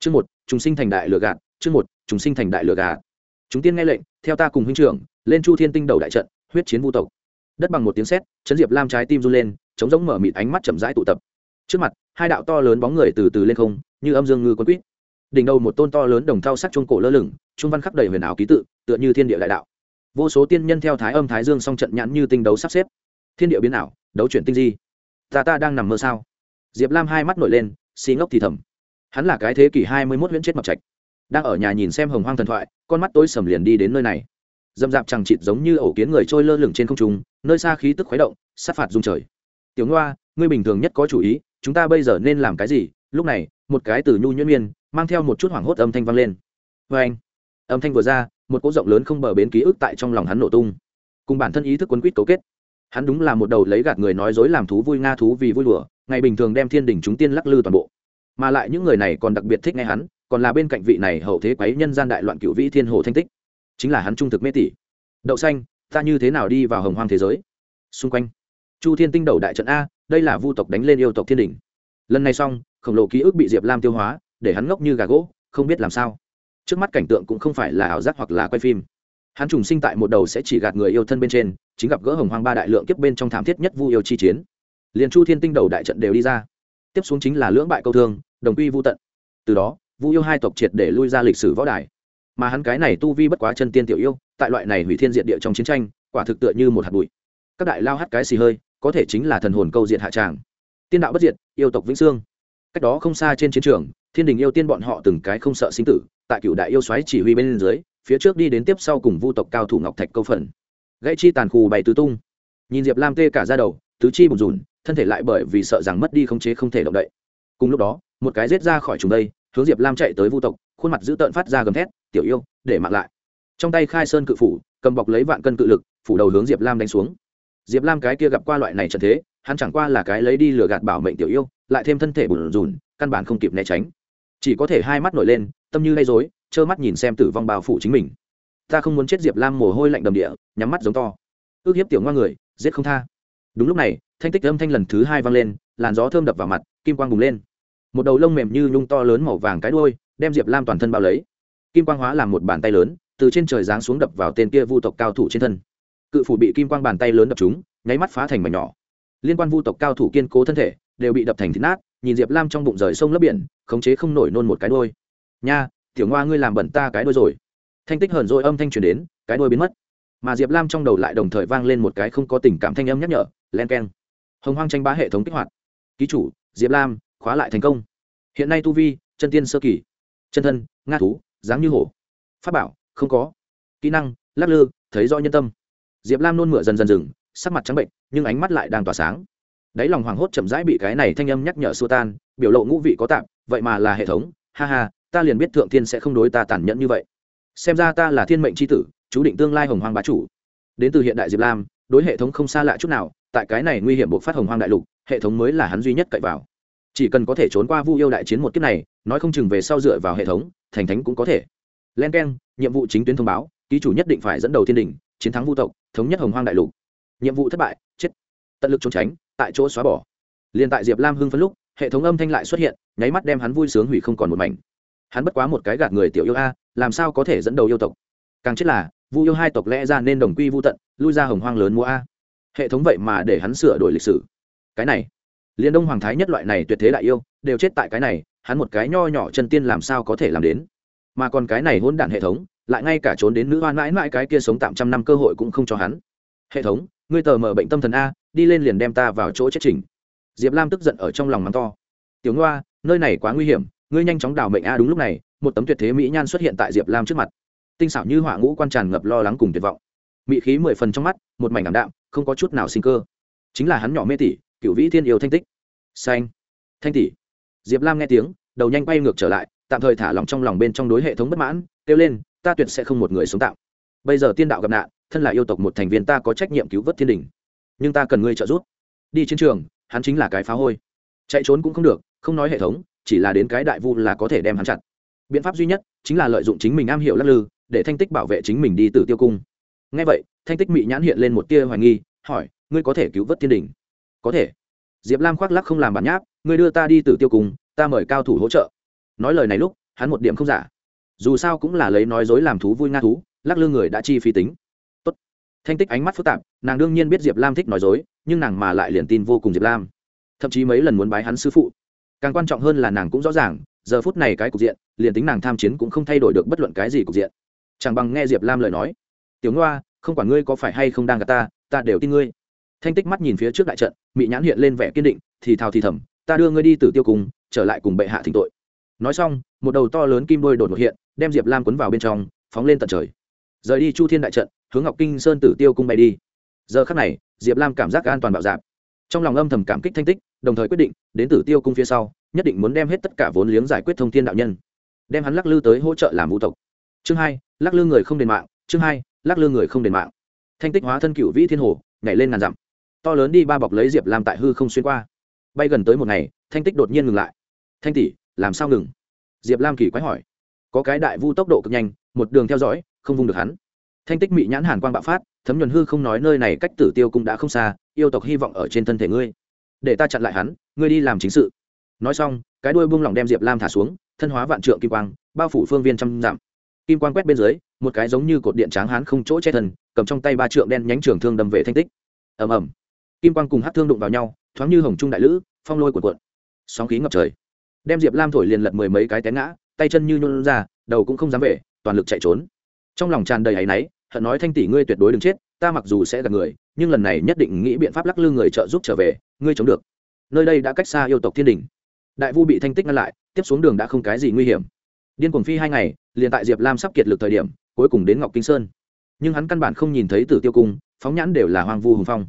chương một chúng sinh thành đại lừa gạt, chương một chúng sinh thành đại lừa gạt. Chúng tiên nghe lệnh, theo ta cùng huynh trưởng, lên chu thiên tinh đầu đại trận, huyết chiến vu tộc. Đất bằng một tiếng sét chấn diệp lam trái tim run lên, chống giống mở mịt ánh mắt chậm rãi tụ tập. Trước mặt, hai đạo to lớn bóng người từ từ lên không, như âm dương ngư quân quýt đỉnh đầu một tôn to lớn đồng thau sắc trung cổ lơ lửng, trung văn khắc đầy huyền ảo ký tự, tựa như thiên địa đại đạo. Vô số tiên nhân theo thái âm thái dương song trận nhãn như tinh đấu sắp xếp. Thiên địa biến ảo, đấu chuyển tinh di. Ta ta đang nằm mơ sao? Diệp lam hai mắt nổi lên, xì ngốc thì thầm hắn là cái thế kỷ hai mươi mốt huyễn chết mập trạch. Đang ở nhà nhìn xem hồng hoang thần thoại, con mắt tối sầm liền đi đến nơi này. Dâm dạp chẳng chịt giống như ổ kiến người trôi lơ lửng trên không trung, nơi xa khí tức khuấy động, sát phạt dung trời. Tiểu ngoa, ngươi bình thường nhất có chủ ý, chúng ta bây giờ nên làm cái gì? Lúc này, một cái từ nhu nhuyễn miên, mang theo một chút hoảng hốt âm thanh vang lên. Vê anh âm thanh vừa ra, một cỗ rộng lớn không bờ bến ký ức tại trong lòng hắn nổ tung. Cùng bản thân ý thức quấn quýt cấu kết, hắn đúng là một đầu lấy gạt người nói dối làm thú vui nga thú vì vui lửa ngày bình thường đem thiên đình chúng tiên lắc lư toàn bộ mà lại những người này còn đặc biệt thích nghe hắn, còn là bên cạnh vị này hậu thế quấy nhân gian đại loạn cựu vĩ thiên hồ thanh tích. Chính là hắn trung thực mê tỷ. Đậu xanh, ta như thế nào đi vào hồng hoang thế giới? Xung quanh, chu thiên tinh đầu đại trận a, đây là vu tộc đánh lên yêu tộc thiên đình lần này xong, khổng lồ ký ức bị diệp lam tiêu hóa, để hắn ngốc như gà gỗ, không biết làm sao. Trước mắt cảnh tượng cũng không phải là ảo giác hoặc là quay phim. Hắn trùng sinh tại một đầu sẽ chỉ gạt người yêu thân bên trên, chính gặp gỡ hồng hoang ba đại lượng kiếp bên trong thảm thiết nhất vu yêu chi chiến. Liền chu thiên tinh đầu đại trận đều đi ra. Tiếp xuống chính là lưỡng bại câu thương đồng quy vô tận. Từ đó, vu yêu hai tộc triệt để lui ra lịch sử võ đài. Mà hắn cái này tu vi bất quá chân tiên tiểu yêu, tại loại này hủy thiên diện địa trong chiến tranh, quả thực tựa như một hạt bụi. Các đại lao hát cái xì hơi, có thể chính là thần hồn câu diện hạ tràng. Tiên đạo bất diệt, yêu tộc vĩnh sương cách đó không xa trên chiến trường, thiên đình yêu tiên bọn họ từng cái không sợ sinh tử, tại cựu đại yêu xoáy chỉ huy bên dưới, phía trước đi đến tiếp sau cùng vu tộc cao thủ ngọc thạch câu phần. Gãy chi tàn khù bày tứ tung. Nhìn diệp lam tê cả ra đầu, tứ chi bùn rùn, thân thể lại bởi vì sợ rằng mất đi khống chế không thể động đậy cùng lúc đó, một cái rết ra khỏi chúng đây, hướng diệp lam chạy tới vu tộc, khuôn mặt dữ tợn phát ra gầm thét, tiểu yêu, để mặc lại. Trong tay khai sơn cự phủ, cầm bọc lấy vạn cân cự lực, phủ đầu hướng diệp lam đánh xuống. Diệp lam cái kia gặp qua loại này trận thế, hắn chẳng qua là cái lấy đi lừa gạt bảo mệnh tiểu yêu, lại thêm thân thể bùn rùn, căn bản không kịp né tránh. Chỉ có thể hai mắt nổi lên, tâm như lay dối trơ mắt nhìn xem tử vong bao phủ chính mình. Ta không muốn chết. Diệp lam mồ hôi lạnh đầm địa, nhắm mắt giống to. Ước hiếp tiểu ngoa người, giết không tha. Đúng lúc này, thanh tích âm thanh lần thứ hai vang lên, làn gió thơm đập vào mặt, kim quang bùng lên một đầu lông mềm như nhung to lớn màu vàng cái đuôi, đem diệp lam toàn thân bao lấy. Kim quang hóa làm một bàn tay lớn, từ trên trời giáng xuống đập vào tên kia vu tộc cao thủ trên thân. Cự phủ bị kim quang bàn tay lớn đập chúng nháy mắt phá thành mảnh nhỏ. Liên quan vu tộc cao thủ kiên cố thân thể, đều bị đập thành thịt nát, nhìn diệp lam trong bụng rời sông lấp biển, khống chế không nổi nôn một cái đôi nha, tiểu ngoa ngươi làm bẩn ta cái đôi rồi. Thanh tích hờn rồi âm thanh truyền đến, cái đôi biến mất. Mà diệp lam trong đầu lại đồng thời vang lên một cái không có tình cảm thanh âm nhắc nhở, len k e n hồng hoang tranh bá hệ thống kích hoạt. Ký chủ, diệp lam khóa lại thành công. Hiện nay tu vi, chân tiên sơ kỳ. Chân thân, nga thú, dáng như hổ. Pháp bảo, không có. Kỹ năng, lắc lư, thấy rõ nhân tâm. Diệp lam nôn mửa dần dần dừng, sắc mặt trắng bệnh, nhưng ánh mắt lại đang tỏa sáng. Đáy lòng hoảng hốt chậm rãi bị cái này thanh âm nhắc nhở xua tan, biểu lộ ngũ vị có tạm, vậy mà là hệ thống. Ha ha, ta liền biết thượng thiên sẽ không đối ta tàn nhẫn như vậy. Xem ra ta là thiên mệnh c h i tử, chú định tương lai hồng hoàng bá chủ. Đến từ hiện đại diệp lam, đối hệ thống không xa lạ chút nào, tại cái này nguy hiểm buộc phát hồng hoang đại lục, hệ thống mới là hắn duy nhất cậy vào chỉ cần có thể trốn qua vu yêu đại chiến một kiếp này, nói không chừng về sau dựa vào hệ thống, thành thánh cũng có thể. Len k e n nhiệm vụ chính tuyến thông báo, ký chủ nhất định phải dẫn đầu thiên đình, chiến thắng vu tộc, thống nhất hồng hoang đại lục. Nhiệm vụ thất bại, chết. Tận lực trốn tránh, tại chỗ xóa bỏ. Liền tại diệp lam hưng phân lúc, hệ thống âm thanh lại xuất hiện, nháy mắt đem hắn vui sướng hủy không còn một mảnh. Hắn bất quá một cái gạt người tiểu yêu a, làm sao có thể dẫn đầu yêu tộc? Càng chết là, vu yêu hai tộc lẽ ra nên đồng quy vu tận, lui ra hồng hoang lớn mua a. Hệ thống vậy mà để hắn sửa đổi lịch sử. Cái này liên đông hoàng thái nhất loại này tuyệt thế đại yêu, đều chết tại cái này, hắn một cái nho nhỏ chân tiên làm sao có thể làm đến? Mà còn cái này hôn đản hệ thống, lại ngay cả trốn đến nữ hoan mãi mãi cái kia sống tạm trăm năm cơ hội cũng không cho hắn. Hệ thống, ngươi tờ mở bệnh tâm thần a, đi lên liền đem ta vào chỗ chết trình diệp lam tức giận ở trong lòng mắng to. Tiểu loa nơi này quá nguy hiểm, ngươi nhanh chóng đào mệnh a đúng lúc này, một tấm tuyệt thế mỹ nhan xuất hiện tại diệp lam trước mặt. Tinh xảo như họa ngũ quan tràn ngập lo lắng cùng tuyệt vọng. Mỹ khí mười phần trong mắt, một mảnh ảm đạm, không có chút nào sinh cơ. Chính là hắn nhỏ mê tỷ cựu vĩ thiên yêu thanh tích. Xanh. Thanh tỷ. Diệp lam nghe tiếng, đầu nhanh bay ngược trở lại, tạm thời thả lòng trong lòng bên trong đối hệ thống bất mãn, kêu lên, ta tuyệt sẽ không một người sống tạo. bây giờ tiên đạo gặp nạn, thân là yêu tộc một thành viên ta có trách nhiệm cứu vớt thiên đình. Nhưng ta cần ngươi trợ giúp. Đi chiến trường, hắn chính là cái phá hôi. Chạy trốn cũng không được, không nói hệ thống, chỉ là đến cái đại vu là có thể đem hắn chặn biện pháp duy nhất chính là lợi dụng chính mình am hiểu lắc lư, để thanh tích bảo vệ chính mình đi từ tiêu cung. Ngay vậy, thanh tích mị nhãn hiện lên một tia hoài nghi, hỏi, ngươi có thể cứu vớt thiên đình? Có thể. Diệp lam khoác lắc không làm bản nháp người đưa ta đi tử tiêu cùng, ta mời cao thủ hỗ trợ. Nói lời này lúc hắn một điểm không giả. Dù sao cũng là lấy nói dối làm thú vui nga thú lắc lư người đã chi phí tính. Tốt. thanh tích ánh mắt phức tạp nàng đương nhiên biết diệp lam thích nói dối nhưng nàng mà lại liền tin vô cùng diệp lam. Thậm chí mấy lần muốn bái hắn sư phụ. Càng quan trọng hơn là nàng cũng rõ ràng giờ phút này cái cục diện liền tính nàng tham chiến cũng không thay đổi được bất luận cái gì cục diện. Chẳng bằng nghe diệp lam lời nói tiểu ngoa không quản ngươi có phải hay không đang gặp ta ta đều tin ngươi thanh tích mắt nhìn phía trước đại trận, mị nhãn hiện lên vẻ kiên định, thì thào thì thầm, ta đưa ngươi đi từ tiêu cùng trở lại cùng bệ hạ thỉnh tội. Nói xong, một đầu to lớn kim đôi đột ngột hiện, đem diệp lam quấn vào bên trong, phóng lên tận trời. Rời đi chu thiên đại trận, hướng ngọc kinh sơn tử tiêu cung bay đi. Giờ khắc này, diệp lam cảm giác an toàn bạo dạp. Trong lòng âm thầm cảm kích thanh tích, đồng thời quyết định, đến tử tiêu cung phía sau, nhất định muốn đem hết tất cả vốn liếng giải quyết thông thiên đạo nhân. Đem hắn lắc lư tới hỗ trợ làm vũ tộc. Chương hai, lắc lư người không đền mạng, chương hai, lắc lư người không đền mạng. Thanh tích hóa thân cựu vĩ thiên hồ, nhảy lên ngàn dặm to lớn đi ba bọc lấy diệp lam tại hư không xuyên qua. Bay gần tới một ngày, thanh tích đột nhiên ngừng lại. Thanh tỷ, làm sao ngừng? Diệp lam kỳ quái hỏi. Có cái đại vu tốc độ cực nhanh, một đường theo dõi, không vung được hắn. Thanh tích mị nhãn hàn quang bạo phát, thấm nhuần hư không nói nơi này cách tử tiêu cũng đã không xa, yêu tộc hy vọng ở trên thân thể ngươi. Để ta chặn lại hắn, ngươi đi làm chính sự. Nói xong, cái đuôi buông lỏng đem diệp lam thả xuống, thân hóa vạn trượng kim quang, bao phủ phương viên trăm dặm. Kim quang quét bên dưới, một cái giống như cột điện tráng hán không chỗ che thần cầm trong tay ba trượng đen nhánh trường thương đâm về thanh tích. Ầm ầm kim quang cùng hát thương đụng vào nhau, thoáng như hồng trung đại lữ, phong lôi cuộn cuộn. Sóng khí ngập trời. Đem diệp lam thổi liền lật mười mấy cái té ngã, tay chân như nhôn ra, đầu cũng không dám về, toàn lực chạy trốn. Trong lòng tràn đầy áy náy, hận nói thanh tỷ ngươi tuyệt đối đừng chết, ta mặc dù sẽ gặp người, nhưng lần này nhất định nghĩ biện pháp lắc lư người trợ giúp trở về, ngươi chống được. Nơi đây đã cách xa yêu tộc thiên đình. Đại vu bị thanh tích ngăn lại, tiếp xuống đường đã không cái gì nguy hiểm. Điên cuồng phi hai ngày, liền tại diệp lam sắp kiệt lực thời điểm, cuối cùng đến ngọc kinh sơn. Nhưng hắn căn bản không nhìn thấy tử tiêu cung, phóng nhãn đều là hoang vu hùng phong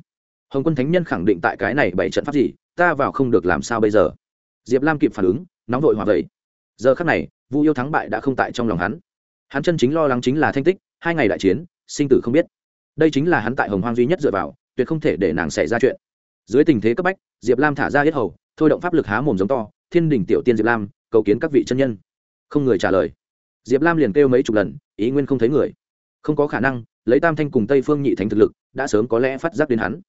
hồng quân thánh nhân khẳng định tại cái này bảy trận pháp gì, ta vào không được làm sao bây giờ? Diệp lam kịp phản ứng, nóng vội hòa vậy. Giờ khắc này, vu yêu thắng bại đã không tại trong lòng hắn. Hắn chân chính lo lắng chính là thanh tích, hai ngày đại chiến, sinh tử không biết. Đây chính là hắn tại hồng hoang duy nhất dựa vào, tuyệt không thể để nàng xảy ra chuyện. Dưới tình thế cấp bách, diệp lam thả ra hết hầu, thôi động pháp lực há mồm giống to, thiên đình tiểu tiên diệp lam, cầu kiến các vị chân nhân. Không người trả lời. Diệp lam liền kêu mấy chục lần, ý nguyên không thấy người. Không có khả năng, lấy tam thanh cùng tây phương nhị thánh thực lực, đã sớm có lẽ phát giác đến hắn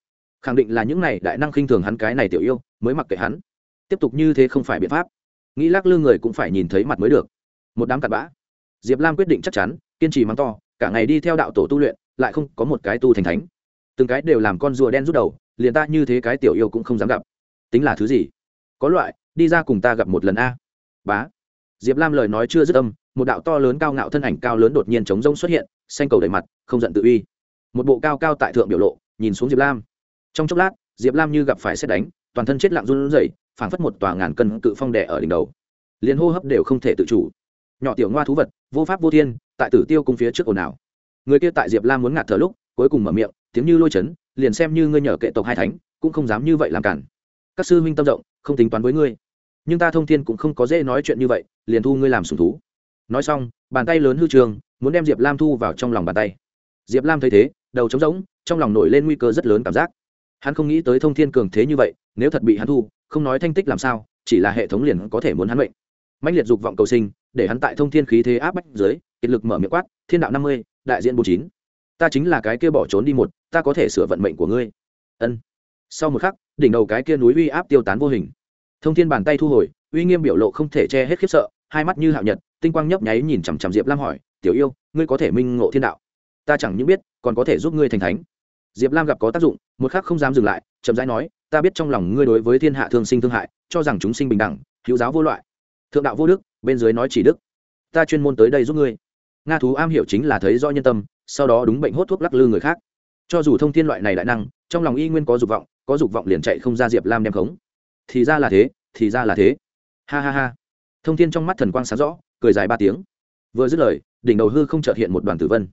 khẳng định là những này đại năng khinh thường hắn cái này tiểu yêu, mới mặc kệ hắn. Tiếp tục như thế không phải biện pháp. Nghĩ lắc lư người cũng phải nhìn thấy mặt mới được. Một đám cặn bã. Diệp lam quyết định chắc chắn, kiên trì mắng to, cả ngày đi theo đạo tổ tu luyện, lại không có một cái tu thành thánh. Từng cái đều làm con rùa đen rút đầu, liền ta như thế cái tiểu yêu cũng không dám gặp. Tính là thứ gì? Có loại, đi ra cùng ta gặp một lần a. Bá. Diệp lam lời nói chưa dứt âm, một đạo to lớn cao ngạo thân ảnh cao lớn đột nhiên chống rông xuất hiện, xanh cầu đầy mặt, không giận tự uy. Một bộ cao cao tại thượng biểu lộ, nhìn xuống diệp lam trong chốc lát, diệp lam như gặp phải xét đánh, toàn thân chết lặng run rẩy, phảng phất một tòa ngàn cân cự phong đẻ ở đỉnh đầu. Liền hô hấp đều không thể tự chủ. Nhỏ tiểu ngoa thú vật, vô pháp vô thiên, tại tử tiêu cung phía trước ồn ào. Người kia tại diệp lam muốn ngạt thở lúc, cuối cùng mở miệng, tiếng như lôi chấn, liền xem như ngươi nhờ kệ tộc hai thánh, cũng không dám như vậy làm cản. Các sư huynh tâm rộng, không tính toán với ngươi. Nhưng ta thông thiên cũng không có dễ nói chuyện như vậy, liền thu ngươi làm sùng thú. Nói xong, bàn tay lớn hư trường, muốn đem diệp lam thu vào trong lòng bàn tay. Diệp lam thấy thế, đầu trống rỗng, trong lòng nổi lên nguy cơ rất lớn cảm giác hắn không nghĩ tới thông thiên cường thế như vậy, nếu thật bị hắn thu, không nói thanh tích làm sao, chỉ là hệ thống liền có thể muốn hắn mệnh. Mạnh liệt dục vọng cầu sinh, để hắn tại thông thiên khí thế áp bách dưới, kiệt lực mở miệng quát, thiên đạo năm mươi, đại diện bốn chín. Ta chính là cái kia bỏ trốn đi một, ta có thể sửa vận mệnh của ngươi. Ân. Sau một khắc, đỉnh đầu cái kia núi uy áp tiêu tán vô hình. Thông thiên bàn tay thu hồi, uy nghiêm biểu lộ không thể che hết khiếp sợ, hai mắt như hạo nhật, tinh quang nhấp nháy nhìn chằm chằm diệp lam hỏi, tiểu yêu, ngươi có thể minh ngộ thiên đạo? Ta chẳng những biết, còn có thể giúp ngươi thành thánh diệp lam gặp có tác dụng, một khắc không dám dừng lại, chậm rãi nói, ta biết trong lòng ngươi đối với thiên hạ thương sinh thương hại, cho rằng chúng sinh bình đẳng, hữu giáo vô loại. Thượng đạo vô đức, bên dưới nói chỉ đức. Ta chuyên môn tới đây giúp ngươi. Nga thú am hiểu chính là thấy rõ nhân tâm, sau đó đúng bệnh hốt thuốc lắc lư người khác. Cho dù thông thiên loại này đại năng, trong lòng y nguyên có dục vọng, có dục vọng liền chạy không ra diệp lam đem khống. Thì ra là thế, thì ra là thế. Ha ha ha. Thông thiên trong mắt thần quang sáng rõ, cười dài ba tiếng. Vừa dứt lời, đỉnh đầu hư không trợt hiện một đoàn tử vân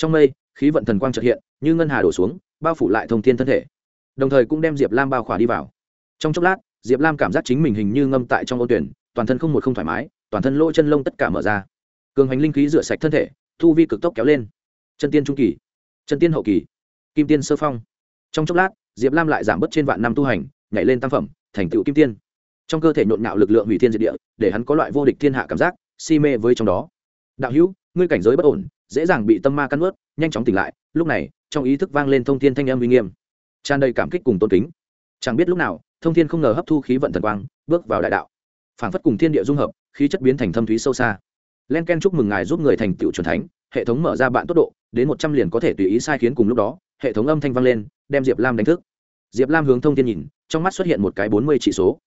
trong mây, khí vận thần quang trợt hiện, như ngân hà đổ xuống, bao phủ lại thông thiên thân thể. Đồng thời cũng đem diệp lam bao khỏa đi vào. Trong chốc lát, diệp lam cảm giác chính mình hình như ngâm tại trong ô tuyển, toàn thân không một không thoải mái, toàn thân lỗ chân lông tất cả mở ra. Cường hành linh khí rửa sạch thân thể, thu vi cực tốc kéo lên. Chân tiên trung kỳ, chân tiên hậu kỳ, kim tiên sơ phong. Trong chốc lát, diệp lam lại giảm bớt trên vạn năm tu hành, nhảy lên tam phẩm, thành tựu kim tiên. Trong cơ thể nhộn nhạo lực lượng hủy thiên diệt địa, để hắn có loại vô địch thiên hạ cảm giác, si mê với trong đó. Đạo hữu, ngươi cảnh giới bất ổn dễ dàng bị tâm ma căn ướt nhanh chóng tỉnh lại, lúc này, trong ý thức vang lên thông thiên thanh âm uy nghiêm. Tràn đầy cảm kích cùng tôn kính. Chẳng biết lúc nào, thông thiên không ngờ hấp thu khí vận thần quang, bước vào đại đạo. Phản phất cùng thiên địa dung hợp, khí chất biến thành thâm thúy sâu xa. Len ken chúc mừng ngài giúp người thành tựu c thánh, hệ thống mở ra bạn tốc độ, đến một trăm liền có thể tùy ý sai khiến cùng lúc đó, hệ thống âm thanh vang lên, đem diệp lam đánh thức. Diệp lam hướng thông thiên nhìn, trong mắt xuất hiện một cái bốn mươi chỉ số.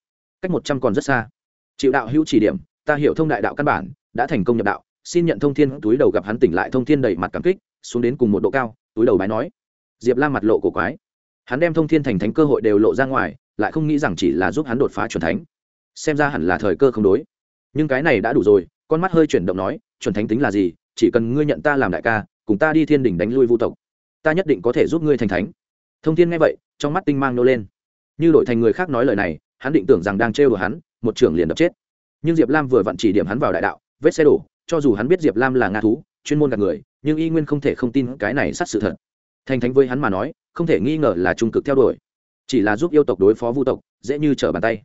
Cách một trăm còn rất xa. Chịu đạo hữu chỉ điểm, ta hiểu thông đại đạo căn bản, đã thành công nhập đạo xin nhận thông thiên, túi đầu gặp hắn tỉnh lại, thông thiên đầy mặt cảm kích, xuống đến cùng một độ cao, túi đầu bái nói, diệp lam mặt lộ cổ quái. Hắn đem thông thiên thành thánh cơ hội đều lộ ra ngoài, lại không nghĩ rằng chỉ là giúp hắn đột phá chuẩn thánh. Xem ra hẳn là thời cơ không đối. Nhưng cái này đã đủ rồi, con mắt hơi chuyển động nói, chuẩn thánh tính là gì? Chỉ cần ngươi nhận ta làm đại ca, cùng ta đi thiên đỉnh đánh lui vu tộc, ta nhất định có thể giúp ngươi thành thánh. Thông thiên nghe vậy, trong mắt tinh mang nô lên. Như đổi thành người khác nói lời này, hắn định tưởng rằng đang trêu đùa hắn, một trưởng liền đập chết. Nhưng diệp lam vừa vặn chỉ điểm hắn vào đại đạo, vết xe đổ cho dù hắn biết diệp lam là nga thú, chuyên môn gạt người, nhưng y nguyên không thể không tin cái này sát sự thật. Thành thánh với hắn mà nói, không thể nghi ngờ là trung cực theo đuổi. Chỉ là giúp yêu tộc đối phó vu tộc, dễ như trở bàn tay.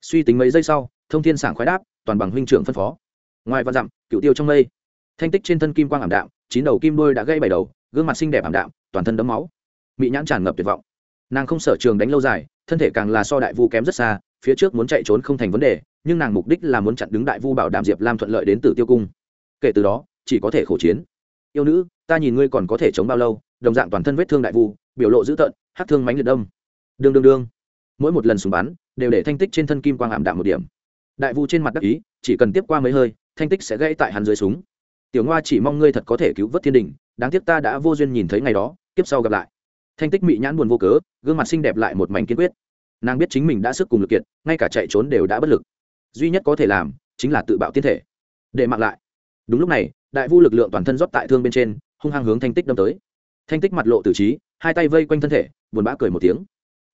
Suy tính mấy giây sau, thông thiên sảng khoái đáp, toàn bằng huynh trưởng phân phó. Ngoài văn dặm, cựu tiêu trong mây. Thanh tích trên thân kim quang ảm đạm, chín đầu kim đôi đã gây bảy đầu, gương mặt xinh đẹp ảm đạm, toàn thân đấm máu. Mỹ nhãn tràn ngập tuyệt vọng. Nàng không sở trường đánh lâu dài, thân thể càng là so đại vu kém rất xa, phía trước muốn chạy trốn không thành vấn đề, nhưng nàng mục đích là muốn chặn đứng đại vu bảo đảm diệp lam thuận lợi đến từ tiêu cung kể từ đó, chỉ có thể khổ chiến. Yêu nữ, ta nhìn ngươi còn có thể chống bao lâu, đồng dạng toàn thân vết thương đại vu, biểu lộ dữ tợn hát thương mánh liệt đông đương đương đương. Mỗi một lần súng bắn, đều để thanh tích trên thân kim quang ảm đạm một điểm. Đại vu trên mặt đắc ý, chỉ cần tiếp qua mấy hơi, thanh tích sẽ gãy tại hắn dưới súng. Tiểu ngoa chỉ mong ngươi thật có thể cứu vớt thiên đình, đáng tiếc ta đã vô duyên nhìn thấy ngày đó tiếp sau gặp lại. Thanh tích mị nhãn buồn vô cớ, gương mặt xinh đẹp lại một mảnh kiên quyết. Nàng biết chính mình đã sức cùng lực kiệt, ngay cả chạy trốn đều đã bất lực. Duy nhất có thể làm, chính là tự bạo tiên thể. Để mặc lại đúng lúc này, đại vu lực lượng toàn thân rót tại thương bên trên, hung hăng hướng thanh tích đâm tới. Thanh tích mặt lộ tử trí, hai tay vây quanh thân thể, buồn bã cười một tiếng.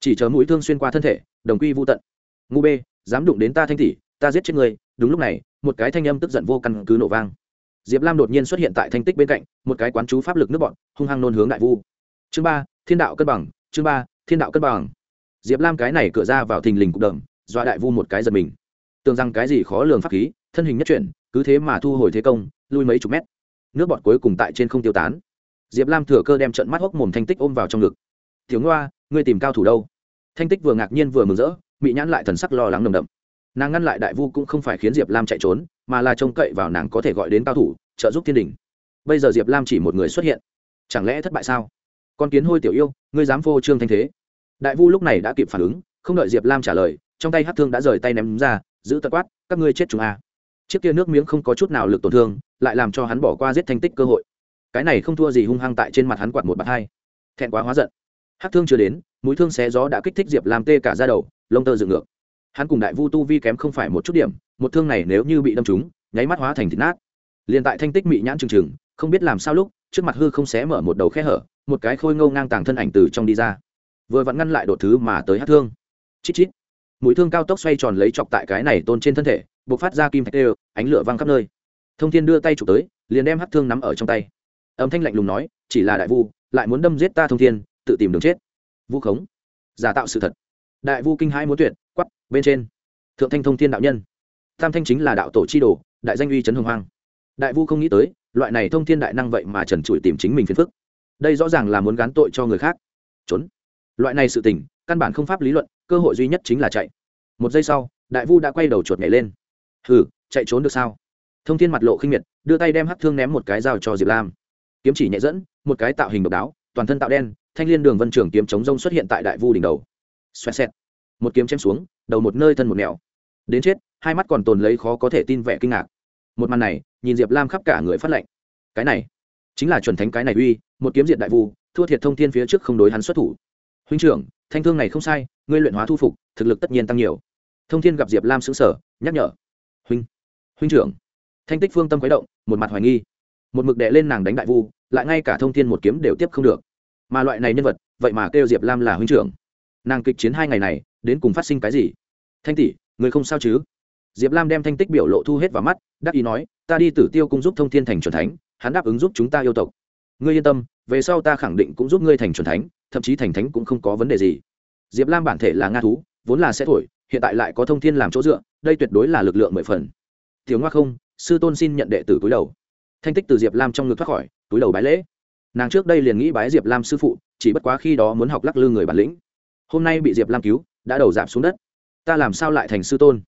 Chỉ chờ mũi thương xuyên qua thân thể, đồng quy vô tận. Ngu bê, dám đụng đến ta thanh tỷ, ta giết chết người đúng lúc này, một cái thanh âm tức giận vô căn cứ nổ vang. Diệp lam đột nhiên xuất hiện tại thanh tích bên cạnh, một cái quán chú pháp lực nước bọn, hung hăng nôn hướng đại vu. Chương ba, thiên đạo cân bằng, chương ba, thiên đạo cân bằng. Diệp lam cái này cửa ra vào thình lình cục đầm, dọa đại vu một cái giật mình. Tưởng rằng cái gì khó lường pháp khí, thân hình nhất chuyển cứ thế mà thu hồi thế công, lui mấy chục mét. Nước bọt cuối cùng tại trên không tiêu tán. Diệp lam thừa cơ đem trận mắt hốc mồm thanh tích ôm vào trong ngực. Thiếu ngoa, ngươi tìm cao thủ đâu? Thanh tích vừa ngạc nhiên vừa mừng rỡ bị nhãn lại thần sắc lo lắng nồng đậm. Nàng ngăn lại đại vu cũng không phải khiến diệp lam chạy trốn, mà là trông cậy vào nàng có thể gọi đến cao thủ, trợ giúp thiên đình. Bây giờ diệp lam chỉ một người xuất hiện. Chẳng lẽ thất bại sao? Con kiến hôi tiểu yêu, ngươi dám phô trương thanh thế? Đại vu lúc này đã kịp phản ứng, không đợi diệp lam trả lời, trong tay hát thương đã rời tay ném ra, giữ tật quát, các ngươi chết chúng a. à chiếc kia nước miếng không có chút nào lực tổn thương, lại làm cho hắn bỏ qua giết thanh tích cơ hội. Cái này không thua gì hung hăng tại trên mặt hắn quạt một bạt hai. Thẹn quá hóa giận. Hát thương chưa đến, mũi thương xé gió đã kích thích diệp làm tê cả ra đầu, lông tơ dựng ngược. Hắn cùng đại vu tu vi kém không phải một chút điểm, một thương này nếu như bị đâm trúng, nháy mắt hóa thành thịt nát. Liền tại thanh tích mị nhãn trừng trừng, không biết làm sao lúc, trước mặt hư không xé mở một đầu khe hở, một cái khôi ngâu ngang tàng thân ảnh từ trong đi ra. Vừa vặn ngăn lại đột thứ mà tới hát thương. Chít chít. Mũi thương cao tốc xoay tròn lấy chọc tại cái này tôn trên thân thể b ộ c phát ra kim thạch tê ánh lửa văng khắp nơi. Thông thiên đưa tay chụp tới, liền đem hát thương nắm ở trong tay. Âm thanh lạnh lùng nói, chỉ là đại vu, lại muốn đâm giết ta thông thiên, tự tìm đường chết. Vu khống, giả tạo sự thật. Đại vu kinh hai muốn tuyệt quắp bên trên. Thượng thanh thông thiên đạo nhân. Tam thanh chính là đạo tổ chi đồ, đại danh uy trấn hồng hoang. Đại vu không nghĩ tới, loại này thông thiên đại năng vậy mà trần trụi tìm chính mình phiền phức. Đây rõ ràng là muốn gán tội cho người khác. Trốn. Loại này sự tình, căn bản không pháp lý luận, cơ hội duy nhất chính là chạy. Một giây sau, đại vu đã quay đầu chuột nhảy lên hừ, chạy trốn được sao? Thông thiên mặt lộ khinh miệt, đưa tay đem hắc thương ném một cái dao cho diệp lam. Kiếm chỉ nhẹ dẫn, một cái tạo hình độc đáo, toàn thân tạo đen, thanh liên đường vân trưởng kiếm chống rông xuất hiện tại đại vu đỉnh đầu. Xoẹt xẹt. Một kiếm chém xuống, đầu một nơi thân một nẻo. Đến chết, hai mắt còn tồn lấy khó có thể tin vẻ kinh ngạc. Một màn này, nhìn diệp lam khắp cả người phát lệnh cái này, chính là chuẩn thánh cái này uy, một kiếm diệt đại vu, thua thiệt thông thiên phía trước không đối hắn xuất thủ. Huynh trưởng, thanh thương này không sai, ngươi luyện hóa thu phục, thực lực tất nhiên tăng nhiều. Thông thiên gặp diệp lam xứng sở nhắc nhở huynh trưởng. Thanh tích phương tâm khuấy động, một mặt hoài nghi. Một mực đệ lên nàng đánh đại vu, lại ngay cả thông thiên một kiếm đều tiếp không được. Mà loại này nhân vật, vậy mà kêu diệp lam là huynh trưởng. Nàng kịch chiến hai ngày này, đến cùng phát sinh cái gì? Thanh tỷ, người không sao chứ? Diệp lam đem thanh tích biểu lộ thu hết vào mắt, đắc ý nói, ta đi tử tiêu cung giúp thông thiên thành c thánh, hắn đáp ứng giúp chúng ta yêu tộc. Ngươi yên tâm, về sau ta khẳng định cũng giúp ngươi thành c thánh, thậm chí thành thánh cũng không có vấn đề gì. Diệp lam bản thể là nga thú, vốn là sẽ thổi, hiện tại lại có thông thiên làm chỗ dựa, đây tuyệt đối là lực lượng mười phần tiếng ngoa không, sư tôn xin nhận đệ tử túi đầu. Thanh tích từ diệp lam trong ngực thoát khỏi, túi đầu bái lễ. Nàng trước đây liền nghĩ bái diệp lam sư phụ, chỉ bất quá khi đó muốn học lắc lư người bản lĩnh. Hôm nay bị diệp lam cứu, đã đầu giảm xuống đất. Ta làm sao lại thành sư tôn?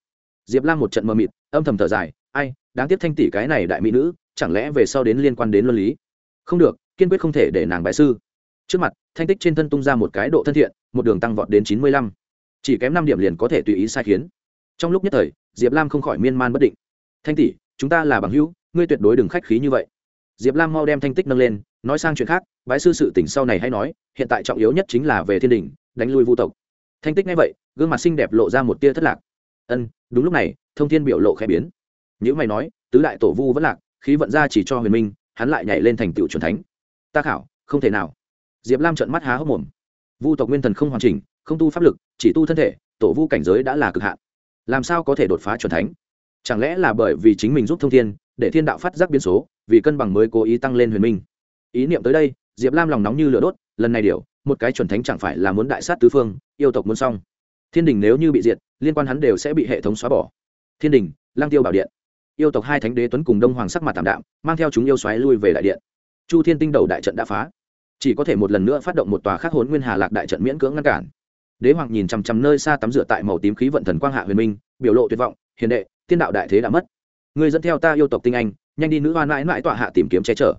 Diệp lam một trận mờ mịt, âm thầm thở dài, ai, đáng tiếc thanh tỷ cái này đại mỹ nữ, chẳng lẽ về sau đến liên quan đến luân lý? Không được, kiên quyết không thể để nàng bại sư. Trước mặt, thanh tích trên thân tung ra một cái độ thân thiện, một đường tăng vọt đến chín mươi lăm. Chỉ kém năm điểm liền có thể tùy ý sai khiến. Trong lúc nhất thời, diệp lam không khỏi miên man bất định thanh tỷ, chúng ta là bằng hữu, ngươi tuyệt đối đừng khách khí như vậy. Diệp lam mau đem thanh tích nâng lên, nói sang chuyện khác, bái sư sự tỉnh sau này hay nói, hiện tại trọng yếu nhất chính là về thiên đình, đánh lui vu tộc. Thanh tích nghe vậy, gương mặt xinh đẹp lộ ra một tia thất lạc. Ân, đúng lúc này, thông thiên biểu lộ khẽ biến. Những mày nói, tứ đại tổ vu vẫn lạc, khí vận ra chỉ cho huyền minh, hắn lại nhảy lên thành tựu truyền thánh. Ta khảo, không thể nào. Diệp lam trợn mắt há hốc mồm. Vu tộc nguyên thần không hoàn chỉnh, không tu pháp lực, chỉ tu thân thể, tổ vu cảnh giới đã là cực hạn. Làm sao có thể đột phá truyền thánh? Chẳng lẽ là bởi vì chính mình giúp thông thiên, để thiên đạo phát giác biến số, vì cân bằng mới cố ý tăng lên huyền minh? Ý niệm tới đây, diệp lam lòng nóng như lửa đốt, lần này điều, một cái chuẩn thánh chẳng phải là muốn đại sát tứ phương, yêu tộc muốn xong. Thiên đình nếu như bị diệt, liên quan hắn đều sẽ bị hệ thống xóa bỏ. Thiên đình lang tiêu bảo điện. Yêu tộc hai thánh đế tuấn cùng đông hoàng sắc mặt tạm đạm, mang theo chúng yêu xoáy lui về đại điện. Chu thiên tinh đầu đại trận đã phá. Chỉ có thể một lần nữa phát động một tòa khắc hốn nguyên hà lạc đại trận miễn cưỡng ngăn cản. Đế hoàng nhìn chằm chằm nơi xa tắm rửa tại màu tím khí vận thần quang hạ huyền minh, biểu lộ tuyệt vọng, hiền đệ tiên đạo đại thế đã mất. Người dẫn theo ta yêu tộc tinh anh, nhanh đi nữ hoa mãi mãi tọa hạ tìm kiếm che chở.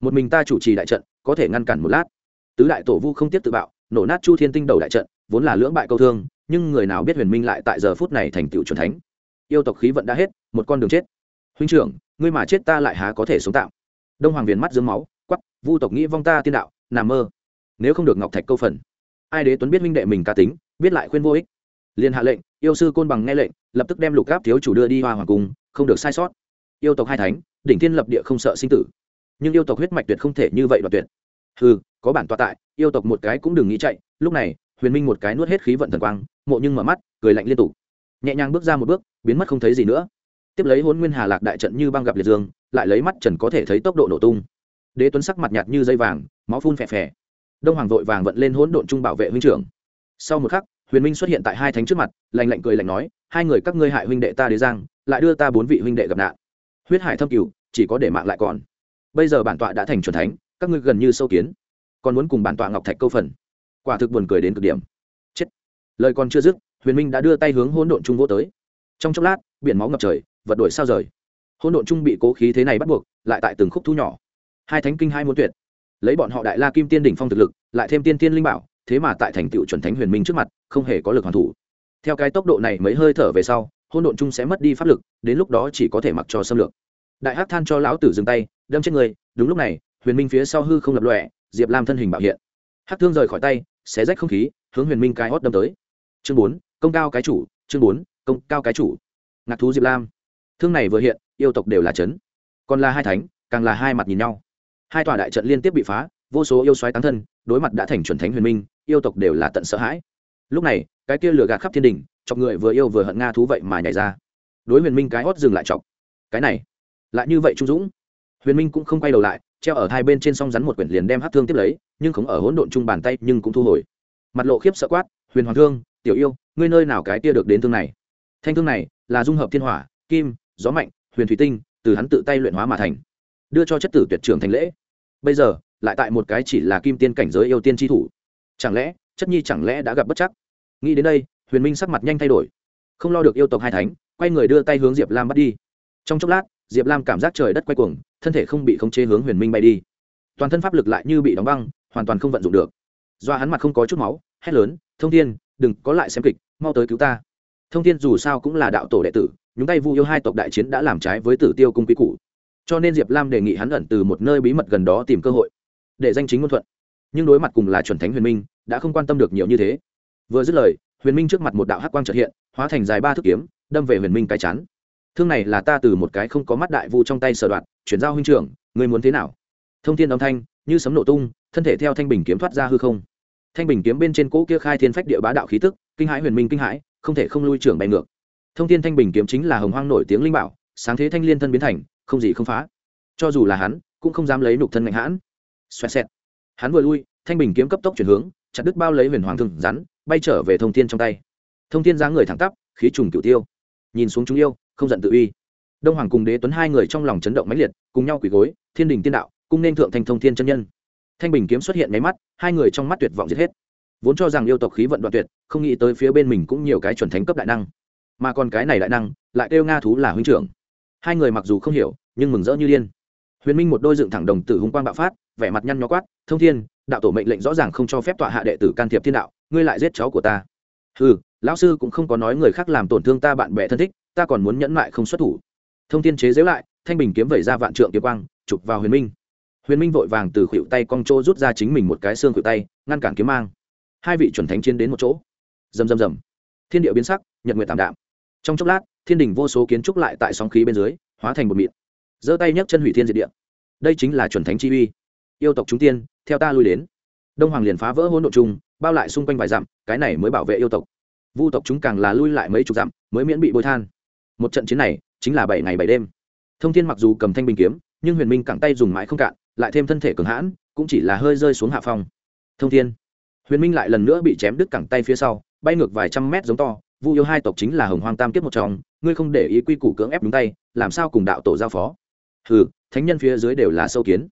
Một mình ta chủ trì đại trận, có thể ngăn cản một lát. Tứ đại tổ vu không tiếp tự bạo, nổ nát chu thiên tinh đầu đại trận, vốn là lưỡng bại câu thương, nhưng người nào biết huyền minh lại tại giờ phút này thành tựu c thánh. Yêu tộc khí vận đã hết, một con đường chết. Huynh trưởng, ngươi mà chết ta lại há có thể sống tạo? đông hoàng viền mắt dưới máu quắp vu tộc nghĩ vong ta tiên đạo, nằm mơ. Nếu không được ngọc thạch câu phần. Ai đế tuấn biết minh đệ mình ca tính, biết lại khuyên vô ích liền hạ lệnh, yêu sư côn bằng nghe lệnh, lập tức đem lục gáp thiếu chủ đưa đi hoa hoàng cung, không được sai sót. Yêu tộc hai thánh, đỉnh thiên lập địa không sợ sinh tử. Nhưng yêu tộc huyết mạch tuyệt không thể như vậy đoạt tuyệt. Ừ có bản tọa tại, yêu tộc một cái cũng đừng nghĩ chạy. Lúc này, huyền minh một cái nuốt hết khí vận thần quang, mộ nhưng mở mắt, cười lạnh liên tục. Nhẹ nhàng bước ra một bước, biến mất không thấy gì nữa. Tiếp lấy hôn nguyên hà lạc đại trận như băng gặp liệt dương, lại lấy mắt trần có thể thấy tốc độ nổ tung. Đế tuấn sắc mặt nhạt như dây vàng, máu phun phè phè. Đông hoàng vội vàng vận lên hỗn độn trung bảo vệ huynh trưởng. Sau một khắc huyền minh xuất hiện tại hai thánh trước mặt lành lạnh cười lạnh nói, hai người các ngươi hại huynh đệ ta đế giang, lại đưa ta bốn vị huynh đệ gặp nạn. Huyết hải thâm cửu, chỉ có để mạng lại còn. Bây giờ bản tọa đã thành chuẩn thánh, các ngươi gần như sâu kiến. Còn muốn cùng bản tọa ngọc thạch câu phần. Quả thực buồn cười đến cực điểm. Chết. Lời còn chưa dứt, huyền minh đã đưa tay hướng hỗn độn trung vô tới. Trong chốc lát, biển máu ngập trời, vật đổi sao rời. Hỗn độn trung bị cố khí thế này bắt buộc, lại tại từng khúc thu nhỏ. Hai thánh kinh hai muốn tuyệt. Lấy bọn họ đại la kim tiên đỉnh phong thực lực, lại thêm tiên tiên linh bảo thế mà tại thành tựu chuẩn thánh huyền minh trước mặt, không hề có lực hoàn thủ. Theo cái tốc độ này mấy hơi thở về sau hôn độn chung sẽ mất đi pháp lực, đến lúc đó chỉ có thể mặc cho xâm lược. Đại hát than cho lão tử dừng tay, đâm chết người, đúng lúc này, huyền minh phía sau hư không lập lọe diệp lam thân hình bảo hiện. Hắc thương rời khỏi tay, xé rách không khí, hướng huyền minh cái hót đâm tới. Chương bốn, công cao cái chủ, chương bốn, công cao cái chủ. Ngạc thú diệp lam. Thương này vừa hiện, yêu tộc đều là chấn. Còn là hai thánh, càng là hai mặt nhìn nhau. Hai tòa đại trận liên tiếp bị phá, vô số yêu xoáy tán thân, đối mặt đã thành chuẩn thánh huyền minh yêu tộc đều là tận sợ hãi. Lúc này, cái kia lửa gạt khắp thiên đình, chọc người vừa yêu vừa hận nga thú vậy mà nhảy ra. Đối huyền minh cái hót dừng lại chọc. Cái này, lại như vậy trung dũng. Huyền minh cũng không quay đầu lại, treo ở hai bên trên song rắn một quyển liền đem hát thương tiếp lấy, nhưng không ở hỗn độn chung bàn tay nhưng cũng thu hồi. Mặt lộ khiếp sợ quát, huyền hoàng thương, tiểu yêu, ngươi nơi nào cái kia được đến thương này? Thanh thương này là dung hợp thiên hỏa, kim, gió mạnh, huyền thủy tinh, từ hắn tự tay luyện hóa mà thành, đưa cho chất tử tuyệt trưởng thành lễ. Bây giờ, lại tại một cái chỉ là kim tiên cảnh giới yêu tiên tri thủ chẳng lẽ, chất nhi chẳng lẽ đã gặp bất chắc? Nghĩ đến đây, huyền minh sắc mặt nhanh thay đổi. Không lo được yêu tộc hai thánh, quay người đưa tay hướng diệp lam bắt đi. Trong chốc lát, diệp lam cảm giác trời đất quay cuồng, thân thể không bị khống chế hướng huyền minh bay đi. Toàn thân pháp lực lại như bị đóng băng, hoàn toàn không vận dụng được. Do hắn mặt không có chút máu, hét lớn, thông thiên, đừng có lại xem kịch, mau tới cứu ta. Thông thiên dù sao cũng là đạo tổ đệ tử, nhúng tay vu yêu hai tộc đại chiến đã làm trái với tử tiêu cung quý cũ cho nên diệp lam đề nghị hắn ẩn từ một nơi bí mật gần đó tìm cơ hội, để danh chính ngôn thuận nhưng đối mặt cùng là chuẩn thánh huyền minh, đã không quan tâm được nhiều như thế. Vừa dứt lời, huyền minh trước mặt một đạo hắc quang trợ hiện, hóa thành dài ba thước kiếm, đâm về huyền minh cái chắn thương này là ta từ một cái không có mắt đại vu trong tay sở đoạn, chuyển giao huynh trưởng người muốn thế nào? Thông thiên âm thanh, như sấm nổ tung, thân thể theo thanh bình kiếm thoát ra hư không. Thanh bình kiếm bên trên cỗ kia khai thiên phách địa bá đạo khí tức, kinh hãi huyền minh kinh hãi, không thể không lui trưởng bay ngược. Thông thiên thanh bình kiếm chính là hồng hoang nổi tiếng linh bảo, sáng thế thanh liên thân biến thành, không gì không phá. Cho dù là hắn, cũng không dám lấy nục thân mạnh hãn. Xoẹt xẹt hắn vừa lui, thanh bình kiếm cấp tốc chuyển hướng, chặt đứt bao lấy huyền hoàng thương rắn, bay trở về thông thiên trong tay. Thông thiên dáng người thẳng tắp, khí trùng cửu tiêu. Nhìn xuống chúng yêu, không giận tự uy. Đông hoàng cùng đế tuấn hai người trong lòng chấn động mãnh liệt, cùng nhau quỳ gối, thiên đình tiên đạo, cung nên thượng thành thông thiên chân nhân. Thanh bình kiếm xuất hiện máy mắt, hai người trong mắt tuyệt vọng giết hết. Vốn cho rằng yêu tộc khí vận đoạn tuyệt, không nghĩ tới phía bên mình cũng nhiều cái chuẩn thánh cấp đại năng. Mà còn cái này đại năng, lại kêu nga thú là huynh trưởng. Hai người mặc dù không hiểu, nhưng mừng rỡ như điên huyền minh một đôi dựng thẳng đồng tử hùng quang bạo phát, vẻ mặt nhăn nhó quát, thông thiên, đạo tổ mệnh lệnh rõ ràng không cho phép tọa hạ đệ tử can thiệp thiên đạo, ngươi lại giết cháu của ta. Ừ lão sư cũng không có nói người khác làm tổn thương ta bạn bè thân thích, ta còn muốn nhẫn mại không xuất thủ. Thông thiên chế giễu lại, thanh bình kiếm vẩy ra vạn trượng kiếm quang, chụp vào huyền minh. Huyền minh vội vàng từ khuỷu tay cong trô rút ra chính mình một cái xương khuỷu tay, ngăn cản kiếm mang. Hai vị chuẩn thánh chiến đến một chỗ. Rầm rầm rầm. Thiên địa biến sắc, nhật nguyệt tạm đạm. Trong chốc lát, thiên đình vô số kiến trúc lại tại sóng khí bên dưới, hóa thành một mịn giơ tay nhấc chân hủy thiên diệt địa. Đây chính là chuẩn thánh chi uy. Yêu tộc chúng tiên, theo ta lui đến. Đông hoàng liền phá vỡ hỗn độ chung, bao lại xung quanh vài dặm, cái này mới bảo vệ yêu tộc. Vu tộc chúng càng là lui lại mấy chục dặm, mới miễn bị bôi than. Một trận chiến này, chính là bảy ngày bảy đêm. Thông thiên mặc dù cầm thanh bình kiếm, nhưng huyền minh cẳng tay dùng mãi không cạn, lại thêm thân thể cường hãn, cũng chỉ là hơi rơi xuống hạ phong. Thông thiên, huyền minh lại lần nữa bị chém đứt cẳng tay phía sau, bay ngược vài trăm mét giống to, vu yêu hai tộc chính là hồng hoang tam kiếp một trong, ngươi không để ý quy củ cưỡng ép đúng tay, làm sao cùng đạo tổ giao phó? Hừ, thánh nhân phía dưới đều là sâu kiến.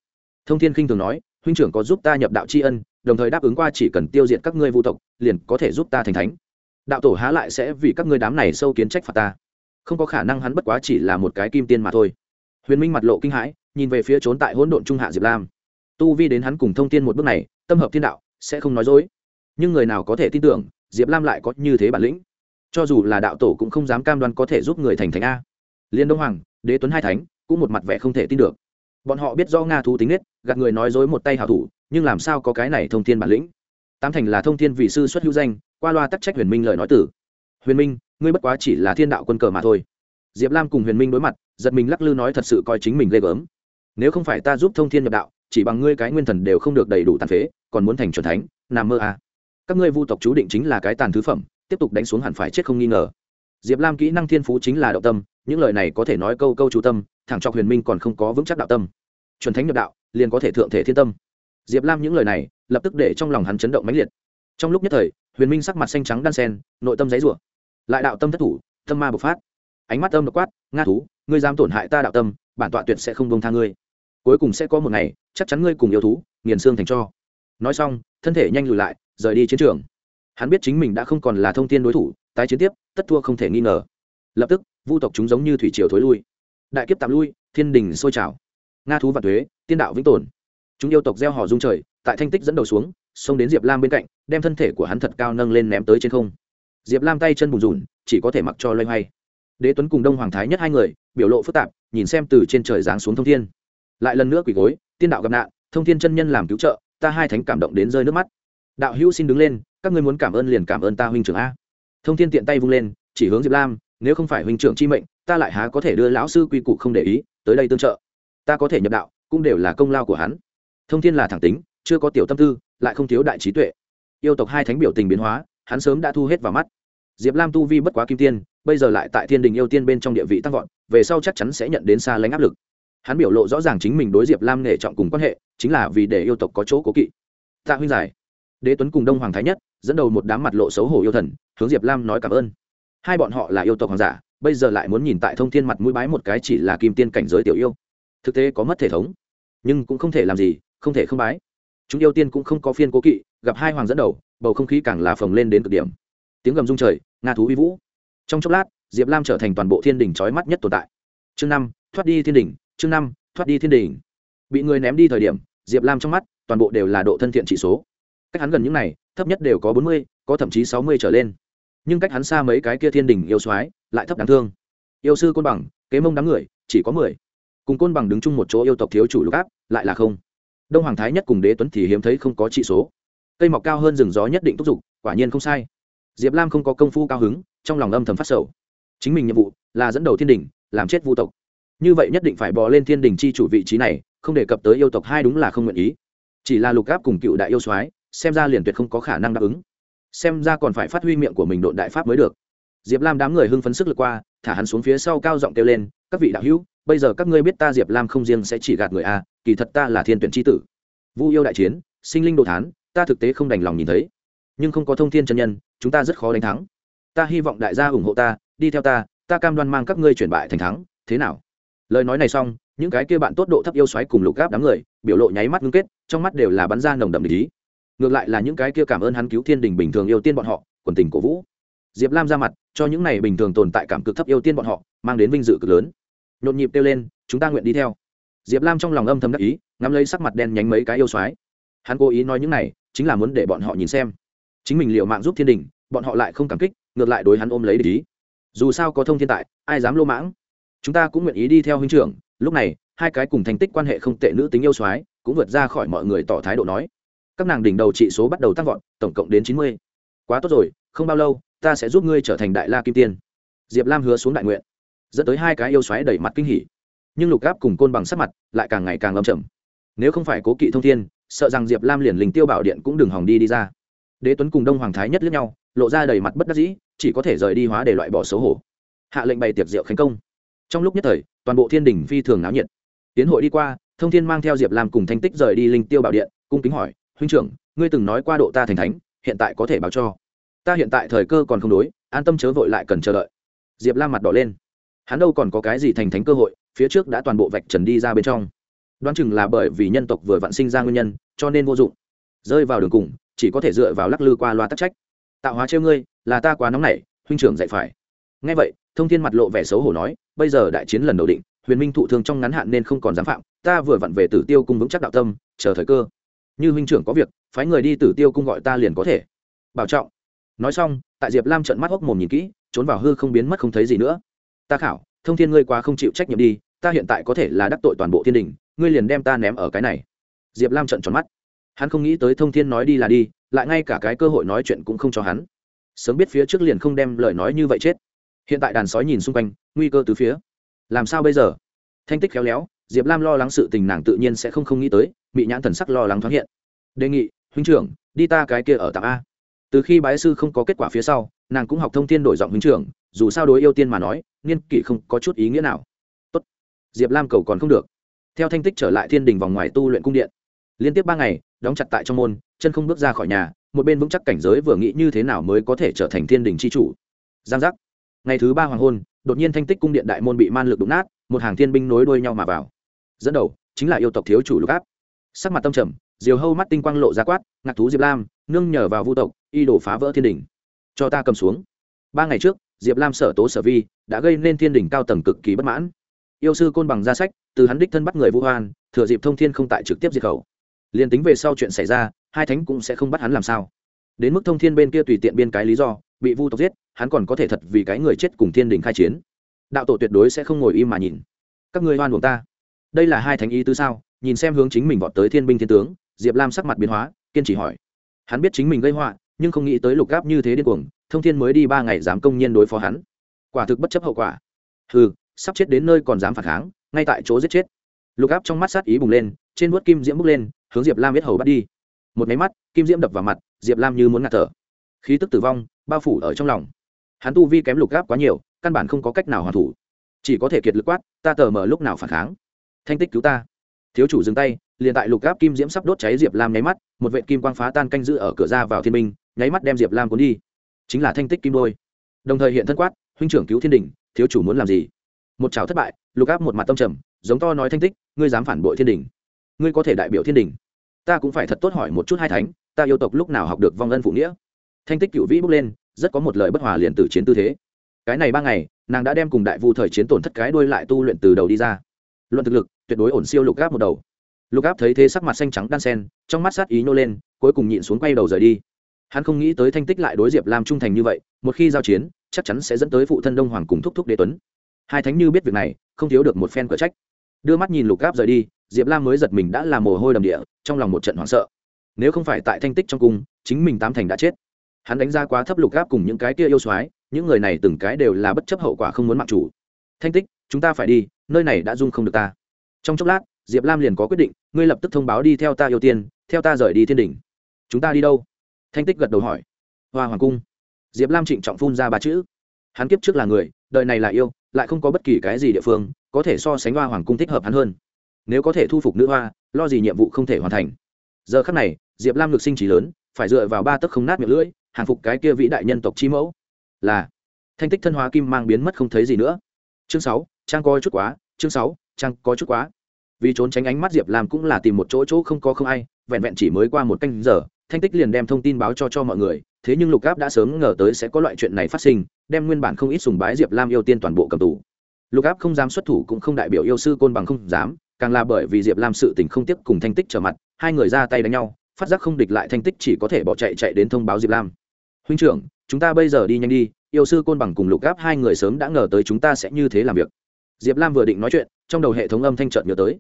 Thông thiên khinh thường nói, huynh trưởng có giúp ta nhập đạo tri ân, đồng thời đáp ứng qua chỉ cần tiêu diệt các ngươi vu tộc, liền có thể giúp ta thành thánh. Đạo tổ há lại sẽ vì các ngươi đám này sâu kiến trách phạt ta. Không có khả năng hắn bất quá chỉ là một cái kim tiên mà thôi. Huyền minh mặt lộ kinh hãi, nhìn về phía trốn tại hỗn độn trung hạ diệp lam. Tu vi đến hắn cùng thông tin một bước này, tâm hợp thiên đạo, sẽ không nói dối. Nhưng người nào có thể tin tưởng, diệp lam lại có như thế bản lĩnh? Cho dù là đạo tổ cũng không dám cam đoan có thể giúp người thành thánh a. Liên đông hoàng, đế tuấn hai thánh cũng một mặt vẻ không thể tin được. Bọn họ biết do nga thú tính nết, gạt người nói dối một tay hảo thủ, nhưng làm sao có cái này thông thiên bản lĩnh? Tám thành là thông thiên vị sư xuất hữu danh, qua loa tắc trách huyền minh lời nói tử. Huyền minh, ngươi bất quá chỉ là thiên đạo quân cờ mà thôi. Diệp lam cùng huyền minh đối mặt, giật mình lắc lư nói thật sự coi chính mình ghê gớm. Nếu không phải ta giúp thông thiên nhập đạo, chỉ bằng ngươi cái nguyên thần đều không được đầy đủ tàn phế, còn muốn thành c thánh, nằm mơ à. các ngươi vu tộc chú định chính là cái tàn thứ phẩm, tiếp tục đánh xuống hẳn phải chết không nghi ngờ. Diệp lam kỹ năng thiên phú chính là đạo tâm những lời này có thể nói câu câu chú tâm, thẳng cho huyền minh còn không có vững chắc đạo tâm. Chuẩn thánh nhập đạo, liền có thể thượng thể thiên tâm. Diệp lam những lời này, lập tức để trong lòng hắn chấn động mãnh liệt. Trong lúc nhất thời, huyền minh sắc mặt xanh trắng đan sen, nội tâm giấy rủa lại đạo tâm thất thủ, tâm ma bộc phát. Ánh mắt âm độc quát, nga thú, ngươi dám tổn hại ta đạo tâm, bản tọa tuyệt sẽ không bông tha ngươi. Cuối cùng sẽ có một ngày, chắc chắn ngươi cùng yêu thú, nghiền xương thành cho. Nói xong, thân thể nhanh lùi lại, rời đi chiến trường. Hắn biết chính mình đã không còn là thông tin đối thủ, tái chiến tiếp, tất thua không thể nghi ngờ lập tức, vu tộc chúng giống như thủy triều thối lui. Đại kiếp tạm lui, thiên đình sôi trào. Nga thú và thuế, tiên đạo vĩnh tồn. Chúng yêu tộc gieo hò dung trời, tại thanh tích dẫn đầu xuống, xông đến diệp lam bên cạnh, đem thân thể của hắn thật cao nâng lên ném tới trên không. Diệp lam tay chân bùn rùn, chỉ có thể mặc cho loay hoay. Đế tuấn cùng đông hoàng thái nhất hai người, biểu lộ phức tạp, nhìn xem từ trên trời giáng xuống thông thiên. Lại lần nữa quỳ gối, tiên đạo gặp nạn, thông thiên chân nhân làm cứu trợ, ta hai thánh cảm động đến rơi nước mắt. Đạo hữu xin đứng lên, các ngươi muốn cảm ơn liền cảm ơn ta huynh trưởng a. Thông thiên tiện tay vung lên, chỉ hướng diệp lam nếu không phải huynh trưởng chi mệnh, ta lại há có thể đưa lão sư quy củ không để ý, tới đây tương trợ. Ta có thể nhập đạo, cũng đều là công lao của hắn. Thông thiên là thẳng tính, chưa có tiểu tâm tư, lại không thiếu đại trí tuệ. Yêu tộc hai thánh biểu tình biến hóa, hắn sớm đã thu hết vào mắt. Diệp lam tu vi bất quá kim tiên, bây giờ lại tại thiên đình yêu tiên bên trong địa vị tăng vọt, về sau chắc chắn sẽ nhận đến xa lánh áp lực. Hắn biểu lộ rõ ràng chính mình đối diệp lam nghệ trọng cùng quan hệ, chính là vì để yêu tộc có chỗ cố kỵ. Tạ huynh giải. Đế tuấn cùng đông hoàng thái nhất, dẫn đầu một đám mặt lộ xấu hổ yêu thần, hướng diệp lam nói cảm ơn hai bọn họ là yêu tộc hoàng giả, bây giờ lại muốn nhìn tại thông thiên mặt mũi bái một cái chỉ là kim tiên cảnh giới tiểu yêu. Thực tế có mất thể thống, nhưng cũng không thể làm gì, không thể không bái. Chúng yêu tiên cũng không có phiên cố kỵ, gặp hai hoàng dẫn đầu, bầu không khí càng là phồng lên đến cực điểm. Tiếng gầm rung trời, nga thú uy vũ. Trong chốc lát, diệp lam trở thành toàn bộ thiên đình trói mắt nhất tồn tại. Chương năm, thoát đi thiên đình chương năm, thoát đi thiên đình bị người ném đi thời điểm, diệp lam trong mắt, toàn bộ đều là độ thân thiện chỉ số. Cách hắn gần những này, thấp nhất đều có bốn mươi, có thậm chí sáu mươi trở lên nhưng cách hắn xa mấy cái kia thiên đình yêu soái lại thấp đáng thương. Yêu sư côn bằng, kế mông đám người, chỉ có mười. Cùng côn bằng đứng chung một chỗ yêu tộc thiếu chủ lục áp, lại là không. Đông hoàng thái nhất cùng đế tuấn thì hiếm thấy không có trị số. Cây mọc cao hơn rừng gió nhất định thúc giục, quả nhiên không sai. Diệp lam không có công phu cao hứng, trong lòng âm thầm phát sầu. Chính mình nhiệm vụ là dẫn đầu thiên đình, làm chết vu tộc. Như vậy nhất định phải bò lên thiên đình chi chủ vị trí này, không đề cập tới yêu tộc hai đúng là không nguyện ý. Chỉ là lục áp cùng cựu đại yêu soái, xem ra liền tuyệt không có khả năng đáp ứng xem ra còn phải phát huy miệng của mình độn đại pháp mới được. Diệp lam đám người hưng phấn sức lực qua, thả hắn xuống phía sau cao giọng kêu lên, các vị đạo hữu, bây giờ các ngươi biết ta diệp lam không riêng sẽ chỉ gạt người a, kỳ thật ta là thiên tuyển tri tử. Vu yêu đại chiến, sinh linh đồ thán, ta thực tế không đành lòng nhìn thấy. Nhưng không có thông thiên chân nhân, chúng ta rất khó đánh thắng. Ta hy vọng đại gia ủng hộ ta, đi theo ta ta cam đoan mang các ngươi chuyển bại thành thắng, thế nào? Lời nói này xong, những cái kia bạn tốt độ thấp yêu xoáy cùng lục gáp đám người, biểu lộ nháy mắt ngưng kết, trong mắt đều là bắn ra nồng đậm lý ngược lại là những cái kia cảm ơn hắn cứu thiên đình bình thường yêu tiên bọn họ, quần tình cổ vũ. Diệp lam ra mặt, cho những này bình thường tồn tại cảm cực thấp yêu tiên bọn họ, mang đến vinh dự cực lớn. Nhộn nhịp kêu lên, chúng ta nguyện đi theo. Diệp lam trong lòng âm thầm đắc ý, ngắm lấy sắc mặt đen nhánh mấy cái yêu soái. Hắn cố ý nói những này, chính là muốn để bọn họ nhìn xem. Chính mình liệu mạng giúp thiên đình, bọn họ lại không cảm kích, ngược lại đối hắn ôm lấy để ý. Dù sao có thông thiên tại, ai dám lô mãng? Chúng ta cũng nguyện ý đi theo huynh trưởng. Lúc này, hai cái cùng thành tích quan hệ không tệ nữ tính yêu soái cũng vượt ra khỏi mọi người tỏ thái độ nói các nàng đỉnh đầu trị số bắt đầu tăng vọt, tổng cộng đến chín mươi. Quá tốt rồi, không bao lâu, ta sẽ giúp ngươi trở thành đại la kim tiên. Diệp lam hứa xuống đại nguyện, dẫn tới hai cái yêu xoáy đẩy mặt kinh hỉ. Nhưng lục gáp cùng côn bằng sắc mặt lại càng ngày càng lâm trầm. Nếu không phải cố kỵ thông thiên, sợ rằng diệp lam liền linh tiêu bảo điện cũng đừng hòng đi đi ra. Đế tuấn cùng đông hoàng thái nhất lướt nhau, lộ ra đầy mặt bất đắc dĩ, chỉ có thể rời đi hóa để loại bỏ xấu hổ. Hạ lệnh bày tiệc rượu khánh công. Trong lúc nhất thời, toàn bộ thiên đình phi thường náo nhiệt. Tiến hội đi qua, thông thiên mang theo diệp lam cùng thanh tích rời đi linh tiêu bảo điện, cung kính hỏi huynh trưởng, ngươi từng nói qua độ ta thành thánh, hiện tại có thể báo cho. Ta hiện tại thời cơ còn không đối, an tâm chớ vội lại cần chờ đợi. Diệp lam mặt đỏ lên. Hắn đâu còn có cái gì thành thánh cơ hội, phía trước đã toàn bộ vạch trần đi ra bên trong. Đoán chừng là bởi vì nhân tộc vừa vặn sinh ra nguyên nhân, cho nên vô dụng. Rơi vào đường cùng, chỉ có thể dựa vào lắc lư qua loa tắc trách. Tạo hóa trêu ngươi, là ta quá nóng nảy, huynh trưởng dạy phải. Ngay vậy, thông thiên mặt lộ vẻ xấu hổ nói, bây giờ đại chiến lần đầu định, huyền minh thụ thương trong ngắn hạn nên không còn dám phạm, ta vừa vặn về tử tiêu cung vững chắc đạo tâm, chờ thời cơ như huynh trưởng có việc, phái người đi tử tiêu cung gọi ta liền có thể. Bảo trọng. Nói xong, tại diệp lam trận mắt hốc mồm nhìn kỹ, trốn vào hư không biến mất không thấy gì nữa. Ta khảo, thông thiên ngươi quá không chịu trách nhiệm đi, ta hiện tại có thể là đắc tội toàn bộ thiên đình, ngươi liền đem ta ném ở cái này. Diệp lam trận tròn mắt. Hắn không nghĩ tới thông thiên nói đi là đi, lại ngay cả cái cơ hội nói chuyện cũng không cho hắn. Sớm biết phía trước liền không đem lời nói như vậy chết. Hiện tại đàn sói nhìn xung quanh, nguy cơ từ phía. Làm sao bây giờ? Thanh tích khéo léo diệp lam lo lắng sự tình nàng tự nhiên sẽ không không nghĩ tới bị nhãn thần sắc lo lắng thoáng hiện. Đề nghị, huynh trưởng, đi ta cái kia ở tạng a. Từ khi bái sư không có kết quả phía sau, nàng cũng học thông tin đổi giọng huynh trưởng, dù sao đối yêu tiên mà nói, niên kỷ không có chút ý nghĩa nào. Tốt. diệp lam cầu còn không được. Theo thanh tích trở lại thiên đình vòng ngoài tu luyện cung điện. Liên tiếp ba ngày, đóng chặt tại trong môn, chân không bước ra khỏi nhà, một bên vững chắc cảnh giới vừa nghĩ như thế nào mới có thể trở thành thiên đình c h i chủ. Giang giác. Ngày thứ ba hoàng hôn, đột nhiên thanh tích cung điện đại môn bị man lực đụng nát, một hàng thiên binh nối đuôi nhau mà vào dẫn đầu chính là yêu tộc thiếu chủ lục áp. Sắc mặt tâm trầm, diều hâu mắt tinh quang lộ ra quát, ngạc thú diệp lam, nương nhờ vào vu tộc, y đổ phá vỡ thiên đình cho ta cầm xuống. Ba ngày trước, diệp lam sở tố sở vi, đã gây nên thiên đình cao tầng cực kỳ bất mãn. Yêu sư côn bằng ra sách, từ hắn đích thân bắt người vu hoan, thừa dịp thông thiên không tại trực tiếp diệt khẩu. Liền tính về sau chuyện xảy ra, hai thánh cũng sẽ không bắt hắn làm sao. Đến mức thông thiên bên kia tùy tiện biên cái lý do, bị vu tộc giết, hắn còn có thể thật vì cái người chết cùng thiên đình khai chiến. Đạo tổ tuyệt đối sẽ không ngồi im mà nhìn. Các ngươi hoan buộc ta đây là hai thánh ý tứ sao? Nhìn xem hướng chính mình vọt tới thiên binh thiên tướng, diệp lam sắc mặt biến hóa, kiên trì hỏi. Hắn biết chính mình gây họa, nhưng không nghĩ tới lục gáp như thế điên cuồng, thông thiên mới đi ba ngày dám công nhiên đối phó hắn. Quả thực bất chấp hậu quả. Hừ, sắp chết đến nơi còn dám phản kháng, ngay tại chỗ giết chết. Lục áp trong mắt sát ý bùng lên, trên vuốt kim diễm bước lên, hướng diệp lam biết hầu bắt đi. Một máy mắt, kim diễm đập vào mặt, diệp lam như muốn ngạt thở. Khí tức tử vong, bao phủ ở trong lòng. Hắn tu vi kém lục gáp quá nhiều, căn bản không có cách nào hoàn thủ. Chỉ có thể kiệt lực quát, ta tờ mở lúc nào phản kháng? Thanh tích cứu ta. Thiếu chủ dừng tay, liền tại lục gáp kim diễm sắp đốt cháy diệp lam nháy mắt, một vệ kim quang phá tan canh giữ ở cửa ra vào thiên minh nháy mắt đem diệp lam cuốn đi. Chính là thanh tích kim đôi. Đồng thời hiện thân quát, huynh trưởng cứu thiên đình, thiếu chủ muốn làm gì? Một chảo thất bại, lục áp một mặt tâm trầm, giống to nói thanh tích, ngươi dám phản bội thiên đình? Ngươi có thể đại biểu thiên đình? Ta cũng phải thật tốt hỏi một chút hai thánh, ta yêu tộc lúc nào học được vong ân phụ nghĩa? Thanh tích cựu vĩ bước lên, rất có một lời bất hòa liền từ chiến tư thế. Cái này ba ngày, nàng đã đem cùng đại vu thời chiến tổn thất cái đuôi lại tu luyện từ đầu đi ra luận thực lực, tuyệt đối ổn siêu lục áp một đầu. Lục áp thấy thế sắc mặt xanh trắng đan sen, trong mắt sát ý nhô lên, cuối cùng nhịn xuống quay đầu rời đi. Hắn không nghĩ tới thanh tích lại đối diệp làm trung thành như vậy, một khi giao chiến, chắc chắn sẽ dẫn tới phụ thân đông hoàng cùng thúc thúc đế tuấn. Hai thánh như biết việc này, không thiếu được một phen cửa trách. Đưa mắt nhìn lục áp rời đi, diệp lam mới giật mình đã làm mồ hôi đầm địa, trong lòng một trận hoảng sợ. Nếu không phải tại thanh tích trong cung, chính mình tám thành đã chết. Hắn đánh ra quá thấp lục áp cùng những cái kia yêu soái, những người này từng cái đều là bất chấp hậu quả không muốn mặc chủ. Thanh tích chúng ta phải đi, nơi này đã dung không được ta. Trong chốc lát, diệp lam liền có quyết định, ngươi lập tức thông báo đi theo ta ưu tiên, theo ta rời đi thiên đình. Chúng ta đi đâu? Thanh tích gật đầu hỏi. Hoa hoàng cung. Diệp lam trịnh trọng phun ra ba chữ. Hắn kiếp trước là người, đời này là yêu, lại không có bất kỳ cái gì địa phương có thể so sánh hoa hoàng cung thích hợp hắn hơn. Nếu có thể thu phục nữ hoa, lo gì nhiệm vụ không thể hoàn thành. Giờ khắc này, diệp lam ngược sinh trí lớn, phải dựa vào ba tấc không nát miệng lưỡi, hàng phục cái kia vĩ đại nhân tộc chi mẫu. Là, thanh tích thân hóa kim mang biến mất không thấy gì nữa. Chương sáu trang coi chút quá, chương sáu, trang có chút quá. Vì trốn tránh ánh mắt diệp lam cũng là tìm một chỗ chỗ không có không ai, vẹn vẹn chỉ mới qua một canh giờ, thanh tích liền đem thông tin báo cho cho mọi người, thế nhưng lục gáp đã sớm ngờ tới sẽ có loại chuyện này phát sinh, đem nguyên bản không ít sùng bái diệp lam yêu tiên toàn bộ cầm tù. Lục áp không dám xuất thủ cũng không đại biểu yêu sư côn bằng không dám, càng là bởi vì diệp lam sự tình không tiếp cùng thanh tích trở mặt, hai người ra tay đánh nhau, phát giác không địch lại thanh tích chỉ có thể bỏ chạy chạy đến thông báo diệp lam. Huynh trưởng, chúng ta bây giờ đi nhanh đi, yêu sư côn bằng cùng lục áp hai người sớm đã ngờ tới chúng ta sẽ như thế làm việc diệp lam vừa định nói chuyện, trong đầu hệ thống âm thanh trợn nhớ tới.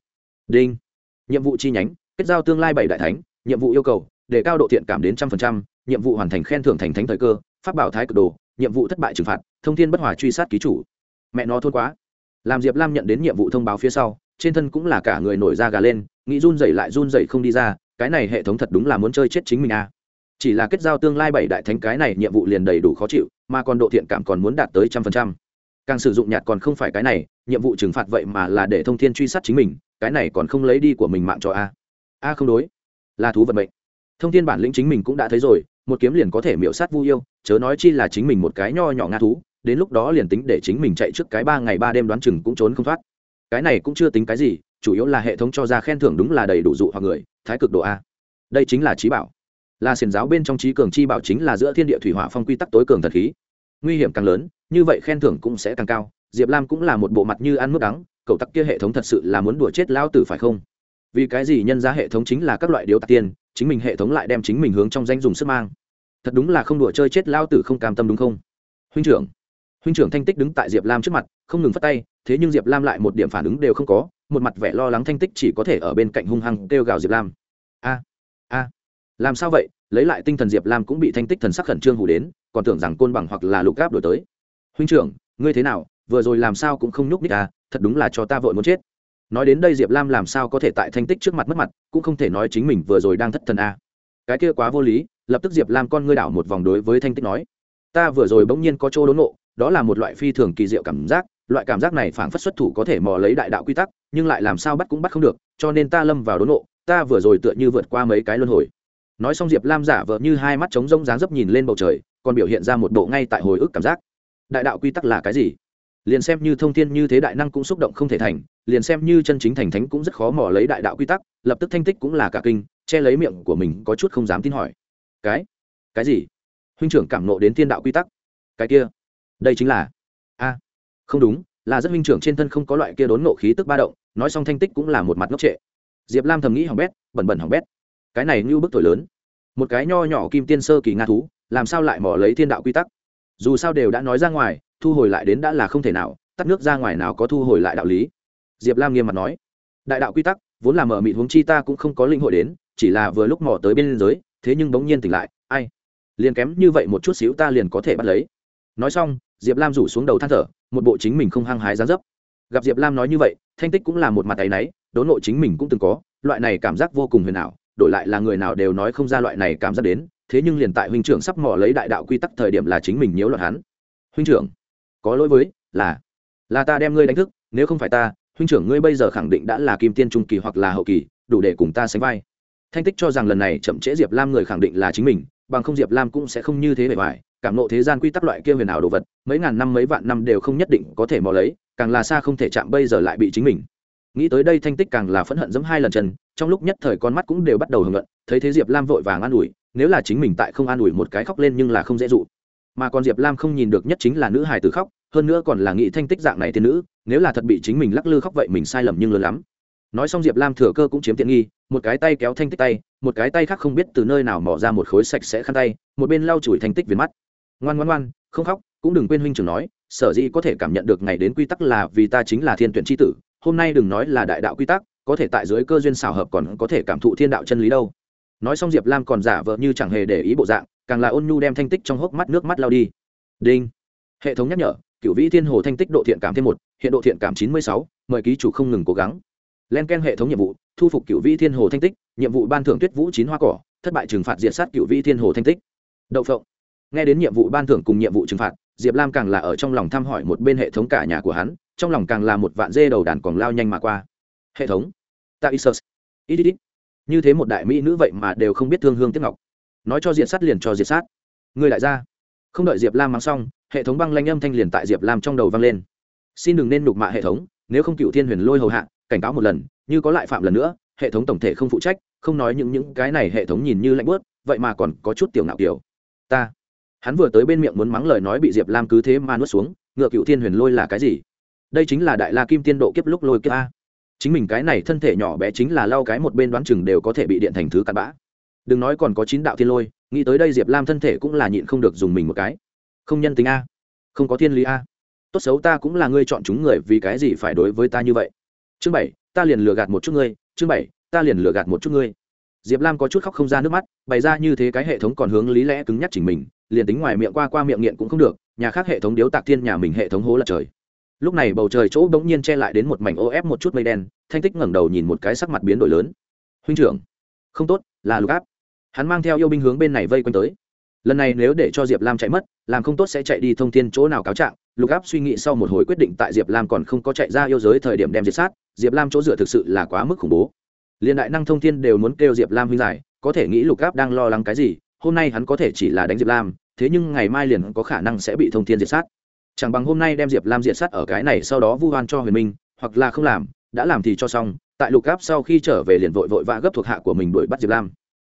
Đinh. Nhiệm vụ chi nhánh, kết giao tương lai bảy đại thánh, nhiệm vụ yêu cầu để cao độ thiện cảm đến trăm phần trăm, nhiệm vụ hoàn thành khen thưởng thành thánh thời cơ phát bảo thái cực đồ, nhiệm vụ thất bại trừng phạt, thông thiên bất hòa truy sát ký chủ. Mẹ nó thôn quá. Làm diệp lam nhận đến nhiệm vụ thông báo phía sau, trên thân cũng là cả người nổi da gà lên, nghĩ run dậy lại run dậy không đi ra, cái này hệ thống thật đúng là muốn chơi chết chính mình à. chỉ là kết giao tương lai bảy đại thánh, cái này nhiệm vụ liền đầy đủ khó chịu, mà còn độ thiện cảm còn muốn đạt tới trăm phần trăm càng sử dụng nhạt còn không phải cái này, nhiệm vụ trừng phạt vậy mà là để thông thiên truy sát chính mình, cái này còn không lấy đi của mình mạng cho a. A không đối. Là thú vật mệnh. Thông thiên bản lĩnh chính mình cũng đã thấy rồi, một kiếm liền có thể miễu sát vu yêu, chớ nói chi là chính mình một cái nho nhỏ nga thú, đến lúc đó liền tính để chính mình chạy trước cái ba ngày ba đêm đoán chừng cũng trốn không thoát. Cái này cũng chưa tính cái gì, chủ yếu là hệ thống cho ra khen thưởng đúng là đầy đủ dụ hoặc người, thái cực độ a. Đây chính là trí bảo. Là xiền giáo bên trong trí cường chi bảo chính là giữa thiên địa thủy hỏa phong quy tắc tối cường thần khí nguy hiểm càng lớn, như vậy khen thưởng cũng sẽ càng cao. Diệp lam cũng là một bộ mặt như ăn mức đắng, cậu tặc kia hệ thống thật sự là muốn đùa chết lao tử phải không? Vì cái gì nhân ra hệ thống chính là các loại điếu tạc tiền, chính mình hệ thống lại đem chính mình hướng trong danh dùng sức mang? Thật đúng là không đùa chơi chết lao tử không cam tâm đúng không? Huynh trưởng huynh trưởng thanh tích đứng tại diệp lam trước mặt, không ngừng phát tay, thế nhưng diệp lam lại một điểm phản ứng đều không có, một mặt vẻ lo lắng thanh tích chỉ có thể ở bên cạnh hung hăng kêu gào diệp lam. A a, làm sao vậy? Lấy lại tinh thần diệp lam cũng bị thanh tích thần sắc khẩn trương hủ đến còn tưởng rằng côn bằng hoặc là lục gáp đổi tới. Huynh trưởng, ngươi thế nào? Vừa rồi làm sao cũng không nhúc ních à? Thật đúng là cho ta vội muốn chết. Nói đến đây diệp lam làm sao có thể tại thanh tích trước mặt mất mặt, cũng không thể nói chính mình vừa rồi đang thất thần à. cái kia quá vô lý, lập tức diệp lam con ngươi đảo một vòng đối với thanh tích nói. Ta vừa rồi bỗng nhiên có chỗ đốn nộ đó là một loại phi thường kỳ diệu cảm giác, loại cảm giác này phảng phất xuất thủ có thể mò lấy đại đạo quy tắc, nhưng lại làm sao bắt cũng bắt không được, cho nên ta lâm vào đốn nộ ta vừa rồi tựa như vượt qua mấy cái luân hồi. Nói xong diệp lam giả vờ như hai mắt trống rông dáng dấp nhìn lên bầu trời còn biểu hiện ra một độ ngay tại hồi ức cảm giác. Đại đạo quy tắc là cái gì? Liền xem như thông tin như thế đại năng cũng xúc động không thể thành, liền xem như chân chính thành thánh cũng rất khó mò lấy đại đạo quy tắc, lập tức thanh tích cũng là cả kinh, che lấy miệng của mình có chút không dám tin hỏi. Cái? Cái gì? Huynh trưởng cảm nộ đến thiên đạo quy tắc. Cái kia? Đây chính là? A. Không đúng, là rất huynh trưởng trên thân không có loại kia đốn nộ khí tức ba động, nói xong thanh tích cũng là một mặt ngốc trệ. Diệp lam thầm nghĩ hỏng bét, bẩn bẩn hỏng bét. Cái này như bức tuổi lớn. Một cái nho nhỏ kim tiên sơ kỳ nga thú làm sao lại mỏ lấy thiên đạo quy tắc? Dù sao đều đã nói ra ngoài, thu hồi lại đến đã là không thể nào, tắt nước ra ngoài nào có thu hồi lại đạo lý. Diệp lam nghiêm mặt nói, đại đạo quy tắc, vốn là mở mịt huống chi ta cũng không có linh hội đến, chỉ là vừa lúc mò tới bên giới, thế nhưng bỗng nhiên tỉnh lại, ai? Liền kém như vậy một chút xíu ta liền có thể bắt lấy. Nói xong, diệp lam rủ xuống đầu than thở, một bộ chính mình không hăng hái ra dấp. Gặp diệp lam nói như vậy, thanh tích cũng là một mặt tay náy, đốn nội chính mình cũng từng có, loại này cảm giác vô cùng huyền ảo, đổi lại là người nào đều nói không ra loại này cảm giác đến thế nhưng liền tại huynh trưởng sắp mò lấy đại đạo quy tắc thời điểm là chính mình nhiễu loạn hắn. Huynh trưởng, có lỗi với, là là ta đem ngươi đánh thức, nếu không phải ta, huynh trưởng ngươi bây giờ khẳng định đã là kim tiên trung kỳ hoặc là hậu kỳ, đủ để cùng ta sánh vai. Thanh tích cho rằng lần này chậm trễ diệp lam người khẳng định là chính mình, bằng không diệp lam cũng sẽ không như thế bề ngoài, cảm nộ thế gian quy tắc loại kia huyền ảo đồ vật, mấy ngàn năm mấy vạn năm đều không nhất định có thể mò lấy, càng là xa không thể chạm bây giờ lại bị chính mình. Nghĩ tới đây thanh tích càng là phẫn hận giẫm hai lần chân, trong lúc nhất thời con mắt cũng đều bắt đầu hưởng luận, thấy thế diệp lam vội vàng an ủi nếu là chính mình tại không an ủi một cái khóc lên nhưng là không dễ dụ. Mà còn diệp lam không nhìn được nhất chính là nữ hài tử khóc, hơn nữa còn là nghị thanh tích dạng này thiên nữ, nếu là thật bị chính mình lắc lư khóc vậy mình sai lầm nhưng lớn lắm. Nói xong diệp lam thừa cơ cũng chiếm tiện nghi, một cái tay kéo thanh tích tay, một cái tay khác không biết từ nơi nào mỏ ra một khối sạch sẽ khăn tay, một bên lau chùi thanh tích viền mắt. Ngoan ngoan ngoan, không khóc, cũng đừng quên huynh trưởng nói, sở dĩ có thể cảm nhận được ngày đến quy tắc là vì ta chính là thiên tuyển tri tử, hôm nay đừng nói là đại đạo quy tắc, có thể tại dưới cơ duyên xảo hợp còn có thể cảm thụ thiên đạo chân lý đâu nói xong diệp lam còn giả vờ như chẳng hề để ý bộ dạng, càng là ôn nhu đem thanh tích trong hốc mắt nước mắt lao đi. Đinh. Hệ thống nhắc nhở cựu vĩ thiên hồ thanh tích độ thiện cảm thêm một, hiện độ thiện cảm chín mươi sáu, mời ký chủ không ngừng cố gắng. Len ken hệ thống nhiệm vụ, thu phục cựu vĩ thiên hồ thanh tích, nhiệm vụ ban thưởng tuyết vũ chín hoa cỏ, thất bại trừng phạt diện sát cựu vĩ thiên hồ thanh tích. Đậu phộng. Nghe đến nhiệm vụ ban thưởng cùng nhiệm vụ trừng phạt, diệp lam càng là ở trong lòng thăm hỏi một bên hệ thống cả nhà của hắn, trong lòng càng là một vạn dê đầu đàn còn lao nhanh mà qua. Hệ thống. Ta isus ít ít ít như thế một đại mỹ nữ vậy mà đều không biết thương hương tiếc ngọc. Nói cho diệt sát liền cho diệt sát. Người lại ra. Không đợi diệp lam mang xong, hệ thống băng lanh âm thanh liền tại diệp lam trong đầu vang lên. Xin đừng nên đục mạ hệ thống, nếu không cựu thiên huyền lôi hầu hạ, cảnh cáo một lần, như có lại phạm lần nữa, hệ thống tổng thể không phụ trách, không nói những những cái này hệ thống nhìn như lạnh bớt vậy mà còn có chút tiểu ngạo kiểu. Ta, hắn vừa tới bên miệng muốn mắng lời nói bị diệp lam cứ thế mà nuốt xuống, ngựa cựu thiên huyền lôi là cái gì? Đây chính là đại la kim tiên độ kiếp lúc lôi kiếp a chính mình cái này thân thể nhỏ bé chính là lau cái một bên đoán chừng đều có thể bị điện thành thứ cặn bã. Đừng nói còn có chín đạo thiên lôi, nghĩ tới đây diệp lam thân thể cũng là nhịn không được dùng mình một cái. Không nhân tính a. Không có thiên lý a. Tốt xấu ta cũng là ngươi chọn chúng người vì cái gì phải đối với ta như vậy. Chương bảy, ta liền lừa gạt một chút ngươi. Chương bảy, ta liền lừa gạt một chút ngươi. Diệp lam có chút khóc không ra nước mắt, bày ra như thế cái hệ thống còn hướng lý lẽ cứng nhắc chỉnh mình, liền tính ngoài miệng qua qua miệng nghiện cũng không được, nhà khác hệ thống điếu tạc thiên nhà mình hệ thống hố lật trời lúc này bầu trời chỗ bỗng nhiên che lại đến một mảnh ô ép một chút mây đen, thanh tích ngẩng đầu nhìn một cái sắc mặt biến đổi lớn. Huynh trưởng. Không tốt, là lục áp. Hắn mang theo yêu binh hướng bên này vây quanh tới. Lần này nếu để cho diệp lam chạy mất, làm không tốt sẽ chạy đi thông tin chỗ nào cáo trạng. Lục áp suy nghĩ sau một hồi quyết định tại diệp lam còn không có chạy ra yêu giới thời điểm đem diệt sát, diệp lam chỗ dựa thực sự là quá mức khủng bố. Liên đại năng thông thiên đều muốn kêu diệp lam huynh giải, có thể nghĩ lục áp đang lo lắng cái gì, hôm nay hắn có thể chỉ là đánh diệp lam, thế nhưng ngày mai liền có khả năng sẽ bị thông thiên diệt sát chẳng bằng hôm nay đem diệp lam diệt sát ở cái này, sau đó vu hoan cho huyền minh, hoặc là không làm, đã làm thì cho xong. Tại lục áp sau khi trở về liền vội vội vã gấp thuộc hạ của mình đuổi bắt diệp lam.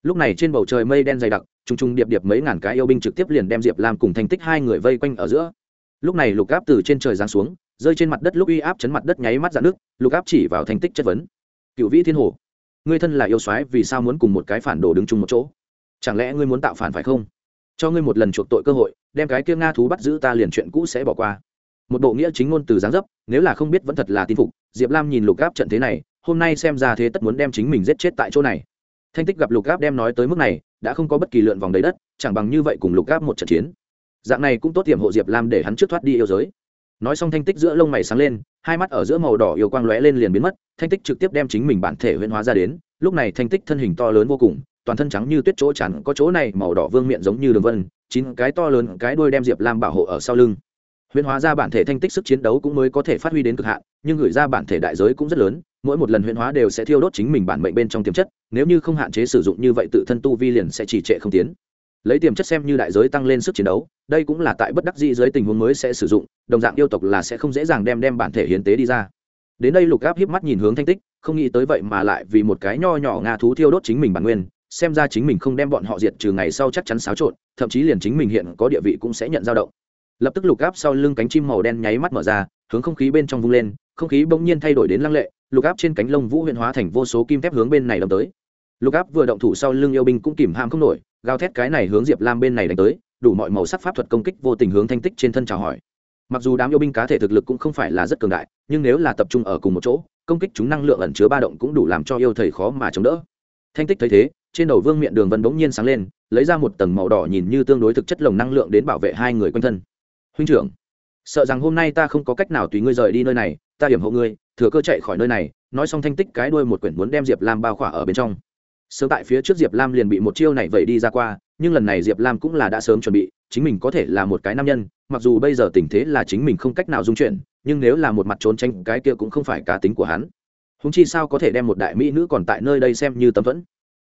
Lúc này trên bầu trời mây đen dày đặc t r u n g t r u n g điệp điệp mấy ngàn cái yêu binh trực tiếp liền đem diệp lam cùng thành tích hai người vây quanh ở giữa. Lúc này lục áp từ trên trời giáng xuống, rơi trên mặt đất lúc uy áp chấn mặt đất nháy mắt dạn nước lục áp chỉ vào thành tích chất vấn. Cựu vĩ thiên hồ, ngươi thân là yêu soái vì sao muốn cùng một cái phản đồ đứng chung một chỗ? Chẳng lẽ ngươi muốn tạo phản phải không? Cho ngươi một lần chuộc tội cơ hội, đem cái kia nga thú bắt giữ ta liền chuyện cũ sẽ bỏ qua. Một bộ nghĩa chính ngôn từ giáng dấp, nếu là không biết vẫn thật là tin phục, diệp lam nhìn lục gáp trận thế này, hôm nay xem ra thế tất muốn đem chính mình giết chết tại chỗ này. Thanh tích gặp lục gáp đem nói tới mức này, đã không có bất kỳ lượn vòng đầy đất, chẳng bằng như vậy cùng lục gáp một trận chiến. Dạng này cũng tốt tiềm hộ diệp lam để hắn trước thoát đi yêu giới. Nói xong thanh tích giữa lông mày sáng lên, hai mắt ở giữa màu đỏ yêu quang lóe lên liền biến mất, thanh tích trực tiếp đem chính mình bản thể huyễn hóa ra đến, lúc này thanh tích thân hình to lớn vô cùng toàn thân trắng như tuyết chỗ chắn, có chỗ này màu đỏ vương miệng giống như đường vân, chín cái to lớn, cái đuôi đem diệp lam bảo hộ ở sau lưng. Huyễn hóa ra bản thể thanh tích sức chiến đấu cũng mới có thể phát huy đến cực hạn, nhưng gửi ra bản thể đại giới cũng rất lớn, mỗi một lần huyễn hóa đều sẽ thiêu đốt chính mình bản mệnh bên trong tiềm chất, nếu như không hạn chế sử dụng như vậy tự thân tu vi liền sẽ trì trệ không tiến. Lấy tiềm chất xem như đại giới tăng lên sức chiến đấu, đây cũng là tại bất đắc dĩ dưới tình huống mới sẽ sử dụng, đồng dạng yêu tộc là sẽ không dễ dàng đem đem bản thể hiến tế đi ra. Đến đây lục gáp hiếp mắt nhìn hướng thanh tích, không nghĩ tới vậy mà lại vì một cái nho nhỏ nga thú thiêu đốt chính mình bản nguyên xem ra chính mình không đem bọn họ diệt trừ ngày sau chắc chắn xáo trộn, thậm chí liền chính mình hiện có địa vị cũng sẽ nhận dao động. Lập tức lục áp sau lưng cánh chim màu đen nháy mắt mở ra, hướng không khí bên trong vung lên, không khí bỗng nhiên thay đổi đến lăng lệ, lục áp trên cánh lông vũ huyện hóa thành vô số kim thép hướng bên này đâm tới. Lục áp vừa động thủ sau lưng yêu binh cũng kìm ham không nổi, gào thét cái này hướng diệp lam bên này đánh tới, đủ mọi màu sắc pháp thuật công kích vô tình hướng thanh tích trên thân chào hỏi. Mặc dù đám yêu binh cá thể thực lực cũng không phải là rất cường đại, nhưng nếu là tập trung ở cùng một chỗ, công kích chúng năng lượng ẩn chứa ba động cũng đủ làm cho yêu thầy khó mà chống đỡ. Thanh tích thấy thế trên đầu vương miệng đường vân bỗng nhiên sáng lên, lấy ra một tầng màu đỏ nhìn như tương đối thực chất lồng năng lượng đến bảo vệ hai người quanh thân. Huynh trưởng, sợ rằng hôm nay ta không có cách nào tùy ngươi rời đi nơi này, ta hiểm hộ ngươi, thừa cơ chạy khỏi nơi này, nói xong thanh tích cái đuôi một quyển muốn đem diệp lam bao khỏa ở bên trong. Sớm tại phía trước diệp lam liền bị một chiêu này vẩy đi ra qua, nhưng lần này diệp lam cũng là đã sớm chuẩn bị, chính mình có thể là một cái nam nhân, mặc dù bây giờ tình thế là chính mình không cách nào dung chuyển, nhưng nếu là một mặt trốn tranh cái kia cũng không phải cá tính của hắn. Húng chi sao có thể đem một đại mỹ nữ còn tại nơi đây xem như tấm vẫn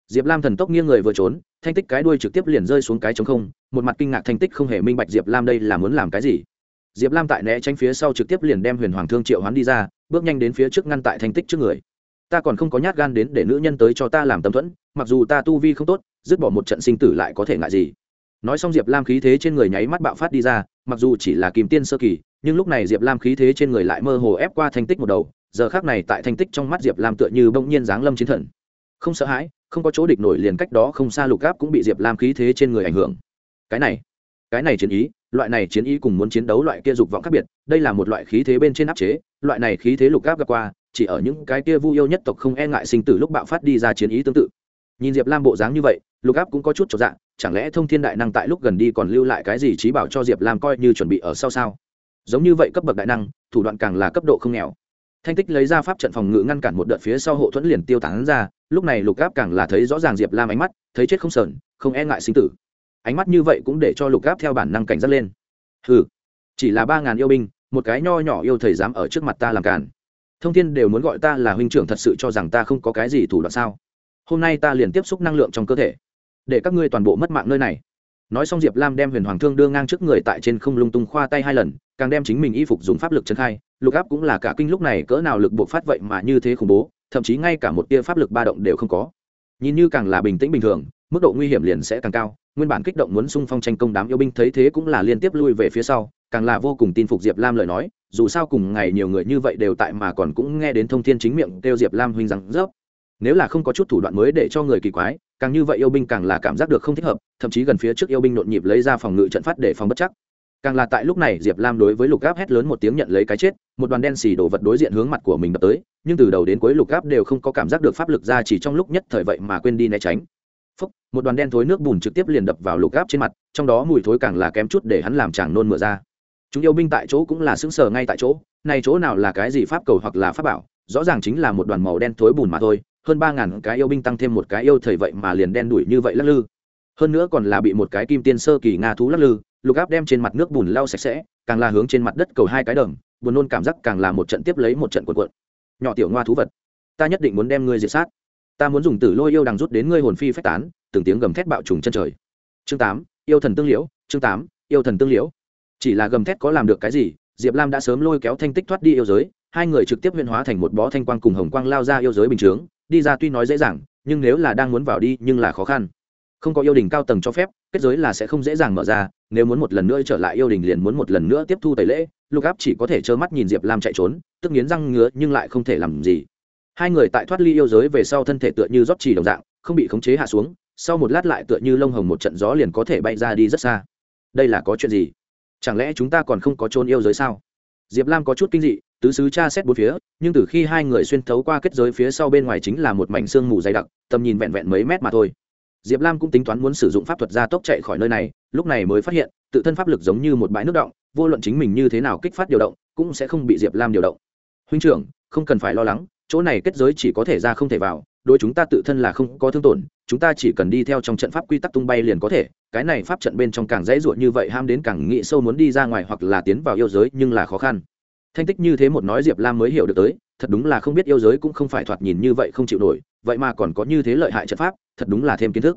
diệp lam thần tốc nghiêng người vừa trốn, thanh tích cái đuôi trực tiếp liền rơi xuống cái trống không, một mặt kinh ngạc thanh tích không hề minh bạch diệp lam đây là muốn làm cái gì. Diệp lam tại né tránh phía sau trực tiếp liền đem huyền hoàng thương triệu hoán đi ra, bước nhanh đến phía trước ngăn tại thanh tích trước người. Ta còn không có nhát gan đến để nữ nhân tới cho ta làm tâm thuẫn, mặc dù ta tu vi không tốt, dứt bỏ một trận sinh tử lại có thể ngại gì. Nói xong diệp lam khí thế trên người nháy mắt bạo phát đi ra, mặc dù chỉ là kìm tiên sơ kỳ, nhưng lúc này diệp lam khí thế trên người lại mơ hồ ép qua thanh tích một đầu, giờ khác này tại thanh tích trong mắt diệp lam tựa như bỗng nhiên giáng lâm chiến thần. Không sợ hãi không có chỗ địch nổi liền cách đó không xa lục gáp cũng bị diệp lam khí thế trên người ảnh hưởng. Cái này cái này chiến ý, loại này chiến ý cùng muốn chiến đấu loại kia dục vọng khác biệt, đây là một loại khí thế bên trên áp chế, loại này khí thế lục gáp gặp qua, chỉ ở những cái kia vu yêu nhất tộc không e ngại sinh tử lúc bạo phát đi ra chiến ý tương tự. Nhìn diệp lam bộ dáng như vậy, lục áp cũng có chút trọn dạng chẳng lẽ thông thiên đại năng tại lúc gần đi còn lưu lại cái gì trí bảo cho diệp lam coi như chuẩn bị ở sau sao? Giống như vậy cấp bậc đại năng, thủ đoạn càng là cấp độ không nghèo thanh tích lấy ra pháp trận phòng ngự ngăn cản một đợt phía sau hộ thuẫn liền tiêu tán ra, lúc này lục áp càng là thấy rõ ràng diệp lam ánh mắt, thấy chết không sờn, không e ngại sinh tử. Ánh mắt như vậy cũng để cho lục áp theo bản năng cảnh giác lên. Ừ chỉ là ba ngàn yêu binh, một cái nho nhỏ yêu thầy dám ở trước mặt ta làm cản thông thiên đều muốn gọi ta là huynh trưởng thật sự cho rằng ta không có cái gì thủ đoạn sao? Hôm nay ta liền tiếp xúc năng lượng trong cơ thể, để các ngươi toàn bộ mất mạng nơi này nói xong diệp lam đem huyền hoàng thương đưa ngang trước người tại trên không lung tung khoa tay hai lần, càng đem chính mình y phục dùng pháp lực trấn khai. Lục áp cũng là cả kinh lúc này cỡ nào lực buộc phát vậy mà như thế khủng bố, thậm chí ngay cả một tia pháp lực ba động đều không có. Nhìn như càng là bình tĩnh bình thường, mức độ nguy hiểm liền sẽ càng cao, nguyên bản kích động muốn xung phong tranh công đám yêu binh thấy thế cũng là liên tiếp lui về phía sau, càng là vô cùng tin phục diệp lam lời nói, dù sao cùng ngày nhiều người như vậy đều tại mà còn cũng nghe đến thông thiên chính miệng kêu diệp lam huynh rằng rớp nếu là không có chút thủ đoạn mới để cho người kỳ quái càng như vậy yêu binh càng là cảm giác được không thích hợp thậm chí gần phía trước yêu binh nhộn nhịp lấy ra phòng ngự trận phát để phòng bất chắc. Càng là tại lúc này diệp lam đối với lục gáp hét lớn một tiếng nhận lấy cái chết một đoàn đen xì đổ vật đối diện hướng mặt của mình đập tới nhưng từ đầu đến cuối lục gáp đều không có cảm giác được pháp lực ra chỉ trong lúc nhất thời vậy mà quên đi né tránh. Phúc, một đoàn đen thối nước bùn trực tiếp liền đập vào lục gáp trên mặt trong đó mùi thối càng là kém chút để hắn làm chàng nôn mửa ra. Chúng yêu binh tại chỗ cũng là sững sờ ngay tại chỗ này chỗ nào là cái gì pháp cầu hoặc là pháp bảo rõ ràng chính là một đoàn màu đen thối bùn mà thôi hơn ba ngàn cái yêu binh tăng thêm một cái yêu thời vậy mà liền đen đuổi như vậy lắc lư. Hơn nữa còn là bị một cái kim tiên sơ kỳ nga thú lắc lư, lục áp đem trên mặt nước bùn lau sạch sẽ, càng là hướng trên mặt đất cầu hai cái đầm, buồn nôn cảm giác càng là một trận tiếp lấy một trận cuộn cuộn. Nhỏ tiểu ngoa thú vật, ta nhất định muốn đem ngươi diệt sát. Ta muốn dùng tử lôi yêu đằng rút đến ngươi hồn phi phách tán, từng tiếng gầm thét bạo trùng chân trời. Chương tám, yêu thần tương liễu, chương tám, yêu thần tương liễu. Chỉ là gầm thét có làm được cái gì, diệp lam đã sớm lôi kéo thanh tích thoát đi yêu giới, hai người trực tiếp huyên hóa thành một bó thanh quang cùng hồng quang lao ra yêu giới bình chướng đi ra tuy nói dễ dàng, nhưng nếu là đang muốn vào đi nhưng là khó khăn. Không có yêu đình cao tầng cho phép, kết giới là sẽ không dễ dàng mở ra, nếu muốn một lần nữa trở lại yêu đình liền muốn một lần nữa tiếp thu tẩy lễ, lục áp chỉ có thể trơ mắt nhìn diệp lam chạy trốn, tức nghiến răng ngứa nhưng lại không thể làm gì. Hai người tại thoát ly yêu giới về sau thân thể tựa như rót chỉ đồng dạng, không bị khống chế hạ xuống, sau một lát lại tựa như lông hồng một trận gió liền có thể bay ra đi rất xa. Đây là có chuyện gì? Chẳng lẽ chúng ta còn không có trôn yêu giới sao? Diệp lam có chút kinh dị tứ sứ tra xét bốn phía, nhưng từ khi hai người xuyên thấu qua kết giới phía sau bên ngoài chính là một mảnh xương mù dày đặc, tầm nhìn vẹn vẹn mấy mét mà thôi. Diệp lam cũng tính toán muốn sử dụng pháp thuật gia tốc chạy khỏi nơi này, lúc này mới phát hiện, tự thân pháp lực giống như một bãi nước động, vô luận chính mình như thế nào kích phát điều động, cũng sẽ không bị diệp lam điều động. Huynh trưởng, không cần phải lo lắng, chỗ này kết giới chỉ có thể ra không thể vào, đối chúng ta tự thân là không có thương tổn, chúng ta chỉ cần đi theo trong trận pháp quy tắc tung bay liền có thể, cái này pháp trận bên trong càng dễ dụa như vậy, ham đến càng nghĩ sâu muốn đi ra ngoài hoặc là tiến vào yêu giới nhưng là khó khăn thanh tích như thế một nói diệp lam mới hiểu được tới, thật đúng là không biết yêu giới cũng không phải thoạt nhìn như vậy không chịu nổi, vậy mà còn có như thế lợi hại trận pháp, thật đúng là thêm kiến thức.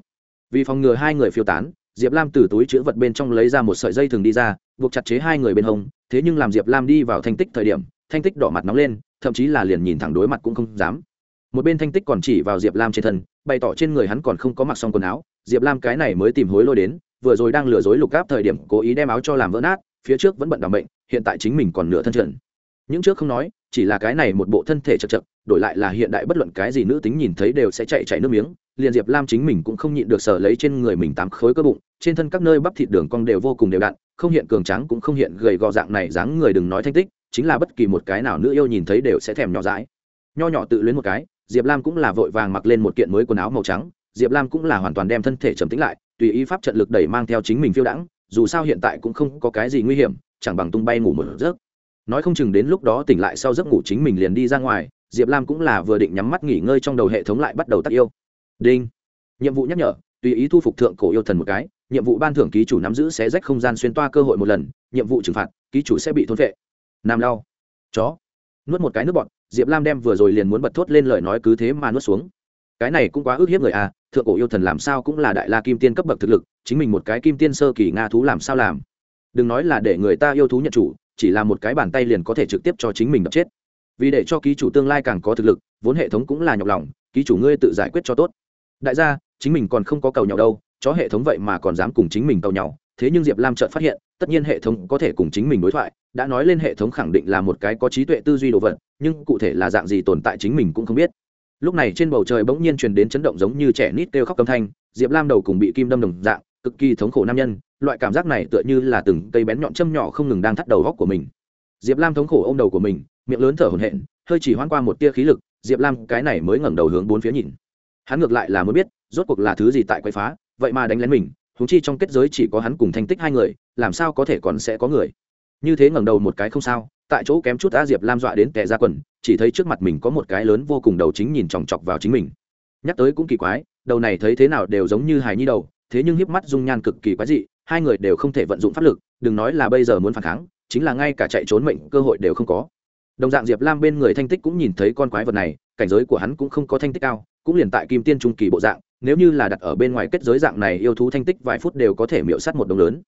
Vì phòng ngừa hai người phiêu tán, diệp lam từ túi chữ vật bên trong lấy ra một sợi dây thường đi ra, buộc chặt chế hai người bên hông, thế nhưng làm diệp lam đi vào thanh tích thời điểm, thanh tích đỏ mặt nóng lên, thậm chí là liền nhìn thẳng đối mặt cũng không dám. Một bên thanh tích còn chỉ vào diệp lam trên thân, bày tỏ trên người hắn còn không có mặc xong quần áo, diệp lam cái này mới tìm hối lôi đến, vừa rồi đang lừa dối lục gáp thời điểm cố ý đem áo cho làm vỡ nát, phía trước vẫn bận đảm bệnh, hiện tại chính mình còn nửa thân trần những trước không nói, chỉ là cái này một bộ thân thể chật chật, đổi lại là hiện đại bất luận cái gì nữ tính nhìn thấy đều sẽ chạy chạy nước miếng. Liền diệp lam chính mình cũng không nhịn được sở lấy trên người mình tám khối cơ bụng, trên thân các nơi bắp thịt đường cong đều vô cùng đều đặn, không hiện cường trắng cũng không hiện gầy gò dạng này dáng người đừng nói thanh tích, chính là bất kỳ một cái nào nữ yêu nhìn thấy đều sẽ thèm nhỏ dãi. Nho nhỏ tự luyến một cái, diệp lam cũng là vội vàng mặc lên một kiện mới quần áo màu trắng, diệp lam cũng là hoàn toàn đem thân thể trầm tính lại, tùy ý pháp trận lực đẩy mang theo chính mình phiêu đãng, dù sao hiện tại cũng không có cái gì nguy hiểm, chẳng bằng tung bay ngủ một giấc nói không chừng đến lúc đó tỉnh lại sau giấc ngủ chính mình liền đi ra ngoài, diệp lam cũng là vừa định nhắm mắt nghỉ ngơi trong đầu hệ thống lại bắt đầu tắt yêu. Đinh. Nhiệm vụ nhắc nhở, tùy ý thu phục thượng cổ yêu thần một cái, nhiệm vụ ban thưởng ký chủ nắm giữ sẽ rách không gian xuyên toa cơ hội một lần, nhiệm vụ trừng phạt, ký chủ sẽ bị thôn vệ. Nam lau chó. Nuốt một cái nước bọt, diệp lam đem vừa rồi liền muốn bật thốt lên lời nói cứ thế mà nuốt xuống. Cái này cũng quá ức hiếp người à thượng cổ yêu thần làm sao cũng là đại la kim tiên cấp bậc thực lực, chính mình một cái kim tiên sơ kỳ nga thú làm sao làm? Đừng nói là để người ta yêu thú nhận chủ chỉ là một cái bàn tay liền có thể trực tiếp cho chính mình đập chết. Vì để cho ký chủ tương lai càng có thực lực, vốn hệ thống cũng là nhọc lòng, ký chủ ngươi tự giải quyết cho tốt. Đại gia, chính mình còn không có cầu nhau đâu, chó hệ thống vậy mà còn dám cùng chính mình cầu nhau thế nhưng diệp lam chợt phát hiện, tất nhiên hệ thống có thể cùng chính mình đối thoại, đã nói lên hệ thống khẳng định là một cái có trí tuệ tư duy đồ vật, nhưng cụ thể là dạng gì tồn tại chính mình cũng không biết. Lúc này trên bầu trời bỗng nhiên truyền đến chấn động giống như trẻ nít kêu khóc âm thanh, diệp lam đầu cùng bị kim đâm đồng dạng, cực kỳ thống khổ nam nhân loại cảm giác này tựa như là từng cây bén nhọn châm nhỏ không ngừng đang thắt đầu góc của mình. Diệp lam thống khổ ô m đầu của mình, miệng lớn thở hổn hển, hơi chỉ hoãn qua một tia khí lực, diệp lam cái này mới ngẩng đầu hướng bốn phía nhìn. Hắn ngược lại là mới biết, rốt cuộc là thứ gì tại quậy phá, vậy mà đánh lén mình húng chi trong kết giới chỉ có hắn cùng thanh tích hai người, làm sao có thể còn sẽ có người? Như thế ngẩng đầu một cái không sao, tại chỗ kém chút a diệp lam dọa đến tệ ra quần, chỉ thấy trước mặt mình có một cái lớn vô cùng đầu chính nhìn chòng chọc vào chính mình. Nhắc tới cũng kỳ quái, đầu này thấy thế nào đều giống như hài nhi đầu, thế nhưng hiếp mắt dung nhan cực kỳ quái dị hai người đều không thể vận dụng pháp lực, đừng nói là bây giờ muốn phản kháng, chính là ngay cả chạy trốn mệnh cơ hội đều không có. Đồng dạng diệp lam bên người thanh tích cũng nhìn thấy con quái vật này, cảnh giới của hắn cũng không có thanh tích cao, cũng liền tại kim tiên trung kỳ bộ dạng, nếu như là đặt ở bên ngoài kết giới dạng này yêu thú thanh tích vài phút đều có thể miễu sát một đồng lớn.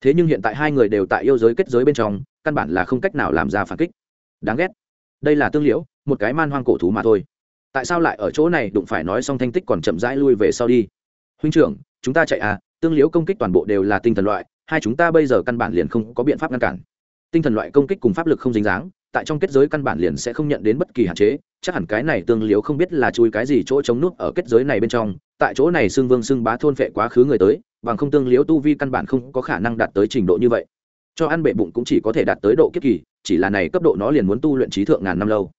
Thế nhưng hiện tại hai người đều tại yêu giới kết giới bên trong, căn bản là không cách nào làm ra phản kích. Đáng ghét. Đây là tương liễu, một cái man hoang cổ thú mà thôi. Tại sao lại ở chỗ này, đụng phải nói xong thanh tích còn chậm rãi lui về sau đi. Huynh trưởng, chúng ta chạy à tương liễu công kích toàn bộ đều là tinh thần loại, hai chúng ta bây giờ căn bản liền không có biện pháp ngăn cản. Tinh thần loại công kích cùng pháp lực không dính dáng, tại trong kết giới căn bản liền sẽ không nhận đến bất kỳ hạn chế, chắc hẳn cái này tương liễu không biết là chui cái gì chỗ chống nút ở kết giới này bên trong, tại chỗ này xưng vương xưng bá thôn phệ quá khứ người tới, bằng không tương liễu tu vi căn bản không có khả năng đạt tới trình độ như vậy. Cho ăn bệ bụng cũng chỉ có thể đạt tới độ kiếp kỳ, chỉ là này cấp độ nó liền muốn tu luyện trí thượng ngàn năm lâu.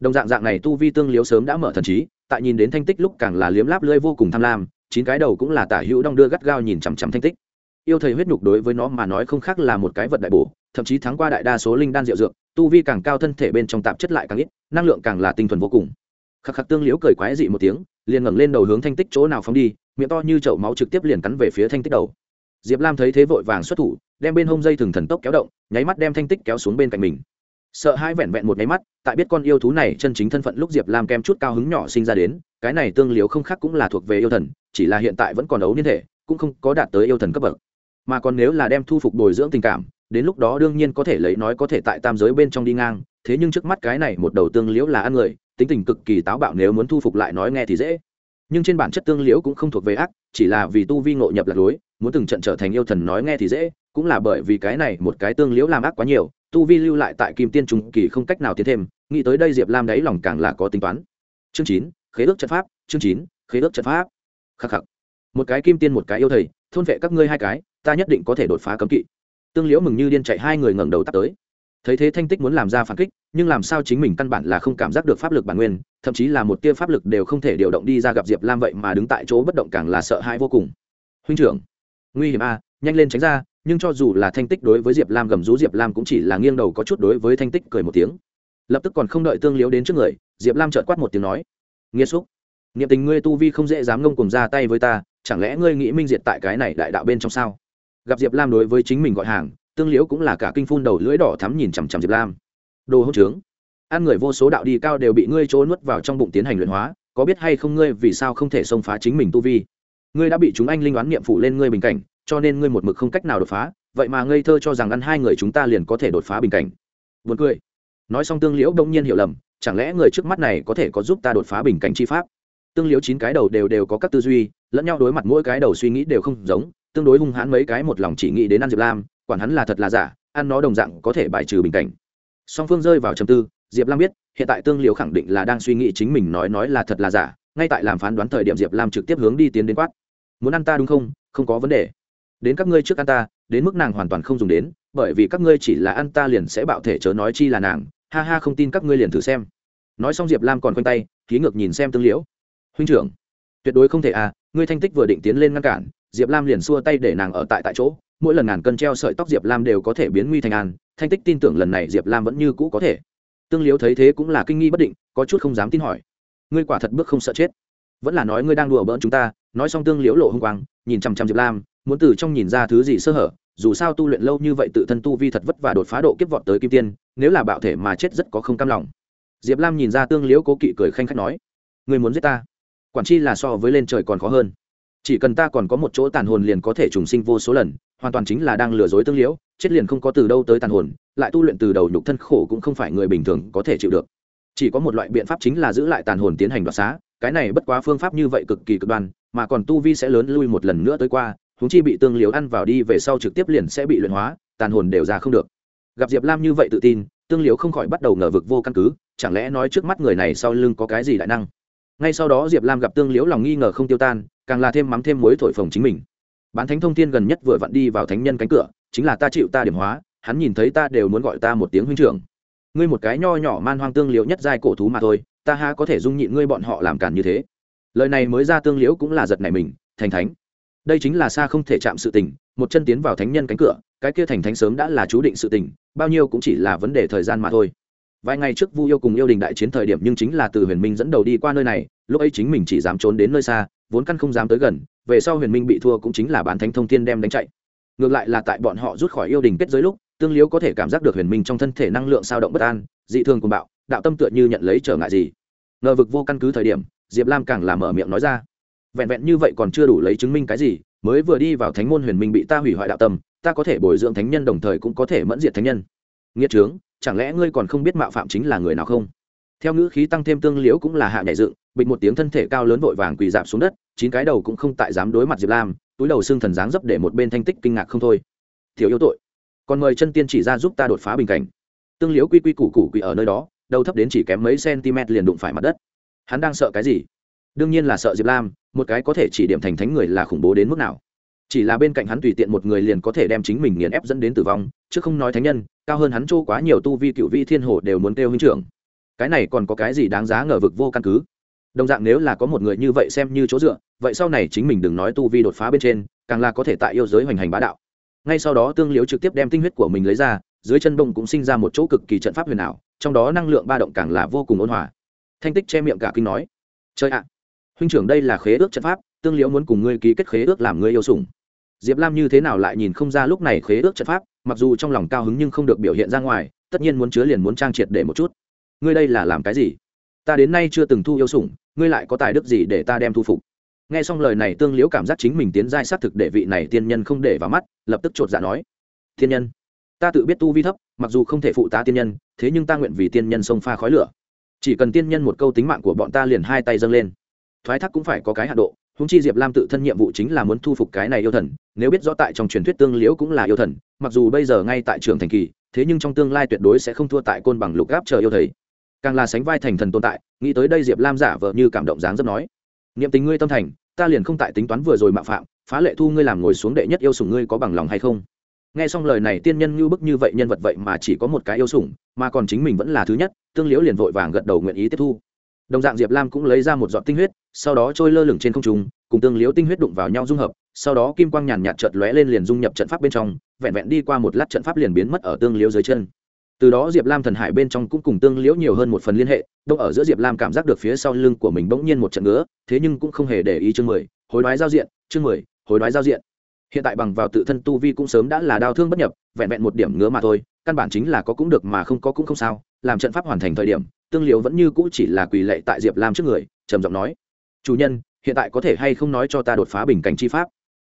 Đồng dạng dạng này tu vi tương liếu sớm đã mở thần trí, tại nhìn đến thanh tích lúc càng là liếm láp lưỡi vô cùng tham lam chín cái đầu cũng là tả hữu đong đưa gắt gao nhìn chằm chằm thanh tích. Yêu thầy huyết nhục đối với nó mà nói không khác là một cái vật đại bổ, thậm chí thắng qua đại đa số linh đan rượu dược, tu vi càng cao thân thể bên trong tạp chất lại càng ít, năng lượng càng là tinh thuần vô cùng. Khắc khắc tương liễu cười quái dị một tiếng, liền ngẩng lên đầu hướng thanh tích chỗ nào phóng đi, miệng to như chậu máu trực tiếp liền cắn về phía thanh tích đầu. Diệp lam thấy thế vội vàng xuất thủ, đem bên hông dây thừng thần tốc kéo động, nháy mắt đem thanh tích kéo xuống bên cạnh mình. Sợ hai vẹn vẹn một nháy mắt, tại biết con yêu thú này chân chính thân phận lúc diệp lam kem chút cao hứng nhỏ sinh ra đến, cái này tương liễu không khác cũng là thuộc về yêu thần chỉ là hiện tại vẫn còn ấu niên thể, cũng không có đạt tới yêu thần cấp bậc. Mà còn nếu là đem thu phục bồi dưỡng tình cảm, đến lúc đó đương nhiên có thể lấy nói có thể tại tam giới bên trong đi ngang, thế nhưng trước mắt cái này một đầu tương liễu là ăn người, tính tình cực kỳ táo bạo nếu muốn thu phục lại nói nghe thì dễ. Nhưng trên bản chất tương liễu cũng không thuộc về ác, chỉ là vì tu vi ngộ nhập lạc lối muốn từng trận trở thành yêu thần nói nghe thì dễ, cũng là bởi vì cái này một cái tương liễu làm ác quá nhiều, tu vi lưu lại tại kim tiên trung kỳ không cách nào tiến thêm, nghĩ tới đây diệp lam đáy lòng càng là có tính toán. Chương chín, khế ước trận pháp, chương chín, khế ước trận pháp khắc khắc. Một cái kim tiên, một cái yêu thầy, thôn vệ các ngươi hai cái, ta nhất định có thể đột phá cấm kỵ. Tương liễu mừng như điên chạy hai người ngẩng đầu tắt tới. Thấy thế thanh tích muốn làm ra phản kích, nhưng làm sao chính mình căn bản là không cảm giác được pháp lực bản nguyên, thậm chí là một tia pháp lực đều không thể điều động đi ra gặp diệp lam vậy mà đứng tại chỗ bất động càng là sợ hãi vô cùng. Huynh trưởng, nguy hiểm a, nhanh lên tránh ra, nhưng cho dù là thanh tích đối với diệp lam gầm rú, diệp lam cũng chỉ là nghiêng đầu có chút đối với thanh tích cười một tiếng. Lập tức còn không đợi tương liễu đến trước người, diệp lam trợt quát một tiếng nói, nghiêm xúc Niệm tình ngươi tu vi không dễ dám ngông cùng ra tay với ta, chẳng lẽ ngươi nghĩ minh diệt tại cái này đại đạo bên trong sao? Gặp diệp lam đối với chính mình gọi hàng, tương liễu cũng là cả kinh phun đầu lưỡi đỏ thắm nhìn chằm chằm diệp lam. Đồ hỗn trướng. Ăn người vô số đạo đi cao đều bị ngươi trốn nuốt vào trong bụng tiến hành luyện hóa, có biết hay không ngươi vì sao không thể xông phá chính mình tu vi? Ngươi đã bị chúng anh linh đoán niệm phụ lên ngươi bình cảnh, cho nên ngươi một mực không cách nào đột phá, vậy mà ngây thơ cho rằng ăn hai người chúng ta liền có thể đột phá bình cảnh. Buồn cười. Nói xong tương liễu đông nhiên hiểu lầm, chẳng lẽ người trước mắt này có thể có giúp ta đột phá bình cảnh chi pháp? Tương liễu chín cái đầu đều đều có các tư duy, lẫn nhau đối mặt mỗi cái đầu suy nghĩ đều không giống, tương đối hung hãn mấy cái một lòng chỉ nghĩ đến ăn diệp lam, quản hắn là thật là giả, ăn nó đồng dạng có thể bài trừ bình cảnh. Song phương rơi vào trầm tư, diệp lam biết, hiện tại tương liễu khẳng định là đang suy nghĩ chính mình nói nói là thật là giả, ngay tại làm phán đoán thời điểm diệp lam trực tiếp hướng đi tiến đến quát. Muốn ăn ta đúng không? Không có vấn đề. Đến các ngươi trước ăn ta, đến mức nàng hoàn toàn không dùng đến, bởi vì các ngươi chỉ là ăn ta liền sẽ bạo thể chớ nói chi là nàng. Ha ha, không tin các ngươi liền thử xem. Nói xong diệp lam còn quanh tay ký ngược nhìn xem tương liễu huynh trưởng. Tuyệt đối không thể à ngươi thanh tích vừa định tiến lên ngăn cản, diệp lam liền xua tay để nàng ở tại tại chỗ. Mỗi lần ngàn cân treo sợi tóc diệp lam đều có thể biến nguy thành an, thanh tích tin tưởng lần này diệp lam vẫn như cũ có thể. Tương liếu thấy thế cũng là kinh nghi bất định, có chút không dám tin hỏi. Ngươi quả thật bước không sợ chết. Vẫn là nói ngươi đang đùa bỡn chúng ta, nói xong tương liễu lộ hung quang, nhìn chằm chằm diệp lam, muốn từ trong nhìn ra thứ gì sơ hở, dù sao tu luyện lâu như vậy tự thân tu vi thật vất và đột phá độ kiếp vọt tới kim tiên, nếu là bạo thể mà chết rất có không cam lòng. Diệp lam nhìn ra tương liễu cố kỵ cười khanh khách nói, ngươi muốn giết ta? Quản chi là so với lên trời còn khó hơn. Chỉ cần ta còn có một chỗ tàn hồn liền có thể trùng sinh vô số lần, hoàn toàn chính là đang lừa dối tương liễu, chết liền không có từ đâu tới tàn hồn, lại tu luyện từ đầu nhục thân khổ cũng không phải người bình thường có thể chịu được. Chỉ có một loại biện pháp chính là giữ lại tàn hồn tiến hành đoạt xá, cái này bất quá phương pháp như vậy cực kỳ cực đoan, mà còn tu vi sẽ lớn lui một lần nữa tới qua húng chi bị tương liễu ăn vào đi về sau trực tiếp liền sẽ bị luyện hóa, tàn hồn đều ra không được. Gặp diệp lam như vậy tự tin, tương liễu không khỏi bắt đầu ngờ vực vô căn cứ, chẳng lẽ nói trước mắt người này sau lưng có cái gì đại năng? Ngay sau đó diệp lam gặp tương liễu lòng nghi ngờ không tiêu tan, càng là thêm mắm thêm muối thổi phồng chính mình. Bán thánh thông thiên gần nhất vừa vặn đi vào thánh nhân cánh cửa, chính là ta chịu ta điểm hóa, hắn nhìn thấy ta đều muốn gọi ta một tiếng huynh trưởng. Ngươi một cái nho nhỏ man hoang tương liễu nhất giai cổ thú mà thôi, ta ha có thể dung nhịn ngươi bọn họ làm cản như thế? Lời này mới ra tương liễu cũng là giật này mình, thành thánh, đây chính là xa không thể chạm sự tình, một chân tiến vào thánh nhân cánh cửa, cái kia thành thánh sớm đã là chú định sự tình, bao nhiêu cũng chỉ là vấn đề thời gian mà thôi vài ngày trước vu yêu cùng yêu đình đại chiến thời điểm nhưng chính là từ huyền minh dẫn đầu đi qua nơi này, lúc ấy chính mình chỉ dám trốn đến nơi xa, vốn căn không dám tới gần, về sau huyền minh bị thua cũng chính là bán thánh thông thiên đem đánh chạy. Ngược lại là tại bọn họ rút khỏi yêu đình kết giới lúc, tương liếu có thể cảm giác được huyền minh trong thân thể năng lượng sao động bất an, dị thường cùng bạo, đạo tâm tựa như nhận lấy trở ngại gì. Ngờ vực vô căn cứ thời điểm, diệp lam càng làm mở miệng nói ra. Vẹn vẹn như vậy còn chưa đủ lấy chứng minh cái gì, mới vừa đi vào thánh môn huyền minh bị ta hủy hoại đạo tâm, ta có thể bồi dưỡng thánh nhân đồng thời cũng có thể mẫn diệt thánh nhân. Nghĩa trướng chẳng lẽ ngươi còn không biết mạo phạm chính là người nào không? Theo ngữ khí tăng thêm tương liễu cũng là hạ nhảy dựng, bịch một tiếng thân thể cao lớn vội vàng quỳ dạp xuống đất, chín cái đầu cũng không tại dám đối mặt diệp lam, túi đầu xương thần dáng dấp để một bên thanh tích kinh ngạc không thôi. Thiếu yêu tội, còn mời chân tiên chỉ ra giúp ta đột phá bình cảnh. Tương liếu quy quy củ củ quỳ ở nơi đó, đầu thấp đến chỉ kém mấy cm liền đụng phải mặt đất. Hắn đang sợ cái gì? Đương nhiên là sợ diệp lam, một cái có thể chỉ điểm thành thánh người là khủng bố đến mức nào chỉ là bên cạnh hắn tùy tiện một người liền có thể đem chính mình nghiền ép dẫn đến tử vong, chứ không nói thánh nhân, cao hơn hắn chỗ quá nhiều tu vi cựu vi thiên hồ đều muốn kêu huynh trưởng. Cái này còn có cái gì đáng giá ngờ vực vô căn cứ? Đồng dạng nếu là có một người như vậy xem như chỗ dựa, vậy sau này chính mình đừng nói tu vi đột phá bên trên, càng là có thể tại yêu giới hoành hành bá đạo. Ngay sau đó tương liếu trực tiếp đem tinh huyết của mình lấy ra, dưới chân bông cũng sinh ra một chỗ cực kỳ trận pháp huyền ảo, trong đó năng lượng ba động càng là vô cùng ôn hòa. Thanh tích che miệng cả kinh nói chơi ạ, huynh trưởng đây là khế ước trận pháp, tương liễu muốn cùng ngươi ký kết khế ước làm ngươi yêu sủng diệp lam như thế nào lại nhìn không ra lúc này khế ước trận pháp, mặc dù trong lòng cao hứng nhưng không được biểu hiện ra ngoài, tất nhiên muốn chứa liền muốn trang triệt để một chút. Ngươi đây là làm cái gì? Ta đến nay chưa từng thu yêu sủng, ngươi lại có tài đức gì để ta đem thu phục? Nghe xong lời này tương liễu cảm giác chính mình tiến giai xác thực để vị này tiên nhân không để vào mắt, lập tức chột dạ nói, tiên nhân, ta tự biết tu vi thấp, mặc dù không thể phụ tá tiên nhân, thế nhưng ta nguyện vì tiên nhân sông pha khói lửa. Chỉ cần tiên nhân một câu tính mạng của bọn ta liền hai tay dâng lên. Thoái thác cũng phải có cái hạ độ húng chi diệp lam tự thân nhiệm vụ chính là muốn thu phục cái này yêu thần, nếu biết rõ tại trong truyền thuyết tương liễu cũng là yêu thần, mặc dù bây giờ ngay tại trường thành kỳ, thế nhưng trong tương lai tuyệt đối sẽ không thua tại côn bằng lục gáp chờ yêu thầy. Càng là sánh vai thành thần tồn tại, nghĩ tới đây diệp lam giả vờ như cảm động dáng rất nói, niệm tình ngươi tâm thành, ta liền không tại tính toán vừa rồi mạo phạm, phá lệ thu ngươi làm ngồi xuống đệ nhất yêu sủng ngươi có bằng lòng hay không? Nghe xong lời này tiên nhân như bức như vậy nhân vật vậy mà chỉ có một cái yêu sủng, mà còn chính mình vẫn là thứ nhất, tương liễu liền vội vàng gật đầu nguyện ý tiếp thu đồng dạng diệp lam cũng lấy ra một giọt tinh huyết sau đó trôi lơ lửng trên không trung cùng tương liếu tinh huyết đụng vào nhau dung hợp sau đó kim quang nhàn nhạt chợt lóe lên liền dung nhập trận pháp bên trong vẹn vẹn đi qua một lát trận pháp liền biến mất ở tương liếu dưới chân từ đó diệp lam thần hải bên trong cũng cùng tương liễu nhiều hơn một phần liên hệ đông ở giữa diệp lam cảm giác được phía sau lưng của mình bỗng nhiên một trận ngứa thế nhưng cũng không hề để ý chương mười hối đoái giao diện chương mười hối đoái giao diện hiện tại bằng vào tự thân tu vi cũng sớm đã là đau thương bất nhập vẹn vẹn một điểm ngứa mà thôi căn bản chính là có cũng được mà không có cũng không sao làm trận pháp hoàn thành thời điểm tương liễu vẫn như cũ chỉ là quỳ lệ tại diệp lam trước người, trầm giọng nói, chủ nhân, hiện tại có thể hay không nói cho ta đột phá bình cảnh chi pháp?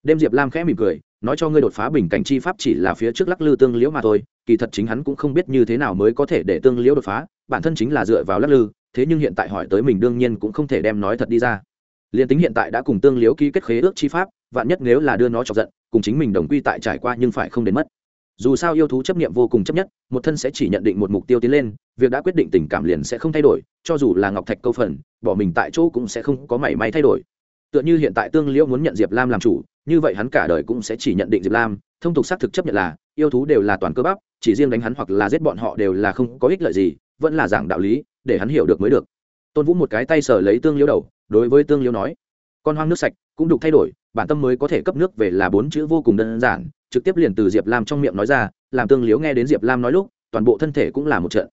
Đêm diệp lam khẽ mỉm cười, nói cho ngươi đột phá bình cảnh chi pháp chỉ là phía trước lắc lư tương liễu mà thôi, kỳ thật chính hắn cũng không biết như thế nào mới có thể để tương liễu đột phá, bản thân chính là dựa vào lắc lư, thế nhưng hiện tại hỏi tới mình đương nhiên cũng không thể đem nói thật đi ra. Liền tính hiện tại đã cùng tương liễu ký kết khế ước chi pháp, vạn nhất nếu là đưa nó chọc giận, cùng chính mình đồng quy tại trải qua nhưng phải không đến mất dù sao yêu thú chấp niệm vô cùng chấp nhất, một thân sẽ chỉ nhận định một mục tiêu tiến lên, việc đã quyết định tình cảm liền sẽ không thay đổi, cho dù là ngọc thạch câu phần, bỏ mình tại chỗ cũng sẽ không có mảy may thay đổi. Tựa như hiện tại tương liễu muốn nhận diệp lam làm chủ, như vậy hắn cả đời cũng sẽ chỉ nhận định diệp lam, thông tục xác thực chấp nhận là, yêu thú đều là toàn cơ bắp, chỉ riêng đánh hắn hoặc là giết bọn họ đều là không có ích lợi gì, vẫn là giảng đạo lý, để hắn hiểu được mới được. Tôn vũ một cái tay sờ lấy tương liễu đầu, đối với tương liễu nói, con hoang nước sạch cũng đục thay đổi bản tâm mới có thể cấp nước về là bốn chữ vô cùng đơn giản, trực tiếp liền từ diệp lam trong miệng nói ra, làm tương liễu nghe đến diệp lam nói lúc, toàn bộ thân thể cũng là một trận.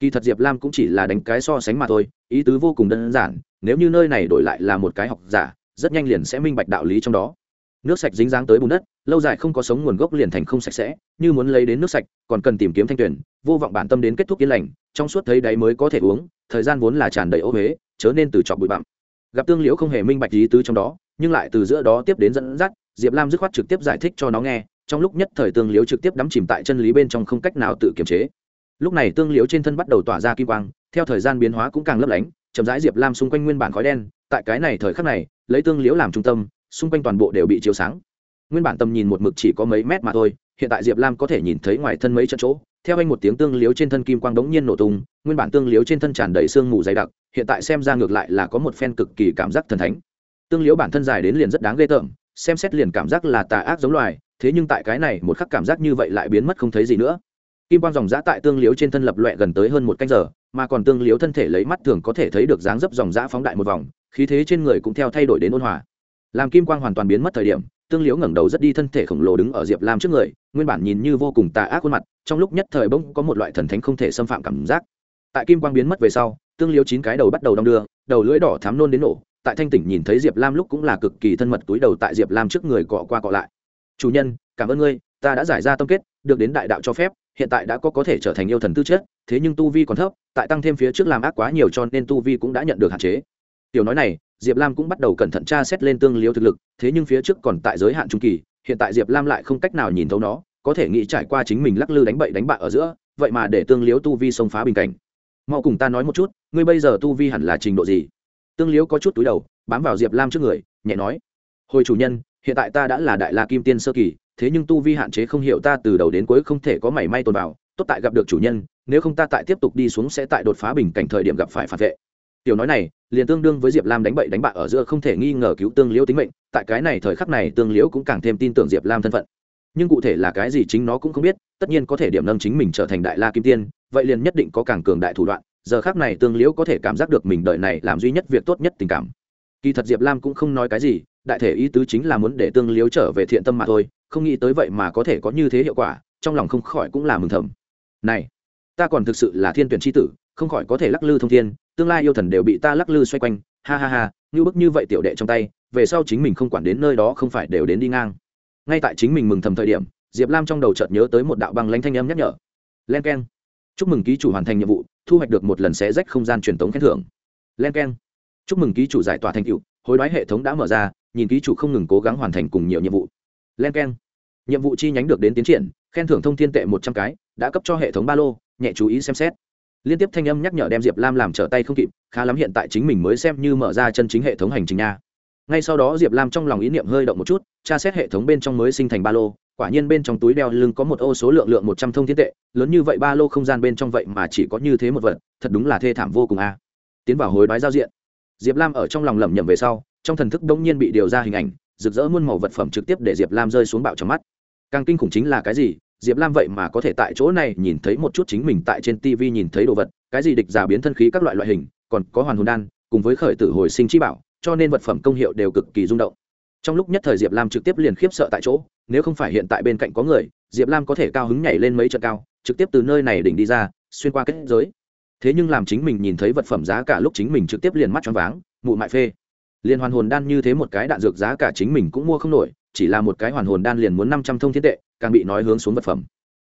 Kỳ thật diệp lam cũng chỉ là đánh cái so sánh mà thôi, ý tứ vô cùng đơn giản, nếu như nơi này đổi lại là một cái học giả, rất nhanh liền sẽ minh bạch đạo lý trong đó. Nước sạch dính dáng tới bùn đất, lâu dài không có sống nguồn gốc liền thành không sạch sẽ, như muốn lấy đến nước sạch, còn cần tìm kiếm thanh tuyển vô vọng bản tâm đến kết thúc yên lành, trong suốt thấy đáy mới có thể uống, thời gian vốn là tràn đầy ô huế, chớ nên từ chọc bụi bặm. Gặp tương liễu không hề minh bạch ý tứ trong đó nhưng lại từ giữa đó tiếp đến dẫn dắt, diệp lam dứt khoát trực tiếp giải thích cho nó nghe, trong lúc nhất thời tương liễu trực tiếp đắm chìm tại chân lý bên trong không cách nào tự kiềm chế. Lúc này tương liễu trên thân bắt đầu tỏa ra kim quang, theo thời gian biến hóa cũng càng lấp lánh, chậm rãi diệp lam xung quanh nguyên bản khói đen, tại cái này thời khắc này, lấy tương liễu làm trung tâm, xung quanh toàn bộ đều bị chiếu sáng. Nguyên bản tầm nhìn một mực chỉ có mấy mét mà thôi, hiện tại diệp lam có thể nhìn thấy ngoài thân mấy trận chỗ, theo anh một tiếng tương liếu trên thân kim quang đống nhiên nổ tung, nguyên bản tương liếu trên thân tràn đầy sương mù dày đặc, hiện tại xem ra ngược lại là có một phen cực kỳ cảm giác thần thánh tương liếu bản thân dài đến liền rất đáng ghê tởm, xem xét liền cảm giác là tà ác giống loài, thế nhưng tại cái này một khắc cảm giác như vậy lại biến mất không thấy gì nữa. Kim quang dòng giã tại tương liếu trên thân lập loẹ gần tới hơn một canh giờ, mà còn tương liếu thân thể lấy mắt thường có thể thấy được dáng dấp dòng giã phóng đại một vòng, khí thế trên người cũng theo thay đổi đến ôn hòa. Làm kim quang hoàn toàn biến mất thời điểm, tương liếu ngẩng đầu rất đi thân thể khổng lồ đứng ở diệp lam trước người, nguyên bản nhìn như vô cùng tà ác khuôn mặt, trong lúc nhất thời bỗng có một loại thần thánh không thể xâm phạm cảm giác. Tại kim quang biến mất về sau, tương liếu chín cái đầu bắt đầu đong đưa, đầu lưỡi đỏ thám nôn đến nổ tại thanh tỉnh nhìn thấy diệp lam lúc cũng là cực kỳ thân mật túi đầu tại diệp lam trước người cọ qua cọ lại. Chủ nhân, cảm ơn ngươi, ta đã giải ra tâm kết, được đến đại đạo cho phép, hiện tại đã có có thể trở thành yêu thần tư chất, thế nhưng tu vi còn thấp, tại tăng thêm phía trước làm ác quá nhiều cho nên tu vi cũng đã nhận được hạn chế. Tiểu nói này, diệp lam cũng bắt đầu cẩn thận tra xét lên tương liêu thực lực, thế nhưng phía trước còn tại giới hạn trung kỳ, hiện tại diệp lam lại không cách nào nhìn thấu nó, có thể nghĩ trải qua chính mình lắc lư đánh bậy đánh bạ ở giữa, vậy mà để tương liếu tu vi xông phá bình cảnh. Mau cùng ta nói một chút, ngươi bây giờ tu vi hẳn là trình độ gì? Tương liếu có chút túi đầu, bám vào diệp lam trước người, nhẹ nói, hồi chủ nhân, hiện tại ta đã là đại la kim tiên sơ kỳ, thế nhưng tu vi hạn chế không hiểu ta từ đầu đến cuối không thể có mảy may tồn vào, tốt tại gặp được chủ nhân, nếu không ta tại tiếp tục đi xuống sẽ tại đột phá bình cảnh thời điểm gặp phải phản vệ. Tiểu nói này, liền tương đương với diệp lam đánh bậy đánh bạ ở giữa không thể nghi ngờ cứu tương liễu tính mệnh, tại cái này thời khắc này tương liễu cũng càng thêm tin tưởng diệp lam thân phận. Nhưng cụ thể là cái gì chính nó cũng không biết, tất nhiên có thể điểm nâng chính mình trở thành đại la kim tiên, vậy liền nhất định có càng cường đại thủ đoạn giờ khác này tương liễu có thể cảm giác được mình đợi này làm duy nhất việc tốt nhất tình cảm. Kỳ thật diệp lam cũng không nói cái gì, đại thể ý tứ chính là muốn để tương liễu trở về thiện tâm mà thôi, không nghĩ tới vậy mà có thể có như thế hiệu quả, trong lòng không khỏi cũng là mừng thầm. Này, ta còn thực sự là thiên tuyển tri tử, không khỏi có thể lắc lư thông thiên, tương lai yêu thần đều bị ta lắc lư xoay quanh, ha ha ha, như bức như vậy tiểu đệ trong tay, về sau chính mình không quản đến nơi đó không phải đều đến đi ngang. Ngay tại chính mình mừng thầm thời điểm, diệp lam trong đầu chợt nhớ tới một đạo băng lãnh thanh âm nhắc nhở. Len k e n chúc mừng ký chủ hoàn thành nhiệm vụ, thu hoạch được một lần xé rách không gian truyền tống khen thưởng. Len k e n chúc mừng ký chủ giải tỏa thành cựu hối đoái hệ thống đã mở ra, nhìn ký chủ không ngừng cố gắng hoàn thành cùng nhiều nhiệm vụ. Len k e n nhiệm vụ chi nhánh được đến tiến triển, khen thưởng thông thiên tệ một trăm cái, đã cấp cho hệ thống ba lô, nhẹ chú ý xem xét. Liên tiếp thanh âm nhắc nhở đem diệp lam làm trở tay không kịp, khá lắm hiện tại chính mình mới xem như mở ra chân chính hệ thống hành trình nha ngay sau đó diệp lam trong lòng ý niệm hơi động một chút, tra xét hệ thống bên trong mới sinh thành ba lô, quả nhiên bên trong túi đeo lưng có một ô số lượng lượng một trăm thông thiên tệ, lớn như vậy ba lô không gian bên trong vậy mà chỉ có như thế một vật, thật đúng là thê thảm vô cùng a. Tiến vào hối đoái giao diện. Diệp lam ở trong lòng lẩm nhẩm về sau, trong thần thức đông nhiên bị điều ra hình ảnh, rực rỡ muôn màu vật phẩm trực tiếp để diệp lam rơi xuống bạo trong mắt. Càng kinh khủng chính là cái gì? Diệp lam vậy mà có thể tại chỗ này nhìn thấy một chút chính mình tại trên tv nhìn thấy đồ vật, cái gì địch giả biến thân khí các loại loại hình, còn có hoàn hồn đan, cùng với khởi tử hồi sinh chi bảo cho nên vật phẩm công hiệu đều cực kỳ rung động. Trong lúc nhất thời diệp lam trực tiếp liền khiếp sợ tại chỗ, nếu không phải hiện tại bên cạnh có người, diệp lam có thể cao hứng nhảy lên mấy trận cao, trực tiếp từ nơi này đỉnh đi ra, xuyên qua kết giới. Thế nhưng làm chính mình nhìn thấy vật phẩm giá cả lúc chính mình trực tiếp liền mắt choáng váng, mụ mại phê. Liền hoàn hồn đan như thế một cái đạn dược giá cả chính mình cũng mua không nổi, chỉ là một cái hoàn hồn đan liền muốn năm trăm thông thiên tệ, càng bị nói hướng xuống vật phẩm.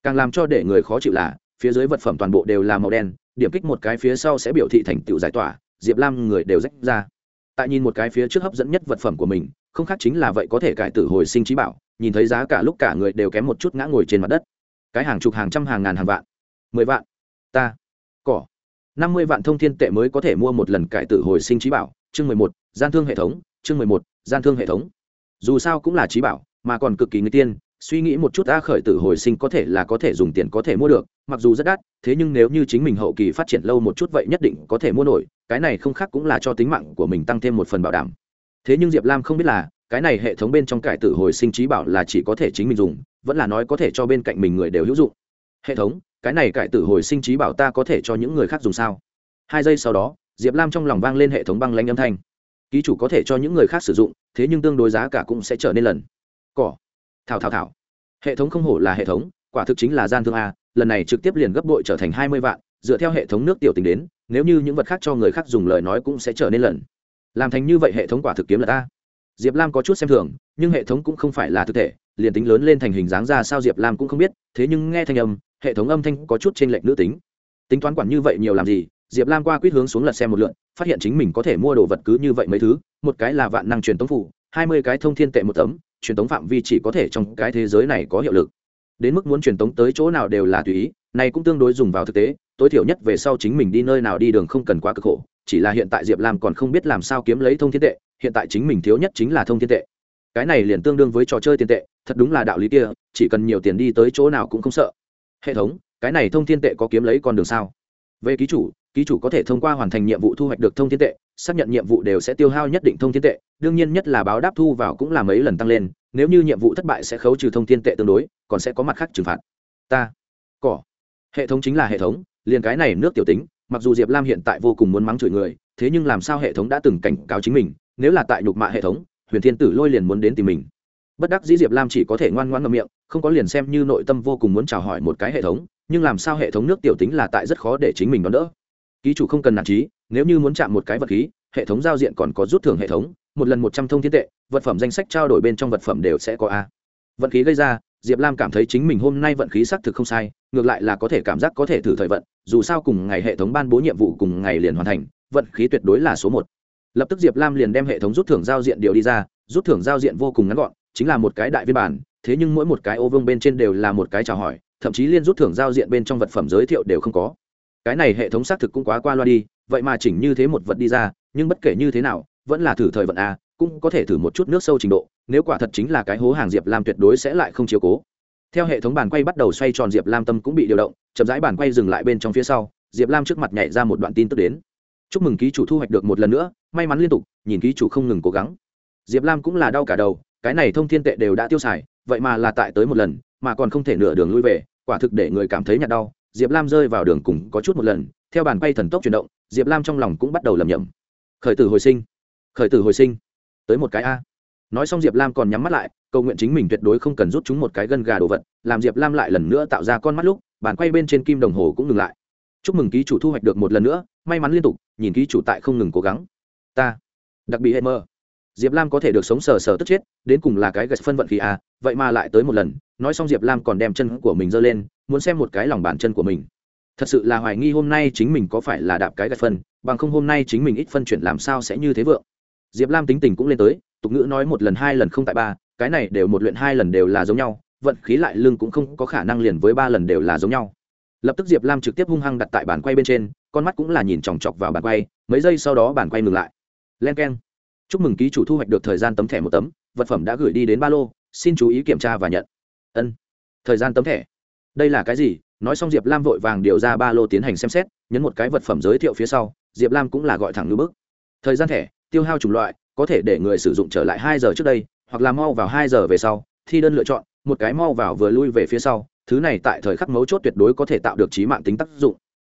Càng làm cho để người khó chịu là, phía dưới vật phẩm toàn bộ đều là màu đen, điểm kích một cái phía sau sẽ biểu thị thành tựu giải tỏa, diệp lam người đều rách ra tại nhìn một cái phía trước hấp dẫn nhất vật phẩm của mình, không khác chính là vậy có thể cải tử hồi sinh trí bảo, nhìn thấy giá cả lúc cả người đều kém một chút ngã ngồi trên mặt đất. Cái hàng chục hàng trăm hàng ngàn hàng vạn. Mười vạn. Ta. Cỏ. Năm mươi vạn thông thiên tệ mới có thể mua một lần cải tử hồi sinh trí bảo. Chương mười một, gian thương hệ thống. Chương mười một, gian thương hệ thống. Dù sao cũng là trí bảo, mà còn cực kỳ người tiên, suy nghĩ một chút a khởi tử hồi sinh có thể là có thể dùng tiền có thể mua được, mặc dù rất đắt, thế nhưng nếu như chính mình hậu kỳ phát triển lâu một chút vậy nhất định có thể mua nổi cái này không khác cũng là cho tính mạng của mình tăng thêm một phần bảo đảm. Thế nhưng diệp lam không biết là, cái này hệ thống bên trong cải tử hồi sinh trí bảo là chỉ có thể chính mình dùng, vẫn là nói có thể cho bên cạnh mình người đều hữu dụng. Hệ thống, cái này cải tử hồi sinh trí bảo ta có thể cho những người khác dùng sao? Hai giây sau đó, diệp lam trong lòng vang lên hệ thống băng lanh âm thanh. Ký chủ có thể cho những người khác sử dụng, thế nhưng tương đối giá cả cũng sẽ trở nên lần. Cỏ. Thảo thảo thảo. Hệ thống không hổ là hệ thống, quả thực chính là gian thương a, lần này trực tiếp liền gấp bội trở thành hai mươi vạn, dựa theo hệ thống nước tiểu tính đến nếu như những vật khác cho người khác dùng lời nói cũng sẽ trở nên lần. Làm thành như vậy hệ thống quả thực kiếm là ta. Diệp lam có chút xem thường, nhưng hệ thống cũng không phải là thực thể, liền tính lớn lên thành hình dáng ra sao diệp lam cũng không biết, thế nhưng nghe thanh âm, hệ thống âm thanh có chút t r ê n lệch nữ tính. Tính toán quản như vậy nhiều làm gì, diệp lam qua quýt hướng xuống lật xem một lượn, phát hiện chính mình có thể mua đồ vật cứ như vậy mấy thứ, một cái là vạn năng truyền tống phủ, hai mươi cái thông thiên tệ một tấm, truyền tống phạm vi chỉ có thể trong cái thế giới này có hiệu lực đến mức muốn truyền tống tới chỗ nào đều là tùy ý này cũng tương đối dùng vào thực tế, tối thiểu nhất về sau chính mình đi nơi nào đi đường không cần quá cực khổ, chỉ là hiện tại diệp lam còn không biết làm sao kiếm lấy thông thiên tệ, hiện tại chính mình thiếu nhất chính là thông thiên tệ. Cái này liền tương đương với trò chơi tiền tệ, thật đúng là đạo lý kia, chỉ cần nhiều tiền đi tới chỗ nào cũng không sợ. Hệ thống, cái này thông thiên tệ có kiếm lấy con đường sao? Về ký chủ ký chủ có thể thông qua hoàn thành nhiệm vụ thu hoạch được thông thiên tệ, xác nhận nhiệm vụ đều sẽ tiêu hao nhất định thông thiên tệ, đương nhiên nhất là báo đáp thu vào cũng là mấy lần tăng lên nếu như nhiệm vụ thất bại sẽ khấu trừ thông tin tệ tương đối, còn sẽ có mặt khác trừng phạt. Ta, cỏ. Hệ thống chính là hệ thống, liền cái này nước tiểu tính, mặc dù diệp lam hiện tại vô cùng muốn mắng chửi người, thế nhưng làm sao hệ thống đã từng cảnh cáo chính mình, nếu là tại nhục mạ hệ thống, huyền thiên tử lôi liền muốn đến tìm mình. Bất đắc dĩ diệp lam chỉ có thể ngoan ngoan ngậm miệng, không có liền xem như nội tâm vô cùng muốn chào hỏi một cái hệ thống, nhưng làm sao hệ thống nước tiểu tính là tại rất khó để chính mình đón đỡ. Ký chủ không cần nản trí, nếu như muốn chạm một cái vật khí hệ thống giao diện còn có rút thưởng hệ thống, một lần một trăm thông thiên tệ, vật phẩm danh sách trao đổi bên trong vật phẩm đều sẽ có a. Vận khí gây ra, diệp lam cảm thấy chính mình hôm nay vận khí xác thực không sai, ngược lại là có thể cảm giác có thể thử thời vận, dù sao cùng ngày hệ thống ban bố nhiệm vụ cùng ngày liền hoàn thành, vận khí tuyệt đối là số một. Lập tức diệp lam liền đem hệ thống rút thưởng giao diện điều đi ra, rút thưởng giao diện vô cùng ngắn gọn, chính là một cái đại viên bản, thế nhưng mỗi một cái ô vương bên trên đều là một cái chào hỏi, thậm chí liên rút thưởng giao diện bên trong vật phẩm giới thiệu đều không có. Cái này hệ thống xác thực cũng quá qua loa đi, vậy mà chỉnh như thế một vật đi ra nhưng bất kể như thế nào, vẫn là thử thời vận a, cũng có thể thử một chút nước sâu trình độ, nếu quả thật chính là cái hố hàng diệp lam tuyệt đối sẽ lại không chiếu cố. Theo hệ thống bàn quay bắt đầu xoay tròn diệp lam tâm cũng bị điều động, chậm rãi bàn quay dừng lại bên trong phía sau, diệp lam trước mặt nhảy ra một đoạn tin tức đến. Chúc mừng ký chủ thu hoạch được một lần nữa, may mắn liên tục, nhìn ký chủ không ngừng cố gắng. Diệp lam cũng là đau cả đầu, cái này thông thiên tệ đều đã tiêu xài, vậy mà là tại tới một lần, mà còn không thể nửa đường lui về, quả thực để người cảm thấy nhạt đau. Diệp lam rơi vào đường cùng có chút một lần, theo bàn quay thần tốc chuyển động, diệp lam trong lòng cũng bắt đầu lầm nhầm khởi tử hồi sinh. Khởi tử hồi sinh. Tới một cái a. Nói xong diệp lam còn nhắm mắt lại, cầu nguyện chính mình tuyệt đối không cần rút chúng một cái gân gà đồ vật, làm diệp lam lại lần nữa tạo ra con mắt lúc, bàn quay bên trên kim đồng hồ cũng ngừng lại. Chúc mừng ký chủ thu hoạch được một lần nữa, may mắn liên tục, nhìn ký chủ tại không ngừng cố gắng. Ta, đặc biệt hệ mơ. Diệp lam có thể được sống sờ sờ tức chết, đến cùng là cái gạch phân vận khí à vậy mà lại tới một lần, nói xong diệp lam còn đem chân của mình giơ lên, muốn xem một cái lòng bàn chân của mình. Thật sự là hoài nghi hôm nay chính mình có phải là đạp cái gạch phân bằng không hôm nay chính mình ít phân chuyển làm sao sẽ như thế vượng. Diệp lam tính tình cũng lên tới, tục ngữ nói một lần hai lần không tại ba, cái này đều một luyện hai lần đều là giống nhau, vận khí lại lưng cũng không có khả năng liền với ba lần đều là giống nhau. Lập tức diệp lam trực tiếp hung hăng đặt tại bàn quay bên trên, con mắt cũng là nhìn chòng chọc vào bàn quay, mấy giây sau đó bàn quay ngừng lại. Len k e n chúc mừng ký chủ thu hoạch được thời gian tấm thẻ một tấm, vật phẩm đã gửi đi đến ba lô, xin chú ý kiểm tra và nhận. Ân. Thời gian tấm thẻ. Đây là cái gì? Nói xong diệp lam vội vàng điều ra ba lô tiến hành xem xét, nhấn một cái vật phẩm giới thiệu phía sau diệp lam cũng là gọi thẳng lưu bức. Thời gian thẻ, tiêu hao chủng loại, có thể để người sử dụng trở lại hai giờ trước đây, hoặc là mau vào hai giờ về sau, thi đơn lựa chọn, một cái mau vào vừa lui về phía sau, thứ này tại thời khắc mấu chốt tuyệt đối có thể tạo được trí mạng tính tác dụng.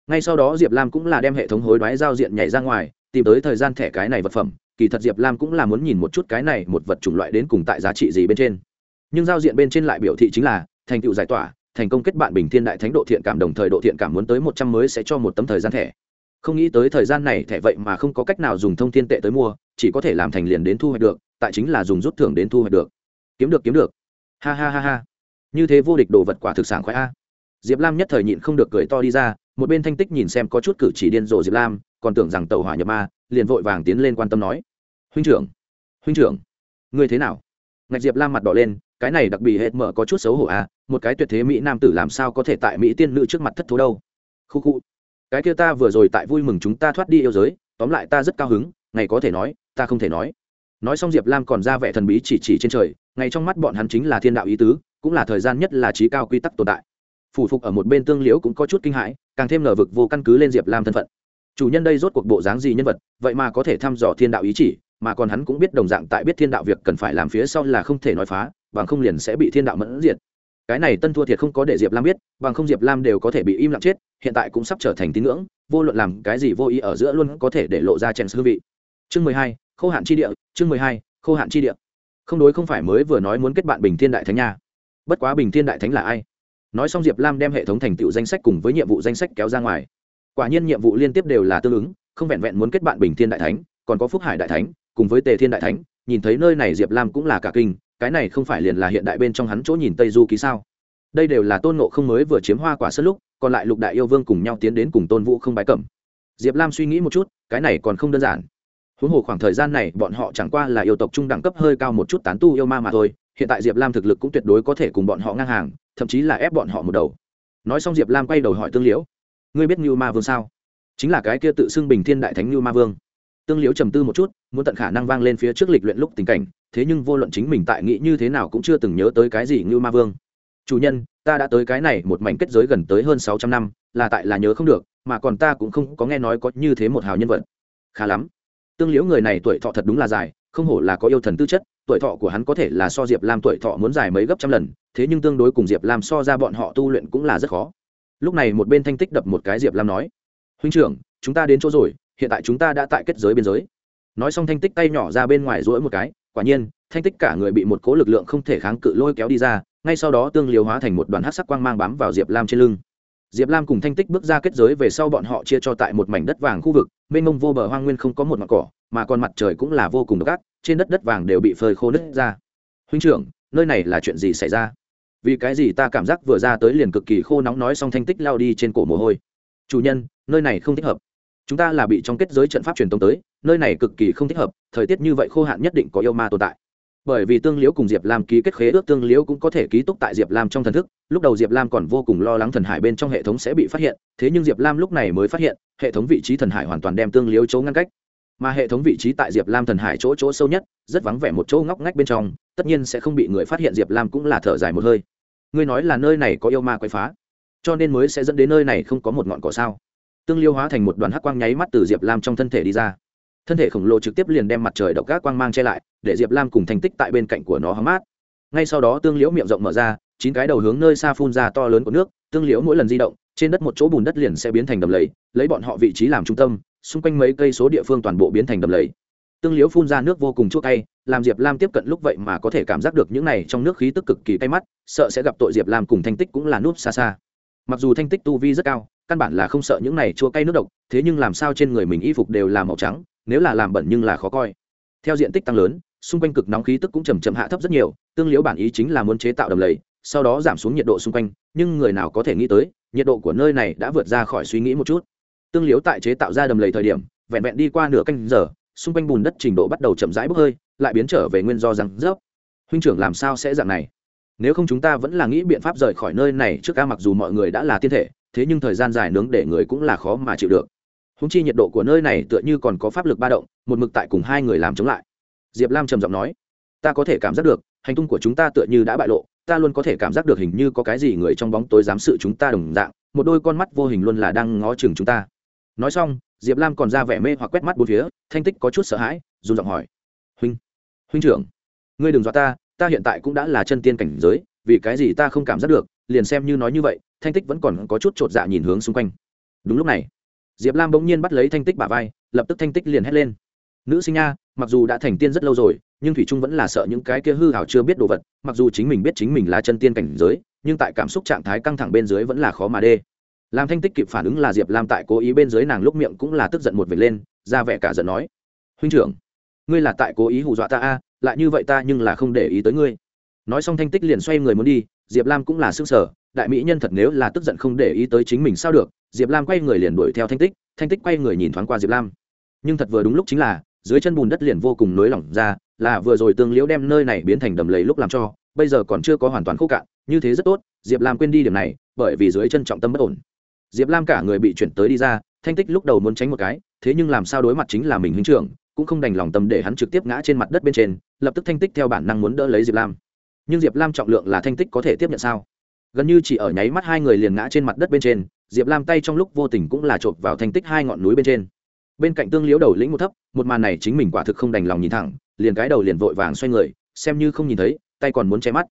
Ngay sau đó diệp lam cũng là đem hệ thống hối đoái giao diện nhảy ra ngoài, tìm tới thời gian thẻ cái này vật phẩm, kỳ thật diệp lam cũng là muốn nhìn một chút cái này một vật chủng loại đến cùng tại giá trị gì bên trên. Nhưng giao diện bên trên lại biểu thị chính là, thành tựu giải tỏa, thành công kết bạn bình thiên đại thánh độ thiện cảm đồng thời độ thiện cảm muốn tới một trăm mới sẽ cho một tấm thời gian thẻ không nghĩ tới thời gian này thẻ vậy mà không có cách nào dùng thông thiên tệ tới mua, chỉ có thể làm thành liền đến thu hoạch được, tại chính là dùng rút thưởng đến thu hoạch được. Kiếm được kiếm được. Ha ha ha ha. Như thế vô địch đồ vật quả thực sản khoái a. Diệp lam nhất thời nhịn không được cười to đi ra, một bên thanh tích nhìn xem có chút cử chỉ điên rồ diệp lam, còn tưởng rằng tàu hỏa nhập ma, liền vội vàng tiến lên quan tâm nói. Huynh trưởng huynh trưởng, ngươi thế nào? Ngạch diệp lam mặt đỏ lên, cái này đặc biệt hết mở có chút xấu hổ à một cái tuyệt thế mỹ nam tử làm sao có thể tại mỹ tiên nữ trước mặt thất thố đâu? Khu khu cái kia ta vừa rồi tại vui mừng chúng ta thoát đi yêu giới, tóm lại ta rất cao hứng, ngày có thể nói, ta không thể nói. Nói xong diệp lam còn ra vẻ thần bí chỉ chỉ trên trời ngay trong mắt bọn hắn chính là thiên đạo ý tứ, cũng là thời gian nhất là trí cao quy tắc tồn tại. Phủ phục ở một bên tương liễu cũng có chút kinh hãi, càng thêm ngờ vực vô căn cứ lên diệp lam thân phận. Chủ nhân đây rốt cuộc bộ dáng gì nhân vật, vậy mà có thể thăm dò thiên đạo ý chỉ, mà còn hắn cũng biết đồng dạng tại biết thiên đạo việc cần phải làm phía sau là không thể nói phá, bằng không liền sẽ bị thiên đạo mẫn diệt cái này tân thua thiệt không có để diệp lam biết, bằng không diệp lam đều có thể bị im lặng chết, hiện tại cũng sắp trở thành tín ngưỡng, vô luận làm cái gì vô ý ở giữa luôn có thể để lộ ra chèn sư vị. Chương mười hai, khô hạn chi địa, chương mười hai, khô hạn chi địa. Không đối không phải mới vừa nói muốn kết bạn bình thiên đại thánh nha. Bất quá bình thiên đại thánh là ai? Nói xong diệp lam đem hệ thống thành tựu danh sách cùng với nhiệm vụ danh sách kéo ra ngoài. Quả nhiên nhiệm vụ liên tiếp đều là tương ứng, không vẹn vẹn muốn kết bạn bình thiên đại thánh, còn có phúc hải đại thánh, cùng với tề thiên đại thánh, nhìn thấy nơi này diệp lam cũng là cả kinh cái này không phải liền là hiện đại bên trong hắn chỗ nhìn tây du ký sao? Đây đều là tôn nộ không mới vừa chiếm hoa quả sân lúc, còn lại lục đại yêu vương cùng nhau tiến đến cùng tôn vũ không bái cẩm. Diệp lam suy nghĩ một chút, cái này còn không đơn giản. Huống hồ khoảng thời gian này, bọn họ chẳng qua là yêu tộc trung đẳng cấp hơi cao một chút tán tu yêu ma mà thôi, hiện tại diệp lam thực lực cũng tuyệt đối có thể cùng bọn họ ngang hàng, thậm chí là ép bọn họ một đầu. Nói xong diệp lam quay đầu hỏi tương liễu, ngươi biết như ma vương sao? Chính là cái kia tự xưng bình thiên đại thánh như ma vương. Tương liễu trầm tư một chút, muốn tận khả năng vang lên phía trước lịch luyện lúc tình cảnh thế nhưng vô luận chính mình tại nghĩ như thế nào cũng chưa từng nhớ tới cái gì như ma vương. Chủ nhân, ta đã tới cái này một mảnh kết giới gần tới hơn sáu trăm năm, là tại là nhớ không được, mà còn ta cũng không có nghe nói có như thế một hào nhân vật. Khá lắm. Tương liễu người này tuổi thọ thật đúng là dài, không hổ là có yêu thần tư chất, tuổi thọ của hắn có thể là so diệp lam tuổi thọ muốn dài mấy gấp trăm lần, thế nhưng tương đối cùng diệp lam so ra bọn họ tu luyện cũng là rất khó. Lúc này một bên thanh tích đập một cái diệp lam nói, huynh trưởng, chúng ta đến chỗ rồi, hiện tại chúng ta đã tại kết giới biên giới. Nói xong thanh tích tay nhỏ ra bên ngoài rỗi một cái quả nhiên, thanh tích cả người bị một cố lực lượng không thể kháng cự lôi kéo đi ra, ngay sau đó tương liều hóa thành một đoàn hát sắc quang mang bám vào diệp lam trên lưng. Diệp lam cùng thanh tích bước ra kết giới về sau bọn họ chia cho tại một mảnh đất vàng khu vực, mênh mông vô bờ hoang nguyên không có một mặt cỏ, mà còn mặt trời cũng là vô cùng độc ác, trên đất đất vàng đều bị phơi khô nứt ra. Huynh trưởng, nơi này là chuyện gì xảy ra? Vì cái gì ta cảm giác vừa ra tới liền cực kỳ khô nóng nói xong thanh tích lao đi trên cổ mồ hôi. Chủ nhân, nơi này không thích hợp chúng ta là bị trong kết giới trận pháp truyền tống tới, nơi này cực kỳ không thích hợp, thời tiết như vậy khô hạn nhất định có yêu ma tồn tại. Bởi vì tương liễu cùng diệp lam ký kết khế ước, tương liễu cũng có thể ký túc tại diệp lam trong thần thức, lúc đầu diệp lam còn vô cùng lo lắng thần hải bên trong hệ thống sẽ bị phát hiện, thế nhưng diệp lam lúc này mới phát hiện, hệ thống vị trí thần hải hoàn toàn đem tương liễu chỗ ngăn cách. Mà hệ thống vị trí tại diệp lam thần hải chỗ chỗ sâu nhất, rất vắng vẻ một chỗ ngóc ngách bên trong, tất nhiên sẽ không bị người phát hiện, diệp lam cũng là thở dài một hơi. Ngươi nói là nơi này có yêu ma quậy phá, cho nên mới sẽ dẫn đến nơi này không có một ngọn cỏ sao? Tương liêu hóa thành một đoàn hắc quang nháy mắt từ diệp lam trong thân thể đi ra. Thân thể khổng lồ trực tiếp liền đem mặt trời độc các quang mang che lại, để diệp lam cùng thành tích tại bên cạnh của nó hóng mát. Ngay sau đó tương liễu miệng rộng mở ra, chín cái đầu hướng nơi xa phun ra to lớn của nước, tương liễu mỗi lần di động, trên đất một chỗ bùn đất liền sẽ biến thành đầm lầy, lấy bọn họ vị trí làm trung tâm, xung quanh mấy cây số địa phương toàn bộ biến thành đầm lầy. Tương liễu phun ra nước vô cùng chua cay, làm diệp lam tiếp cận lúc vậy mà có thể cảm giác được những này trong nước khí tức cực kỳ cay mắt, sợ sẽ gặp tội diệp lam cùng thanh tích cũng là núp xa xa. Mặc dù thanh tích tu vi rất cao căn bản là không sợ những này chua cay nước độc, thế nhưng làm sao trên người mình y phục đều là màu trắng, nếu là làm bẩn nhưng là khó coi. Theo diện tích tăng lớn, xung quanh cực nóng khí tức cũng chầm chậm hạ thấp rất nhiều, tương liễu bản ý chính là muốn chế tạo đầm lầy, sau đó giảm xuống nhiệt độ xung quanh, nhưng người nào có thể nghĩ tới, nhiệt độ của nơi này đã vượt ra khỏi suy nghĩ một chút. Tương liễu tại chế tạo ra đầm lầy thời điểm, vẹn vẹn đi qua nửa canh giờ, xung quanh bùn đất trình độ bắt đầu chậm rãi bốc hơi, lại biến trở về nguyên do rằng rớp. Huynh trưởng làm sao sẽ dạng này? Nếu không chúng ta vẫn là nghĩ biện pháp rời khỏi nơi này trước ca, mặc dù mọi người đã là thiên thể thế nhưng thời gian dài nướng để người cũng là khó mà chịu được. Húng chi nhiệt độ của nơi này tựa như còn có pháp lực ba động, một mực tại cùng hai người làm chống lại. Diệp lam trầm giọng nói, ta có thể cảm giác được, hành tung của chúng ta tựa như đã bại lộ, ta luôn có thể cảm giác được hình như có cái gì người trong bóng tối giám sự chúng ta đồng dạng, một đôi con mắt vô hình luôn là đang ngó chừng chúng ta. Nói xong, diệp lam còn ra vẻ mê hoặc quét mắt bốn phía, thanh tích có chút sợ hãi dùng giọng hỏi, huynh huynh trưởng, ngươi đừng dọa ta ta hiện tại cũng đã là chân tiên cảnh giới, vì cái gì ta không cảm giác được, liền xem như nói như vậy thanh tích vẫn còn có chút chột dạ nhìn hướng xung quanh. Đúng lúc này, diệp lam bỗng nhiên bắt lấy thanh tích bả vai, lập tức thanh tích liền hét lên. Nữ sinh nha, mặc dù đã thành tiên rất lâu rồi, nhưng thủy trung vẫn là sợ những cái kia hư hảo chưa biết đồ vật, mặc dù chính mình biết chính mình là chân tiên cảnh giới, nhưng tại cảm xúc trạng thái căng thẳng bên dưới vẫn là khó mà đê. Làm thanh tích kịp phản ứng là diệp lam tại cố ý bên dưới nàng lúc miệng cũng là tức giận một vệt lên, ra vẻ cả giận nói, huynh trưởng, ngươi là tại cố ý hù dọa ta a, lại như vậy ta nhưng là không để ý tới ngươi. Nói xong thanh tích liền xoay người muốn đi, diệp lam cũng là s ư n g sở đại mỹ nhân thật nếu là tức giận không để ý tới chính mình sao được, diệp lam quay người liền đuổi theo thanh tích thanh tích quay người nhìn thoáng qua diệp lam. Nhưng thật vừa đúng lúc chính là, dưới chân bùn đất liền vô cùng nới lỏng ra, là vừa rồi tương liễu đem nơi này biến thành đầm lầy lúc làm cho, bây giờ còn chưa có hoàn toàn khô cạn, như thế rất tốt, diệp lam quên đi điểm này, bởi vì dưới chân trọng tâm bất ổn. Diệp lam cả người bị chuyển tới đi ra, thanh tích lúc đầu muốn tránh một cái, thế nhưng làm sao đối mặt chính là mình huynh trưởng, cũng không đành lòng tâm để hắn trực tiếp ngã trên mặt đất bên trên, lập tức thanh tích theo bản năng muốn đỡ lấy diệp lam. Nhưng diệp lam trọng lượng là thanh tích có thể tiếp nhận sao? Gần như chỉ ở nháy mắt hai người liền ngã trên mặt đất bên trên, diệp lam tay trong lúc vô tình cũng là chộp vào thanh tích hai ngọn núi bên trên. Bên cạnh tương liễu đầu lĩnh một thấp, một màn này chính mình quả thực không đành lòng nhìn thẳng, liền cái đầu liền vội vàng xoay người, xem như không nhìn thấy, tay còn muốn che mắt.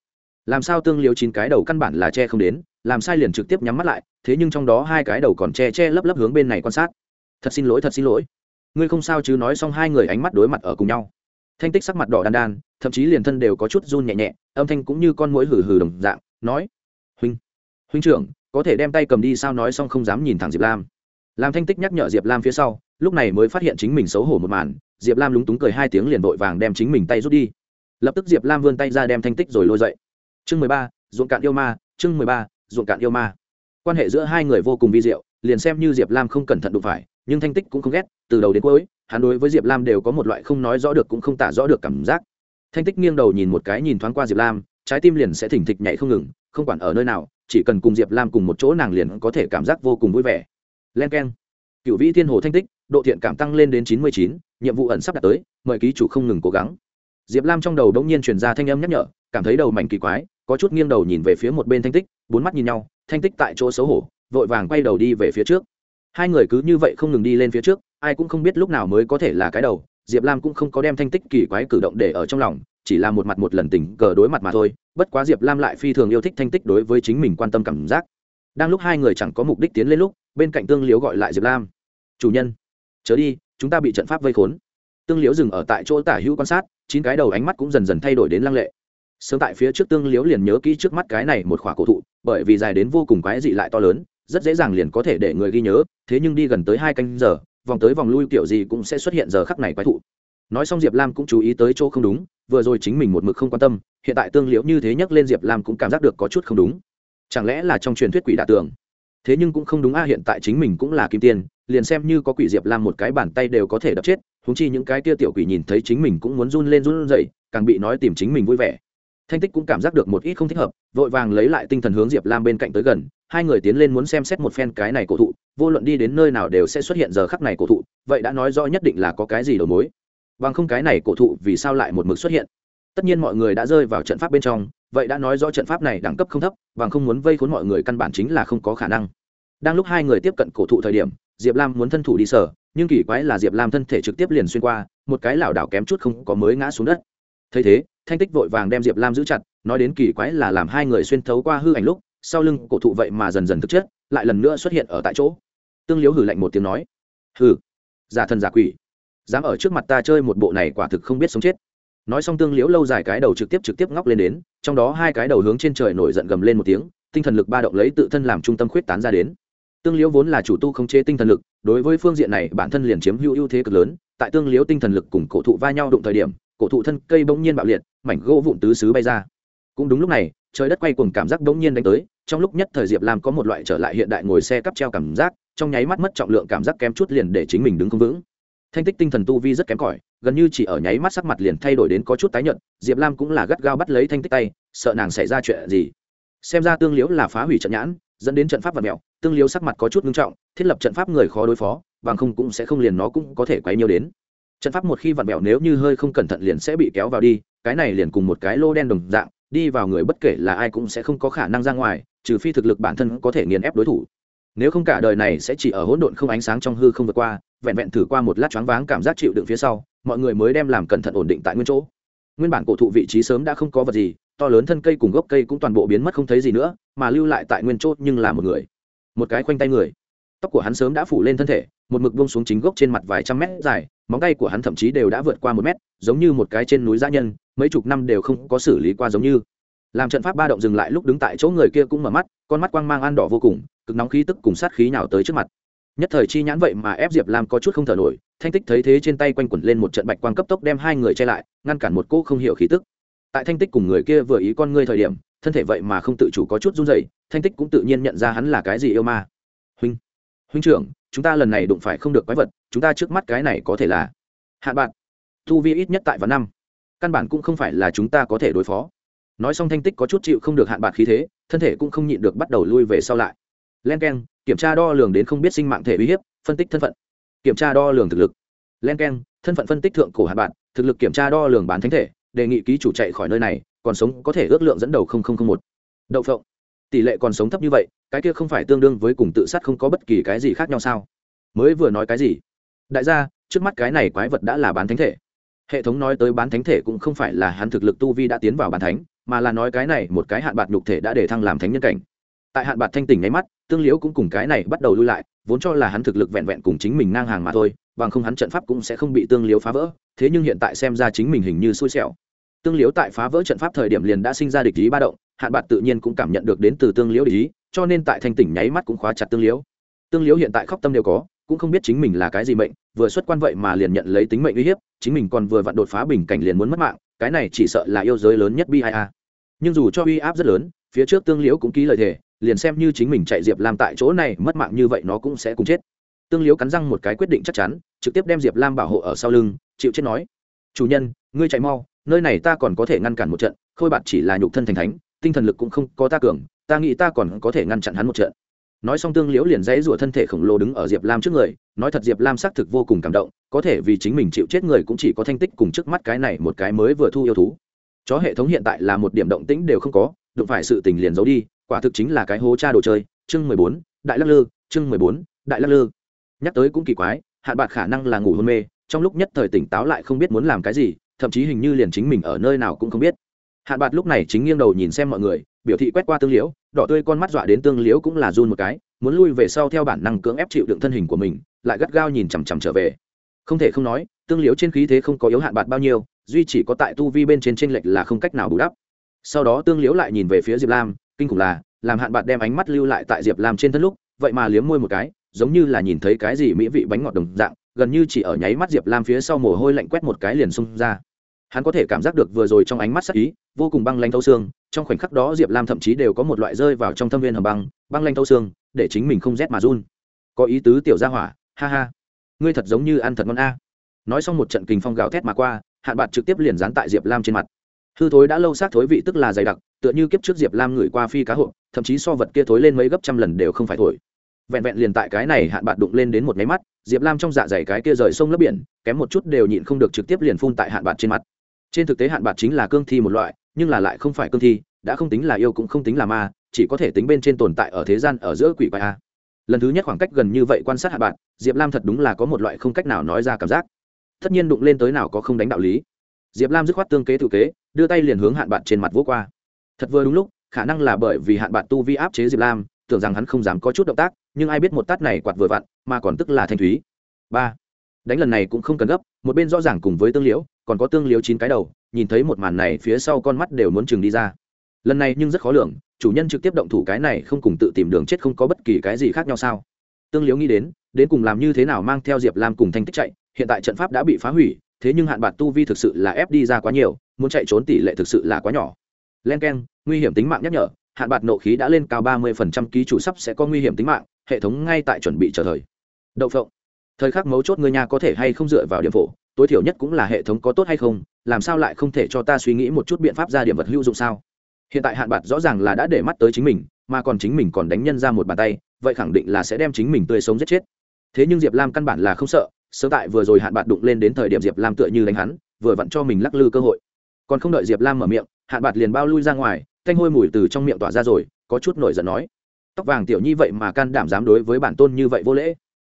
Làm sao tương liễu chín cái đầu căn bản là che không đến, làm sai liền trực tiếp nhắm mắt lại, thế nhưng trong đó hai cái đầu còn che che lấp lấp hướng bên này quan sát. Thật xin lỗi, thật xin lỗi. Ngươi không sao chứ, nói xong hai người ánh mắt đối mặt ở cùng nhau. Thanh tích sắc mặt đỏ đan đan, thậm chí liền thân đều có chút run nhẹ nhẹ, âm thanh cũng như con mũi hừ hừ đồng dạng, nói huynh. Huynh trưởng, có thể đem tay cầm đi sao? Nói xong không dám nhìn thẳng diệp lam. Làm thanh tích nhắc nhở diệp lam phía sau, lúc này mới phát hiện chính mình xấu hổ một màn. Diệp lam lúng túng cười hai tiếng liền vội vàng đem chính mình tay rút đi. Lập tức diệp lam vươn tay ra đem thanh tích rồi lôi dậy. Chương mười ba, ruộng cạn yêu ma, chương mười ba, ruộng cạn yêu ma. Quan hệ giữa hai người vô cùng vi diệu, liền xem như diệp lam không cẩn thận đụng phải, nhưng thanh tích cũng không ghét, từ đầu đến cuối, hắn đối với diệp lam đều có một loại không nói rõ được cũng không tả rõ được cảm giác. Thanh tích nghiêng đầu nhìn một cái nhìn thoáng qua diệp lam trái tim liền sẽ thỉnh thịch nhảy không ngừng, không quản ở nơi nào, chỉ cần cùng diệp lam cùng một chỗ nàng liền có thể cảm giác vô cùng vui vẻ. Len k e n cựu vĩ thiên hồ thanh tích, độ thiện cảm tăng lên đến chín mươi chín, nhiệm vụ ẩn sắp đạt tới, mời ký chủ không ngừng cố gắng. Diệp lam trong đầu đ ỗ n g nhiên truyền ra thanh âm nhắc nhở, cảm thấy đầu mảnh kỳ quái, có chút nghiêng đầu nhìn về phía một bên thanh tích, bốn mắt nhìn nhau, thanh tích tại chỗ xấu hổ, vội vàng quay đầu đi về phía trước. Hai người cứ như vậy không ngừng đi lên phía trước, ai cũng không biết lúc nào mới có thể là cái đầu, diệp lam cũng không có đem thanh tích kỳ quái cử động để ở trong lòng chỉ là một mặt một lần tình cờ đối mặt mà thôi, bất quá diệp lam lại phi thường yêu thích thanh tích đối với chính mình quan tâm cảm giác. Đang lúc hai người chẳng có mục đích tiến lên lúc, bên cạnh tương liếu gọi lại diệp lam. Chủ nhân, chớ đi, chúng ta bị trận pháp vây khốn. Tương liếu dừng ở tại chỗ tả hữu quan sát, chín cái đầu ánh mắt cũng dần dần thay đổi đến lăng lệ. Sớm tại phía trước tương liếu liền nhớ kỹ trước mắt cái này một khỏa cổ thụ, bởi vì dài đến vô cùng quái dị lại to lớn, rất dễ dàng liền có thể để người ghi nhớ, thế nhưng đi gần tới hai canh giờ, vòng tới vòng lui kiểu gì cũng sẽ xuất hiện giờ khắc này quái thụ nói xong diệp lam cũng chú ý tới chỗ không đúng, vừa rồi chính mình một mực không quan tâm, hiện tại tương liễu như thế nhắc lên diệp lam cũng cảm giác được có chút không đúng. Chẳng lẽ là trong truyền thuyết quỷ đạ tường? Thế nhưng cũng không đúng a, hiện tại chính mình cũng là kim tiên, liền xem như có quỷ diệp lam một cái bàn tay đều có thể đập chết húng chi những cái tia tiểu quỷ nhìn thấy chính mình cũng muốn run lên run dậy càng bị nói tìm chính mình vui vẻ. Thanh tích cũng cảm giác được một ít không thích hợp, vội vàng lấy lại tinh thần hướng diệp lam bên cạnh tới gần, hai người tiến lên muốn xem xét một phen cái này cổ thụ, vô luận đi đến nơi nào đều sẽ xuất hiện giờ khắc này cổ thụ, vậy đã nói rõ nhất định là có cái gì đầu mối bằng không cái này cổ thụ vì sao lại một mực xuất hiện? Tất nhiên mọi người đã rơi vào trận pháp bên trong, vậy đã nói rõ trận pháp này đẳng cấp không thấp, bằng không muốn vây khốn mọi người căn bản chính là không có khả năng. Đang lúc hai người tiếp cận cổ thụ thời điểm, diệp lam muốn thân thủ đi sở, nhưng kỳ quái là diệp lam thân thể trực tiếp liền xuyên qua, một cái lảo đảo kém chút không có mới ngã xuống đất. Thấy thế, thanh tích vội vàng đem diệp lam giữ chặt, nói đến kỳ quái là làm hai người xuyên thấu qua hư ảnh lúc, sau lưng cổ thụ vậy mà dần dần thực chất lại lần nữa xuất hiện ở tại chỗ. Tương liếu hử lạnh một tiếng nói hử giả thần giả quỷ dám ở trước mặt ta chơi một bộ này quả thực không biết sống chết. Nói xong tương liễu lâu dài cái đầu trực tiếp trực tiếp ngóc lên đến, trong đó hai cái đầu hướng trên trời nổi giận gầm lên một tiếng, tinh thần lực ba động lấy tự thân làm trung tâm khuyết tán ra đến. Tương liễu vốn là chủ tu không chế tinh thần lực, đối với phương diện này bản thân liền chiếm hữu ưu thế cực lớn, tại tương liễu tinh thần lực cùng cổ thụ va nhau đụng thời điểm, cổ thụ thân cây bỗng nhiên bạo liệt, mảnh gỗ vụn tứ xứ bay ra. Cũng đúng lúc này, trời đất quay cùng cảm giác bỗng nhiên đánh tới, trong lúc nhất thời diệp lam có một loại trở lại hiện đại ngồi xe cắp treo cảm giác, trong nháy mắt mất trọng lượng cảm giác kém chút liền để chính mình đứng không vững thanh tích tinh thần tu vi rất kém cỏi, gần như chỉ ở nháy mắt sắc mặt liền thay đổi đến có chút tái nhợt, diệp lam cũng là gắt gao bắt lấy thanh tích tay, sợ nàng xảy ra chuyện gì. Xem ra tương liễu là phá hủy trận nhãn, dẫn đến trận pháp vật mẹo tương liễu sắc mặt có chút nghiêm trọng, thiết lập trận pháp người khó đối phó, bằng không cũng sẽ không liền nó cũng có thể quấy nhiều đến. Trận pháp một khi vặn vẹo nếu như hơi không cẩn thận liền sẽ bị kéo vào đi, cái này liền cùng một cái lô đen đồng dạng, đi vào người bất kể là ai cũng sẽ không có khả năng ra ngoài, trừ phi thực lực bản thân có thể nghiền ép đối thủ nếu không cả đời này sẽ chỉ ở hỗn độn không ánh sáng trong hư không vượt qua, vẹn vẹn thử qua một lát choáng váng cảm giác chịu đựng phía sau, mọi người mới đem làm cẩn thận ổn định tại nguyên chỗ. Nguyên bản cổ thụ vị trí sớm đã không có vật gì, to lớn thân cây cùng gốc cây cũng toàn bộ biến mất không thấy gì nữa, mà lưu lại tại nguyên chỗ nhưng là một người. Một cái khoanh tay người. Tóc của hắn sớm đã phủ lên thân thể, một mực bông xuống chính gốc trên mặt vài trăm mét dài, móng tay của hắn thậm chí đều đã vượt qua một mét, giống như một cái trên núi giã nhân, mấy chục năm đều không có xử lý qua giống như. Làm trận pháp ba động dừng lại lúc đứng tại chỗ người kia cũng mở mắt, con mắt quang mang ăn đỏ vô cùng cực nóng khí tức cùng sát khí nào tới trước mặt. Nhất thời chi nhãn vậy mà ép diệp lam có chút không thở nổi, thanh tích thấy thế trên tay quanh quẩn lên một trận bạch quang cấp tốc đem hai người che lại, ngăn cản một cỗ không hiểu khí tức. Tại thanh tích cùng người kia vừa ý con ngươi thời điểm, thân thể vậy mà không tự chủ có chút run dày thanh tích cũng tự nhiên nhận ra hắn là cái gì yêu ma. Huynh huynh trưởng, chúng ta lần này đụng phải không được quái vật, chúng ta trước mắt cái này có thể là hạn bạn. Thu vi ít nhất tại vạn năm. Căn bản cũng không phải là chúng ta có thể đối phó. Nói xong thanh tích có chút chịu không được hạn bạc khí thế, thân thể cũng không nhịn được bắt đầu lui về sau lại len k e n kiểm tra đo lường đến không biết sinh mạng thể uy hiếp, phân tích thân phận. Kiểm tra đo lường thực lực. Len k e n thân phận phân tích thượng cổ hạn bạn, thực lực kiểm tra đo lường bán thánh thể, đề nghị ký chủ chạy khỏi nơi này, còn sống có thể ước lượng dẫn đầu một. Đậu phộng. Tỷ lệ còn sống thấp như vậy, cái kia không phải tương đương với cùng tự sát không có bất kỳ cái gì khác nhau sao? Mới vừa nói cái gì? Đại gia, trước mắt cái này quái vật đã là bán thánh thể. Hệ thống nói tới bán thánh thể cũng không phải là hắn thực lực tu vi đã tiến vào bán thánh, mà là nói cái này một cái hạn bạc nhục thể đã để thăng làm thánh nhân cảnh. Tại hạn bạc thanh tỉnh nháy mắt tương liễu cũng cùng cái này bắt đầu lui lại, vốn cho là hắn thực lực vẹn vẹn cùng chính mình ngang hàng mà thôi, bằng không hắn trận pháp cũng sẽ không bị tương liễu phá vỡ, thế nhưng hiện tại xem ra chính mình hình như xui xẻo. Tương liễu tại phá vỡ trận pháp thời điểm liền đã sinh ra địch ý ba động, hạn bạc tự nhiên cũng cảm nhận được đến từ tương liễu địch ý, cho nên tại thanh tỉnh nháy mắt cũng khóa chặt tương liễu. Tương liễu hiện tại khóc tâm đều có, cũng không biết chính mình là cái gì mệnh, vừa xuất quan vậy mà liền nhận lấy tính mệnh uy hiếp, chính mình còn vừa vặn đột phá bình cảnh liền muốn mất mạng, cái này chỉ sợ là yêu giới lớn nhất bi a. Nhưng dù cho uy áp rất lớn, phía trước tương liễu cũng ký lời thề liền xem như chính mình chạy diệp lam tại chỗ này, mất mạng như vậy nó cũng sẽ cùng chết. Tương liễu cắn răng một cái quyết định chắc chắn, trực tiếp đem diệp lam bảo hộ ở sau lưng, chịu chết nói, chủ nhân, ngươi chạy mau, nơi này ta còn có thể ngăn cản một trận, khôi bạt chỉ là nhục thân thành thánh, tinh thần lực cũng không có ta cường, ta nghĩ ta còn có thể ngăn chặn hắn một trận. Nói xong tương liễu liền dãy rủa thân thể khổng lồ đứng ở diệp lam trước người, nói thật diệp lam xác thực vô cùng cảm động, có thể vì chính mình chịu chết người cũng chỉ có thanh tích cùng trước mắt cái này một cái mới vừa thu yêu thú. Chó hệ thống hiện tại là một điểm động tĩnh đều không có, đụng phải sự tình liền giấu đi quả thực chính là cái hố cha đồ chơi, chương mười bốn, đại lắc lư, chương mười bốn, đại lắc lư. Nhắc tới cũng kỳ quái hạn bạc khả năng là ngủ hôn mê, trong lúc nhất thời tỉnh táo lại không biết muốn làm cái gì, thậm chí hình như liền chính mình ở nơi nào cũng không biết. Hạn bạc lúc này chính nghiêng đầu nhìn xem mọi người, biểu thị quét qua tương liễu, đỏ tươi con mắt dọa đến tương liễu cũng là run một cái, muốn lui về sau theo bản năng cưỡng ép chịu đựng thân hình của mình, lại gắt gao nhìn chằm chằm trở về. Không thể không nói, tương liễu trên khí thế không có yếu hạn bạc bao nhiêu, duy chỉ có tại tu vi bên trên tranh lệch là không cách nào bù đắp. Sau đó tương liễu lại nhìn về phía diệp lam kinh khủng là, làm hạn bạc đem ánh mắt lưu lại tại diệp lam trên thân lúc, vậy mà liếm môi một cái, giống như là nhìn thấy cái gì mỹ vị bánh ngọt đồng dạng, gần như chỉ ở nháy mắt diệp lam phía sau mồ hôi lạnh quét một cái liền xông ra. Hắn có thể cảm giác được vừa rồi trong ánh mắt sắc ý, vô cùng băng lanh thâu xương, trong khoảnh khắc đó diệp lam thậm chí đều có một loại rơi vào trong thâm viên hầm băng băng lanh thâu xương, để chính mình không rét mà run. Có ý tứ tiểu gia hỏa, ha ha. Ngươi thật giống như ăn thật ngon a. Nói xong một trận kình phong gào thét mà qua, hạn bạc trực tiếp liền dán tại diệp lam trên mặt hư thối đã lâu xác thối vị tức là dày đặc tựa như kiếp trước diệp lam ngửi qua phi cá hộp thậm chí so vật kia thối lên mấy gấp trăm lần đều không phải thổi. Vẹn vẹn liền tại cái này hạn bạn đụng lên đến một máy mắt diệp lam trong dạ dày cái kia rời sông lấp biển kém một chút đều nhịn không được trực tiếp liền phun tại hạn bạn trên mặt. Trên thực tế hạn bạn chính là cương thi một loại nhưng là lại không phải cương thi đã không tính là yêu cũng không tính là ma chỉ có thể tính bên trên tồn tại ở thế gian ở giữa quỷ quái a. Lần thứ nhất khoảng cách gần như vậy quan sát hạn bạn, diệp lam thật đúng là có một loại không cách nào nói ra cảm giác. Tất nhiên đụng lên tới nào có không đánh đạo lý. Diệp lam dứt khoát tương kế tự kế đưa tay liền hướng hạn bạn trên mặt vỗ qua. Thật vừa đúng lúc, khả năng là bởi vì hạn bạn tu vi áp chế diệp lam, tưởng rằng hắn không dám có chút động tác, nhưng ai biết một tát này quạt vừa vặn, mà còn tức là thanh thúy. Ba. Đánh lần này cũng không cần gấp, một bên rõ ràng cùng với tương liễu, còn có tương liễu chín cái đầu, nhìn thấy một màn này phía sau con mắt đều muốn chừng đi ra. Lần này nhưng rất khó lường, chủ nhân trực tiếp động thủ cái này không cùng tự tìm đường chết không có bất kỳ cái gì khác nhau sao? Tương liễu nghĩ đến đến cùng làm như thế nào mang theo diệp lam cùng thanh tích chạy, hiện tại trận pháp đã bị phá hủy, thế nhưng hạn bạc tu vi thực sự là ép đi ra quá nhiều muốn chạy trốn tỷ lệ thực sự là quá nhỏ. Len k e n nguy hiểm tính mạng nhắc nhở, hạn bạc nộ khí đã lên cao ba mươi phần trăm, ký chủ sắp sẽ có nguy hiểm tính mạng, hệ thống ngay tại chuẩn bị chờ thời. Đậu phộng. Thời khắc mấu chốt người nhà có thể hay không dựa vào điểm phổ, tối thiểu nhất cũng là hệ thống có tốt hay không, làm sao lại không thể cho ta suy nghĩ một chút biện pháp ra điểm vật hữu dụng sao? Hiện tại hạn bạc rõ ràng là đã để mắt tới chính mình, mà còn chính mình còn đánh nhân ra một bàn tay, vậy khẳng định là sẽ đem chính mình tươi sống giết chết. Thế nhưng diệp lam căn bản là không sợ, sớm tại vừa rồi hạn bạc đụng lên đến thời điểm diệp lam tựa như đánh hắn, vừa vặn cho mình lắc lư cơ hội còn không đợi diệp lam mở miệng, hạn bạc liền bao lui ra ngoài, thanh hôi mùi từ trong miệng tỏa ra rồi, có chút nổi giận nói, tóc vàng tiểu nhi vậy mà can đảm dám đối với bản tôn như vậy vô lễ.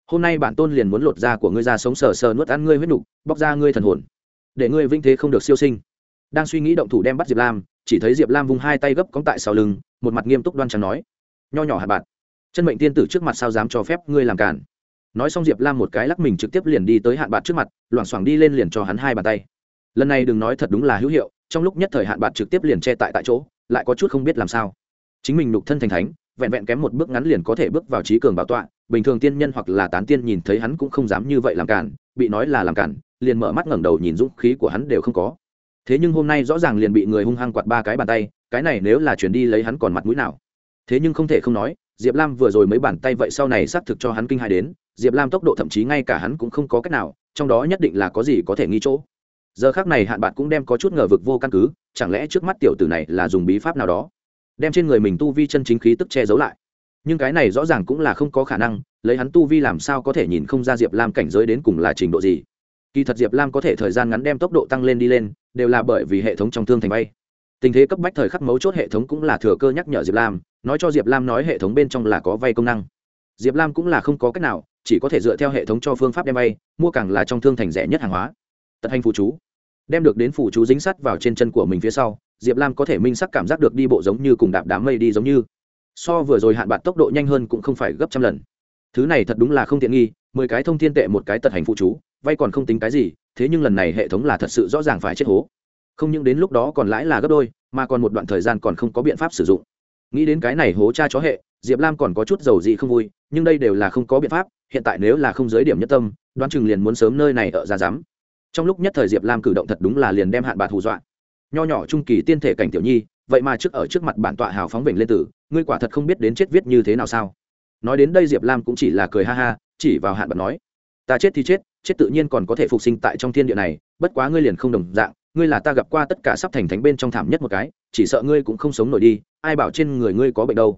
Hôm nay bản tôn liền muốn lột da của ngươi ra sống sờ sờ nuốt ăn ngươi huyết nục, bóc ra ngươi thần hồn, để ngươi vinh thế không được siêu sinh. Đang suy nghĩ động thủ đem bắt diệp lam, chỉ thấy diệp lam vung hai tay gấp cóng tại sau lưng, một mặt nghiêm túc đoan trắng nói, nho nhỏ hạt bạn chân mệnh tiên tử trước mặt sao dám cho phép ngươi làm cản? Nói xong diệp lam một cái lắc mình trực tiếp liền đi tới hạn bạn trước mặt, loảng xoảng đi lên liền cho hắn hai bàn tay lần này đừng nói thật đúng là hữu hiệu, trong lúc nhất thời hạn bạn trực tiếp liền che tại tại chỗ, lại có chút không biết làm sao. Chính mình nục thân thành thánh, vẹn vẹn kém một bước ngắn liền có thể bước vào trí cường bảo tọa, bình thường tiên nhân hoặc là tán tiên nhìn thấy hắn cũng không dám như vậy làm cản, bị nói là làm cản, liền mở mắt ngẩng đầu nhìn dũng khí của hắn đều không có. Thế nhưng hôm nay rõ ràng liền bị người hung hăng quạt ba cái bàn tay, cái này nếu là chuyển đi lấy hắn còn mặt mũi nào? Thế nhưng không thể không nói, diệp lam vừa rồi mấy bàn tay vậy sau này xác thực cho hắn kinh hai đến, diệp lam tốc độ thậm chí ngay cả hắn cũng không có cách nào, trong đó nhất định là có gì có thể nghi chỗ giờ khác này hạn bạn cũng đem có chút ngờ vực vô căn cứ, chẳng lẽ trước mắt tiểu tử này là dùng bí pháp nào đó? Đem trên người mình tu vi chân chính khí tức che giấu lại. Nhưng cái này rõ ràng cũng là không có khả năng, lấy hắn tu vi làm sao có thể nhìn không ra diệp lam cảnh giới đến cùng là trình độ gì. Kỳ thật diệp lam có thể thời gian ngắn đem tốc độ tăng lên đi lên, đều là bởi vì hệ thống trong thương thành bay. Tình thế cấp bách thời khắc mấu chốt hệ thống cũng là thừa cơ nhắc nhở diệp lam, nói cho diệp lam nói hệ thống bên trong là có vay công năng. Diệp lam cũng là không có cách nào, chỉ có thể dựa theo hệ thống cho phương pháp đem vay, mua càng là trong thương thành rẻ nhất hàng hóa tận hành phụ chú. Đem được đến phụ chú dính sắt vào trên chân của mình phía sau, diệp lam có thể minh sắc cảm giác được đi bộ giống như cùng đạp đám mây đi giống như. So vừa rồi hạn bạc tốc độ nhanh hơn cũng không phải gấp trăm lần. Thứ này thật đúng là không tiện nghi, mười cái thông thiên tệ một cái tật hành phụ chú, vay còn không tính cái gì, thế nhưng lần này hệ thống là thật sự rõ ràng phải chết hố. Không những đến lúc đó còn lãi là gấp đôi, mà còn một đoạn thời gian còn không có biện pháp sử dụng. Nghĩ đến cái này hố cha chó hệ, diệp lam còn có chút dầu gì không vui, nhưng đây đều là không có biện pháp, hiện tại nếu là không giới điểm nhất tâm, đoán chừng liền muốn sớm nơi này ở ra dám trong lúc nhất thời diệp lam cử động thật đúng là liền đem hạn bạc hù dọa. Nho nhỏ trung kỳ tiên thể cảnh tiểu nhi, vậy mà trước ở trước mặt bản tọa hào phóng vểnh lên tử, ngươi quả thật không biết đến chết viết như thế nào sao? Nói đến đây diệp lam cũng chỉ là cười ha ha, chỉ vào hạn bạc nói, ta chết thì chết chết tự nhiên còn có thể phục sinh tại trong thiên địa này, bất quá ngươi liền không đồng dạng, ngươi là ta gặp qua tất cả sắp thành thánh bên trong thảm nhất một cái, chỉ sợ ngươi cũng không sống nổi đi, ai bảo trên người ngươi có bệnh đâu.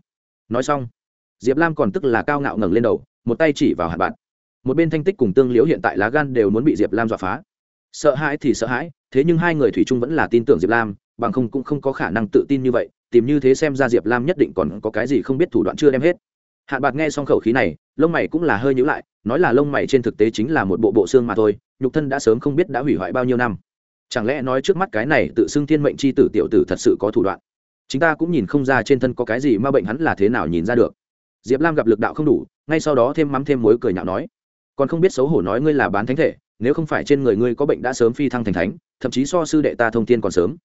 Nói xong, diệp lam còn tức là cao ngạo ngẩng lên đầu, một tay chỉ vào hạt bạn một bên thanh tích cùng tương liễu hiện tại lá gan đều muốn bị diệp lam dọa phá sợ hãi thì sợ hãi, thế nhưng hai người thủy chung vẫn là tin tưởng diệp lam, bằng không cũng không có khả năng tự tin như vậy, tìm như thế xem ra diệp lam nhất định còn có cái gì không biết thủ đoạn chưa đem hết. Hạn bạc nghe xong khẩu khí này, lông mày cũng là hơi nhữ lại, nói là lông mày trên thực tế chính là một bộ bộ xương mà thôi, nhục thân đã sớm không biết đã hủy hoại bao nhiêu năm. Chẳng lẽ nói trước mắt cái này tự xưng thiên mệnh c h i tử tiểu tử thật sự có thủ đoạn? Chúng ta cũng nhìn không ra trên thân có cái gì mà bệnh hắn là thế nào nhìn ra được. Diệp lam gặp lực đạo không đủ, ngay sau đó thêm mắm thêm mối cười nhạo nói, còn không biết xấu hổ nói ngươi là bán thánh thể nếu không phải trên người ngươi có bệnh đã sớm phi thăng thành thánh, thậm chí so sư đệ ta thông tin còn sớm.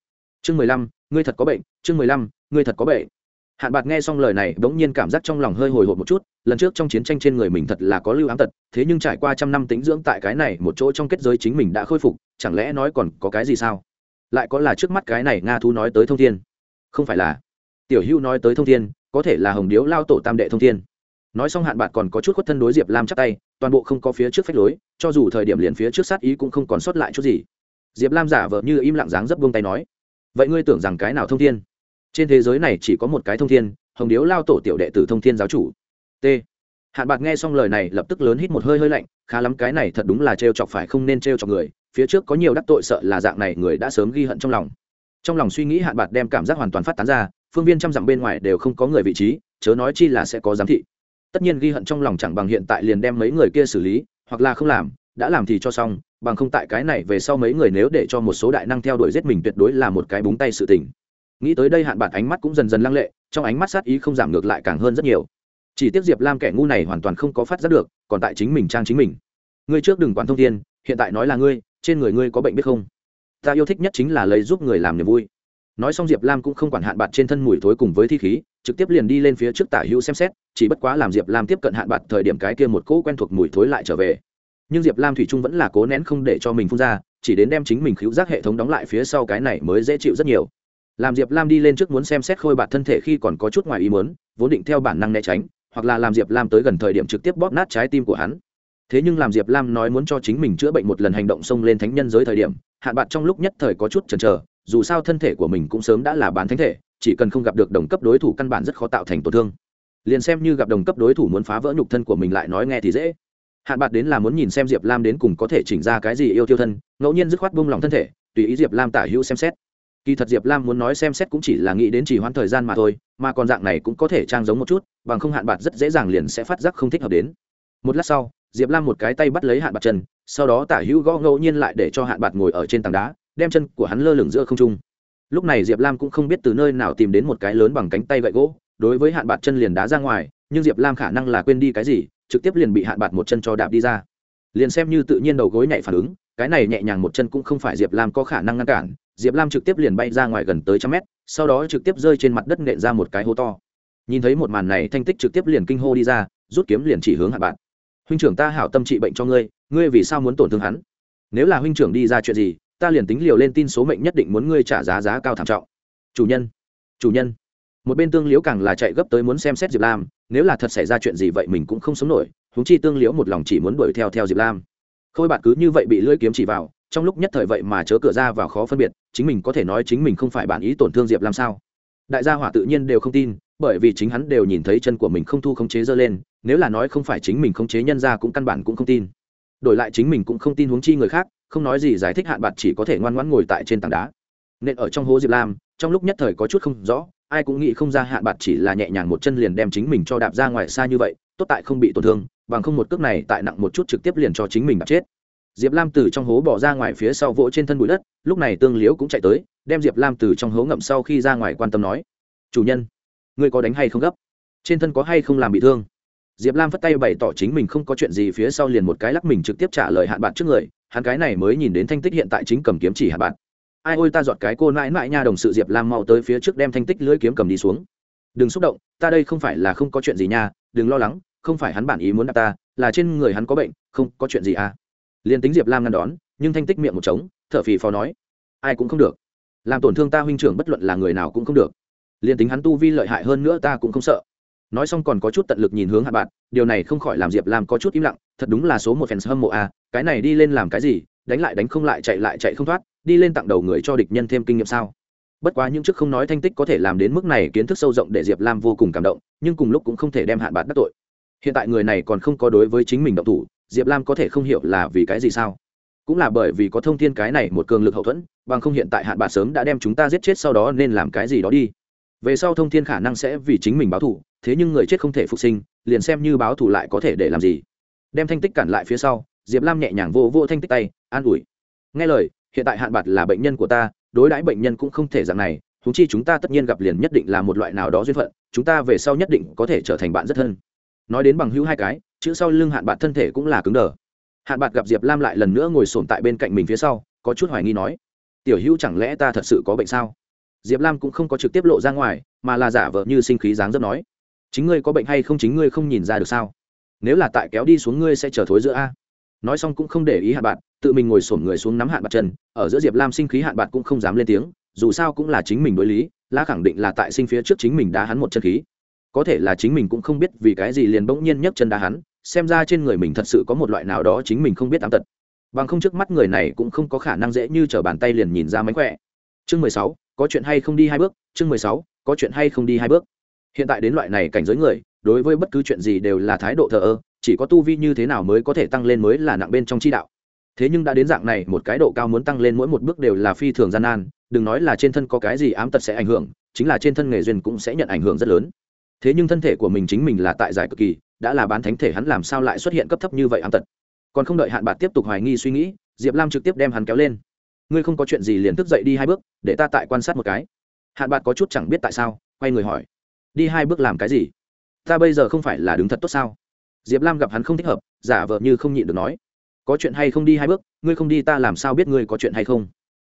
Chương mười lăm, ngươi thật có bệnh, chương mười lăm, ngươi thật có bệnh. Hạn bạc nghe xong lời này, bỗng nhiên cảm giác trong lòng hơi hồi hộp một chút, lần trước trong chiến tranh trên người mình thật là có lưu ám tật, thế nhưng trải qua trăm năm tính dưỡng tại cái này một chỗ trong kết giới chính mình đã khôi phục, chẳng lẽ nói còn có cái gì sao? Lại có là trước mắt cái này nga thú nói tới thông thiên? Không phải là. Tiểu hưu nói tới thông thiên, có thể là hồng điếu lao tổ tam đệ thông thiên. Nói xong hạn bạn còn có chút khuất thân đối diệp lam chắc tay, toàn bộ không có phía trước phách lối cho dù thời điểm liền phía trước sát ý cũng không còn sót lại chút gì. Diệp lam giả vờ như im lặng dáng dấp buông tay nói, vậy ngươi tưởng rằng cái nào thông thiên? Trên thế giới này chỉ có một cái thông thiên, hồng điếu lao tổ tiểu đệ tử thông thiên giáo chủ. T. Hạn bạc nghe xong lời này lập tức lớn hít một hơi hơi lạnh, khá lắm, cái này thật đúng là trêu chọc phải không nên trêu chọc người, phía trước có nhiều đắc tội sợ là dạng này người đã sớm ghi hận trong lòng. Trong lòng suy nghĩ hạn bạc đem cảm giác hoàn toàn phát tán ra, phương viên trăm dặm bên ngoài đều không có người vị trí, chớ nói chi là sẽ có giám thị. Tất nhiên ghi hận trong lòng chẳng bằng hiện tại liền đem mấy người kia xử lý hoặc là không làm, đã làm thì cho xong, bằng không tại cái này về sau mấy người nếu để cho một số đại năng theo đuổi giết mình tuyệt đối là một cái búng tay sự tình. Nghĩ tới đây hạn bạc ánh mắt cũng dần dần lăng lệ, trong ánh mắt sát ý không giảm ngược lại càng hơn rất nhiều. Chỉ tiếc diệp lam kẻ ngu này hoàn toàn không có phát giác được, còn tại chính mình trang chính mình. Ngươi trước đừng quản thông tin hiện tại nói là ngươi, trên người ngươi có bệnh biết không? Ta yêu thích nhất chính là lấy giúp người làm niềm vui nói xong diệp lam cũng không quản hạn bạc trên thân mùi thối cùng với thi khí, trực tiếp liền đi lên phía trước tả hữu xem xét, chỉ bất quá làm diệp lam tiếp cận hạn bạc thời điểm cái kia một cỗ quen thuộc mùi thối lại trở về. Nhưng diệp lam thủy trung vẫn là cố nén không để cho mình phun ra, chỉ đến đem chính mình cứu giác hệ thống đóng lại phía sau cái này mới dễ chịu rất nhiều. Làm diệp lam đi lên trước muốn xem xét khôi bạt thân thể khi còn có chút ngoài ý muốn, vốn định theo bản năng né tránh, hoặc là làm diệp lam tới gần thời điểm trực tiếp bóp nát trái tim của hắn. Thế nhưng làm diệp lam nói muốn cho chính mình chữa bệnh một lần hành động xông lên thánh nhân giới thời điểm, hạn bạc trong lúc nhất thời có chút chần chờ dù sao thân thể của mình cũng sớm đã là bán thánh thể, chỉ cần không gặp được đồng cấp đối thủ căn bản rất khó tạo thành tổn thương. Liền xem như gặp đồng cấp đối thủ muốn phá vỡ nhục thân của mình lại nói nghe thì dễ. Hạn bạc đến là muốn nhìn xem diệp lam đến cùng có thể chỉnh ra cái gì yêu tiêu thân, ngẫu nhiên dứt khoát bung lòng thân thể, tùy ý diệp lam tả hữu xem xét. Kỳ thật diệp lam muốn nói xem xét cũng chỉ là nghĩ đến chỉ hoãn thời gian mà thôi, mà còn dạng này cũng có thể trang giống một chút, bằng không hạn bạc rất dễ dàng liền sẽ phát giác không thích hợp đến. Một lát sau, diệp lam một cái tay bắt lấy hạn bạc chân, sau đó tả hữu gõ ngẫu nhiên lại để cho hạn bạc ngồi ở trên tảng đá đem chân của hắn lơ lửng giữa không trung. Lúc này diệp lam cũng không biết từ nơi nào tìm đến một cái lớn bằng cánh tay gậy gỗ, đối với hạn bạt chân liền đá ra ngoài, nhưng diệp lam khả năng là quên đi cái gì, trực tiếp liền bị hạn bạt một chân cho đạp đi ra. Liền xem như tự nhiên đầu gối nhạy phản ứng, cái này nhẹ nhàng một chân cũng không phải diệp lam có khả năng ngăn cản, diệp lam trực tiếp liền bay ra ngoài gần tới trăm mét, sau đó trực tiếp rơi trên mặt đất nện ra một cái hố to. Nhìn thấy một màn này, thanh tích trực tiếp liền kinh hô đi ra, rút kiếm liền chỉ hướng hạn bạn huynh trưởng ta hảo tâm trị bệnh cho ngươi ngươi vì sao muốn tổn thương hắn? Nếu là huynh trưởng đi ra chuyện gì ta liền tính liều lên tin số mệnh nhất định muốn ngươi trả giá giá cao thảm trọng. Chủ nhân chủ nhân. Một bên tương liễu càng là chạy gấp tới muốn xem xét diệp lam, nếu là thật xảy ra chuyện gì vậy mình cũng không sống nổi húng chi tương liễu một lòng chỉ muốn đuổi theo theo diệp lam. Khôi bạn cứ như vậy bị lưỡi kiếm chỉ vào, trong lúc nhất thời vậy mà chớ cửa ra vào khó phân biệt, chính mình có thể nói chính mình không phải bản ý tổn thương diệp lam sao? Đại gia hỏa tự nhiên đều không tin, bởi vì chính hắn đều nhìn thấy chân của mình không thu khống chế dơ lên, nếu là nói không phải chính mình khống chế nhân ra cũng căn bản cũng không tin. Đổi lại chính mình cũng không tin huống chi người khác không nói gì giải thích hạn bạc, chỉ có thể ngoan ngoãn ngồi tại trên tảng đá. Nên ở trong hố diệp lam, trong lúc nhất thời có chút không rõ, ai cũng nghĩ không ra hạn bạc chỉ là nhẹ nhàng một chân liền đem chính mình cho đạp ra ngoài xa như vậy, tốt tại không bị tổn thương, bằng không một cước này tại nặng một chút trực tiếp liền cho chính mình đạp chết. Diệp lam từ trong hố bỏ ra ngoài phía sau vỗ trên thân bụi đất, lúc này tương liễu cũng chạy tới, đem diệp lam từ trong hố ngậm sau khi ra ngoài quan tâm nói, chủ nhân, ngươi có đánh hay không gấp? Trên thân có hay không làm bị thương? Diệp lam phất tay bày tỏ chính mình không có chuyện gì, phía sau liền một cái lắc mình trực tiếp trả lời hạn bạc trước người hắn cái này mới nhìn đến thanh tích hiện tại chính cầm kiếm chỉ hạt bạn. Ai ôi ta dọn cái cô nãi nãi nha đồng sự diệp lam mau tới phía trước đem thanh tích lưỡi kiếm cầm đi xuống. Đừng xúc động ta đây không phải là không có chuyện gì nha đừng lo lắng không phải hắn bản ý muốn đạp ta là trên người hắn có bệnh không có chuyện gì à. Liền tính diệp lam ngăn đón nhưng thanh tích miệng một trống thở phì phò nói ai cũng không được. Làm tổn thương ta huynh trưởng bất luận là người nào cũng không được. Liền tính hắn tu vi lợi hại hơn nữa ta cũng không sợ. Nói xong còn có chút tận lực nhìn hướng hạ bạn điều này không khỏi làm diệp lam có chút im lặng thật đúng là số một fans hâm mộ à, cái này đi lên làm cái gì, đánh lại đánh không lại chạy lại chạy không thoát, đi lên tặng đầu người cho địch nhân thêm kinh nghiệm sao? Bất quá những chức không nói thanh tích có thể làm đến mức này kiến thức sâu rộng để diệp lam vô cùng cảm động, nhưng cùng lúc cũng không thể đem hạn bạc đắc tội. Hiện tại người này còn không có đối với chính mình động thủ, diệp lam có thể không hiểu là vì cái gì sao? Cũng là bởi vì có thông tin cái này một cường lực hậu thuẫn, bằng không hiện tại hạn bạc sớm đã đem chúng ta giết chết sau đó nên làm cái gì đó đi. Về sau thông thiên khả năng sẽ vì chính mình báo thù, thế nhưng người chết không thể phục sinh, liền xem như báo thù lại có thể để làm gì. Đem thanh tích cản lại phía sau diệp lam nhẹ nhàng vô vô thanh tích tay, an ủi. Nghe lời, hiện tại hạn bạc là bệnh nhân của ta, đối đãi bệnh nhân cũng không thể dạng này thú chi chúng ta tất nhiên gặp liền nhất định là một loại nào đó duyên phận, chúng ta về sau nhất định có thể trở thành bạn rất thân. Nói đến bằng hữu hai cái, chữ sau lưng hạn bạc thân thể cũng là cứng đờ. Hạn bạc gặp diệp lam lại lần nữa ngồi sồn tại bên cạnh mình phía sau, có chút hoài nghi nói, tiểu hữu chẳng lẽ ta thật sự có bệnh sao? Diệp lam cũng không có trực tiếp lộ ra ngoài, mà là giả vờ như sinh khí dáng dấp nói, chính ngươi có bệnh hay không chính ngươi không nhìn ra được sao? Nếu là tại kéo đi xuống ngươi sẽ trở thối giữa a nói xong cũng không để ý hạn bạn tự mình ngồi sổm người xuống nắm hạn bạc chân, ở giữa diệp lam sinh khí hạn bạn cũng không dám lên tiếng, dù sao cũng là chính mình đối lý la khẳng định là tại sinh phía trước chính mình đá hắn một chân khí. Có thể là chính mình cũng không biết vì cái gì liền bỗng nhiên nhấc chân đá hắn, xem ra trên người mình thật sự có một loại nào đó chính mình không biết ám tật. Bằng không trước mắt người này cũng không có khả năng dễ như t r ở bàn tay liền nhìn ra mánh khỏe. Chương mười sáu, có chuyện hay không đi hai bước? Chương mười sáu, có chuyện hay không đi hai bước? Hiện tại đến loại này cảnh giới người, đối với bất cứ chuyện gì đều là thái độ thờ ơ chỉ có tu vi như thế nào mới có thể tăng lên mới là nặng bên trong chi đạo. Thế nhưng đã đến dạng này, một cái độ cao muốn tăng lên mỗi một bước đều là phi thường gian nan, đừng nói là trên thân có cái gì ám tật sẽ ảnh hưởng, chính là trên thân nghề duyên cũng sẽ nhận ảnh hưởng rất lớn. Thế nhưng thân thể của mình chính mình là tại giải cực kỳ, đã là bán thánh thể hắn làm sao lại xuất hiện cấp thấp như vậy ám tật? Còn không đợi hạn bạc tiếp tục hoài nghi suy nghĩ, diệp lam trực tiếp đem hắn kéo lên. Ngươi không có chuyện gì liền thức dậy đi hai bước, để ta tại quan sát một cái. Hạn bạc có chút chẳng biết tại sao, quay người hỏi. Đi hai bước làm cái gì? Ta bây giờ không phải là đứng thật tốt sao? Diệp lam gặp hắn không thích hợp, giả vờ như không nhịn được nói, có chuyện hay không đi hai bước, ngươi không đi ta làm sao biết ngươi có chuyện hay không?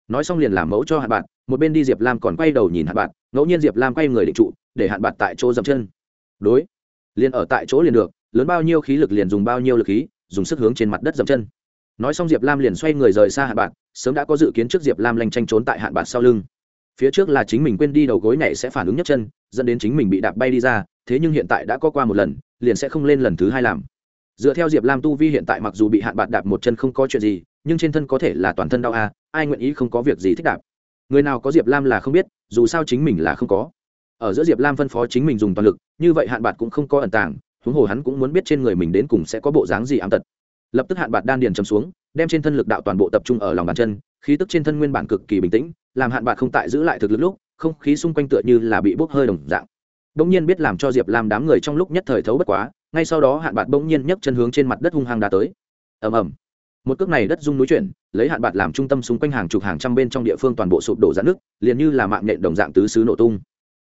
Nói xong liền làm mẫu cho hạn bạn một bên đi diệp lam còn quay đầu nhìn hạn bạn ngẫu nhiên diệp lam quay người định trụ, để hạn bạn tại chỗ dậm chân. Đối, liền ở tại chỗ liền được, lớn bao nhiêu khí lực liền dùng bao nhiêu lực khí, dùng sức hướng trên mặt đất dậm chân. Nói xong diệp lam liền xoay người rời xa hạn bạn sớm đã có dự kiến trước diệp lam lanh tranh trốn tại hạn bạn sau lưng. Phía trước là chính mình quên đi đầu gối này sẽ phản ứng nhất chân, dẫn đến chính mình bị đạp bay đi ra, thế nhưng hiện tại đã có qua một lần liền sẽ không lên lần thứ hai làm. Dựa theo diệp lam tu vi hiện tại mặc dù bị hạn bạt đạp một chân không có chuyện gì, nhưng trên thân có thể là toàn thân đau à ai nguyện ý không có việc gì thích đạp. Người nào có diệp lam là không biết, dù sao chính mình là không có. Ở giữa diệp lam phân phó chính mình dùng toàn lực, như vậy hạn bạt cũng không có ẩn tàng, huống hồ hắn cũng muốn biết trên người mình đến cùng sẽ có bộ dáng gì ám tật. Lập tức hạn bạt đan điền chấm xuống, đem trên thân lực đạo toàn bộ tập trung ở lòng bàn chân, khí tức trên thân nguyên bản cực kỳ bình tĩnh, làm hạn bạn không tại giữ lại thực lực lúc, không khí xung quanh tựa như là bị bốc hơi đồng dạng bỗng nhiên biết làm cho diệp lam đám người trong lúc nhất thời thấu bất quá, ngay sau đó hạn bạt bỗng nhiên nhấc chân hướng trên mặt đất hung hăng đá tới. Ầm ầm. Một cước này đất rung núi chuyển, lấy hạn bạt làm trung tâm xung quanh hàng chục hàng trăm bên trong địa phương toàn bộ sụp đổ giãn nước liền như là mạng nhện đồng dạng tứ xứ nổ tung.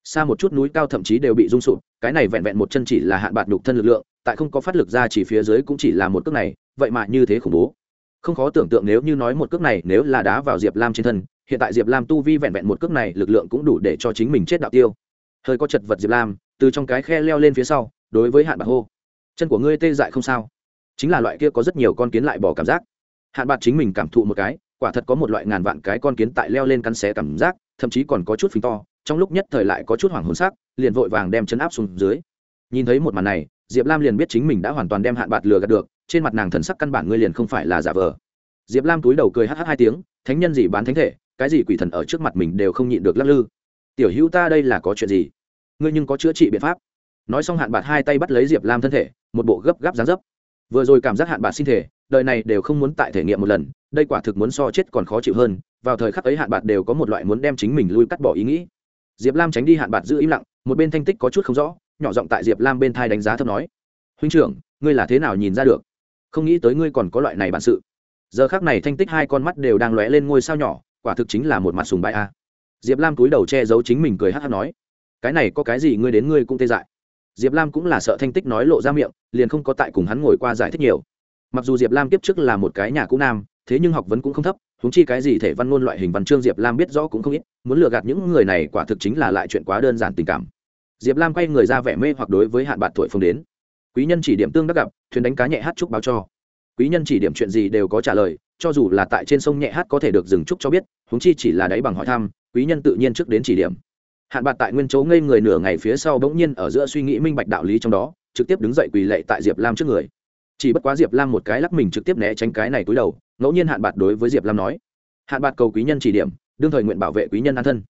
Xa một chút núi cao thậm chí đều bị rung sụp, cái này vẹn vẹn một chân chỉ là hạn bạt nhục thân lực lượng, tại không có phát lực ra chỉ phía dưới cũng chỉ là một cước này, vậy mà như thế khủng bố. Không khó tưởng tượng nếu như nói một cước này nếu là đá vào diệp lam trên thân, hiện tại diệp lam tu vi vẹn vẹn một cước này lực lượng cũng đủ để cho chính mình chết đạo tiêu hơi có chật vật diệp lam, từ trong cái khe leo lên phía sau, đối với hạn bạc hô, chân của ngươi tê dại không sao? Chính là loại kia có rất nhiều con kiến lại bỏ cảm giác. Hạn bạc chính mình cảm thụ một cái, quả thật có một loại ngàn vạn cái con kiến tại leo lên cắn xé cảm giác, thậm chí còn có chút phình to, trong lúc nhất thời lại có chút hoảng hồn sắc, liền vội vàng đem chân áp xuống dưới. Nhìn thấy một màn này, diệp lam liền biết chính mình đã hoàn toàn đem hạn bạc lừa gạt được, trên mặt nàng thần sắc căn bản ngươi liền không phải là giả vờ. Diệp lam túi đầu cười hh hai tiếng, thánh nhân gì bán thánh thể, cái gì quỷ thần ở trước mặt mình đều không nhịn được lắc lư. Tiểu hữu ta đây là có chuyện gì? Ngươi nhưng có chữa trị biện pháp. Nói xong hạn bạc hai tay bắt lấy diệp lam thân thể, một bộ gấp gáp dán dấp. Vừa rồi cảm giác hạn bạc sinh thể, đời này đều không muốn tại thể nghiệm một lần, đây quả thực muốn so chết còn khó chịu hơn, vào thời khắc ấy hạn bạc đều có một loại muốn đem chính mình lui cắt bỏ ý nghĩ. Diệp lam tránh đi hạn bạc giữ im lặng, một bên thanh tích có chút không rõ, nhỏ giọng tại diệp lam bên thai đánh giá thấp nói, huynh trưởng, ngươi là thế nào nhìn ra được? Không nghĩ tới ngươi còn có loại này bản sự. Giờ khác này thanh tích hai con mắt đều đang lóe lên ngôi sao nhỏ, quả thực chính là một mặt sùng bại a. Diệp lam túi đầu che giấu chính mình cười hát hát nói cái này có cái gì ngươi đến ngươi cũng tê dại. Diệp lam cũng là sợ thanh tích nói lộ ra miệng, liền không có tại cùng hắn ngồi qua giải thích nhiều. Mặc dù diệp lam kiếp trước là một cái nhà cũ nam, thế nhưng học vấn cũng không thấp húng chi cái gì thể văn ngôn loại hình văn chương diệp lam biết rõ cũng không ít, muốn lừa gạt những người này quả thực chính là lại chuyện quá đơn giản tình cảm. Diệp lam quay người ra vẻ mê hoặc đối với hạn bạn tuổi phương đến. Quý nhân chỉ điểm tương đắc gặp, thuyền đánh cá nhẹ hát trúc báo cho. Quý nhân chỉ điểm chuyện gì đều có trả lời, cho dù là tại trên sông nhẹ hát có thể được dừng trúc cho biết húng chi chỉ là đáy bằng hỏi thăm, quý nhân tự nhiên trước đến chỉ điểm hạn bạc tại nguyên chỗ ngây người nửa ngày phía sau bỗng nhiên ở giữa suy nghĩ minh bạch đạo lý trong đó, trực tiếp đứng dậy quỳ lệ tại diệp lam trước người. Chỉ bất quá diệp lam một cái lắc mình trực tiếp né tránh cái này túi đầu, ngẫu nhiên hạn bạc đối với diệp lam nói, hạn bạc cầu quý nhân chỉ điểm, đương thời nguyện bảo vệ quý nhân an thân.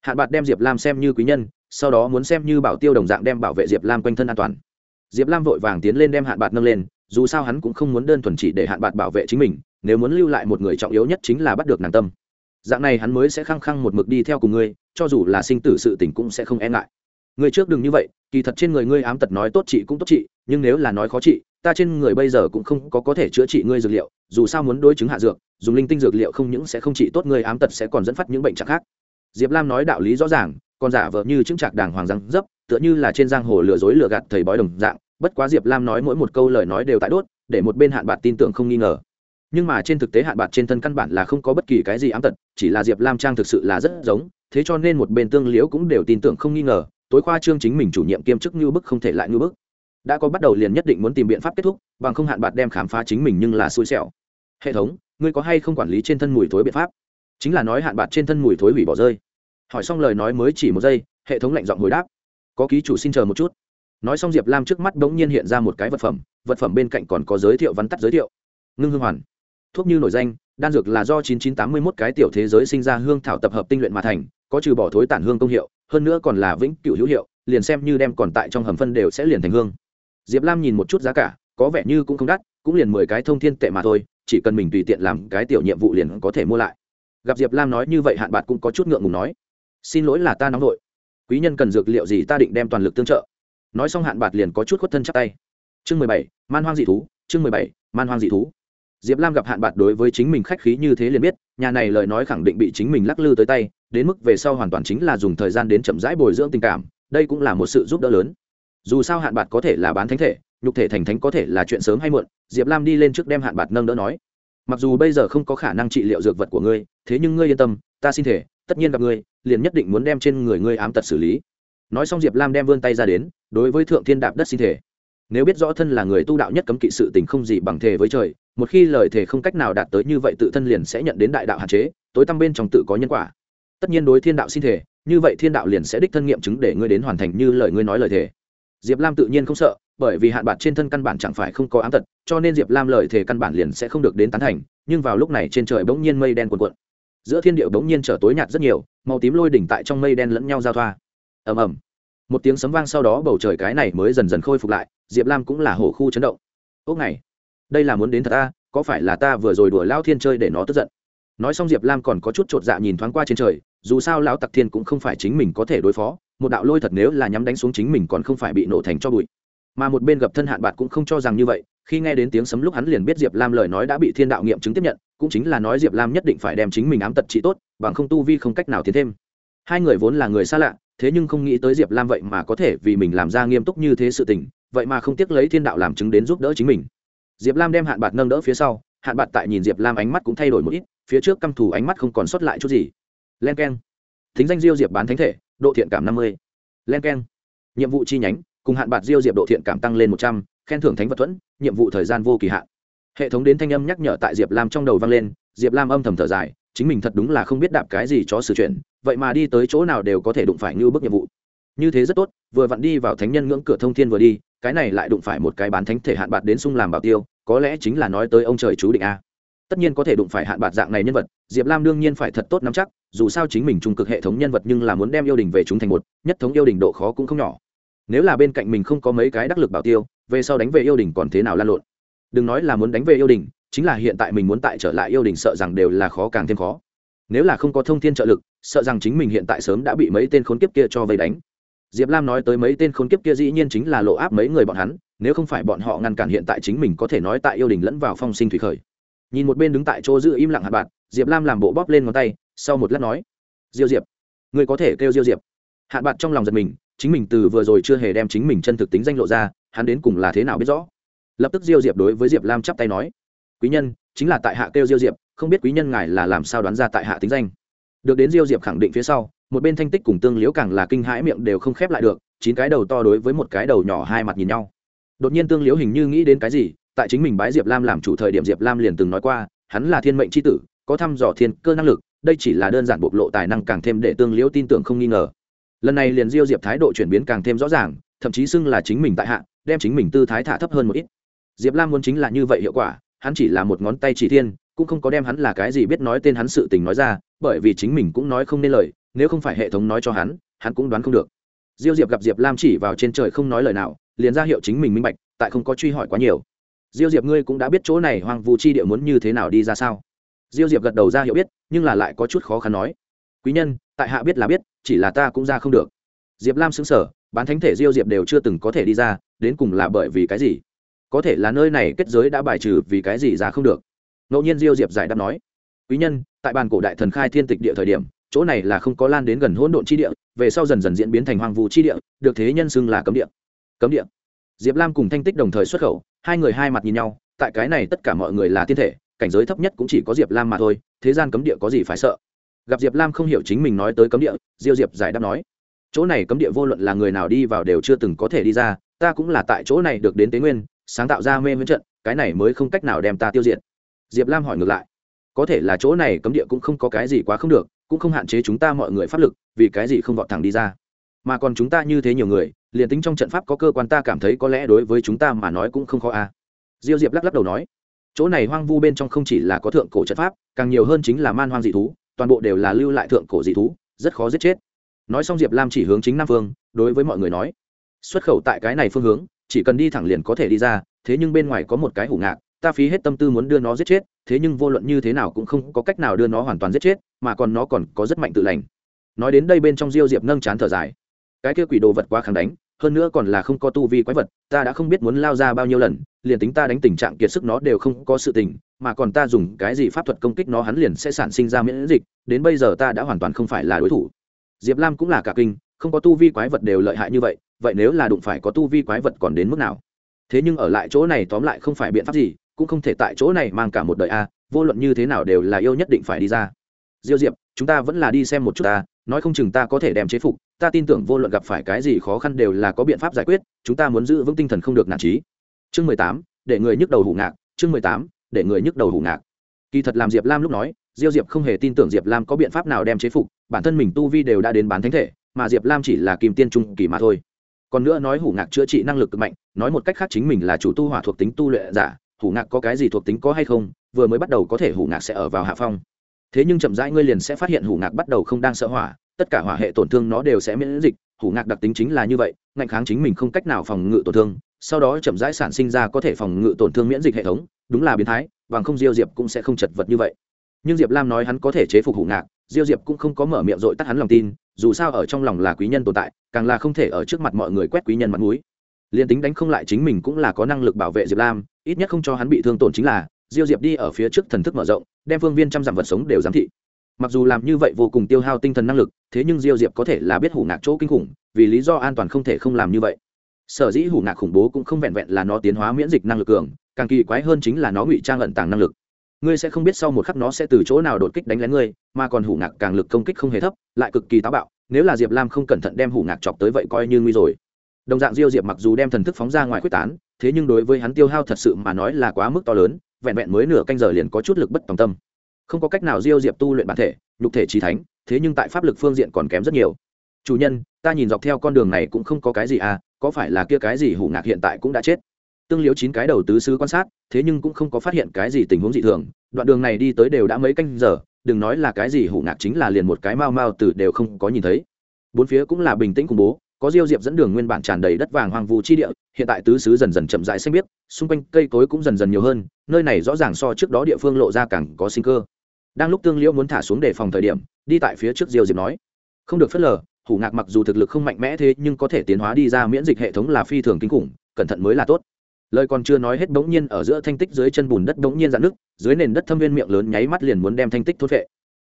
Hạn bạc đem diệp lam xem như quý nhân, sau đó muốn xem như bảo tiêu đồng dạng đem bảo vệ diệp lam quanh thân an toàn. Diệp lam vội vàng tiến lên đem hạn bạc nâng lên, dù sao hắn cũng không muốn đơn thuần chỉ để hạn bạc bảo vệ chính mình, nếu muốn lưu lại một người trọng yếu nhất chính là bắt được nàng tâm. Dạng này hắn mới sẽ khăng khăng một mực đi theo cùng ngươi cho dù là sinh tử sự tình cũng sẽ không e ngại. Người trước đừng như vậy, kỳ thật trên người ngươi ám tật nói tốt trị cũng tốt trị nhưng nếu là nói khó trị ta trên người bây giờ cũng không có có thể chữa trị ngươi dược liệu, dù sao muốn đối chứng hạ dược, dùng linh tinh dược liệu không những sẽ không trị tốt ngươi, ám tật sẽ còn dẫn phát những bệnh trạng khác. Diệp lam nói đạo lý rõ ràng còn giả vờ như chứng trạc đàng hoàng răng dấp, tựa như là trên giang hồ lừa dối lừa gạt thầy bói đồng dạng, bất quá diệp lam nói mỗi một câu lời nói đều tại đốt, để một bên hạn bạc tin tưởng không nghi ngờ. Nhưng mà trên thực tế hạn bạc trên thân căn bản là không có bất kỳ cái gì ám tật, chỉ là diệp lam trang thực sự là rất giống thế cho nên một bên tương liễu cũng đều tin tưởng không nghi ngờ, tối khoa trương chính mình chủ nhiệm kiêm chức như bức không thể lại như bức. Đã có bắt đầu liền nhất định muốn tìm biện pháp kết thúc, bằng không hạn bạc đem khám phá chính mình nhưng là xui xẻo. Hệ thống, ngươi có hay không quản lý trên thân mùi thối biện pháp? Chính là nói hạn bạc trên thân mùi thối hủy bỏ rơi. Hỏi xong lời nói mới chỉ một giây, hệ thống lạnh giọng hồi đáp. Có ký chủ xin chờ một chút. Nói xong diệp lam trước mắt bỗng nhiên hiện ra một cái vật phẩm vật phẩm bên cạnh còn có giới thiệu vắn tắt giới thiệu. Ngưng hương hoàn. Thuốc như nổi danh, đan dược là do 9981 cái tiểu thế giới sinh ra hương thảo tập hợp tinh luyện mà thành có trừ bỏ thối tản hương công hiệu, hơn nữa còn là vĩnh cửu hữu hiệu, liền xem như đem còn tại trong hầm phân đều sẽ liền thành hương. Diệp lam nhìn một chút giá cả, có vẻ như cũng không đắt, cũng liền mười cái thông thiên tệ mà thôi, chỉ cần mình tùy tiện làm cái tiểu nhiệm vụ liền có thể mua lại. Gặp diệp lam nói như vậy hạn bạc cũng có chút ngượng ngùng nói, xin lỗi là ta nóng vội. Quý nhân cần dược liệu gì ta định đem toàn lực tương trợ. Nói xong hạn bạc liền có chút khuất thân chắc tay. Chương mười bảy, man hoang dị thú, chương mười bảy, man hoang dị thú. Diệp lam gặp hạn bạc đối với chính mình khách khí như thế liền biết, nhà này lời nói khẳng định bị chính mình lắc lư tới tay đến mức về sau hoàn toàn chính là dùng thời gian đến chậm rãi bồi dưỡng tình cảm, đây cũng là một sự giúp đỡ lớn. Dù sao hạn bạc có thể là bán thánh thể, nhục thể thành thánh có thể là chuyện sớm hay muộn, diệp lam đi lên trước đem hạn bạc nâng đỡ nói. Mặc dù bây giờ không có khả năng trị liệu dược vật của ngươi, thế nhưng ngươi yên tâm, ta xin thể, tất nhiên gặp ngươi, liền nhất định muốn đem trên người ngươi ám tật xử lý. Nói xong diệp lam đem vươn tay ra đến, đối với thượng thiên đạp đất xin thể. Nếu biết rõ thân là người tu đạo nhất cấm kỵ sự tình không gì bằng thể với trời, một khi lời thể không cách nào đạt tới như vậy tự thân liền sẽ nhận đến đại đạo hạn chế, tối tăm bên trong tự có nhân quả tất nhiên đối thiên đạo xin thể, như vậy thiên đạo liền sẽ đích thân nghiệm chứng để ngươi đến hoàn thành như lời ngươi nói lời thể diệp lam tự nhiên không sợ, bởi vì hạn bạc trên thân căn bản chẳng phải không có ám tật, cho nên diệp lam lời thể căn bản liền sẽ không được đến tán thành, nhưng vào lúc này trên trời bỗng nhiên mây đen cuồn cuộn. Giữa thiên địa bỗng nhiên trở tối nhạt rất nhiều, màu tím lôi đỉnh tại trong mây đen lẫn nhau giao thoa. Ầm ầm. Một tiếng sấm vang sau đó bầu trời cái này mới dần dần khôi phục lại, diệp lam cũng là hổ khu chấn động. Ốc này, đây là muốn đến thật ta, có phải là ta vừa rồi đùa lao thiên chơi để nó tức giận? Nói xong diệp lam còn có chút chột dạ nhìn thoáng qua trên trời dù sao lão tặc thiên cũng không phải chính mình có thể đối phó, một đạo lôi thật nếu là nhắm đánh xuống chính mình còn không phải bị nổ thành cho bụi. Mà một bên gặp thân hạn bạc cũng không cho rằng như vậy, khi nghe đến tiếng sấm lúc hắn liền biết diệp lam lời nói đã bị thiên đạo nghiệm chứng tiếp nhận, cũng chính là nói diệp lam nhất định phải đem chính mình ám tật trị tốt, bằng không tu vi không cách nào tiến thêm. Hai người vốn là người xa lạ, thế nhưng không nghĩ tới diệp lam vậy mà có thể vì mình làm ra nghiêm túc như thế sự tình, vậy mà không tiếc lấy thiên đạo làm chứng đến giúp đỡ chính mình. Diệp lam đem hạn bạc nâng đỡ phía sau, hạn bạc tại nhìn diệp lam ánh mắt cũng thay đổi một ít, phía trước căm thù ánh mắt không còn sót lại chút gì len k e n thính danh diêu diệp bán thánh thể, độ thiện cảm năm mươi. Len k e n nhiệm vụ chi nhánh, cùng hạn bạc diêu diệp độ thiện cảm tăng lên một trăm, khen thưởng thánh vật thuẫn, nhiệm vụ thời gian vô kỳ hạn. Hệ thống đến thanh âm nhắc nhở tại diệp lam trong đầu vang lên, diệp lam âm thầm thở dài, chính mình thật đúng là không biết đạp cái gì cho sự chuyện, vậy mà đi tới chỗ nào đều có thể đụng phải như bước nhiệm vụ. Như thế rất tốt, vừa vặn đi vào thánh nhân ngưỡng cửa thông thiên vừa đi, cái này lại đụng phải một cái bán thánh thể hạn bạc đến sung làm bảo tiêu, có lẽ chính là nói tới ông trời chú định a. Tất nhiên có thể đụng phải hạn bạc dạng này nhân vật, diệp lam đương nhiên phải thật tốt nắm chắc dù sao chính mình trung cực hệ thống nhân vật nhưng là muốn đem yêu đình về chúng thành một, nhất thống yêu đình độ khó cũng không nhỏ. Nếu là bên cạnh mình không có mấy cái đắc lực bảo tiêu, về sau đánh về yêu đình còn thế nào lan lộn? Đừng nói là muốn đánh về yêu đình, chính là hiện tại mình muốn tại trở lại yêu đình sợ rằng đều là khó càng thêm khó. Nếu là không có thông thiên trợ lực, sợ rằng chính mình hiện tại sớm đã bị mấy tên khốn kiếp kia cho vây đánh. Diệp lam nói tới mấy tên khốn kiếp kia dĩ nhiên chính là lộ áp mấy người bọn hắn, nếu không phải bọn họ ngăn cản hiện tại chính mình có thể nói tại yêu đình lẫn vào phong sinh thủy khởi. Nhìn một bên đứng tại chỗ giữ im lặng hạt bạn diệp lam làm bộ bóp lên ngón tay, sau một lát nói, diêu diệp người có thể kêu diêu diệp. Hạn bạn trong lòng giật mình, chính mình từ vừa rồi chưa hề đem chính mình chân thực tính danh lộ ra, hắn đến cùng là thế nào biết rõ? Lập tức diêu diệp đối với diệp lam chắp tay nói, quý nhân, chính là tại hạ kêu diêu diệp, không biết quý nhân ngài là làm sao đoán ra tại hạ tính danh. Được đến diêu diệp khẳng định phía sau, một bên thanh tích cùng tương liễu càng là kinh hãi miệng đều không khép lại được, chín cái đầu to đối với một cái đầu nhỏ hai mặt nhìn nhau. Đột nhiên tương liễu hình như nghĩ đến cái gì, tại chính mình bái diệp lam làm chủ thời điểm diệp lam liền từng nói qua, hắn là thiên mệnh c h i tử có thăm dò thiên cơ năng lực, đây chỉ là đơn giản bộc lộ tài năng càng thêm để tương liễu tin tưởng không nghi ngờ. Lần này liền diêu diệp thái độ chuyển biến càng thêm rõ ràng, thậm chí xưng là chính mình tại hạ, đem chính mình tư thái thả thấp hơn một ít. Diệp lam muốn chính là như vậy hiệu quả, hắn chỉ là một ngón tay chỉ thiên, cũng không có đem hắn là cái gì biết nói tên hắn sự tình nói ra, bởi vì chính mình cũng nói không nên lời, nếu không phải hệ thống nói cho hắn hắn cũng đoán không được. Diêu diệp gặp diệp lam chỉ vào trên trời không nói lời nào, liền ra hiệu chính mình minh bạch, tại không có truy hỏi quá nhiều. Diêu diệp ngươi cũng đã biết chỗ này hoang vu chi địa muốn như thế nào đi ra sao? Diêu diệp gật đầu ra hiểu biết, nhưng là lại có chút khó khăn nói. Quý nhân, tại hạ biết là biết, chỉ là ta cũng ra không được. Diệp lam xứng sở bán thánh thể diêu diệp đều chưa từng có thể đi ra, đến cùng là bởi vì cái gì? Có thể là nơi này kết giới đã bài trừ vì cái gì ra không được? Ngẫu nhiên diêu diệp giải đáp nói. Quý nhân, tại bàn cổ đại thần khai thiên tịch địa thời điểm, chỗ này là không có lan đến gần hỗn độn chi địa, về sau dần dần diễn biến thành hoang vu chi địa, được thế nhân xưng là cấm địa. Cấm địa? Diệp lam cùng thanh tích đồng thời xuất khẩu, hai người hai mặt nhìn nhau, tại cái này tất cả mọi người là thiên thể cảnh giới thấp nhất cũng chỉ có diệp lam mà thôi, thế gian cấm địa có gì phải sợ? Gặp diệp lam không hiểu chính mình nói tới cấm địa, diêu diệp giải đáp nói, chỗ này cấm địa vô luận là người nào đi vào đều chưa từng có thể đi ra, ta cũng là tại chỗ này được đến tế nguyên, sáng tạo ra mê miễn trận, cái này mới không cách nào đem ta tiêu diệt. Diệp lam hỏi ngược lại, có thể là chỗ này cấm địa cũng không có cái gì quá không được, cũng không hạn chế chúng ta mọi người pháp lực, vì cái gì không vọt thẳng đi ra? Mà còn chúng ta như thế nhiều người, liền tính trong trận pháp có cơ quan ta cảm thấy có lẽ đối với chúng ta mà nói cũng không khó a à. diêu diệp lắc lắc đầu nói chỗ này hoang vu bên trong không chỉ là có thượng cổ trận pháp, càng nhiều hơn chính là man hoang dị thú, toàn bộ đều là lưu lại thượng cổ dị thú, rất khó giết chết. Nói xong diệp lam chỉ hướng chính nam phương, đối với mọi người nói, xuất khẩu tại cái này phương hướng, chỉ cần đi thẳng liền có thể đi ra, thế nhưng bên ngoài có một cái hủ ngạc, ta phí hết tâm tư muốn đưa nó giết chết, thế nhưng vô luận như thế nào cũng không có cách nào đưa nó hoàn toàn giết chết, mà còn nó còn có rất mạnh tự lành. Nói đến đây bên trong diêu diệp nâng chán thở dài. Cái kia quỷ đồ vật quá kháng đánh hơn nữa còn là không có tu vi quái vật, ta đã không biết muốn lao ra bao nhiêu lần, liền tính ta đánh tình trạng kiệt sức nó đều không có sự tình, mà còn ta dùng cái gì pháp thuật công kích nó hắn liền sẽ sản sinh ra miễn dịch, đến bây giờ ta đã hoàn toàn không phải là đối thủ. Diệp lam cũng là cả kinh, không có tu vi quái vật đều lợi hại như vậy vậy nếu là đụng phải có tu vi quái vật còn đến mức nào? Thế nhưng ở lại chỗ này tóm lại không phải biện pháp gì, cũng không thể tại chỗ này mang cả một đời a, vô luận như thế nào đều là yêu nhất định phải đi ra diêu diệp, chúng ta vẫn là đi xem một chút ta, nói không chừng ta có thể đem chế phục, ta tin tưởng vô luận gặp phải cái gì khó khăn đều là có biện pháp giải quyết, chúng ta muốn giữ vững tinh thần không được nản trí chương mười tám, để người nhức đầu hủ ngạc, chương mười tám, để người nhức đầu hủ ngạc. Kỳ thật làm diệp lam lúc nói, diêu diệp không hề tin tưởng diệp lam có biện pháp nào đem chế phục, bản thân mình tu vi đều đã đến bán thánh thể, mà diệp lam chỉ là kim tiên trung kỳ mà thôi. Còn nữa nói hủ ngạc chữa trị năng lực cực mạnh, nói một cách khác chính mình là chủ tu hỏa thuộc tính tu luyện giả, hủ ngạc có cái gì thuộc tính có hay không, vừa mới bắt đầu có thể hủ ngạc sẽ ở vào hạ phong thế nhưng chậm rãi ngươi liền sẽ phát hiện hủ ngạc bắt đầu không đang sợ hỏa, tất cả hỏa hệ tổn thương nó đều sẽ miễn dịch. Hủ ngạc đặc tính chính là như vậy, ngạnh kháng chính mình không cách nào phòng ngự tổn thương, sau đó chậm rãi sản sinh ra có thể phòng ngự tổn thương miễn dịch hệ thống, đúng là biến thái, bằng không diêu diệp cũng sẽ không chật vật như vậy. Nhưng diệp lam nói hắn có thể chế phục hủ ngạc, diêu diệp cũng không có mở miệng dội tắt hắn lòng tin, dù sao ở trong lòng là quý nhân tồn tại, càng là không thể ở trước mặt mọi người quét quý nhân mặt mũi. Liền tính đánh không lại chính mình cũng là có năng lực bảo vệ diệp lam, ít nhất không cho hắn bị thương tổn chính là diêu diệp đi ở phía trước thần thức mở rộng, đem phương viên trăm dặm vật sống đều giám thị. Mặc dù làm như vậy vô cùng tiêu hao tinh thần năng lực, thế nhưng diêu diệp có thể là biết hủ ngạc chỗ kinh khủng, vì lý do an toàn không thể không làm như vậy. Sở dĩ hủ ngạc khủng bố cũng không vẹn vẹn là nó tiến hóa miễn dịch năng lực cường, càng kỳ quái hơn chính là nó ngụy trang ẩn tàng năng lực. Ngươi sẽ không biết sau một khắc nó sẽ từ chỗ nào đột kích đánh lén ngươi, mà còn hủ ngạc càng lực công kích không hề thấp, lại cực kỳ táo bạo, nếu là diệp lam không cẩn thận đem hủ ngạc chọc tới vậy coi như nguy rồi. Đồng dạng diêu diệp mặc dù đem thần thức phóng ra ngoài quyết tán, thế nhưng đối với hắn tiêu hao thật sự mà nói là quá mức to lớn vẹn vẹn mới nửa canh giờ liền có chút lực bất tòng tâm. Không có cách nào diêu diệp tu luyện bản thể, nhục thể trí thánh, thế nhưng tại pháp lực phương diện còn kém rất nhiều. Chủ nhân, ta nhìn dọc theo con đường này cũng không có cái gì à có phải là kia cái gì hủ ngạc hiện tại cũng đã chết? Tương liếu chín cái đầu tứ sứ quan sát, thế nhưng cũng không có phát hiện cái gì tình huống dị thường, đoạn đường này đi tới đều đã mấy canh giờ, đừng nói là cái gì hủ ngạc chính là liền một cái mau mau từ đều không có nhìn thấy. Bốn phía cũng là bình tĩnh khủng bố có diêu diệp dẫn đường nguyên bản tràn đầy đất vàng hoang vu chi địa, hiện tại tứ xứ dần dần chậm rãi xanh biếc, xung quanh cây cối cũng dần dần nhiều hơn, nơi này rõ ràng so trước đó địa phương lộ ra càng có sinh cơ. Đang lúc tương liễu muốn thả xuống để phòng thời điểm, đi tại phía trước diêu diệp nói, không được phớt lờ, hủ ngạc mặc dù thực lực không mạnh mẽ thế nhưng có thể tiến hóa đi ra miễn dịch hệ thống là phi thường kinh khủng, cẩn thận mới là tốt. Lời còn chưa nói hết bỗng nhiên ở giữa thanh tích dưới chân bùn đất bỗng nhiên dạn nước dưới nền đất thâm viên miệng lớn nháy mắt liền muốn đem thanh tích thốt vệ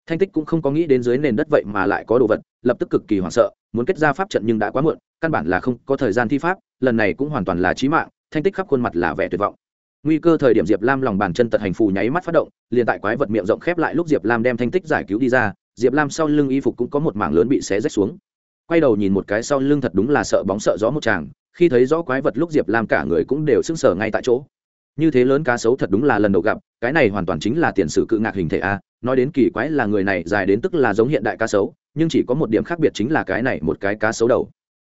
thanh tích cũng không có nghĩ đến dưới nền đất vậy mà lại có đồ vật, lập tức cực kỳ hoảng sợ, muốn kết ra pháp trận nhưng đã quá muộn, căn bản là không có thời gian thi pháp, lần này cũng hoàn toàn là trí mạng, thanh tích khắp khuôn mặt là vẻ tuyệt vọng. Nguy cơ thời điểm diệp lam lòng bàn chân tật hành phù nháy mắt phát động, liền tại quái vật miệng rộng khép lại lúc diệp lam đem thanh tích giải cứu đi ra, diệp lam sau lưng y phục cũng có một mảng lớn bị xé rách xuống. Quay đầu nhìn một cái sau lưng thật đúng là sợ bóng sợ gió một chàng khi thấy rõ quái vật lúc diệp lam cả người cũng đều sững sờ ngay tại chỗ. Như thế lớn cá sấu thật đúng là lần đầu gặp, cái này hoàn toàn chính là tiền sử cự ngạc hình thể a nói đến kỳ quái là người này dài đến tức là giống hiện đại cá sấu, nhưng chỉ có một điểm khác biệt chính là cái này một cái cá sấu đầu.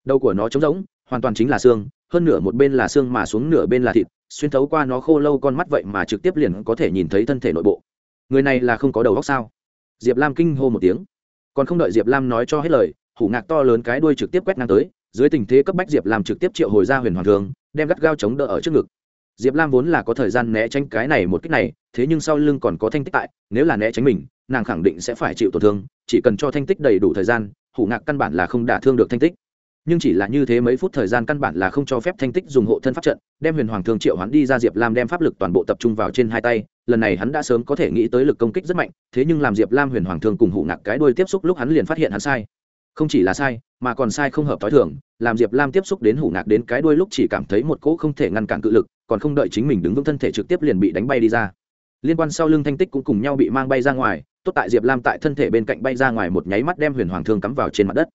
Đầu của nó trống rỗng, hoàn toàn chính là xương, hơn nửa một bên là xương mà xuống nửa bên là thịt, xuyên thấu qua nó khô lâu con mắt vậy mà trực tiếp liền có thể nhìn thấy thân thể nội bộ. Người này là không có đầu góc sao? Diệp lam kinh hô một tiếng. Còn không đợi diệp lam nói cho hết lời, hủ ngạc to lớn cái đuôi trực tiếp quét ngang tới, dưới tình thế cấp bách diệp lam trực tiếp triệu hồi ra huyền hoàng thường, đem gắt gao chống đỡ ở trước ngực diệp lam vốn là có thời gian né tránh cái này một cách này, thế nhưng sau lưng còn có thanh tích tại, nếu là né tránh mình, nàng khẳng định sẽ phải chịu tổn thương, chỉ cần cho thanh tích đầy đủ thời gian, hủ ngạc căn bản là không đả thương được thanh tích. Nhưng chỉ là như thế mấy phút thời gian căn bản là không cho phép thanh tích dùng hộ thân pháp trận, đem huyền hoàng thương triệu hắn đi ra, diệp lam đem pháp lực toàn bộ tập trung vào trên hai tay, lần này hắn đã sớm có thể nghĩ tới lực công kích rất mạnh, thế nhưng làm diệp lam huyền hoàng thương cùng hủ ngạc cái đuôi tiếp xúc lúc hắn liền phát hiện hắn sai không chỉ là sai, mà còn sai không hợp t h o i thường, làm diệp lam tiếp xúc đến hủ ngạc đến cái đuôi lúc chỉ cảm thấy một cỗ không thể ngăn cản cự lực, còn không đợi chính mình đứng vững thân thể trực tiếp liền bị đánh bay đi ra. Liên quan sau lưng thanh tích cũng cùng nhau bị mang bay ra ngoài, tốt tại diệp lam tại thân thể bên cạnh bay ra ngoài một nháy mắt đem huyền hoàng thương cắm vào trên mặt đất.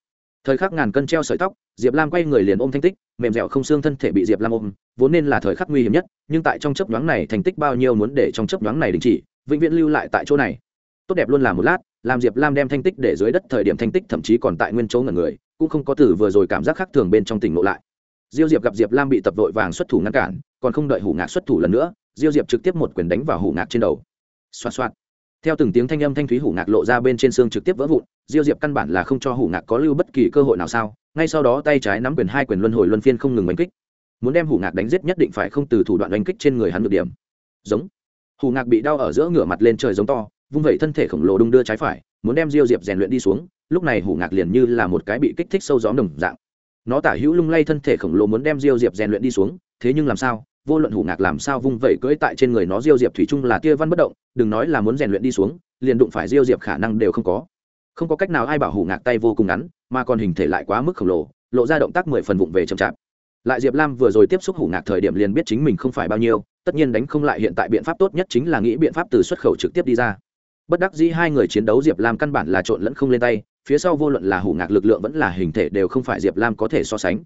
Thời khắc ngàn cân treo sợi tóc, diệp lam quay người liền ôm thanh tích, mềm dẻo không xương thân thể bị diệp lam ôm, vốn nên là thời khắc nguy hiểm nhất, nhưng tại trong chấp nhoáng này thành tích bao nhiêu muốn để trong chấp nhoáng này đình chỉ, vĩnh viễn lưu lại tại chỗ này. Tốt đẹp luôn là một lát làm diệp lam đem thanh tích để dưới đất thời điểm thanh tích thậm chí còn tại nguyên chỗ ngẩn người, cũng không có từ vừa rồi cảm giác khác thường bên trong tỉnh ngộ lại. Diêu diệp gặp diệp lam bị tập vội vàng xuất thủ ngăn cản, còn không đợi hủ ngạc xuất thủ lần nữa, diêu diệp trực tiếp một quyền đánh vào hủ ngạc trên đầu. Xoa xoa theo từng tiếng thanh âm thanh thúy hủ ngạc lộ ra bên trên xương trực tiếp vỡ vụn, diêu diệp căn bản là không cho hủ ngạc có lưu bất kỳ cơ hội nào sao, ngay sau đó tay trái nắm quyền hai quyền luân hồi luân phiên không ngừng đánh kích. Muốn đem hủ ngạc đánh giết nhất định phải không từ thủ đoạn đánh kích trên người hắn được điểm. Giống. Hủ ngạc bị đau ở giữa ngửa mặt lên trời giống to vung vẩy thân thể khổng lồ đung đưa trái phải, muốn đem diêu diệp rèn luyện đi xuống, lúc này hủ ngạc liền như là một cái bị kích thích sâu gió đồng dạng. Nó tả hữu lung lay thân thể khổng lồ muốn đem diêu diệp rèn luyện đi xuống, thế nhưng làm sao? Vô luận hủ ngạc làm sao vung vẩy cưỡi tại trên người nó, diêu diệp thủy chung là tia văn bất động, đừng nói là muốn rèn luyện đi xuống, liền đụng phải diêu diệp khả năng đều không có. Không có cách nào ai bảo hủ ngạc tay vô cùng ngắn, mà còn hình thể lại quá mức khổng lồ, lộ ra động tác mười phần vụng về chậm chạp. Lại diệp lam vừa rồi tiếp xúc hủ ngạc thời điểm liền biết chính mình không phải bao nhiêu, tất nhiên đánh không lại hiện tại biện pháp tốt nhất chính là nghĩ biện pháp từ xuất khẩu trực tiếp đi ra bất đắc dĩ hai người chiến đấu diệp lam căn bản là trộn lẫn không lên tay, phía sau vô luận là hủ ngạc lực lượng vẫn là hình thể đều không phải diệp lam có thể so sánh.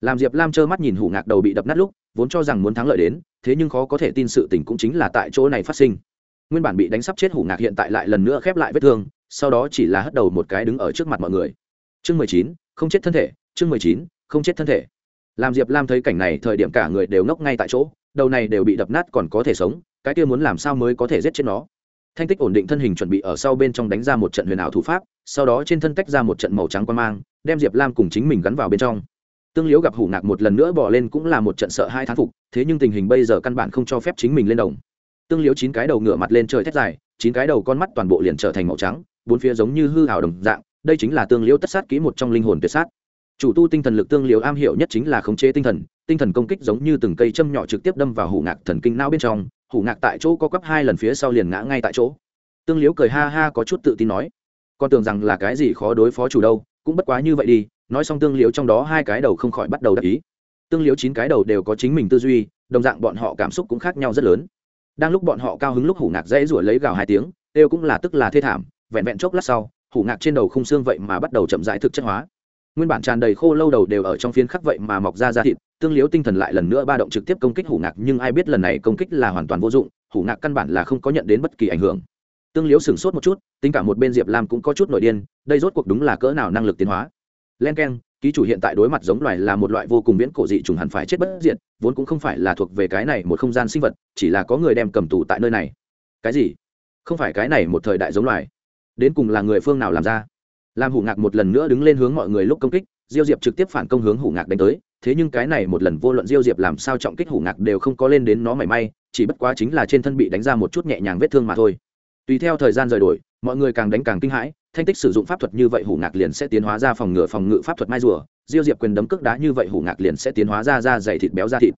Làm diệp lam trơ mắt nhìn hủ ngạc đầu bị đập nát lúc, vốn cho rằng muốn thắng lợi đến, thế nhưng khó có thể tin sự tình cũng chính là tại chỗ này phát sinh. Nguyên bản bị đánh sắp chết hủ ngạc hiện tại lại lần nữa khép lại vết thương, sau đó chỉ là hất đầu một cái đứng ở trước mặt mọi người. Chương mười chín, không chết thân thể, chương mười chín, không chết thân thể. Làm diệp lam thấy cảnh này, thời điểm cả người đều ngốc ngay tại chỗ, đầu này đều bị đập nát còn có thể sống, cái kia muốn làm sao mới có thể giết chết nó? Thanh tích ổn định thân hình chuẩn bị ở sau bên trong đánh ra một trận huyền ảo thủ pháp, sau đó trên thân tách ra một trận màu trắng quan mang, đem diệp lam cùng chính mình gắn vào bên trong. Tương liễu gặp hủ ngạc một lần nữa bỏ lên cũng là một trận sợ hai thán phục, thế nhưng tình hình bây giờ căn bản không cho phép chính mình lên đồng. Tương liễu chín cái đầu ngửa mặt lên trời thét dài, chín cái đầu con mắt toàn bộ liền trở thành màu trắng, bốn phía giống như hư hào đồng dạng, đây chính là tương liễu tất sát kỹ một trong linh hồn tuyệt sát. Chủ tu tinh thần lực tương liễu am hiểu nhất chính là khống chế tinh thần tinh thần công kích giống như từng cây châm nhỏ trực tiếp đâm vào hủ ngạc thần kinh não bên trong hủ ngạc tại chỗ có quắp hai lần phía sau liền ngã ngay tại chỗ. Tương liếu cười ha ha có chút tự tin nói, con tưởng rằng là cái gì khó đối phó chủ đâu, cũng bất quá như vậy đi. Nói xong tương liếu trong đó hai cái đầu không khỏi bắt đầu đắc ý. Tương liếu chín cái đầu đều có chính mình tư duy, đồng dạng bọn họ cảm xúc cũng khác nhau rất lớn. Đang lúc bọn họ cao hứng lúc hủ ngạc dãy ruổi lấy gào hai tiếng, đều cũng là tức là thê thảm, vẹn vẹn chốc lát sau, hủ ngạc trên đầu khung xương vậy mà bắt đầu chậm rãi thực chất hóa nguyên bản tràn đầy khô lâu đầu đều ở trong phiến khắc vậy mà mọc ra ra thịt, tương liếu tinh thần lại lần nữa ba động trực tiếp công kích hủ ngạc, nhưng ai biết lần này công kích là hoàn toàn vô dụng, hủ ngạc căn bản là không có nhận đến bất kỳ ảnh hưởng. Tương liếu sửng sốt một chút, tính cả một bên diệp lam cũng có chút nội điên, đây rốt cuộc đúng là cỡ nào năng lực tiến hóa. Len k e n ký chủ hiện tại đối mặt giống loài là một loại vô cùng viễn cổ dị trùng hẳn phải chết bất diệt, vốn cũng không phải là thuộc về cái này một không gian sinh vật, chỉ là có người đem cầm tù tại nơi này. Cái gì? Không phải cái này một thời đại giống loài. Đến cùng là người phương nào làm ra? Làm hủ ngạc một lần nữa đứng lên hướng mọi người lúc công kích, diêu diệp trực tiếp phản công hướng hủ ngạc đánh tới, thế nhưng cái này một lần vô luận diêu diệp làm sao trọng kích hủ ngạc đều không có lên đến nó mảy may, chỉ bất quá chính là trên thân bị đánh ra một chút nhẹ nhàng vết thương mà thôi. Tùy theo thời gian rời đổi, mọi người càng đánh càng kinh hãi, thanh tích sử dụng pháp thuật như vậy hủ ngạc liền sẽ tiến hóa ra phòng ngự phòng ngự pháp thuật mai rùa, diêu diệp quyền đấm cước đá như vậy hủ ngạc liền sẽ tiến hóa ra da dày thịt béo da thịt.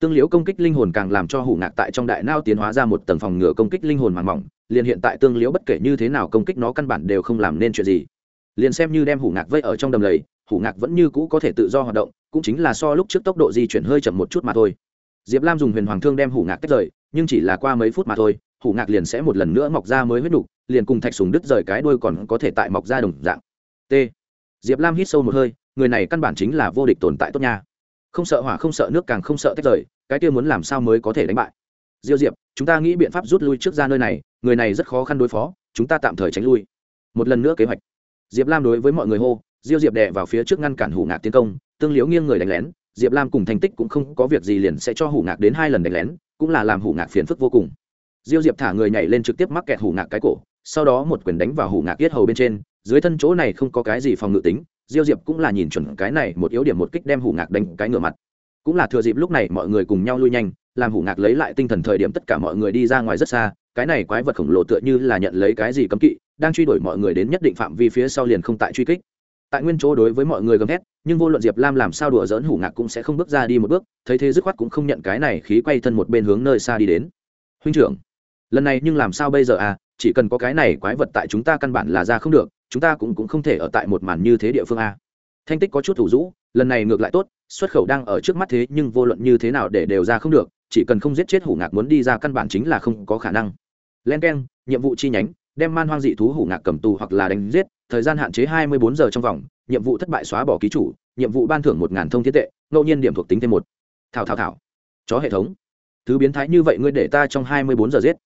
Tương liễu công kích linh hồn càng làm cho hủ ngạc tại trong đại nao tiến hóa ra một tầng phòng ngự công kích linh hồn màng mỏng, liền hiện tại tương liễu bất kể như thế nào công kích nó căn bản đều không làm nên chuyện gì liền xem như đem hủ ngạc vây ở trong đầm lầy, hủ ngạc vẫn như cũ có thể tự do hoạt động, cũng chính là so lúc trước tốc độ di chuyển hơi chậm một chút mà thôi. Diệp lam dùng huyền hoàng thương đem hủ ngạc tách rời, nhưng chỉ là qua mấy phút mà thôi, hủ ngạc liền sẽ một lần nữa mọc ra mới huyết đục, liền cùng thạch sùng đứt rời cái đuôi còn có thể tại mọc ra đồng dạng. T. Diệp lam hít sâu một hơi, người này căn bản chính là vô địch tồn tại tốt nha. Không sợ hỏa, không sợ nước, càng không sợ tách rời, cái kia muốn làm sao mới có thể đánh bại? Diêu diệp, chúng ta nghĩ biện pháp rút lui trước ra nơi này, người này rất khó khăn đối phó, chúng ta tạm thời tránh lui. Một lần nữa kế hoạch diệp lam đối với mọi người hô, diêu diệp đè vào phía trước ngăn cản hủ ngạc tiến công, tương liếu nghiêng người đánh lén, diệp lam cùng thành tích cũng không có việc gì liền sẽ cho hủ ngạc đến hai lần đánh lén, cũng là làm hủ ngạc phiền phức vô cùng. Diêu diệp thả người nhảy lên trực tiếp mắc kẹt hủ ngạc cái cổ, sau đó một quyền đánh vào hủ ngạc yết hầu bên trên, dưới thân chỗ này không có cái gì phòng ngự tính, diêu diệp cũng là nhìn chuẩn cái này một yếu điểm một kích đem hủ ngạc đánh cái ngửa mặt. Cũng là thừa dịp lúc này mọi người cùng nhau lui nhanh, làm hủ ngạc lấy lại tinh thần thời điểm tất cả mọi người đi ra ngoài rất xa, cái này quái vật khổng lồ tựa như là nhận lấy cái gì cấm kỵ đang truy đuổi mọi người đến nhất định phạm vi phía sau liền không tại truy kích. Tại nguyên chỗ đối với mọi người gầm hét nhưng vô luận diệp lam làm sao đùa dỡn hủ ngạc cũng sẽ không bước ra đi một bước, thấy thế dứt khoát cũng không nhận cái này khí quay thân một bên hướng nơi xa đi đến. Huynh trưởng, lần này nhưng làm sao bây giờ à? Chỉ cần có cái này quái vật tại chúng ta căn bản là ra không được, chúng ta cũng cũng không thể ở tại một màn như thế địa phương a thanh tích có chút thủ rũ lần này ngược lại tốt, xuất khẩu đang ở trước mắt thế nhưng vô luận như thế nào để đều ra không được, chỉ cần không giết chết hủ ngạc muốn đi ra căn bản chính là không có khả năng. Len k e n nhiệm vụ chi nhánh đem man hoang dị thú hủ ngạc cầm tù hoặc là đánh giết, thời gian hạn chế hai mươi bốn giờ trong vòng, nhiệm vụ thất bại xóa bỏ ký chủ, nhiệm vụ ban thưởng một ngàn thông thiên tệ, ngẫu nhiên điểm thuộc tính thêm một. Thảo thảo thảo. Chó hệ thống. Thứ biến thái như vậy ngươi để ta trong hai mươi bốn giờ giết.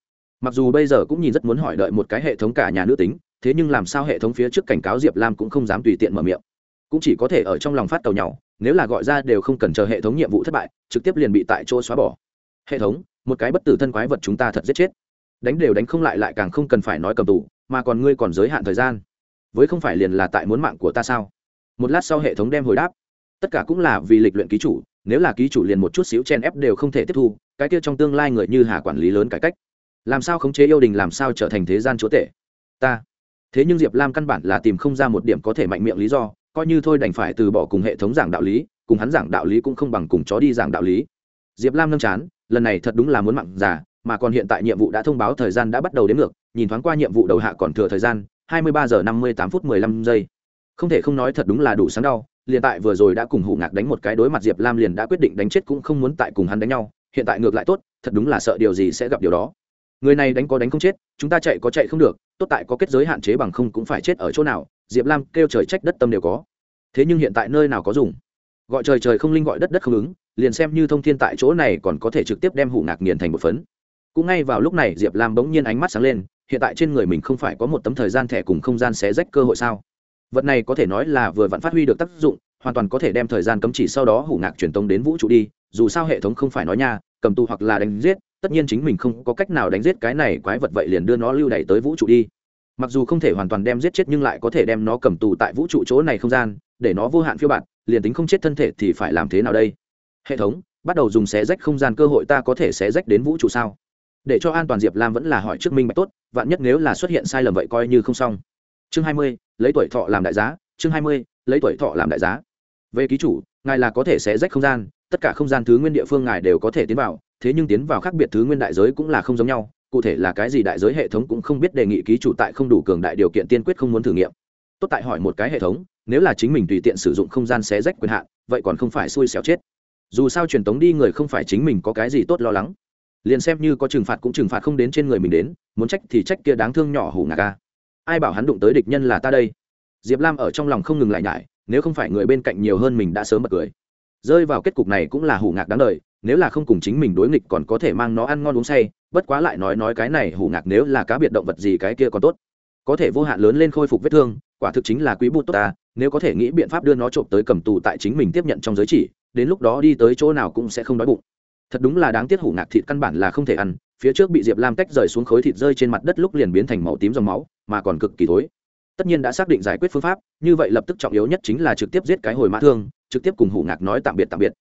Mặc dù bây giờ cũng nhìn rất muốn hỏi đợi một cái hệ thống cả nhà nữ tính, thế nhưng làm sao hệ thống phía trước cảnh cáo diệp lam cũng không dám tùy tiện mở miệng. Cũng chỉ có thể ở trong lòng phát tàu nhau nếu là gọi ra đều không cần chờ hệ thống nhiệm vụ thất bại, trực tiếp liền bị tại chỗ xóa bỏ. Hệ thống, một cái bất tử thân quái vật chúng ta thật giết chết đánh đều đánh không lại lại càng không cần phải nói cầm tù, mà còn ngươi còn giới hạn thời gian. Với không phải liền là tại muốn mạng của ta sao? Một lát sau hệ thống đem hồi đáp. Tất cả cũng là vì lịch luyện ký chủ, nếu là ký chủ liền một chút xíu chen ép đều không thể tiếp thu, cái kia trong tương lai người như hà quản lý lớn cải cách. Làm sao khống chế yêu đình, làm sao trở thành thế gian chúa tể? Ta. Thế nhưng diệp lam căn bản là tìm không ra một điểm có thể mạnh miệng lý do, coi như thôi đành phải từ bỏ cùng hệ thống giảng đạo lý, cùng hắn giảng đạo lý cũng không bằng cùng chó đi giảng đạo lý. Diệp lam nâng chán, lần này thật đúng là muốn mặn già mà còn hiện tại nhiệm vụ đã thông báo thời gian đã bắt đầu đến ngược, nhìn thoáng qua nhiệm vụ đầu hạ còn thừa thời gian, hai mươi ba giờ năm mươi tám phút mười lăm giây. Không thể không nói thật đúng là đủ sáng đau, liền tại vừa rồi đã cùng hủ ngạc đánh một cái đối mặt diệp lam liền đã quyết định đánh chết cũng không muốn tại cùng hắn đánh nhau, hiện tại ngược lại tốt, thật đúng là sợ điều gì sẽ gặp điều đó. Người này đánh có đánh không chết, chúng ta chạy có chạy không được, tốt tại có kết giới hạn chế bằng không cũng phải chết ở chỗ nào, diệp lam kêu trời trách đất tâm đều có. Thế nhưng hiện tại nơi nào có dùng? Gọi trời trời không linh gọi đất đất không ứng, liền xem như thông thiên tại chỗ này còn có thể trực tiếp đem hủ ngạc nghiền thành một phấn cũng ngay vào lúc này, diệp lam bỗng nhiên ánh mắt sáng lên, hiện tại trên người mình không phải có một tấm thời gian thẻ cùng không gian xé rách cơ hội sao? Vật này có thể nói là vừa vặn phát huy được tác dụng, hoàn toàn có thể đem thời gian cấm chỉ sau đó hủ ngạc truyền tống đến vũ trụ đi, dù sao hệ thống không phải nói nha, cầm tù hoặc là đánh giết, tất nhiên chính mình không có cách nào đánh giết cái này quái vật vậy liền đưa nó lưu đày tới vũ trụ đi. Mặc dù không thể hoàn toàn đem giết chết nhưng lại có thể đem nó cầm tù tại vũ trụ chỗ này không gian, để nó vô hạn phiêu bạt, liền tính không chết thân thể thì phải làm thế nào đây? Hệ thống, bắt đầu dùng xé rách không gian cơ hội ta có thể xé rách đến vũ trụ sao? Để cho an toàn diệp lam vẫn là hỏi trước minh bạch tốt vạn nhất nếu là xuất hiện sai lầm vậy coi như không xong chương hai mươi, lấy tuổi thọ làm đại giá chương hai mươi, lấy tuổi thọ làm đại giá về ký chủ ngài là có thể sẽ rách không gian tất cả không gian thứ nguyên địa phương ngài đều có thể tiến vào thế nhưng tiến vào khác biệt thứ nguyên đại giới cũng là không giống nhau cụ thể là cái gì đại giới hệ thống cũng không biết đề nghị ký chủ tại không đủ cường đại điều kiện tiên quyết không muốn thử nghiệm tốt tại hỏi một cái hệ thống nếu là chính mình tùy tiện sử dụng không gian xé rách quyền hạn vậy còn không phải xui xẻo chết dù sao truyền tống đi người không phải chính mình có cái gì tốt lo lắng liền xem như có trừng phạt cũng trừng phạt không đến trên người mình đến, muốn trách thì trách kia đáng thương nhỏ hủ ngạc ca ai bảo hắn đụng tới địch nhân là ta đây? Diệp lam ở trong lòng không ngừng lại nhải, nếu không phải người bên cạnh nhiều hơn mình đã sớm bật cười. Rơi vào kết cục này cũng là hủ ngạc đáng đời, nếu là không cùng chính mình đối nghịch còn có thể mang nó ăn ngon uống say, bất quá lại nói nói cái này hủ ngạc nếu là cá biệt động vật gì cái kia còn tốt. Có thể vô hạn lớn lên khôi phục vết thương, quả thực chính là quý bút tốt ta, nếu có thể nghĩ biện pháp đưa nó trộm tới cầm tù tại chính mình tiếp nhận trong giới chỉ, đến lúc đó đi tới chỗ nào cũng sẽ không đói bụng thật đúng là đáng tiếc hủ ngạc thịt căn bản là không thể ăn, phía trước bị diệp lam tách rời xuống khối thịt rơi trên mặt đất lúc liền biến thành màu tím dòng máu, mà còn cực kỳ thối. Tất nhiên đã xác định giải quyết phương pháp, như vậy lập tức trọng yếu nhất chính là trực tiếp giết cái hồi mã thương, trực tiếp cùng hủ ngạc nói tạm biệt tạm biệt.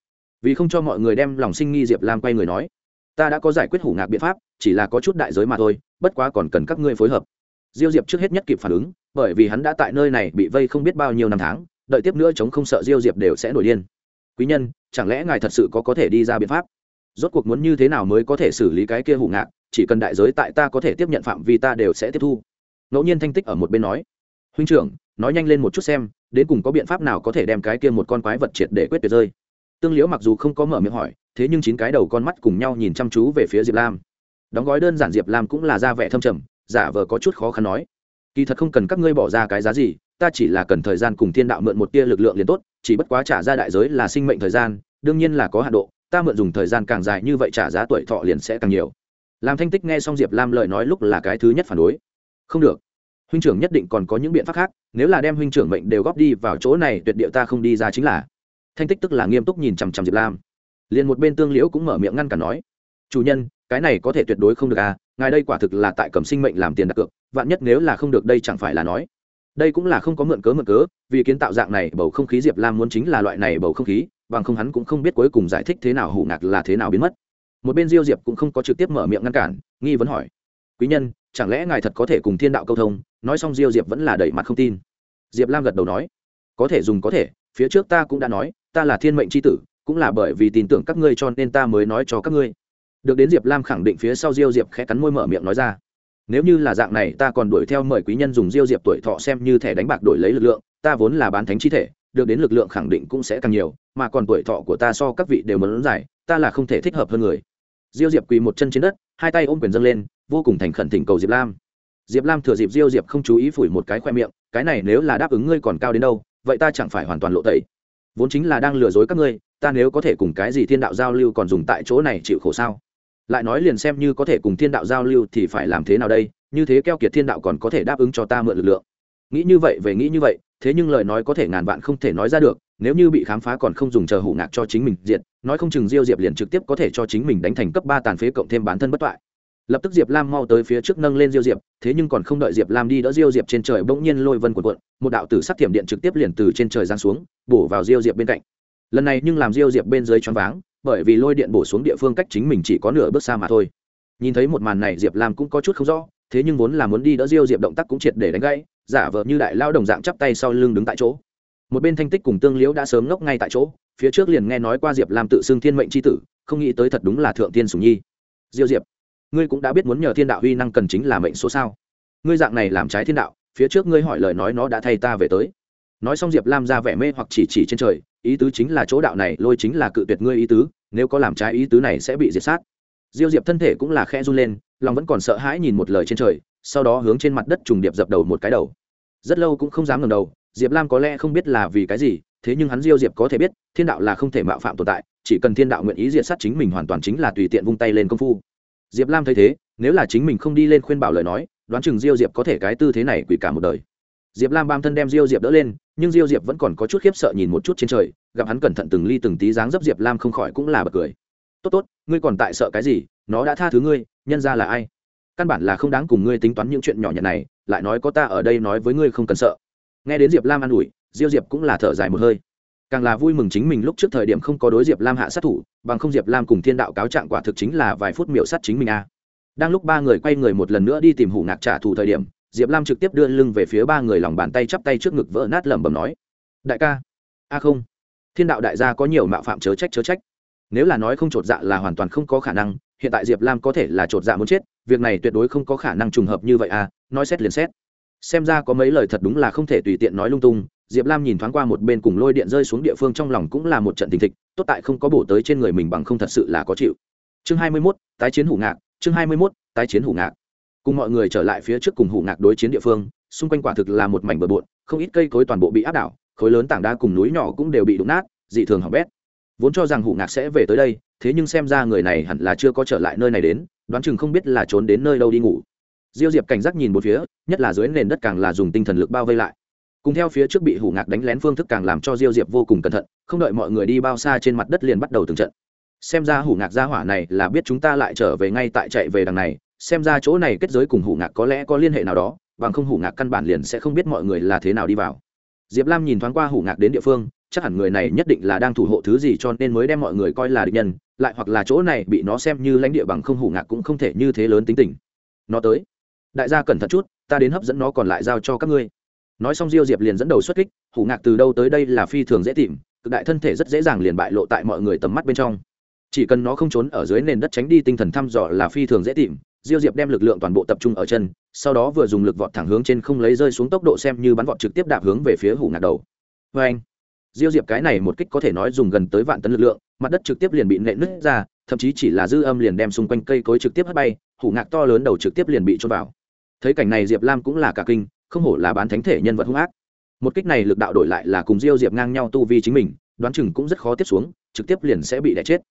Vì không cho mọi người đem lòng sinh nghi diệp lam quay người nói, ta đã có giải quyết hủ ngạc biện pháp, chỉ là có chút đại giới mà thôi, bất quá còn cần các ngươi phối hợp. Diêu diệp trước hết nhất kịp phản ứng, bởi vì hắn đã tại nơi này bị vây không biết bao nhiêu năm tháng, đợi tiếp nữa chống không sợ diêu diệp đều sẽ nổi điên. Quý nhân, chẳng lẽ ngài thật sự có có thể đi ra biện pháp? Rốt cuộc muốn như thế nào mới có thể xử lý cái kia hủ ngạc, chỉ cần đại giới tại ta có thể tiếp nhận phạm vi ta đều sẽ tiếp thu. Ngẫu nhiên thanh tích ở một bên nói. Huynh trưởng, nói nhanh lên một chút xem, đến cùng có biện pháp nào có thể đem cái kia một con quái vật triệt để quyết tuyệt rơi. Tương liễu mặc dù không có mở miệng hỏi, thế nhưng chín cái đầu con mắt cùng nhau nhìn chăm chú về phía diệp lam. Đóng gói đơn giản diệp lam cũng là ra vẻ thâm trầm, giả vờ có chút khó khăn nói. Kỳ thật không cần các ngươi bỏ ra cái giá gì, ta chỉ là cần thời gian cùng thiên đạo mượn một tia lực lượng liền tốt, chỉ bất quá trả ra đại giới là sinh mệnh thời gian, đương nhiên là có hạ độ ta mượn dùng thời gian càng dài như vậy trả giá tuổi thọ liền sẽ càng nhiều. Làm thanh tích nghe xong diệp lam lời nói lúc là cái thứ nhất phản đối. Không được. Huynh trưởng nhất định còn có những biện pháp khác, nếu là đem huynh trưởng mệnh đều góp đi vào chỗ này tuyệt địa ta không đi ra chính là. Thanh tích tức là nghiêm túc nhìn chằm chằm diệp lam. Liền một bên tương liễu cũng mở miệng ngăn cản nói, chủ nhân, cái này có thể tuyệt đối không được à ngài đây quả thực là tại cầm sinh mệnh làm tiền đặt cược, vạn nhất nếu là không được đây chẳng phải là nói. Đây cũng là không có mượn cớ mượn cớ, vì kiến tạo dạng này bầu không khí diệp lam muốn chính là loại này bầu không khí bằng không hắn cũng không biết cuối cùng giải thích thế nào hủ ngạc là thế nào biến mất. Một bên diêu diệp cũng không có trực tiếp mở miệng ngăn cản, nghi vấn hỏi. Quý nhân, chẳng lẽ ngài thật có thể cùng thiên đạo câu thông? Nói xong diêu diệp vẫn là đẩy mặt không tin. Diệp lam gật đầu nói, có thể dùng có thể, phía trước ta cũng đã nói, ta là thiên mệnh c h i tử, cũng là bởi vì tin tưởng các ngươi cho nên ta mới nói cho các ngươi. Được đến diệp lam khẳng định phía sau diêu diệp khẽ cắn môi mở miệng nói ra, nếu như là dạng này, ta còn đuổi theo mời quý nhân dùng diêu diệp tuổi thọ xem như thẻ đánh bạc đổi lấy lực lượng, ta vốn là bán thánh chi thể được đến lực lượng khẳng định cũng sẽ càng nhiều, mà còn tuổi thọ của ta so các vị đều muốn dài, ta là không thể thích hợp hơn người. Diêu diệp quỳ một chân trên đất, hai tay ôm quyền dâng lên, vô cùng thành khẩn thỉnh cầu diệp lam. Diệp lam thừa dịp diêu diệp không chú ý phủi một cái khoe miệng, cái này nếu là đáp ứng ngươi còn cao đến đâu, vậy ta chẳng phải hoàn toàn lộ tẩy. Vốn chính là đang lừa dối các ngươi, ta nếu có thể cùng cái gì thiên đạo giao lưu còn dùng tại chỗ này chịu khổ sao? Lại nói liền xem như có thể cùng thiên đạo giao lưu thì phải làm thế nào đây, như thế keo kiệt thiên đạo còn có thể đáp ứng cho ta mượn lực lượng nghĩ như vậy về nghĩ như vậy, thế nhưng lời nói có thể ngàn vạn không thể nói ra được, nếu như bị khám phá còn không dùng chờ hủ ngạc cho chính mình diện nói không chừng diêu diệp liền trực tiếp có thể cho chính mình đánh thành cấp ba tàn phế cộng thêm bản thân bất toại. Lập tức diệp lam mau tới phía trước nâng lên diêu diệp, thế nhưng còn không đợi diệp lam đi đỡ diêu diệp trên trời bỗng nhiên lôi vân quần quận một đạo tử sắc thiểm điện trực tiếp liền từ trên trời giáng xuống, bổ vào diêu diệp bên cạnh. Lần này nhưng làm diêu diệp bên dưới choáng váng, bởi vì lôi điện bổ xuống địa phương cách chính mình chỉ có nửa bước xa mà thôi. Nhìn thấy một màn này diệp lam cũng có chút không rõ, thế nhưng vốn là muốn đi đỡ diêu diệp động tác cũng triệt để đánh gãy giả vờ như đại lao đồng dạng chắp tay sau lưng đứng tại chỗ. Một bên thanh tích cùng tương liễu đã sớm ngốc ngay tại chỗ, phía trước liền nghe nói qua diệp lam tự xưng thiên mệnh c h i tử, không nghĩ tới thật đúng là thượng tiên sùng nhi. Diêu diệp, ngươi cũng đã biết muốn nhờ thiên đạo huy năng cần chính là mệnh số sao? Ngươi dạng này làm trái thiên đạo, phía trước ngươi hỏi lời nói nó đã thay ta về tới. Nói xong diệp lam ra vẻ mê hoặc chỉ chỉ trên trời, ý tứ chính là chỗ đạo này lôi chính là cự tuyệt ngươi ý tứ, nếu có làm trái ý tứ này sẽ bị diệt sát. Diêu diệp thân thể cũng là khe run lên, lòng vẫn còn sợ hãi nhìn một lời trên trời sau đó hướng trên mặt đất trùng điệp dập đầu một cái đầu. Rất lâu cũng không dám ngẩng đầu, diệp lam có lẽ không biết là vì cái gì, thế nhưng hắn diêu diệp có thể biết, thiên đạo là không thể mạo phạm tồn tại, chỉ cần thiên đạo nguyện ý diệt sát chính mình hoàn toàn chính là tùy tiện vung tay lên công phu. Diệp lam thấy thế, nếu là chính mình không đi lên khuyên bảo lời nói, đoán chừng diêu diệp có thể cái tư thế này quỷ cả một đời. Diệp lam bam thân đem diêu diệp đỡ lên, nhưng diêu diệp vẫn còn có chút khiếp sợ nhìn một chút trên trời, gặp hắn cẩn thận từng ly từng tí dáng dấp diệp lam không khỏi cũng là bật cười. Tốt tốt, ngươi còn tại sợ cái gì? Nó đã tha thứ ngươi, nhân ra là ai? Căn bản là không đáng cùng ngươi tính toán những chuyện nhỏ nhặt này, lại nói có ta ở đây nói với ngươi không cần sợ. Nghe đến diệp lam an ủi, diêu diệp cũng là thở dài một hơi. Càng là vui mừng chính mình lúc trước thời điểm không có đối diệp lam hạ sát thủ, bằng không diệp lam cùng thiên đạo cáo trạng quả thực chính là vài phút miệu sát chính mình a. Đang lúc ba người quay người một lần nữa đi tìm hủ ngạc trả thù thời điểm, diệp lam trực tiếp đưa lưng về phía ba người lòng bàn tay chắp tay trước ngực vỡ nát lẩm bẩm nói, đại ca, a không, thiên đạo đại gia có nhiều mạo phạm chớ trách chớ trách. Nếu là nói không t r ộ t dạ là hoàn toàn không có khả năng hiện tại diệp lam có thể là t r ộ t dạ muốn chết, việc này tuyệt đối không có khả năng trùng hợp như vậy à nói xét liền xét. Xem ra có mấy lời thật đúng là không thể tùy tiện nói lung tung, diệp lam nhìn thoáng qua một bên cùng lôi điện rơi xuống địa phương trong lòng cũng là một trận tình thịch, tốt tại không có bổ tới trên người mình bằng không thật sự là có chịu. Chương hai mươi mốt, tái chiến hủ ngạc, chương hai mươi mốt, tái chiến hủ ngạc. Cùng mọi người trở lại phía trước cùng hủ ngạc đối chiến địa phương, xung quanh quả thực là một mảnh bờ bộn, không ít cây cối toàn bộ bị áp đảo, khối lớn tảng đá cùng núi nhỏ cũng đều bị đụng nát, dị thường hỏng bét. Vốn cho rằng hủ ngạc sẽ về tới đây thế nhưng xem ra người này hẳn là chưa có trở lại nơi này đến, đoán chừng không biết là trốn đến nơi đâu đi ngủ. Diêu diệp cảnh giác nhìn một phía, nhất là dưới nền đất càng là dùng tinh thần lực bao vây lại. Cùng theo phía trước bị hủ ngạc đánh lén phương thức càng làm cho diêu diệp vô cùng cẩn thận, không đợi mọi người đi bao xa trên mặt đất liền bắt đầu từng trận. Xem ra hủ ngạc gia hỏa này là biết chúng ta lại trở về ngay tại chạy về đằng này, xem ra chỗ này kết giới cùng hủ ngạc có lẽ có liên hệ nào đó, bằng không hủ ngạc căn bản liền sẽ không biết mọi người là thế nào đi vào. Diệp lam nhìn thoáng qua hủ ngạc đến địa phương chắc hẳn người này nhất định là đang thủ hộ thứ gì cho nên mới đem mọi người coi là địch nhân, lại hoặc là chỗ này bị nó xem như lãnh địa bằng không hủ ngạc cũng không thể như thế lớn tính tình. Nó tới. Đại gia cẩn thận chút, ta đến hấp dẫn nó còn lại giao cho các ngươi. Nói xong diêu diệp liền dẫn đầu xuất kích, hủ ngạc từ đâu tới đây là phi thường dễ tìm, cực đại thân thể rất dễ dàng liền bại lộ tại mọi người tầm mắt bên trong. Chỉ cần nó không trốn ở dưới nền đất tránh đi tinh thần thăm dò là phi thường dễ tìm, diêu diệp đem lực lượng toàn bộ tập trung ở chân, sau đó vừa dùng lực vọt thẳng hướng trên không lấy rơi xuống tốc độ xem như bắn vọt trực tiếp đạp hướng về phía hủ ngạc đầu. Vê anh diêu diệp cái này một kích có thể nói dùng gần tới vạn tấn lực lượng, mặt đất trực tiếp liền bị nện nứt ra, thậm chí chỉ là dư âm liền đem xung quanh cây cối trực tiếp hất bay, hủ ngạc to lớn đầu trực tiếp liền bị trôn vào. Thấy cảnh này diệp lam cũng là cả kinh, không hổ là bán thánh thể nhân vật hung ác. Một kích này lực đạo đổi lại là cùng diêu diệp ngang nhau tu vi chính mình, đoán chừng cũng rất khó tiếp xuống, trực tiếp liền sẽ bị đẻ chết.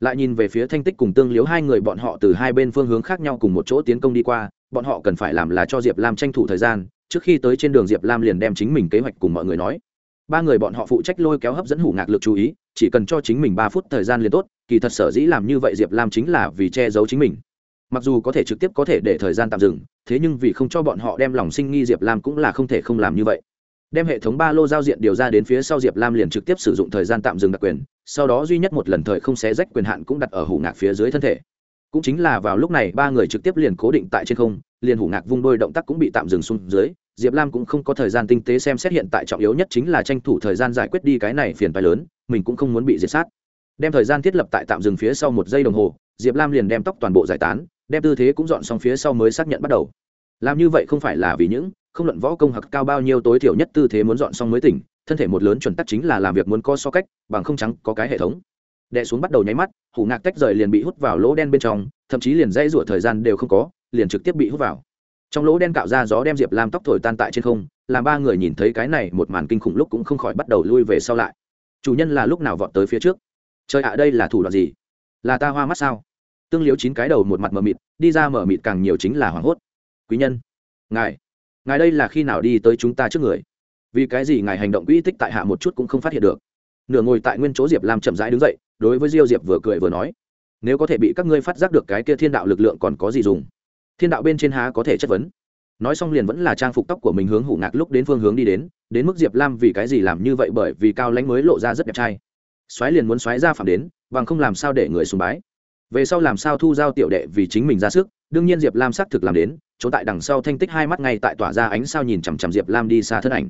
Lại nhìn về phía thanh tích cùng tương liếu hai người bọn họ từ hai bên phương hướng khác nhau cùng một chỗ tiến công đi qua, bọn họ cần phải làm là cho diệp lam tranh thủ thời gian, trước khi tới trên đường diệp lam liền đem chính mình kế hoạch cùng mọi người nói ba người bọn họ phụ trách lôi kéo hấp dẫn hủ ngạc lực chú ý, chỉ cần cho chính mình ba phút thời gian liền tốt, kỳ thật sở dĩ làm như vậy diệp lam chính là vì che giấu chính mình. Mặc dù có thể trực tiếp có thể để thời gian tạm dừng, thế nhưng vì không cho bọn họ đem lòng sinh nghi diệp lam cũng là không thể không làm như vậy. Đem hệ thống ba lô giao diện điều ra đến phía sau diệp lam liền trực tiếp sử dụng thời gian tạm dừng đặc quyền, sau đó duy nhất một lần thời không xé rách quyền hạn cũng đặt ở hủ ngạc phía dưới thân thể. Cũng chính là vào lúc này, ba người trực tiếp liền cố định tại trên không, liền hủ ngạc vung đôi động tác cũng bị tạm dừng xuống dưới diệp lam cũng không có thời gian tinh tế xem xét hiện tại trọng yếu nhất chính là tranh thủ thời gian giải quyết đi cái này phiền phái lớn, mình cũng không muốn bị diệt sát. Đem thời gian thiết lập tại tạm dừng phía sau một giây đồng hồ, diệp lam liền đem tóc toàn bộ giải tán, đem tư thế cũng dọn xong phía sau mới xác nhận bắt đầu. Làm như vậy không phải là vì những không luận võ công hặc cao bao nhiêu tối thiểu nhất tư thế muốn dọn xong mới tỉnh, thân thể một lớn chuẩn tắc chính là làm việc muốn co so cách, bằng không trắng có cái hệ thống. Đè xuống bắt đầu nháy mắt, hủ ngạc tách rời liền bị hút vào lỗ đen bên trong, thậm chí liền dây rủa thời gian đều không có, liền trực tiếp bị hút vào trong lỗ đen cạo ra gió đem diệp lam tóc thổi tan tại trên không, làm ba người nhìn thấy cái này một màn kinh khủng lúc cũng không khỏi bắt đầu lui về sau lại. Chủ nhân là lúc nào vọt tới phía trước? Trời ạ, đây là thủ đoạn gì? Là ta hoa mắt sao? Tương liếu chín cái đầu một mặt mờ mịt, đi ra mờ mịt càng nhiều chính là hoảng hốt. Quý nhân, ngài ngài đây là khi nào đi tới chúng ta trước người? Vì cái gì ngài hành động quỹ tích tại hạ một chút cũng không phát hiện được? Nửa ngồi tại nguyên chỗ diệp lam chậm rãi đứng dậy, đối với diêu diệp vừa cười vừa nói, nếu có thể bị các ngươi phát giác được cái kia thiên đạo lực lượng còn có gì dùng? Thiên đạo bên trên há có thể chất vấn. Nói xong liền vẫn là trang phục tóc của mình hướng hủ ngạc lúc đến phương hướng đi đến đến mức diệp lam vì cái gì làm như vậy bởi vì cao lãnh mới lộ ra rất đẹp trai. Xoáy liền muốn xoáy ra phạm đến, bằng không làm sao để người sùng bái. Về sau làm sao thu giao tiểu đệ vì chính mình ra sức, đương nhiên diệp lam xác thực làm đến, chỗ tại đằng sau thanh tích hai mắt ngay tại tỏa ra ánh sao nhìn chằm chằm diệp lam đi xa thân ảnh.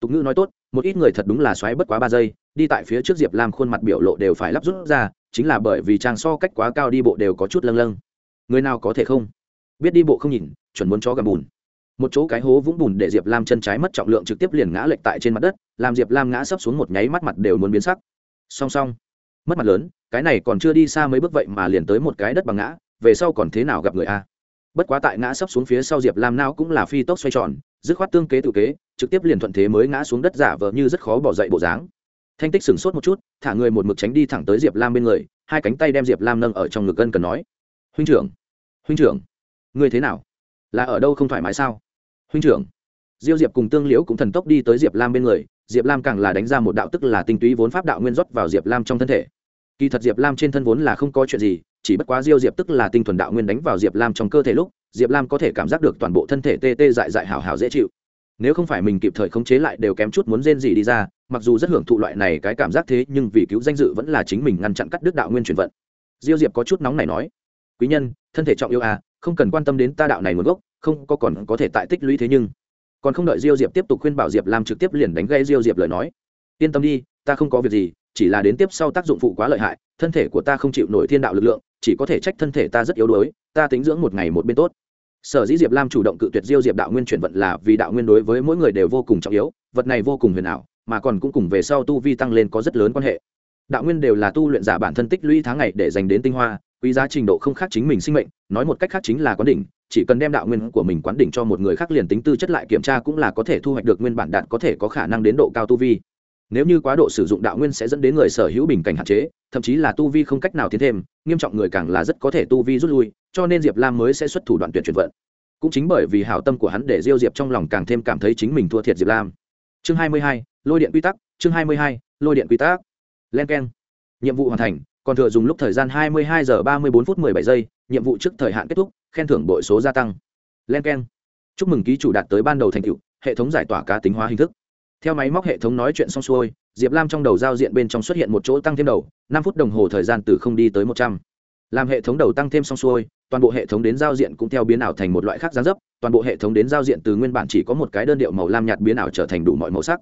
Tục ngữ nói tốt, một ít người thật đúng là xoáy bất quá ba giây, đi tại phía trước diệp lam khuôn mặt biểu lộ đều phải lắp rút ra, chính là bởi vì trang so cách quá cao đi bộ đều có chút lâng lâng. Người nào có thể không? Biết đi bộ không nhìn, chuẩn muốn cho gầm bùn. Một chỗ cái hố vũng bùn để diệp lam chân trái mất trọng lượng trực tiếp liền ngã lệch tại trên mặt đất, làm diệp lam ngã sấp xuống một nháy mắt mặt đều muốn biến sắc. Song song, mất mặt lớn, cái này còn chưa đi xa mấy bước vậy mà liền tới một cái đất bằng ngã, về sau còn thế nào gặp người a? Bất quá tại ngã sấp xuống phía sau diệp lam não cũng là phi tốc xoay tròn, dứt khoát tương kế tự kế, trực tiếp liền thuận thế mới ngã xuống đất giả vờ như rất khó bỏ dậy bộ dáng. Thanh tích sửng sốt một chút, thả người một mực tránh đi thẳng tới diệp lam bên người, hai cánh tay đem diệp lam nâng ở trong ngực gân cần nói. Huynh trưởng huynh trưởng ngươi thế nào? Là ở đâu không thoải mái sao? Huynh trưởng. Diêu diệp cùng tương liễu cũng thần tốc đi tới diệp lam bên người, diệp lam càng là đánh ra một đạo tức là tinh túy vốn pháp đạo nguyên rót vào diệp lam trong thân thể. Kỳ thật diệp lam trên thân vốn là không có chuyện gì, chỉ bất quá diêu diệp tức là tinh thuần đạo nguyên đánh vào diệp lam trong cơ thể lúc, diệp lam có thể cảm giác được toàn bộ thân thể tê tê dại dại hào hào dễ chịu. Nếu không phải mình kịp thời khống chế lại đều kém chút muốn rên gì đi ra, mặc dù rất hưởng thụ loại này cái cảm giác thế, nhưng vì cứu danh dự vẫn là chính mình ngăn chặn cắt đứt đạo nguyên chuyển vận. Diêu diệp có chút nóng này nói, quý nhân, thân thể trọng yêu à không cần quan tâm đến ta đạo này nguồn gốc, không có còn có thể tại tích lũy thế nhưng. Còn không đợi diêu diệp tiếp tục khuyên bảo diệp lam trực tiếp liền đánh gây diêu diệp lời nói. Yên tâm đi, ta không có việc gì, chỉ là đến tiếp sau tác dụng phụ quá lợi hại, thân thể của ta không chịu nổi thiên đạo lực lượng, chỉ có thể trách thân thể ta rất yếu đuối, ta tính dưỡng một ngày một bên tốt. Sở dĩ diệp lam chủ động cự tuyệt diêu diệp đạo nguyên chuyển vận là vì đạo nguyên đối với mỗi người đều vô cùng trọng yếu, vật này vô cùng huyền ảo, mà còn cũng cùng về sau tu vi tăng lên có rất lớn quan hệ. Đạo nguyên đều là tu luyện giả bản thân tích lũy tháng ngày để dành đến tinh hoa quý giá trình độ không khác chính mình sinh mệnh, nói một cách khác chính là quán đỉnh, chỉ cần đem đạo nguyên của mình quán đỉnh cho một người khác liền tính tư chất lại kiểm tra cũng là có thể thu hoạch được nguyên bản đạt có thể có khả năng đến độ cao tu vi. Nếu như quá độ sử dụng đạo nguyên sẽ dẫn đến người sở hữu bình cảnh hạn chế, thậm chí là tu vi không cách nào tiến thêm, nghiêm trọng người càng là rất có thể tu vi rút lui, cho nên diệp lam mới sẽ xuất thủ đoạn tuyển chuyển vận. Cũng chính bởi vì hảo tâm của hắn để diêu diệp trong lòng càng thêm cảm thấy chính mình thua thiệt diệp lam. Chương hai mươi hai, lôi điện quy tắc, chương hai mươi hai, lôi điện quy tắc. Len k e n nhiệm vụ hoàn thành còn thừa dùng lúc thời gian hai mươi hai giờ ba mươi bốn phút m ư ơ i bảy giây, nhiệm vụ trước thời hạn kết thúc, khen thưởng bội số gia tăng. Lên keng. chúc mừng ký chủ đạt tới ban đầu thành tựu, hệ thống giải tỏa cá tính hóa hình thức. Theo máy móc hệ thống nói chuyện xong xuôi, diệp lam trong đầu giao diện bên trong xuất hiện một chỗ tăng thêm đầu, năm phút đồng hồ thời gian từ không đi tới một trăm. Làm hệ thống đầu tăng thêm xong xuôi, toàn bộ hệ thống đến giao diện cũng theo biến ảo thành một loại khác gián dấp, toàn bộ hệ thống đến giao diện từ nguyên bản chỉ có một cái đơn điệu màu lam nhạt biến ảo trở thành đủ mọi màu sắc.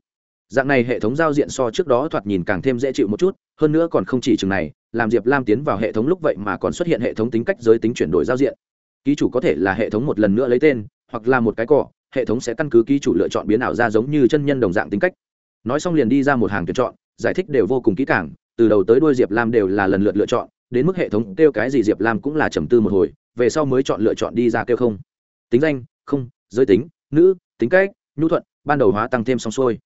Dạng này hệ thống giao diện so trước đó thoạt nhìn càng thêm dễ chịu một chút, hơn nữa còn không chỉ chừng này làm diệp lam tiến vào hệ thống lúc vậy mà còn xuất hiện hệ thống tính cách giới tính chuyển đổi giao diện. Ký chủ có thể là hệ thống một lần nữa lấy tên, hoặc là một cái cỏ, hệ thống sẽ căn cứ ký chủ lựa chọn biến ảo ra giống như chân nhân đồng dạng tính cách. Nói xong liền đi ra một hàng tuyển chọn, giải thích đều vô cùng kỹ càng, từ đầu tới đuôi diệp lam đều là lần lượt lựa chọn, đến mức hệ thống kêu cái gì diệp lam cũng là trầm tư một hồi, về sau mới chọn lựa chọn đi ra kêu không. Tính danh, không, giới tính, nữ, tính cách, nhu thuận, ban đầu hóa tăng thêm xong xuôi.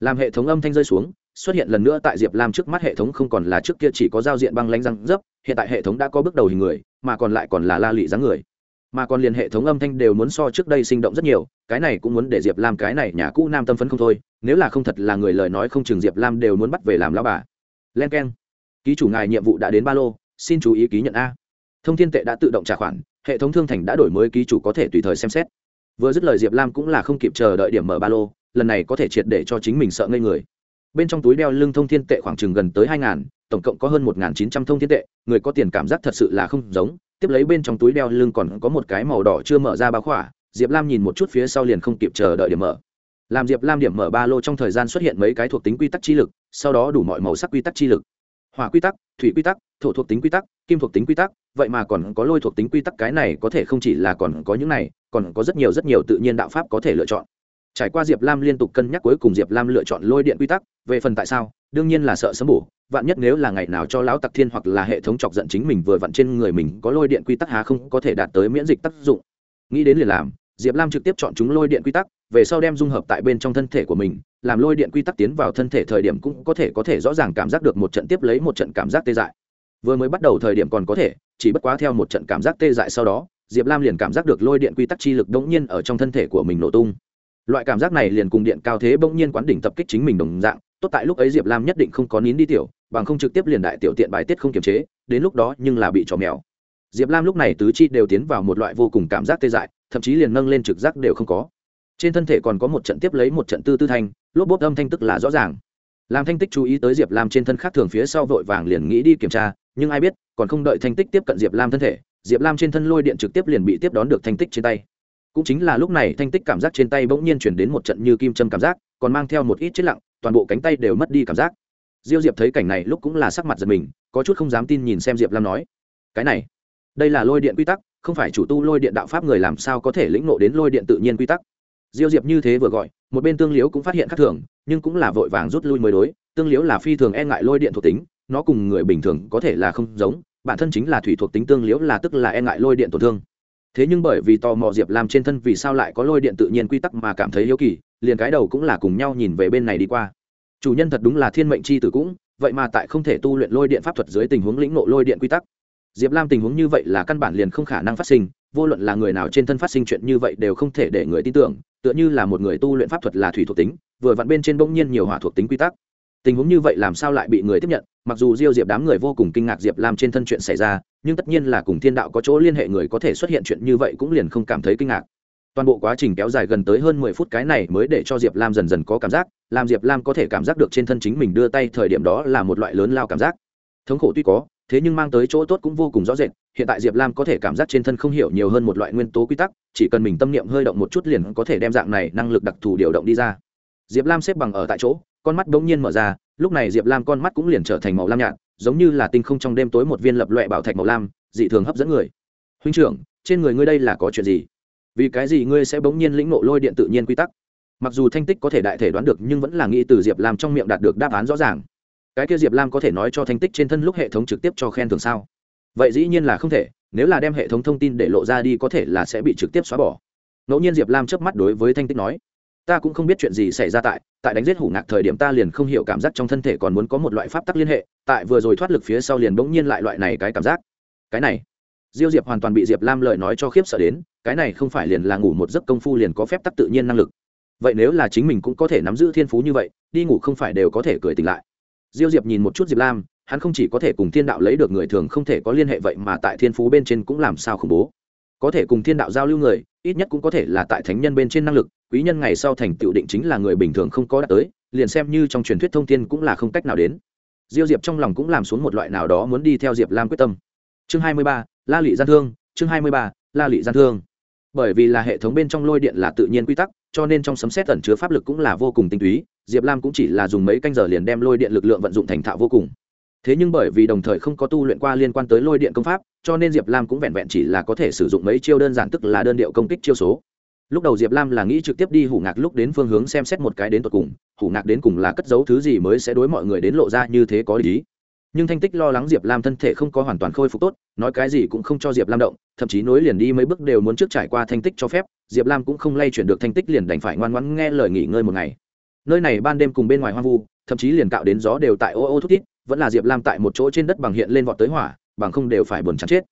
Làm hệ thống âm thanh rơi xuống xuất hiện lần nữa tại diệp lam trước mắt hệ thống không còn là trước kia chỉ có giao diện băng lanh răng dấp, hiện tại hệ thống đã có bước đầu hình người, mà còn lại còn là la lị dáng người. Mà còn liền hệ thống âm thanh đều muốn so trước đây sinh động rất nhiều, cái này cũng muốn để diệp lam cái này nhà cũ nam tâm phấn không thôi, nếu là không thật là người lời nói không chừng diệp lam đều muốn bắt về làm lao bà. Len k e n ký chủ ngài nhiệm vụ đã đến ba lô, xin chú ý ký nhận a. Thông tin tệ đã tự động trả khoản, hệ thống thương thành đã đổi mới ký chủ có thể tùy thời xem xét. Vừa dứt lời diệp lam cũng là không kịp chờ đợi điểm mở ba lô, lần này có thể triệt để cho chính mình sợ ngây người bên trong túi đeo lưng thông thiên tệ khoảng chừng gần tới hai ngàn, tổng cộng có hơn một ngàn chín trăm thông thiên tệ, người có tiền cảm giác thật sự là không giống. Tiếp lấy bên trong túi đeo lưng còn có một cái màu đỏ chưa mở ra bao khỏa. Diệp lam nhìn một chút phía sau liền không kịp chờ đợi điểm mở. Làm diệp lam điểm mở ba lô trong thời gian xuất hiện mấy cái thuộc tính quy tắc chi lực, sau đó đủ mọi màu sắc quy tắc chi lực. Hỏa quy tắc, thủy quy tắc, thổ thuộc tính quy tắc, kim thuộc tính quy tắc, vậy mà còn có lôi thuộc tính quy tắc, cái này có thể không chỉ là còn có những này, còn có rất nhiều rất nhiều tự nhiên đạo pháp có thể lựa chọn trải qua diệp lam liên tục cân nhắc cuối cùng diệp lam lựa chọn lôi điện quy tắc, về phần tại sao, đương nhiên là sợ sấm bổ, vạn nhất nếu là ngày nào cho lão tặc thiên hoặc là hệ thống chọc giận chính mình vừa vặn trên người mình có lôi điện quy tắc há không có thể đạt tới miễn dịch tác dụng. Nghĩ đến liền làm, diệp lam trực tiếp chọn chúng lôi điện quy tắc, về sau đem dung hợp tại bên trong thân thể của mình, làm lôi điện quy tắc tiến vào thân thể thời điểm cũng có thể có thể rõ ràng cảm giác được một trận tiếp lấy một trận cảm giác tê dại. Vừa mới bắt đầu thời điểm còn có thể, chỉ bất quá theo một trận cảm giác tê dại sau đó, diệp lam liền cảm giác được lôi điện quy tắc chi lực đ ỗ n g nhiên ở trong thân thể của mình nổ tung loại cảm giác này liền cùng điện cao thế bỗng nhiên quán đỉnh tập kích chính mình đồng dạng, tốt tại lúc ấy diệp lam nhất định không có nín đi tiểu, bằng không trực tiếp liền đại tiểu tiện bài tiết không kiềm chế, đến lúc đó nhưng là bị trò mèo. Diệp lam lúc này tứ chi đều tiến vào một loại vô cùng cảm giác tê dại, thậm chí liền nâng lên trực giác đều không có. Trên thân thể còn có một trận tiếp lấy một trận tư tư thanh, lốp bốp âm thanh tức là rõ ràng. Làm thanh tích chú ý tới diệp lam trên thân khác thường phía sau vội vàng liền nghĩ đi kiểm tra, nhưng ai biết, còn không đợi thanh tích tiếp cận diệp lam thân thể, diệp lam trên thân lôi điện trực tiếp liền bị tiếp đón được thanh tích trên tay cũng chính là lúc này thanh tích cảm giác trên tay bỗng nhiên chuyển đến một trận như kim châm cảm giác, còn mang theo một ít chết lặng, toàn bộ cánh tay đều mất đi cảm giác. Diêu diệp thấy cảnh này lúc cũng là sắc mặt giật mình, có chút không dám tin nhìn xem diệp lam nói, cái này, đây là lôi điện quy tắc, không phải chủ tu lôi điện đạo pháp người làm sao có thể lĩnh nộ đến lôi điện tự nhiên quy tắc? Diêu diệp như thế vừa gọi, một bên tương liếu cũng phát hiện khác thường, nhưng cũng là vội vàng rút lui mới đối. Tương liếu là phi thường e ngại lôi điện thuộc tính, nó cùng người bình thường có thể là không giống, bản thân chính là thủy thuộc tính tương liếu là tức là e ngại lôi điện tổn thương thế nhưng bởi vì tò mò diệp lam trên thân vì sao lại có lôi điện tự nhiên quy tắc mà cảm thấy hiếu kỳ, liền cái đầu cũng là cùng nhau nhìn về bên này đi qua. Chủ nhân thật đúng là thiên mệnh c h i tử cũng, vậy mà tại không thể tu luyện lôi điện pháp thuật dưới tình huống lĩnh nộ lôi điện quy tắc. Diệp lam tình huống như vậy là căn bản liền không khả năng phát sinh, vô luận là người nào trên thân phát sinh chuyện như vậy đều không thể để người tin tưởng, tựa như là một người tu luyện pháp thuật là thủy thuộc tính, vừa vặn bên trên bỗng nhiên nhiều hỏa thuộc tính quy tắc. Tình huống như vậy làm sao lại bị người tiếp nhận? Mặc dù diêu diệp đám người vô cùng kinh ngạc diệp lam trên thân chuyện xảy ra, nhưng tất nhiên là cùng thiên đạo có chỗ liên hệ người có thể xuất hiện chuyện như vậy cũng liền không cảm thấy kinh ngạc. Toàn bộ quá trình kéo dài gần tới hơn mười phút cái này mới để cho diệp lam dần dần có cảm giác, làm diệp lam có thể cảm giác được trên thân chính mình đưa tay thời điểm đó là một loại lớn lao cảm giác. Thống khổ tuy có, thế nhưng mang tới chỗ tốt cũng vô cùng rõ rệt, hiện tại diệp lam có thể cảm giác trên thân không hiểu nhiều hơn một loại nguyên tố quy tắc, chỉ cần mình tâm niệm hơi động một chút liền có thể đem dạng này năng lực đặc thù điều động đi ra. Diệp lam xếp bằng ở tại chỗ con mắt bỗng nhiên mở ra, lúc này diệp lam con mắt cũng liền trở thành màu lam nhạt, giống như là tinh không trong đêm tối một viên lập loẹ bảo thạch màu lam, dị thường hấp dẫn người. Huynh trưởng, trên người ngươi đây là có chuyện gì? Vì cái gì ngươi sẽ bỗng nhiên lĩnh nộ lôi điện tự nhiên quy tắc? Mặc dù thanh tích có thể đại thể đoán được nhưng vẫn là nghĩ từ diệp lam trong miệng đạt được đáp án rõ ràng. Cái kia diệp lam có thể nói cho thanh tích trên thân lúc hệ thống trực tiếp cho khen thường sao? Vậy dĩ nhiên là không thể, nếu là đem hệ thống thông tin để lộ ra đi có thể là sẽ bị trực tiếp xóa bỏ. Ngẫu nhiên diệp lam chớp mắt đối với thanh tích nói ta cũng không biết chuyện gì xảy ra tại tại đánh giết hủ ngạc thời điểm ta liền không hiểu cảm giác trong thân thể còn muốn có một loại pháp tắc liên hệ, tại vừa rồi thoát lực phía sau liền bỗng nhiên lại loại này cái cảm giác. Cái này, diêu diệp hoàn toàn bị diệp lam lời nói cho khiếp sợ đến, cái này không phải liền là ngủ một giấc công phu liền có phép tắc tự nhiên năng lực. Vậy nếu là chính mình cũng có thể nắm giữ thiên phú như vậy, đi ngủ không phải đều có thể cười tỉnh lại. Diêu diệp nhìn một chút diệp lam, hắn không chỉ có thể cùng thiên đạo lấy được người thường không thể có liên hệ vậy mà tại thiên phú bên trên cũng làm sao khủng bố có thể cùng thiên đạo giao lưu người, ít nhất cũng có thể là tại thánh nhân bên trên năng lực, quý nhân ngày sau thành tựu định chính là người bình thường không có đạt tới, liền xem như trong truyền thuyết thông tin cũng là không cách nào đến. Diêu diệp trong lòng cũng làm xuống một loại nào đó muốn đi theo diệp lam quyết tâm. Chương hai mươi ba, la lị gian thương, chương hai mươi ba, la lị gian thương. Bởi vì là hệ thống bên trong lôi điện là tự nhiên quy tắc, cho nên trong sấm xét ẩn chứa pháp lực cũng là vô cùng tinh túy, diệp lam cũng chỉ là dùng mấy canh giờ liền đem lôi điện lực lượng vận dụng thành thạo vô cùng thế nhưng bởi vì đồng thời không có tu luyện qua liên quan tới lôi điện công pháp, cho nên diệp lam cũng vẹn vẹn chỉ là có thể sử dụng mấy chiêu đơn giản tức là đơn điệu công kích chiêu số. Lúc đầu diệp lam là nghĩ trực tiếp đi hủ ngạc lúc đến phương hướng xem xét một cái đến tột cùng, hủ ngạc đến cùng là cất giấu thứ gì mới sẽ đối mọi người đến lộ ra như thế có lý. Nhưng thanh tích lo lắng diệp lam thân thể không có hoàn toàn khôi phục tốt, nói cái gì cũng không cho diệp lam động, thậm chí nối liền đi mấy bước đều muốn trước trải qua thanh tích cho phép, diệp lam cũng không lay chuyển được thanh tích liền đành phải ngoan ngoãn nghe lời nghỉ ngơi một ngày. Nơi này ban đêm cùng bên ngoài hoang vu, thậm chí liền cạo đến gió đều tại ô ô thút tít vẫn là diệp lam tại một chỗ trên đất bằng hiện lên vọt tới hỏa, bằng không đều phải buồn chán chết.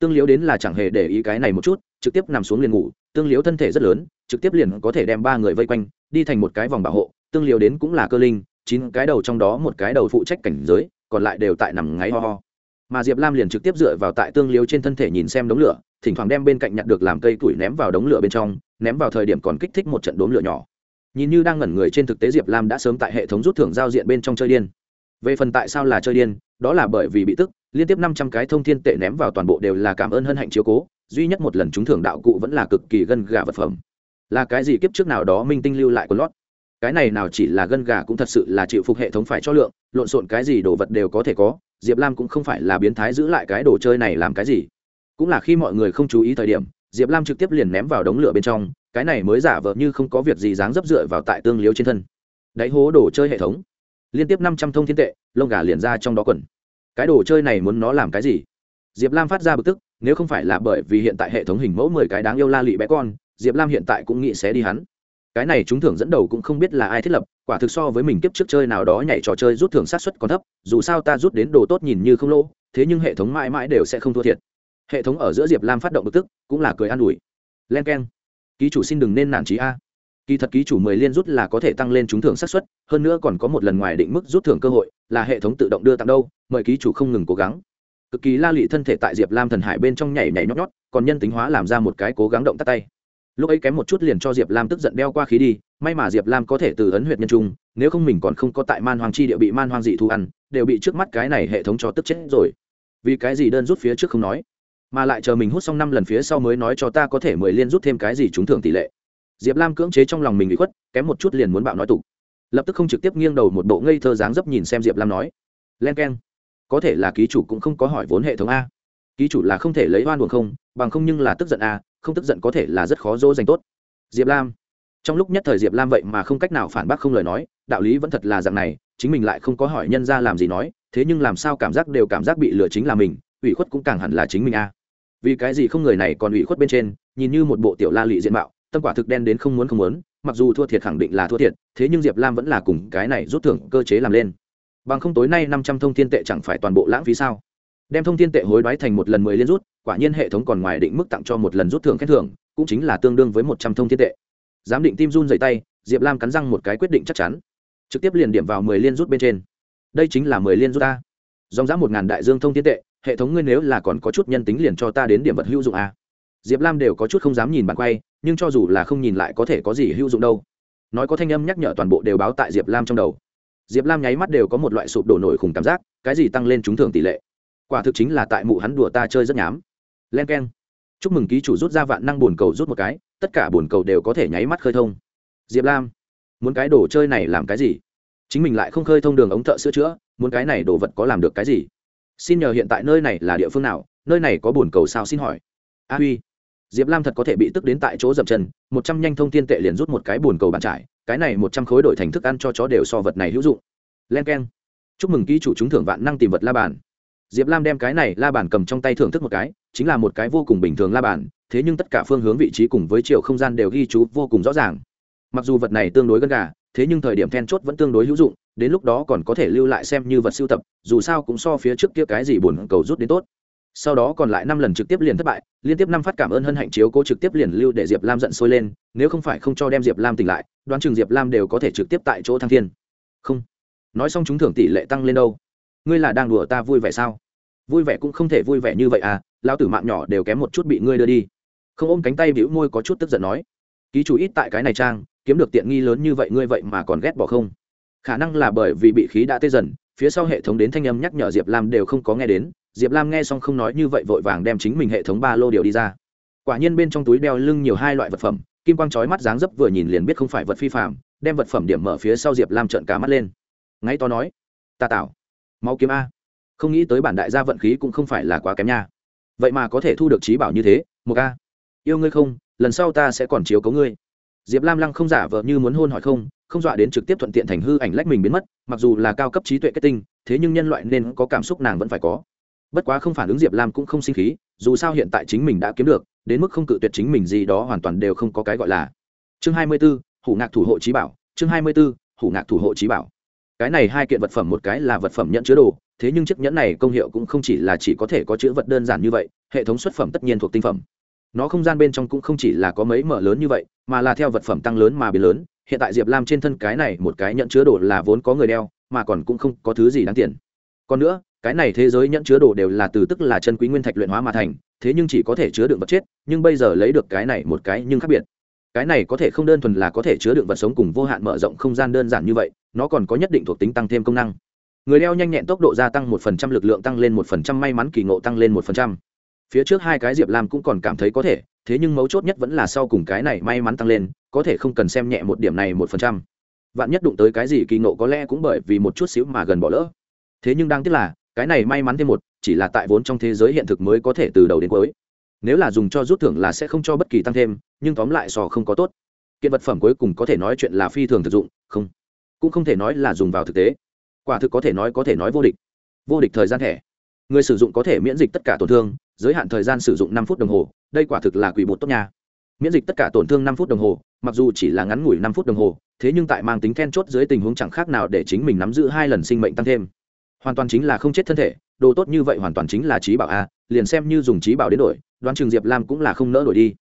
Tương liếu đến là chẳng hề để ý cái này một chút, trực tiếp nằm xuống liền ngủ, tương liếu thân thể rất lớn, trực tiếp liền có thể đem ba người vây quanh, đi thành một cái vòng bảo hộ, tương liếu đến cũng là cơ linh, chín cái đầu trong đó một cái đầu phụ trách cảnh giới, còn lại đều tại nằm ngáy ho ho. Mà diệp lam liền trực tiếp dựa vào tại tương liếu trên thân thể nhìn xem đống lửa, thỉnh thoảng đem bên cạnh nhặt được làm cây củi ném vào đống lửa bên trong, ném vào thời điểm còn kích thích một trận đốm lửa nhỏ. Nhìn như đang ngẩn người trên thực tế diệp lam đã sớm tại hệ thống rút thưởng giao diện bên trong chơi điên về phần tại sao là chơi điên, đó là bởi vì bị tức, liên tiếp năm trăm cái thông thiên tệ ném vào toàn bộ đều là cảm ơn hân hạnh chiếu cố, duy nhất một lần chúng thưởng đạo cụ vẫn là cực kỳ gân gà vật phẩm. Là cái gì kiếp trước nào đó minh tinh lưu lại của lót? Cái này nào chỉ là gân gà cũng thật sự là chịu phục hệ thống phải cho lượng, lộn xộn cái gì đồ vật đều có thể có, diệp lam cũng không phải là biến thái giữ lại cái đồ chơi này làm cái gì. Cũng là khi mọi người không chú ý thời điểm, diệp lam trực tiếp liền ném vào đống lửa bên trong, cái này mới giả vờ như không có việc gì dáng dấp dựa vào tại tương liếu trên thân. Đáy hố đồ chơi hệ thống liên tiếp năm trăm thông thiên tệ, lông gà liền ra trong đó quần. Cái đồ chơi này muốn nó làm cái gì? Diệp lam phát ra bực tức, nếu không phải là bởi vì hiện tại hệ thống hình mẫu mười cái đáng yêu la lị bé con, diệp lam hiện tại cũng nghĩ sẽ đi hắn. Cái này chúng thưởng dẫn đầu cũng không biết là ai thiết lập, quả thực so với mình kiếp trước chơi nào đó nhảy trò chơi rút thưởng sát xuất còn thấp, dù sao ta rút đến đồ tốt nhìn như không lỗ, thế nhưng hệ thống mãi mãi đều sẽ không thua thiệt. Hệ thống ở giữa diệp lam phát động bực tức, cũng là cười an ủi. Len k e n ký chủ xin đừng nên nản trí a kỳ thật ký chủ mười liên rút là có thể tăng lên trúng thưởng xác suất, hơn nữa còn có một lần ngoài định mức rút thưởng cơ hội, là hệ thống tự động đưa tặng đâu, mời ký chủ không ngừng cố gắng. Cực kỳ la lị thân thể tại diệp lam thần hải bên trong nhảy nhảy nhót nhót, còn nhân tính hóa làm ra một cái cố gắng động tắt tay. Lúc ấy kém một chút liền cho diệp lam tức giận đeo qua khí đi, may mà diệp lam có thể từ ấn huyệt nhân trung, nếu không mình còn không có tại man hoàng chi địa bị man hoàng dị thu ăn, đều bị trước mắt cái này hệ thống cho tức chết rồi. Vì cái gì đơn rút phía trước không nói, mà lại chờ mình hút xong năm lần phía sau mới nói cho ta có thể mười liên rút thêm cái gì trúng thưởng tỷ lệ diệp lam cưỡng chế trong lòng mình bị khuất, kém một chút liền muốn bạo nói tục. Lập tức không trực tiếp nghiêng đầu một bộ ngây thơ dáng dấp nhìn xem diệp lam nói, len k e n có thể là ký chủ cũng không có hỏi vốn hệ thống a. Ký chủ là không thể lấy oan buồn không, bằng không nhưng là tức giận a, không tức giận có thể là rất khó dỗ dành tốt. Diệp lam, trong lúc nhất thời diệp lam vậy mà không cách nào phản bác không lời nói, đạo lý vẫn thật là dạng này, chính mình lại không có hỏi nhân ra làm gì nói, thế nhưng làm sao cảm giác đều cảm giác bị lừa chính là mình, ủy khuất cũng càng hẳn là chính mình a. Vì cái gì không người này còn ủy khuất bên trên, nhìn như một bộ tiểu la lị diện mạo tâm quả thực đen đến không muốn không muốn mặc dù thua thiệt khẳng định là thua thiệt thế nhưng diệp lam vẫn là cùng cái này rút thưởng cơ chế làm lên. Bằng không tối nay năm trăm thông thiên tệ chẳng phải toàn bộ lãng phí sao? Đem thông thiên tệ hối đoái thành một lần mười liên rút quả nhiên hệ thống còn ngoài định mức tặng cho một lần rút thưởng khen thưởng cũng chính là tương đương với một trăm thông thiên tệ. Giám định tim run dày tay diệp lam cắn răng một cái quyết định chắc chắn. Trực tiếp liền điểm vào mười liên rút bên trên. Đây chính là mười liên rút ta, dòng dã một ngàn đại dương thông thiên tệ hệ thống ngươi nếu là còn có chút nhân tính liền cho ta đến điểm vật hữu dụng a diệp lam đều có chút không dám nhìn bàn quay, nhưng cho dù là không nhìn lại có thể có gì hữu dụng đâu. Nói có thanh âm nhắc nhở toàn bộ đều báo tại diệp lam trong đầu. Diệp lam nháy mắt đều có một loại sụp đổ nổi khủng cảm giác, cái gì tăng lên trúng thưởng tỷ lệ. Quả thực chính là tại mụ hắn đùa ta chơi rất nhám. Len k e n chúc mừng ký chủ rút ra vạn năng bồn cầu rút một cái, tất cả bồn cầu đều có thể nháy mắt khơi thông. Diệp lam, muốn cái đồ chơi này làm cái gì? Chính mình lại không khơi thông đường ống thợ sửa chữa, muốn cái này đồ vật có làm được cái gì? Xin nhờ hiện tại nơi này là địa phương nào, nơi này có bồn cầu sao xin hỏi. A huy diệp lam thật có thể bị tức đến tại chỗ dậm chân, một trăm nhanh thông thiên tệ liền rút một cái bồn cầu bàn trải, cái này một trăm khối đổi thành thức ăn cho chó đều so vật này hữu dụng. Len k e n chúc mừng ký chủ trúng thưởng vạn năng tìm vật la bàn. Diệp lam đem cái này la bàn cầm trong tay thưởng thức một cái, chính là một cái vô cùng bình thường la bàn, thế nhưng tất cả phương hướng vị trí cùng với chiều không gian đều ghi chú vô cùng rõ ràng. Mặc dù vật này tương đối gần gà, thế nhưng thời điểm then chốt vẫn tương đối hữu dụng, đến lúc đó còn có thể lưu lại xem như vật sưu tập, dù sao cũng so phía trước kia cái gì buồn cầu rút đến tốt sau đó còn lại năm lần trực tiếp liền thất bại, liên tiếp năm phát cảm ơn hân hạnh chiếu cố trực tiếp liền lưu để diệp lam giận sôi lên, nếu không phải không cho đem diệp lam tỉnh lại, đoán chừng diệp lam đều có thể trực tiếp tại chỗ thăng thiên. Không. Nói xong chúng thưởng tỷ lệ tăng lên đâu? Ngươi là đang đùa ta vui vẻ sao? Vui vẻ cũng không thể vui vẻ như vậy à lao tử mạng nhỏ đều kém một chút bị ngươi đưa đi. Không ôm cánh tay bĩu môi có chút tức giận nói. Ký chủ ít tại cái này trang, kiếm được tiện nghi lớn như vậy ngươi vậy mà còn ghét bỏ không? Khả năng là bởi vì bị khí đã tê dần, phía sau hệ thống đến thanh âm nhắc nhở diệp lam đều không có nghe đến diệp lam nghe xong không nói như vậy vội vàng đem chính mình hệ thống ba lô điều đi ra. Quả nhiên bên trong túi đeo lưng nhiều hai loại vật phẩm, kim quang trói mắt dáng dấp vừa nhìn liền biết không phải vật phi phạm đem vật phẩm điểm mở phía sau diệp lam trợn cả mắt lên. Ngay to nói, ta tạo máu kiếm a. Không nghĩ tới bản đại gia vận khí cũng không phải là quá kém nha. Vậy mà có thể thu được trí bảo như thế một a. Yêu ngươi không, lần sau ta sẽ còn chiếu cấu ngươi. Diệp lam lăng không giả vờ như muốn hôn hỏi không không dọa đến trực tiếp thuận tiện thành hư ảnh lách mình biến mất, mặc dù là cao cấp trí tuệ kết tinh, thế nhưng nhân loại nên có cảm xúc nàng vẫn phải có bất quá không phản ứng diệp lam cũng không sinh khí, dù sao hiện tại chính mình đã kiếm được, đến mức không cự tuyệt chính mình gì đó hoàn toàn đều không có cái gọi là. Chương hai mươi b ố hủ ngạc thủ hộ trí bảo, chương hai mươi b ố hủ ngạc thủ hộ trí bảo. Cái này hai kiện vật phẩm một cái là vật phẩm nhận chứa đồ, thế nhưng chiếc nhẫn này công hiệu cũng không chỉ là chỉ có thể có chữ vật đơn giản như vậy, hệ thống xuất phẩm tất nhiên thuộc tinh phẩm. Nó không gian bên trong cũng không chỉ là có mấy mở lớn như vậy, mà là theo vật phẩm tăng lớn mà biến lớn, hiện tại diệp lam trên thân cái này một cái nhận chứa đồ là vốn có người đeo, mà còn cũng không có thứ gì đáng tiền. Còn nữa cái này thế giới nhận chứa đồ đều là từ tức là chân quý nguyên thạch luyện hóa mà thành, thế nhưng chỉ có thể chứa đựng vật chết, nhưng bây giờ lấy được cái này một cái nhưng khác biệt. Cái này có thể không đơn thuần là có thể chứa đựng vật sống cùng vô hạn mở rộng không gian đơn giản như vậy, nó còn có nhất định thuộc tính tăng thêm công năng. Người đeo nhanh nhẹn tốc độ gia tăng một phần trăm, lực lượng tăng lên một phần trăm, may mắn kỳ ngộ tăng lên một phần trăm. Phía trước hai cái diệp lam cũng còn cảm thấy có thể, thế nhưng mấu chốt nhất vẫn là sau cùng cái này may mắn tăng lên, có thể không cần xem nhẹ một điểm này một phần trăm. Vạn nhất đụng tới cái gì kỳ ngộ có lẽ cũng bởi vì một chút xíu mà gần bỏ lỡ. Thế nhưng đang tiếc là cái này may mắn thêm một, chỉ là tại vốn trong thế giới hiện thực mới có thể từ đầu đến cuối. Nếu là dùng cho rút thưởng là sẽ không cho bất kỳ tăng thêm, nhưng tóm lại sò không có tốt. Kiện vật phẩm cuối cùng có thể nói chuyện là phi thường thực dụng, không, cũng không thể nói là dùng vào thực tế. Quả thực có thể nói có thể nói vô địch. Vô địch thời gian thẻ. Người sử dụng có thể miễn dịch tất cả tổn thương, giới hạn thời gian sử dụng năm phút đồng hồ, đây quả thực là quỷ bột tốt nha. Miễn dịch tất cả tổn thương năm phút đồng hồ, mặc dù chỉ là ngắn ngủi năm phút đồng hồ, thế nhưng tại mang tính then chốt dưới tình huống chẳng khác nào để chính mình nắm giữ hai lần sinh mệnh tăng thêm hoàn toàn chính là không chết thân thể, đồ tốt như vậy hoàn toàn chính là trí bảo a, liền xem như dùng trí bảo đến đổi, đoán trường diệp lam cũng là không nỡ đổi đi.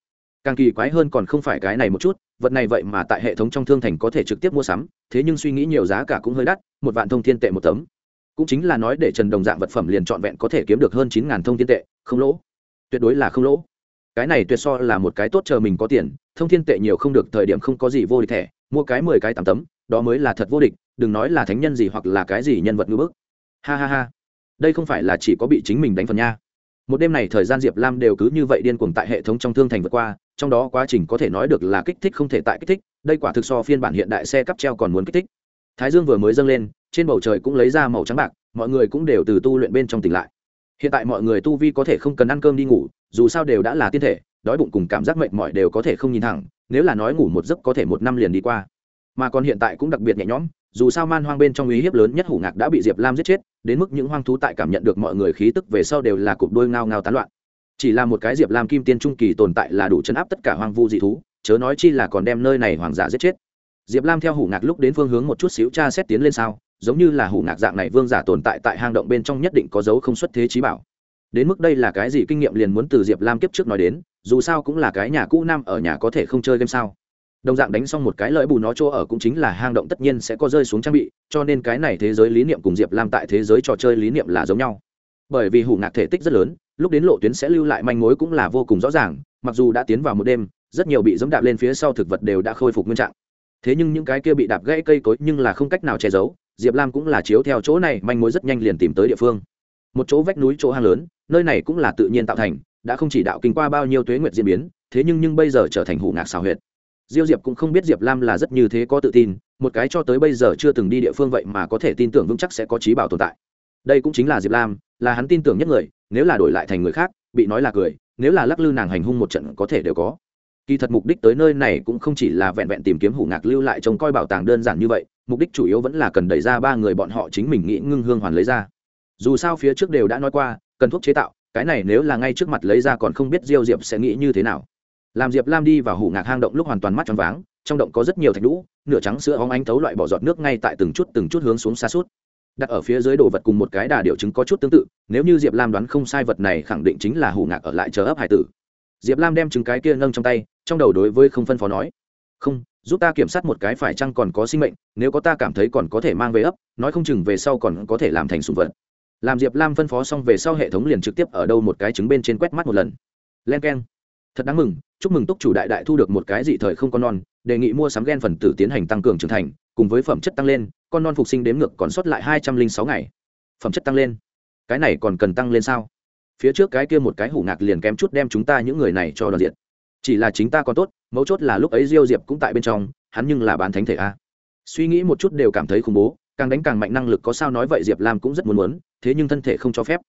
Càng kỳ quái hơn còn không phải cái này một chút, vật này vậy mà tại hệ thống trong thương thành có thể trực tiếp mua sắm, thế nhưng suy nghĩ nhiều giá cả cũng hơi đắt, một vạn thông thiên tệ một tấm. Cũng chính là nói để trần đồng dạng vật phẩm liền trọn vẹn có thể kiếm được hơn chín ngàn thông thiên tệ, không lỗ. Tuyệt đối là không lỗ. Cái này tuyệt so là một cái tốt chờ mình có tiền, thông thiên tệ nhiều không được, thời điểm không có gì vô địch thẻ, mua cái mười cái tám tấm, đó mới là thật vô địch, đừng nói là thánh nhân gì hoặc là cái gì nhân vật ngữ bức ha ha ha. Đây không phải là chỉ có bị chính mình đánh phần nha. Một đêm này thời gian diệp lam đều cứ như vậy điên cuồng tại hệ thống trong thương thành vượt qua, trong đó quá trình có thể nói được là kích thích không thể tại kích thích, đây quả thực so phiên bản hiện đại xe cắp treo còn muốn kích thích. Thái dương vừa mới dâng lên, trên bầu trời cũng lấy ra màu trắng bạc, mọi người cũng đều từ tu luyện bên trong tỉnh lại. Hiện tại mọi người tu vi có thể không cần ăn cơm đi ngủ, dù sao đều đã là tiên thể, đói bụng cùng cảm giác mệt mỏi đều có thể không nhìn thẳng, nếu là nói ngủ một giấc có thể một năm liền đi qua mà còn hiện tại cũng đặc biệt nhẹ nhõm, dù sao man hoang bên trong uy hiếp lớn nhất hủ ngạc đã bị diệp lam giết chết, đến mức những hoang thú tại cảm nhận được mọi người khí tức về sau đều là cục đôi ngao ngao tán loạn. Chỉ là một cái diệp lam kim tiên trung kỳ tồn tại là đủ chấn áp tất cả hoang vu dị thú, chớ nói chi là còn đem nơi này hoàng giả giết chết. Diệp lam theo hủ ngạc lúc đến phương hướng một chút xíu tra xét tiến lên sao, giống như là hủ ngạc dạng này vương giả tồn tại tại hang động bên trong nhất định có dấu không xuất thế trí bảo. Đến mức đây là cái gì kinh nghiệm liền muốn từ diệp lam kiếp trước nói đến, dù sao cũng là cái nhà cũ nam ở nhà có thể không chơi game sao đồng dạng đánh xong một cái lợi bù nó chỗ ở cũng chính là hang động tất nhiên sẽ có rơi xuống trang bị, cho nên cái này thế giới lý niệm cùng diệp lam tại thế giới trò chơi lý niệm là giống nhau. Bởi vì hủ ngạc thể tích rất lớn, lúc đến lộ tuyến sẽ lưu lại manh mối cũng là vô cùng rõ ràng, mặc dù đã tiến vào một đêm, rất nhiều bị dẫm đạp lên phía sau thực vật đều đã khôi phục nguyên trạng. Thế nhưng những cái kia bị đạp gãy cây cối nhưng là không cách nào che giấu, diệp lam cũng là chiếu theo chỗ này, manh mối rất nhanh liền tìm tới địa phương. Một chỗ vách núi chỗ hang lớn, nơi này cũng là tự nhiên tạo thành, đã không chỉ đạo kinh qua bao nhiêu tuế nguyệt diễn biến, thế nhưng nhưng bây giờ trở thành hủ ngạc xào huyệt diêu diệp cũng không biết diệp lam là rất như thế có tự tin, một cái cho tới bây giờ chưa từng đi địa phương vậy mà có thể tin tưởng vững chắc sẽ có trí bảo tồn tại. Đây cũng chính là diệp lam, là hắn tin tưởng nhất người, nếu là đổi lại thành người khác, bị nói là cười, nếu là lắc lư nàng hành hung một trận có thể đều có. Kỳ thật mục đích tới nơi này cũng không chỉ là vẹn vẹn tìm kiếm hủ ngạc lưu lại trông coi bảo tàng đơn giản như vậy, mục đích chủ yếu vẫn là cần đẩy ra ba người bọn họ chính mình nghĩ ngưng hương hoàn lấy ra. Dù sao phía trước đều đã nói qua, cần thuốc chế tạo, cái này nếu là ngay trước mặt lấy ra còn không biết diêu diệp sẽ nghĩ như thế nào làm diệp lam đi vào hủ ngạc hang động lúc hoàn toàn mắt tròn váng, trong động có rất nhiều thạch lũ nửa trắng sữa hóng ánh thấu loại bỏ giọt nước ngay tại từng chút từng chút hướng xuống xa suốt. Đặt ở phía dưới đồ vật cùng một cái đà điệu chứng có chút tương tự, nếu như diệp lam đoán không sai vật này khẳng định chính là hủ ngạc ở lại chờ ấp hải tử. Diệp lam đem trứng cái kia nâng trong tay, trong đầu đối với không phân phó nói, không, giúp ta kiểm soát một cái phải chăng còn có sinh mệnh, nếu có ta cảm thấy còn có thể mang về ấp, nói không chừng về sau còn có thể làm thành sùng vật. Làm diệp lam phân phó xong về sau hệ thống liền trực tiếp ở đâu một cái trứng bên trên quét mắt một lần. Len k e n thật đáng mừng chúc mừng túc chủ đại đại thu được một cái dị thời không con non, đề nghị mua sắm g e n phần tử tiến hành tăng cường trưởng thành, cùng với phẩm chất tăng lên, con non phục sinh đếm ngược còn sót lại hai trăm linh sáu ngày. Phẩm chất tăng lên? Cái này còn cần tăng lên sao? Phía trước cái kia một cái hủ ngạc liền kém chút đem chúng ta những người này cho đoàn diện chỉ là chính ta còn tốt, mấu chốt là lúc ấy diêu diệp cũng tại bên trong, hắn nhưng là bán thánh thể a. Suy nghĩ một chút đều cảm thấy khủng bố, càng đánh càng mạnh năng lực có sao nói vậy diệp lam cũng rất muốn muốn, thế nhưng thân thể không cho phép.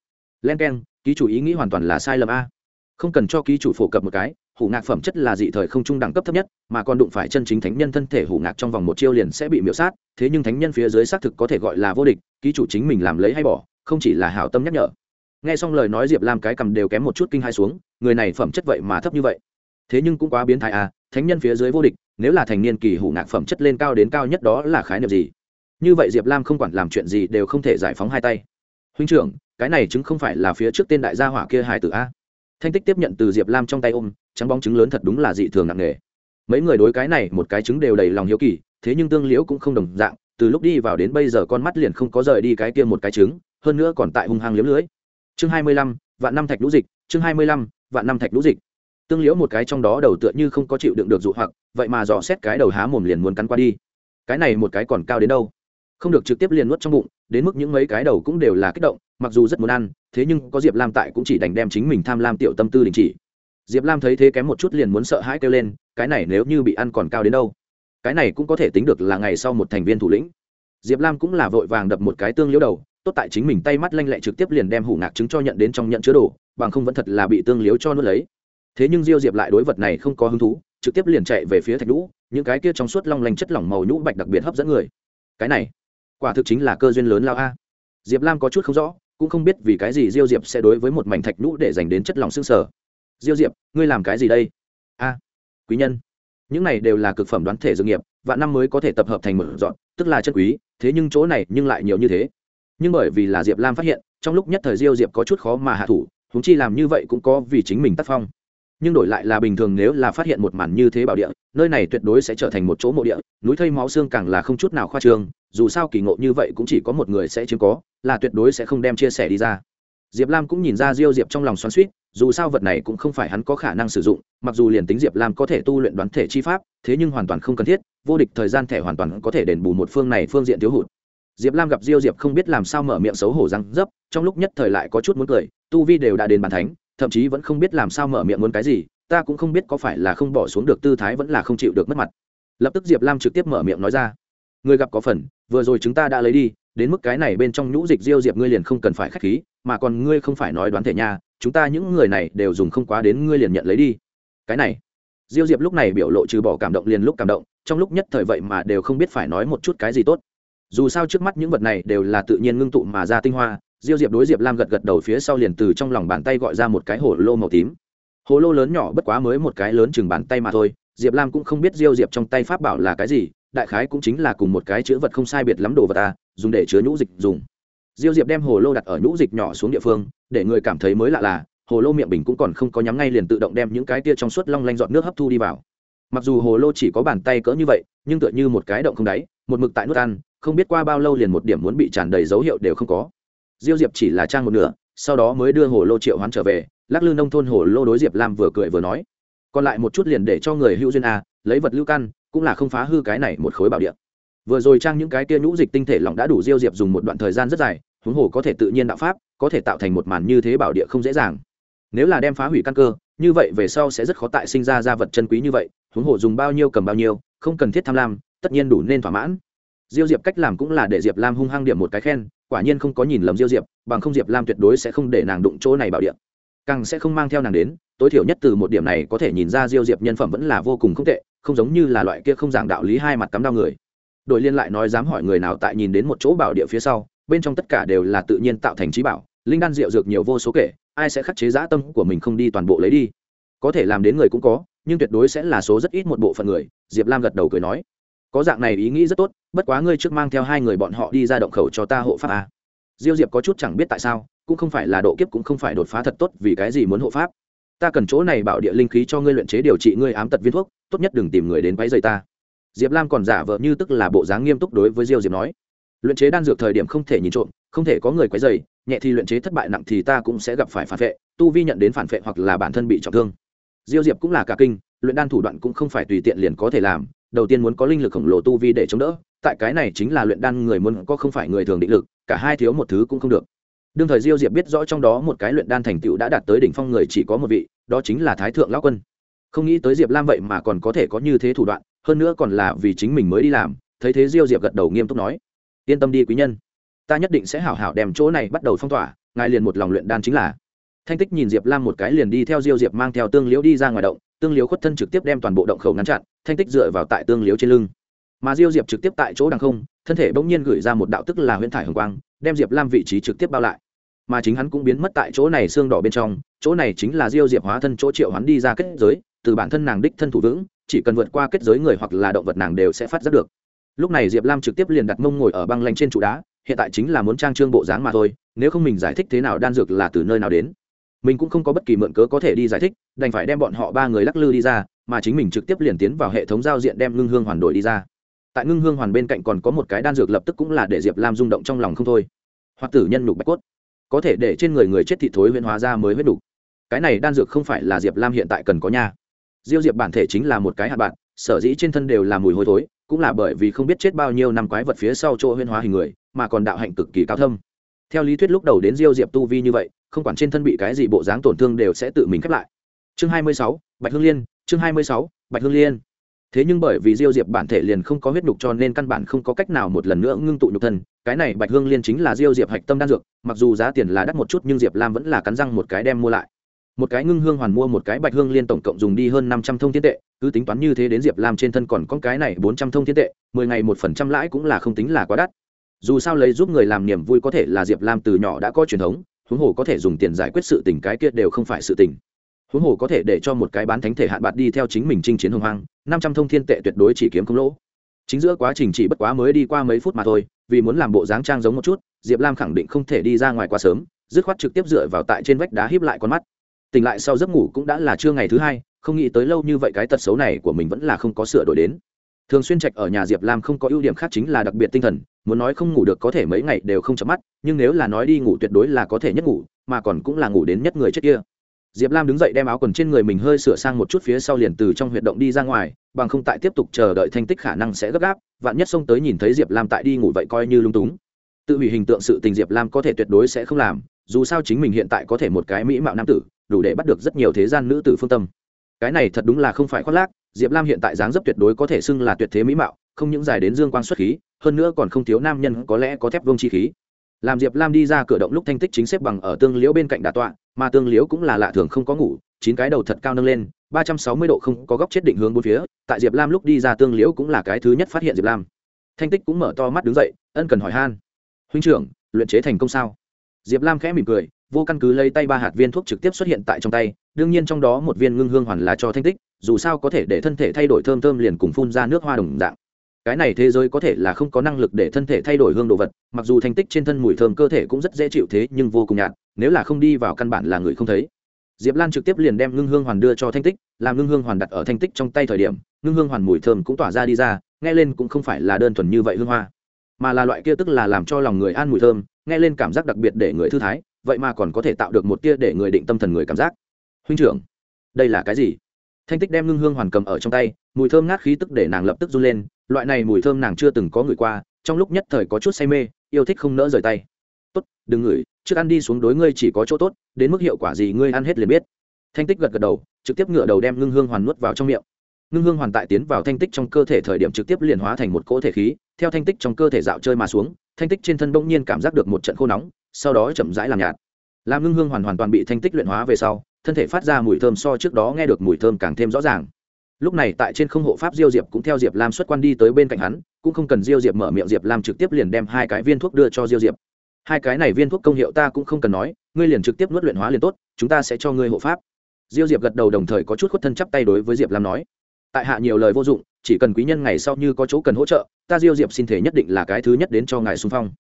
Len k e n ký chủ ý nghĩ hoàn toàn là sai lầm a. Không cần cho ký chủ phổ cập một cái hủ ngạc phẩm chất là dị thời không trung đẳng cấp thấp nhất, mà còn đụng phải chân chính thánh nhân thân thể hủ ngạc trong vòng một chiêu liền sẽ bị miễu sát, thế nhưng thánh nhân phía dưới xác thực có thể gọi là vô địch, ký chủ chính mình làm lấy hay bỏ, không chỉ là hảo tâm nhắc nhở. Nghe xong lời nói diệp lam cái cầm đều kém một chút kinh hai xuống, người này phẩm chất vậy mà thấp như vậy. Thế nhưng cũng quá biến thái à thánh nhân phía dưới vô địch, nếu là thành niên kỳ hủ ngạc phẩm chất lên cao đến cao nhất đó là khái niệm gì? Như vậy diệp lam không quản làm chuyện gì đều không thể giải phóng hai tay. Huynh trưởng, cái này chứng không phải là phía trước tên đại gia hỏa kia hải tử a? Thanh tích tiếp nhận từ diệp lam trong tay ôm trắng bóng trứng lớn thật đúng là dị thường nặng nề. Mấy người đối cái này một cái trứng đều đầy lòng hiếu kỳ, thế nhưng tương liễu cũng không đồng dạng, từ lúc đi vào đến bây giờ con mắt liền không có rời đi cái kia một cái trứng, hơn nữa còn tại hung hăng liếm lưới. Chương hai mươi lăm, vạn năm thạch lũ dịch, chương hai mươi lăm, vạn năm thạch lũ dịch. Tương liễu một cái trong đó đầu tựa như không có chịu đựng được dụ hoặc, vậy mà dò xét cái đầu há mồm liền muốn cắn qua đi. Cái này một cái còn cao đến đâu? Không được trực tiếp liền nuốt trong bụng, đến mức những mấy cái đầu cũng đều là kích động, mặc dù rất muốn ăn, thế nhưng có diệp lam tại cũng chỉ đành đem chính mình tham lam tiểu tâm tư đình chỉ diệp lam thấy thế kém một chút liền muốn sợ hãi kêu lên cái này nếu như bị ăn còn cao đến đâu? Cái này cũng có thể tính được là ngày sau một thành viên thủ lĩnh. Diệp lam cũng là vội vàng đập một cái tương liễu đầu tốt tại chính mình tay mắt lanh lẹ trực tiếp liền đem hủ ngạc trứng cho nhận đến trong nhận chứa đồ bằng không vẫn thật là bị tương liếu cho nuốt lấy. Thế nhưng diêu diệp lại đối vật này không có hứng thú trực tiếp liền chạy về phía thạch nhũ, những cái kia trong suốt long lanh chất lỏng màu nhũ bạch đặc biệt hấp dẫn người. Cái này quả thực chính là cơ duyên lớn lao a. Diệp lam có chút không rõ cũng không biết vì cái gì diêu diệp sẽ đối với một mảnh thạch nhũ để dành đến chất lỏng xương sở diêu diệp, ngươi làm cái gì đây? A, quý nhân, những này đều là cực phẩm đoán thể dược nghiệp và năm mới có thể tập hợp thành một dọn, tức là chất quý, thế nhưng chỗ này nhưng lại nhiều như thế. Nhưng bởi vì là diệp lam phát hiện, trong lúc nhất thời diêu diệp có chút khó mà hạ thủ húng chi làm như vậy cũng có vì chính mình tác phong. Nhưng đổi lại là bình thường nếu là phát hiện một màn như thế bảo địa, nơi này tuyệt đối sẽ trở thành một chỗ mộ địa, núi thây máu xương càng là không chút nào khoa trương, dù sao kỳ ngộ như vậy cũng chỉ có một người sẽ chiếm có, là tuyệt đối sẽ không đem chia sẻ đi ra diệp lam cũng nhìn ra diêu diệp trong lòng xoắn suýt dù sao vật này cũng không phải hắn có khả năng sử dụng, mặc dù liền tính diệp lam có thể tu luyện đoán thể chi pháp, thế nhưng hoàn toàn không cần thiết, vô địch thời gian thẻ hoàn toàn có thể đền bù một phương này phương diện thiếu hụt. Diệp lam gặp diêu diệp không biết làm sao mở miệng xấu hổ răng dấp, trong lúc nhất thời lại có chút muốn cười, tu vi đều đã đến bàn thánh, thậm chí vẫn không biết làm sao mở miệng muốn cái gì, ta cũng không biết có phải là không bỏ xuống được tư thái vẫn là không chịu được mất mặt. Lập tức diệp lam trực tiếp mở miệng nói ra người gặp có phần, vừa rồi chúng ta đã lấy đi, đến mức cái này bên trong nhũ dịch diêu diệp ngươi liền không cần phải k h á c h khí mà còn ngươi không phải nói đoán thể nha, chúng ta những người này đều dùng không quá đến ngươi liền nhận lấy đi. Cái này, diêu diệp lúc này biểu lộ trừ bỏ cảm động liền lúc cảm động, trong lúc nhất thời vậy mà đều không biết phải nói một chút cái gì tốt. Dù sao trước mắt những vật này đều là tự nhiên ngưng tụ mà ra tinh hoa, diêu diệp đối diệp lam gật gật đầu phía sau liền từ trong lòng bàn tay gọi ra một cái hồ lô màu tím. Hồ lô lớn nhỏ bất quá mới một cái lớn chừng bàn tay mà thôi, diệp lam cũng không biết diêu diệp trong tay pháp bảo là cái gì, đại khái cũng chính là cùng một cái chữ vật không sai biệt lắm đồ vật ta dùng để chứa nhũ dịch dùng diêu diệp đem hồ lô đặt ở nhũ dịch nhỏ xuống địa phương, để người cảm thấy mới lạ là, hồ lô miệng bình cũng còn không có nhắm ngay liền tự động đem những cái tia trong suốt long lanh dọn nước hấp thu đi vào. Mặc dù hồ lô chỉ có bàn tay cỡ như vậy, nhưng tựa như một cái động không đáy, một mực tại nước ăn, không biết qua bao lâu liền một điểm muốn bị tràn đầy dấu hiệu đều không có. Diêu diệp chỉ là trang một nửa, sau đó mới đưa hồ lô triệu hoán trở về, lắc lư nông thôn hồ lô đối diệp lam vừa cười vừa nói. Còn lại một chút liền để cho người hữu duyên a lấy vật lưu căn, cũng là không phá hư cái này một khối bảo địa vừa rồi trang những cái tia nhũ dịch tinh thể lỏng đã đủ diêu diệp dùng một đoạn thời gian rất dài, huống hồ có thể tự nhiên đạo pháp, có thể tạo thành một màn như thế bảo địa không dễ dàng. Nếu là đem phá hủy căn cơ, như vậy về sau sẽ rất khó tại sinh ra ra vật chân quý như vậy, huống hồ dùng bao nhiêu cầm bao nhiêu, không cần thiết tham lam, tất nhiên đủ nên thỏa mãn. Diêu diệp cách làm cũng là để diệp lam hung hăng điểm một cái khen, quả nhiên không có nhìn lầm diêu diệp, bằng không diệp lam tuyệt đối sẽ không để nàng đụng chỗ này bảo địa. Càng sẽ không mang theo nàng đến, tối thiểu nhất từ một điểm này có thể nhìn ra diêu diệp nhân phẩm vẫn là vô cùng không tệ, không giống như là loại kia không giảng đạo lý hai mặt cắm đau người đội liên lại nói dám hỏi người nào tại nhìn đến một chỗ bảo địa phía sau, bên trong tất cả đều là tự nhiên tạo thành trí bảo, linh đan rượu dược nhiều vô số kể, ai sẽ khắc chế dã tâm của mình không đi toàn bộ lấy đi? Có thể làm đến người cũng có, nhưng tuyệt đối sẽ là số rất ít một bộ phận người, diệp lam gật đầu cười nói. Có dạng này ý nghĩ rất tốt, bất quá ngươi trước mang theo hai người bọn họ đi ra động khẩu cho ta hộ pháp à. diêu diệp có chút chẳng biết tại sao, cũng không phải là độ kiếp cũng không phải đột phá thật tốt, vì cái gì muốn hộ pháp? Ta cần chỗ này bảo địa linh khí cho ngươi luyện chế điều trị ngươi ám tật viên thuốc, tốt nhất đừng tìm người đến váy dày ta diệp lam còn giả vờ như tức là bộ dáng nghiêm túc đối với diêu diệp nói. Luyện chế đan dược thời điểm không thể nhìn trộm, không thể có người quấy dày nhẹ thì luyện chế thất bại nặng thì ta cũng sẽ gặp phải phản vệ, tu vi nhận đến phản vệ hoặc là bản thân bị trọng thương. Diêu diệp cũng là cả kinh, luyện đan thủ đoạn cũng không phải tùy tiện liền có thể làm, đầu tiên muốn có linh lực khổng lồ tu vi để chống đỡ, tại cái này chính là luyện đan người muốn có không phải người thường định lực, cả hai thiếu một thứ cũng không được. Đương thời diêu diệp biết rõ trong đó một cái luyện đan thành tựu đã đạt tới đỉnh phong người chỉ có một vị, đó chính là thái thượng lão quân. Không nghĩ tới diệp lam vậy mà còn có thể có như thế thủ đoạn hơn nữa còn là vì chính mình mới đi làm, thấy thế diêu diệp gật đầu nghiêm túc nói, yên tâm đi quý nhân, ta nhất định sẽ hảo hảo đem chỗ này bắt đầu phong tỏa, ngài liền một lòng luyện đan chính là. Thanh tích nhìn diệp lam một cái liền đi theo diêu diệp mang theo tương liễu đi ra ngoài động, tương liễu khuất thân trực tiếp đem toàn bộ động khẩu ngăn chặn, thanh tích dựa vào tại tương liễu trên lưng. Mà diêu diệp trực tiếp tại chỗ đằng không, thân thể bỗng nhiên gửi ra một đạo tức là huyễn thải hồng quang, đem diệp lam vị trí trực tiếp bao lại. Mà chính hắn cũng biến mất tại chỗ này xương đỏ bên trong, chỗ này chính là diêu diệp hóa thân chỗ triệu hắn đi ra kết giới từ bản thân nàng đích thân thủ vững, chỉ cần vượt qua kết giới người hoặc là động vật nàng đều sẽ phát giác được. Lúc này diệp lam trực tiếp liền đặt mông ngồi ở băng lanh trên trụ đá, hiện tại chính là muốn trang trương bộ dáng mà thôi, nếu không mình giải thích thế nào đan dược là từ nơi nào đến. Mình cũng không có bất kỳ mượn cớ có thể đi giải thích, đành phải đem bọn họ ba người lắc lư đi ra, mà chính mình trực tiếp liền tiến vào hệ thống giao diện đem ngưng hương hoàn đổi đi ra. Tại ngưng hương hoàn bên cạnh còn có một cái đan dược lập tức cũng là để diệp lam rung động trong lòng không thôi. Hoặc tử nhân nhục bạch cốt. Có thể để trên người người chết thị thối huyên hóa ra mới huyết đủ. cái này đan dược không phải là diệp lam hiện tại cần có nha diêu diệp bản thể chính là một cái hạt bạn sở dĩ trên thân đều là mùi hôi thối cũng là bởi vì không biết chết bao nhiêu năm quái vật phía sau chỗ huyên hóa hình người mà còn đạo hạnh cực kỳ cao thâm. Theo lý thuyết lúc đầu đến diêu diệp tu vi như vậy không quản trên thân bị cái gì bộ dáng tổn thương đều sẽ tự mình khép lại. Chương 26, bạch hương liên chương 26, bạch hương liên. Thế nhưng bởi vì diêu diệp bản thể liền không có huyết nhục cho nên căn bản không có cách nào một lần nữa ngưng tụ nhục thân cái này bạch hương liên chính là diêu diệp hạch tâm đan dược mặc dù giá tiền là đắt một chút nhưng diệp lam vẫn là cắn răng một cái đem mua lại một cái ngưng hương hoàn mua một cái bạch hương liên tổng cộng dùng đi hơn năm trăm thông thiên tệ, cứ tính toán như thế đến diệp lam trên thân còn có cái này bốn trăm thông thiên tệ, mười ngày một phần trăm lãi cũng là không tính là quá đắt. Dù sao lấy giúp người làm niềm vui có thể là diệp lam từ nhỏ đã có truyền thống, huống hồ có thể dùng tiền giải quyết sự tình cái kia đều không phải sự tình. Huống hồ có thể để cho một cái bán thánh thể hạn bạc đi theo chính mình chinh chiến hồng hoang, năm trăm thông thiên tệ tuyệt đối chỉ kiếm không lỗ. Chính giữa quá trình chỉ bất quá mới đi qua mấy phút mà thôi, vì muốn làm bộ dáng trang giống một chút, diệp lam khẳng định không thể đi ra ngoài quá sớm, dứt khoát trực tiếp dựa vào tại trên vách đá híp lại con mắt tỉnh lại sau giấc ngủ cũng đã là trưa ngày thứ hai, không nghĩ tới lâu như vậy cái tật xấu này của mình vẫn là không có sửa đổi đến. Thường xuyên trạch ở nhà diệp lam không có ưu điểm khác chính là đặc biệt tinh thần, muốn nói không ngủ được có thể mấy ngày đều không chấm mắt, nhưng nếu là nói đi ngủ tuyệt đối là có thể nhất ngủ, mà còn cũng là ngủ đến nhất người chết kia. Diệp lam đứng dậy đem áo quần trên người mình hơi sửa sang một chút phía sau liền từ trong huyệt động đi ra ngoài, bằng không tại tiếp tục chờ đợi thanh tích khả năng sẽ gấp gáp, vạn nhất xông tới nhìn thấy diệp lam tại đi ngủ vậy coi như lung túng. Tự hủy hình tượng sự tình diệp lam có thể tuyệt đối sẽ không làm, dù sao chính mình hiện tại có thể một cái mỹ mạo nam tử đủ để bắt được rất nhiều thế gian nữ tử phương tâm. Cái này thật đúng là không phải khoác lác, diệp lam hiện tại dáng dấp tuyệt đối có thể xưng là tuyệt thế mỹ mạo, không những dài đến dương quang xuất khí, hơn nữa còn không thiếu nam nhân có lẽ có thép vương chi khí. Làm diệp lam đi ra cửa động lúc thanh tích chính xếp bằng ở tương liễu bên cạnh đà tọa, mà tương liễu cũng là lạ thường không có ngủ, chín cái đầu thật cao nâng lên, ba trăm sáu mươi độ không có góc chết định hướng bốn phía, tại diệp lam lúc đi ra tương liễu cũng là cái thứ nhất phát hiện diệp lam. Thanh tích cũng mở to mắt đứng dậy, ân cần hỏi han. Huynh trưởng, luyện chế thành công sao? Diệp lam khẽ mỉm cười vô căn cứ lấy tay ba hạt viên thuốc trực tiếp xuất hiện tại trong tay, đương nhiên trong đó một viên ngưng hương hoàn là cho thanh tích, dù sao có thể để thân thể thay đổi thơm thơm liền cùng phun ra nước hoa đồng dạng. Cái này thế giới có thể là không có năng lực để thân thể thay đổi hương đồ vật, mặc dù thanh tích trên thân mùi thơm cơ thể cũng rất dễ chịu thế, nhưng vô cùng nhạt, nếu là không đi vào căn bản là người không thấy. Diệp lan trực tiếp liền đem ngưng hương hoàn đưa cho thanh tích, làm ngưng hương hoàn đặt ở thanh tích trong tay thời điểm, ngưng hương hoàn mùi thơm cũng tỏa ra đi ra, nghe lên cũng không phải là đơn thuần như vậy hương hoa, mà là loại kia tức là làm cho lòng người an mùi thơm, nghe lên cảm giác đặc biệt để người thư thái vậy mà còn có thể tạo được một tia để người định tâm thần người cảm giác. Huynh trưởng, đây là cái gì? Thanh tích đem ngưng hương hoàn cầm ở trong tay, mùi thơm ngát khí tức để nàng lập tức run lên, loại này mùi thơm nàng chưa từng có người qua, trong lúc nhất thời có chút say mê, yêu thích không nỡ rời tay. Tốt, đừng ngửi, trước ăn đi xuống đối ngươi chỉ có chỗ tốt, đến mức hiệu quả gì ngươi ăn hết liền biết. Thanh tích gật gật đầu, trực tiếp ngựa đầu đem ngưng hương hoàn nuốt vào trong miệng. Ngưng hương hoàn tại tiến vào thanh tích trong cơ thể thời điểm trực tiếp liền hóa thành một cỗ thể khí, theo thanh tích trong cơ thể dạo chơi mà xuống, thanh tích trên thân bỗng nhiên cảm giác được một trận khô nóng sau đó chậm rãi làm nhạt. Làm ngưng hương hoàn hoàn toàn bị thanh tích luyện hóa về sau, thân thể phát ra mùi thơm so trước đó nghe được mùi thơm càng thêm rõ ràng. Lúc này tại trên không hộ pháp diêu diệp cũng theo diệp lam xuất quan đi tới bên cạnh hắn, cũng không cần diêu diệp mở miệng, diệp lam trực tiếp liền đem hai cái viên thuốc đưa cho diêu diệp. Hai cái này viên thuốc công hiệu ta cũng không cần nói, ngươi liền trực tiếp nuốt luyện hóa liền tốt, chúng ta sẽ cho ngươi hộ pháp. Diêu diệp gật đầu đồng thời có chút khuất thân chắp tay đối với diệp lam nói. Tại hạ nhiều lời vô dụng, chỉ cần quý nhân ngày sau như có chỗ cần hỗ trợ, ta diêu diệp xin thể nhất định là cái thứ nhất đến cho ngài xung phong.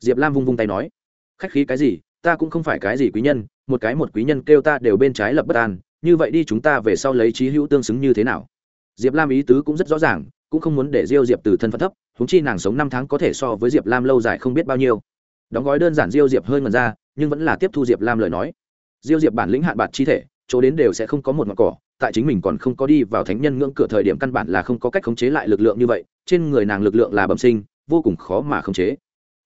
Diệp lam vung vung tay nói khách khí cái gì, ta cũng không phải cái gì quý nhân, một cái một quý nhân kêu ta đều bên trái lập bất an, như vậy đi chúng ta về sau lấy trí hữu tương xứng như thế nào? Diệp lam ý tứ cũng rất rõ ràng, cũng không muốn để diêu diệp từ thân phận thấp húng chi nàng sống năm tháng có thể so với diệp lam lâu dài không biết bao nhiêu. Đóng gói đơn giản diêu diệp hơi ngần ra, nhưng vẫn là tiếp thu diệp lam lời nói. Diêu diệp bản lĩnh hạn bạc chi thể, chỗ đến đều sẽ không có một ngọn cỏ, tại chính mình còn không có đi vào thánh nhân ngưỡng cửa thời điểm căn bản là không có cách khống chế lại lực lượng như vậy, trên người nàng lực lượng là bẩm sinh, vô cùng khó mà khống chế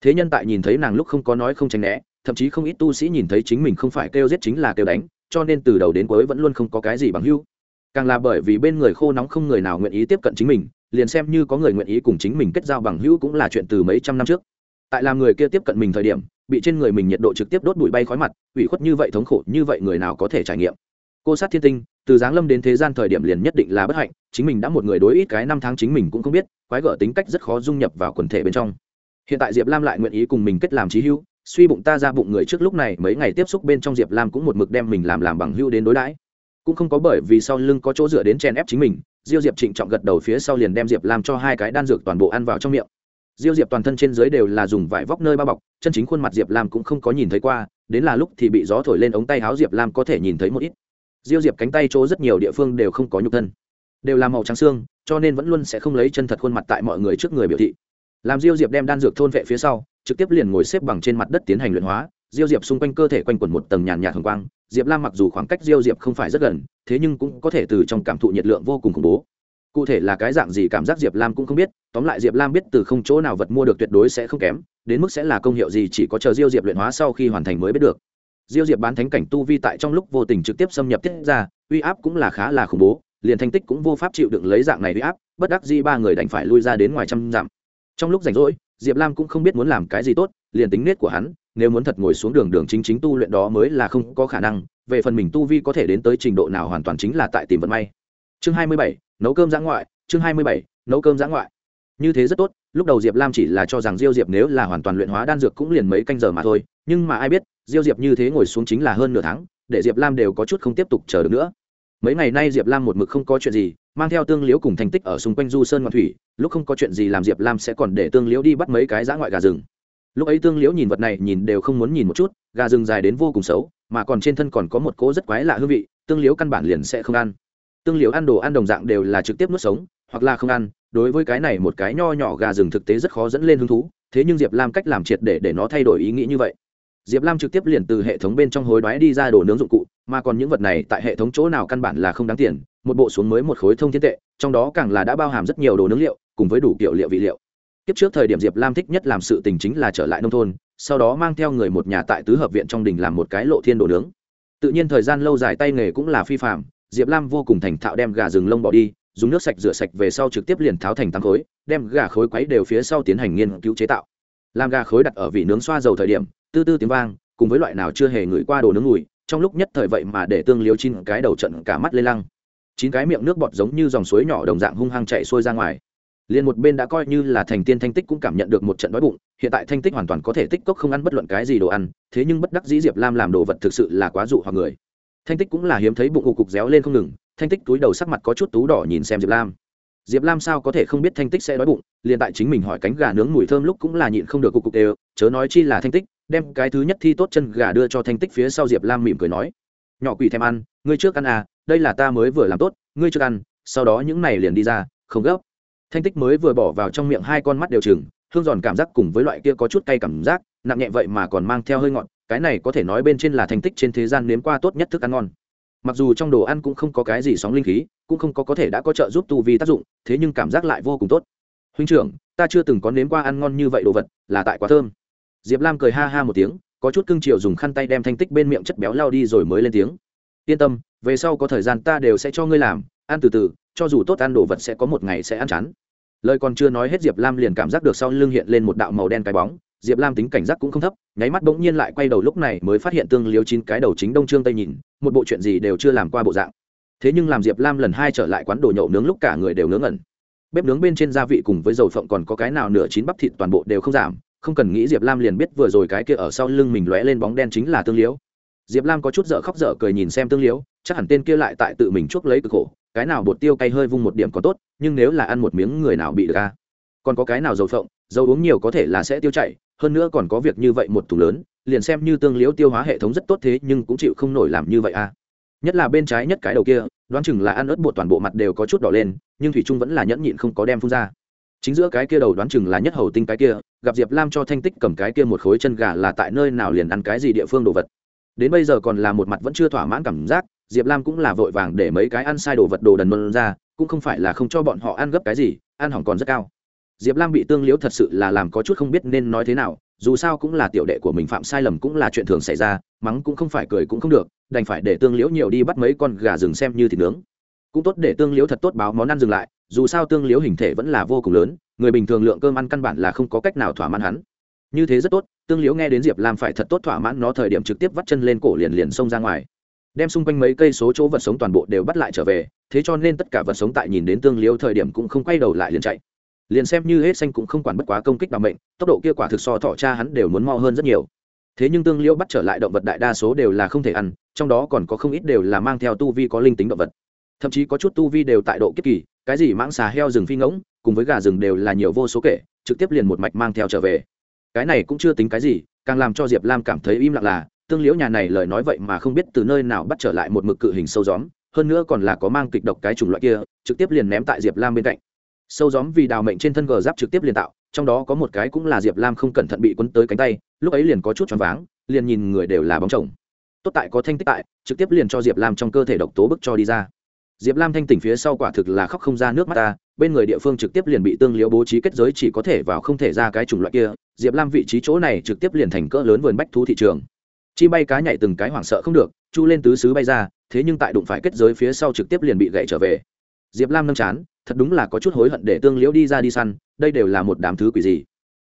thế nhân tại nhìn thấy nàng lúc không có nói không tránh né, thậm chí không ít tu sĩ nhìn thấy chính mình không phải kêu giết chính là kêu đánh, cho nên từ đầu đến cuối vẫn luôn không có cái gì bằng hưu càng là bởi vì bên người khô nóng không người nào nguyện ý tiếp cận chính mình, liền xem như có người nguyện ý cùng chính mình kết giao bằng hữu cũng là chuyện từ mấy trăm năm trước. Tại làm người kia tiếp cận mình thời điểm, bị trên người mình nhiệt độ trực tiếp đốt bụi bay khói mặt, ủy khuất như vậy thống khổ, như vậy người nào có thể trải nghiệm? Cô sát thiên tinh, từ giáng lâm đến thế gian thời điểm liền nhất định là bất hạnh, chính mình đã một người đối ít cái năm tháng chính mình cũng không biết, quái gở tính cách rất khó dung nhập vào quần thể bên trong hiện tại diệp lam lại nguyện ý cùng mình kết làm trí hưu suy bụng ta ra bụng người trước lúc này, mấy ngày tiếp xúc bên trong diệp lam cũng một mực đem mình làm làm bằng hưu đến đối đãi. Cũng không có bởi vì sau lưng có chỗ dựa đến chèn ép chính mình, diêu diệp trịnh trọng gật đầu phía sau liền đem diệp lam cho hai cái đan dược toàn bộ ăn vào trong miệng. Diêu diệp toàn thân trên dưới đều là dùng vải vóc nơi bao bọc, chân chính khuôn mặt diệp lam cũng không có nhìn thấy qua, đến là lúc thì bị gió thổi lên ống tay áo diệp lam có thể nhìn thấy một ít. Diêu diệp cánh tay chỗ rất nhiều địa phương đều không có nhục thân, đều là màu trắng xương, cho nên vẫn luôn sẽ không lấy chân thật khuôn mặt tại mọi người trước người biểu thị làm diêu diệp đem đan dược thôn vệ phía sau, trực tiếp liền ngồi xếp bằng trên mặt đất tiến hành luyện hóa. Diêu diệp xung quanh cơ thể quanh quẩn một tầng nhàn nhạt hồng quang. Diệp lam mặc dù khoảng cách diêu diệp không phải rất gần, thế nhưng cũng có thể từ trong cảm thụ nhiệt lượng vô cùng khủng bố. Cụ thể là cái dạng gì cảm giác diệp lam cũng không biết. Tóm lại diệp lam biết từ không chỗ nào vật mua được tuyệt đối sẽ không kém, đến mức sẽ là công hiệu gì chỉ có chờ diêu diệp luyện hóa sau khi hoàn thành mới biết được. Diêu diệp bán thánh cảnh tu vi tại trong lúc vô tình trực tiếp xâm nhập tiết ra, uy áp cũng là khá là khủng bố, liền thanh tích cũng vô pháp chịu đựng lấy dạng này uy áp, bất đắc di ba người đành phải lui ra đến ngoài trăm dặm trong lúc rảnh rỗi, diệp lam cũng không biết muốn làm cái gì tốt, liền tính nết của hắn, nếu muốn thật ngồi xuống đường đường chính chính tu luyện đó mới là không có khả năng, về phần mình tu vi có thể đến tới trình độ nào hoàn toàn chính là tại tìm vận may. Chương hai mươi bảy, nấu cơm giã ngoại, chương hai mươi bảy, nấu cơm giã ngoại. Như thế rất tốt, lúc đầu diệp lam chỉ là cho rằng diêu diệp nếu là hoàn toàn luyện hóa đan dược cũng liền mấy canh giờ mà thôi, nhưng mà ai biết, diêu diệp như thế ngồi xuống chính là hơn nửa tháng, để diệp lam đều có chút không tiếp tục chờ được nữa. Mấy ngày nay diệp lam một mực không có chuyện gì, mang theo tương liễu cùng thành tích ở xung quanh du sơn ngoại thủy lúc không có chuyện gì làm diệp lam sẽ còn để tương liễu đi bắt mấy cái dã ngoại gà rừng. Lúc ấy tương liễu nhìn vật này nhìn đều không muốn nhìn một chút, gà rừng dài đến vô cùng xấu, mà còn trên thân còn có một cỗ rất quái lạ hương vị, tương liễu căn bản liền sẽ không ăn. Tương liễu ăn đồ ăn đồng dạng đều là trực tiếp nuốt sống, hoặc là không ăn, đối với cái này một cái nho nhỏ gà rừng thực tế rất khó dẫn lên hứng thú, thế nhưng diệp lam cách làm triệt để để nó thay đổi ý nghĩ như vậy. Diệp lam trực tiếp liền từ hệ thống bên trong hối đoái đi ra đồ nướng dụng cụ, mà còn những vật này tại hệ thống chỗ nào căn bản là không đáng tiền một bộ xuống mới một khối thông thiên tệ, trong đó càng là đã bao hàm rất nhiều đồ nướng liệu, cùng với đủ kiểu liệu vị liệu. Kiếp trước thời điểm diệp lam thích nhất làm sự tình chính là trở lại nông thôn, sau đó mang theo người một nhà tại tứ hợp viện trong đình làm một cái lộ thiên đồ nướng. Tự nhiên thời gian lâu dài tay nghề cũng là phi phạm diệp lam vô cùng thành thạo đem gà rừng lông bỏ đi, dùng nước sạch rửa sạch về sau trực tiếp liền tháo thành tám khối, đem gà khối quấy đều phía sau tiến hành nghiên cứu chế tạo. Làm gà khối đặt ở vị nướng xoa dầu thời điểm, tư tư tiếng vang, cùng với loại nào chưa hề ngửi qua đồ nướng mùi, trong lúc nhất thời vậy mà để tương liếu chín cái đầu trận cả mắt lên lăng chín cái miệng nước bọt giống như dòng suối nhỏ đồng dạng hung hăng chạy xuôi ra ngoài. Liền một bên đã coi như là thành tiên thanh tích cũng cảm nhận được một trận đói bụng, hiện tại thanh tích hoàn toàn có thể tích cốc không ăn bất luận cái gì đồ ăn, thế nhưng bất đắc dĩ diệp lam làm đồ vật thực sự là quá dụ hoặc người. Thanh tích cũng là hiếm thấy bụng cục cục réo lên không ngừng, thanh tích túi đầu sắc mặt có chút tú đỏ nhìn xem diệp lam. Diệp lam sao có thể không biết thanh tích sẽ đói bụng, liền tại chính mình hỏi cánh gà nướng mùi thơm lúc cũng là nhịn không được cục cục đều, chớ nói chi là thanh tích, đem cái thứ nhất thi tốt chân gà đưa cho thanh tích phía sau diệp lam mỉm cười nói. Nhỏ quỷ thèm ăn, ngươi trước ăn à đây là ta mới vừa làm tốt, ngươi trước ăn, sau đó những này liền đi ra, không gấp. Thanh tích mới vừa bỏ vào trong miệng hai con mắt đều chừng hương giòn cảm giác cùng với loại kia có chút cay cảm giác, nặng nhẹ vậy mà còn mang theo hơi ngọt, cái này có thể nói bên trên là thành tích trên thế gian nếm qua tốt nhất thức ăn ngon. Mặc dù trong đồ ăn cũng không có cái gì sóng linh khí, cũng không có có thể đã có trợ giúp tu vi tác dụng, thế nhưng cảm giác lại vô cùng tốt. Huynh trưởng, ta chưa từng có nếm qua ăn ngon như vậy đồ vật, là tại quá thơm. Diệp lam cười ha ha một tiếng, có chút cưng chiều dùng khăn tay đem thanh tích bên miệng chất béo lao đi rồi mới lên tiếng yên tâm, về sau có thời gian ta đều sẽ cho ngươi làm, ăn từ từ, cho dù tốt ăn đồ vật sẽ có một ngày sẽ ăn chán. Lời còn chưa nói hết diệp lam liền cảm giác được sau lưng hiện lên một đạo màu đen cái bóng. Diệp lam tính cảnh giác cũng không thấp, nháy mắt bỗng nhiên lại quay đầu lúc này mới phát hiện tương liếu chín cái đầu chính đông trương tây nhìn, một bộ chuyện gì đều chưa làm qua bộ dạng. Thế nhưng làm diệp lam lần hai trở lại quán đồ nhậu nướng lúc cả người đều nướng ẩn bếp nướng bên trên gia vị cùng với dầu phộng còn có cái nào nửa chín bắp thịt toàn bộ đều không giảm, không cần nghĩ diệp lam liền biết vừa rồi cái kia ở sau lưng mình lóe lên bóng đen chính là tương liếu diệp lam có chút dở khóc dở cười nhìn xem tương liếu chắc hẳn tên kia lại tại tự mình chuốc lấy cực khổ, cái nào bột tiêu cay hơi vung một điểm có tốt, nhưng nếu là ăn một miếng người nào bị được ca còn có cái nào dầu phộng, dầu uống nhiều có thể là sẽ tiêu chảy, hơn nữa còn có việc như vậy một tủ lớn, liền xem như tương liễu tiêu hóa hệ thống rất tốt thế nhưng cũng chịu không nổi làm như vậy à. Nhất là bên trái nhất cái đầu kia, đoán chừng là ăn ớt bột toàn bộ mặt đều có chút đỏ lên, nhưng thủy trung vẫn là nhẫn nhịn không có đem phun ra. Chính giữa cái kia đầu đoán chừng là nhất hầu tinh cái kia, gặp diệp lam cho thanh tích cầm cái kia một khối chân gà là tại nơi nào liền ăn cái gì địa phương đồ vật đến bây giờ còn là một mặt vẫn chưa thỏa mãn cảm giác, diệp lam cũng là vội vàng để mấy cái ăn sai đồ vật đồ đần mơn ra, cũng không phải là không cho bọn họ ăn gấp cái gì, ăn hỏng còn rất cao. Diệp lam bị tương liễu thật sự là làm có chút không biết nên nói thế nào, dù sao cũng là tiểu đệ của mình phạm sai lầm cũng là chuyện thường xảy ra, mắng cũng không phải cười cũng không được, đành phải để tương liễu nhiều đi bắt mấy con gà rừng xem như thịt nướng. Cũng tốt để tương liễu thật tốt báo món ăn dừng lại, dù sao tương liễu hình thể vẫn là vô cùng lớn, người bình thường lượng cơm ăn căn bản là không có cách nào thỏa mãn hắn như thế rất tốt, tương liễu nghe đến diệp lam phải thật tốt thỏa mãn nó thời điểm trực tiếp vắt chân lên cổ liền liền xông ra ngoài. Đem xung quanh mấy cây số chỗ vật sống toàn bộ đều bắt lại trở về, thế cho nên tất cả vật sống tại nhìn đến tương liễu thời điểm cũng không quay đầu lại liền chạy. Liền xem như hết xanh cũng không quản bất quá công kích bằng mệnh, tốc độ kia quả thực so thỏ cha hắn đều muốn mo hơn rất nhiều. Thế nhưng tương liễu bắt trở lại động vật đại đa số đều là không thể ăn, trong đó còn có không ít đều là mang theo tu vi có linh tính động vật. Thậm chí có chút tu vi đều tại độ kiếp kỳ, cái gì mãng xà heo rừng phi ngỗng, cùng với gà rừng đều là nhiều vô số kể, trực tiếp liền một mạch mang theo trở về cái này cũng chưa tính cái gì, càng làm cho diệp lam cảm thấy im lặng là, tương liễu nhà này lời nói vậy mà không biết từ nơi nào bắt trở lại một mực cự hình sâu gióm, hơn nữa còn là có mang kịch độc cái chủng loại kia, trực tiếp liền ném tại diệp lam bên cạnh. Sâu gióm vì đào mệnh trên thân gờ giáp trực tiếp liền tạo, trong đó có một cái cũng là diệp lam không cẩn thận bị quấn tới cánh tay, lúc ấy liền có chút choáng váng, liền nhìn người đều là bóng chồng. Tốt tại có thanh tích tại, trực tiếp liền cho diệp lam trong cơ thể độc tố bức cho đi ra. Diệp lam thanh tỉnh phía sau quả thực là khóc không ra nước mắt ta, bên người địa phương trực tiếp liền bị tương liễu bố trí kết giới chỉ có thể vào không thể ra cái chủng loại kia diệp lam vị trí chỗ này trực tiếp liền thành cỡ lớn vườn bách thú thị trường. Chi bay cá nhảy từng cái hoảng sợ không được, chu lên tứ xứ bay ra, thế nhưng tại đụng phải kết giới phía sau trực tiếp liền bị gậy trở về. Diệp lam nâng chán, thật đúng là có chút hối hận để tương liễu đi ra đi săn, đây đều là một đám thứ quỷ gì?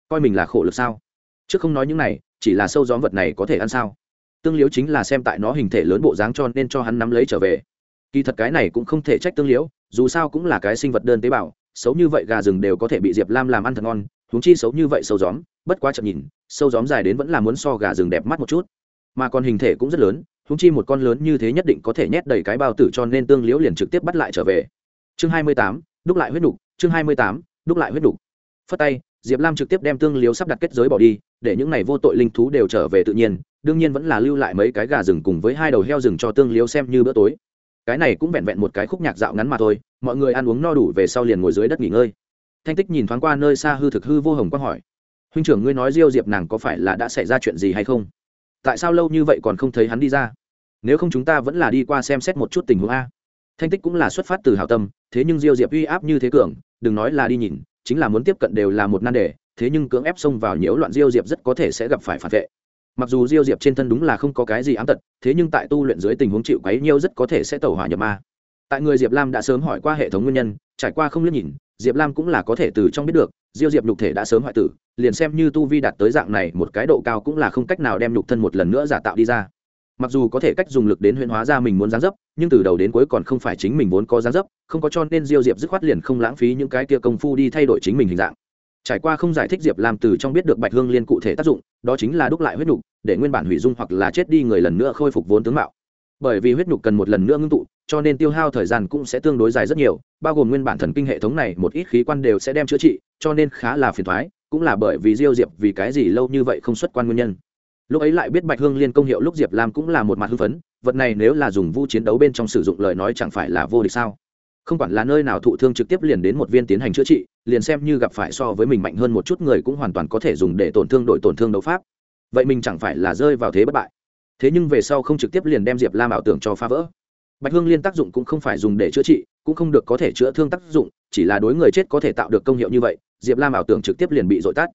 Coi mình là khổ lực sao? Chứ không nói những này, chỉ là sâu gióm vật này có thể ăn sao? Tương liễu chính là xem tại nó hình thể lớn bộ dáng cho nên cho hắn nắm lấy trở về. Kỳ thật cái này cũng không thể trách tương liễu, dù sao cũng là cái sinh vật đơn tế bào, xấu như vậy gà rừng đều có thể bị diệp lam làm ăn thật ngon huống chi xấu như vậy sâu gióm, bất quá chậm nhìn, sâu gióm dài đến vẫn là muốn so gà rừng đẹp mắt một chút. Mà còn hình thể cũng rất lớn, huống chi một con lớn như thế nhất định có thể nhét đầy cái bao tử cho nên tương liễu liền trực tiếp bắt lại trở về. Chương hai mươi tám, đúc lại huyết đục chương hai mươi tám, đúc lại huyết đục phất tay, diệp lam trực tiếp đem tương liếu sắp đặt kết giới bỏ đi, để những này vô tội linh thú đều trở về tự nhiên, đương nhiên vẫn là lưu lại mấy cái gà rừng cùng với hai đầu heo rừng cho tương liếu xem như bữa tối. Cái này cũng vẹn vẹn một cái khúc nhạc dạo ngắn mà thôi, mọi người ăn uống no đủ về sau liền ngồi dưới đất nghỉ ngơi thanh tích nhìn thoáng qua nơi xa hư thực hư vô hồng quang hỏi, huynh trưởng ngươi nói diêu diệp nàng có phải là đã xảy ra chuyện gì hay không? Tại sao lâu như vậy còn không thấy hắn đi ra? Nếu không chúng ta vẫn là đi qua xem xét một chút tình huống a. Thanh tích cũng là xuất phát từ hảo tâm, thế nhưng diêu diệp uy áp như thế cường, đừng nói là đi nhìn, chính là muốn tiếp cận đều là một nan đề, thế nhưng cưỡng ép xông vào nhiễu loạn diêu diệp rất có thể sẽ gặp phải phản vệ. Mặc dù diêu diệp trên thân đúng là không có cái gì ám tật, thế nhưng tại tu luyện dưới tình huống chịu quấy nhiêu rất có thể sẽ tẩu hỏa nhập ma. Tại người diệp lam đã sớm hỏi qua hệ thống nguyên nhân, trải qua không liếc nhìn diệp lam cũng là có thể từ trong biết được, diêu diệp nhục thể đã sớm hoại tử, liền xem như tu vi đạt tới dạng này, một cái độ cao cũng là không cách nào đem nhục thân một lần nữa giả tạo đi ra. Mặc dù có thể cách dùng lực đến huyễn hóa ra mình muốn gián dấp, nhưng từ đầu đến cuối còn không phải chính mình vốn có gián dấp, không có cho nên diêu diệp dứt khoát liền không lãng phí những cái tia công phu đi thay đổi chính mình hình dạng. Trải qua không giải thích diệp làm từ trong biết được bạch hương liên cụ thể tác dụng, đó chính là đúc lại huyết nhục, để nguyên bản hủy dung hoặc là chết đi người lần nữa khôi phục vốn tướng mạo. Bởi vì huyết nhục cần một lần nữa ngưng tụ cho nên tiêu hao thời gian cũng sẽ tương đối dài rất nhiều, bao gồm nguyên bản thần kinh hệ thống này, một ít khí quan đều sẽ đem chữa trị, cho nên khá là phiền thoái cũng là bởi vì diêu diệp vì cái gì lâu như vậy không xuất quan nguyên nhân. Lúc ấy lại biết bạch hương liên công hiệu lúc diệp lam cũng là một mặt hưng phấn, vật này nếu là dùng vu chiến đấu bên trong sử dụng lời nói chẳng phải là vô địch sao? Không quản là nơi nào thụ thương trực tiếp liền đến một viên tiến hành chữa trị, liền xem như gặp phải so với mình mạnh hơn một chút người cũng hoàn toàn có thể dùng để tổn thương đội tổn thương đấu pháp. Vậy mình chẳng phải là rơi vào thế bất bại. Thế nhưng về sau không trực tiếp liền đem diệp lam ảo tưởng cho phá vỡ bạch hương liên tác dụng cũng không phải dùng để chữa trị, cũng không được có thể chữa thương tác dụng, chỉ là đối người chết có thể tạo được công hiệu như vậy, diệp lam ảo tưởng trực tiếp liền bị dội tắt.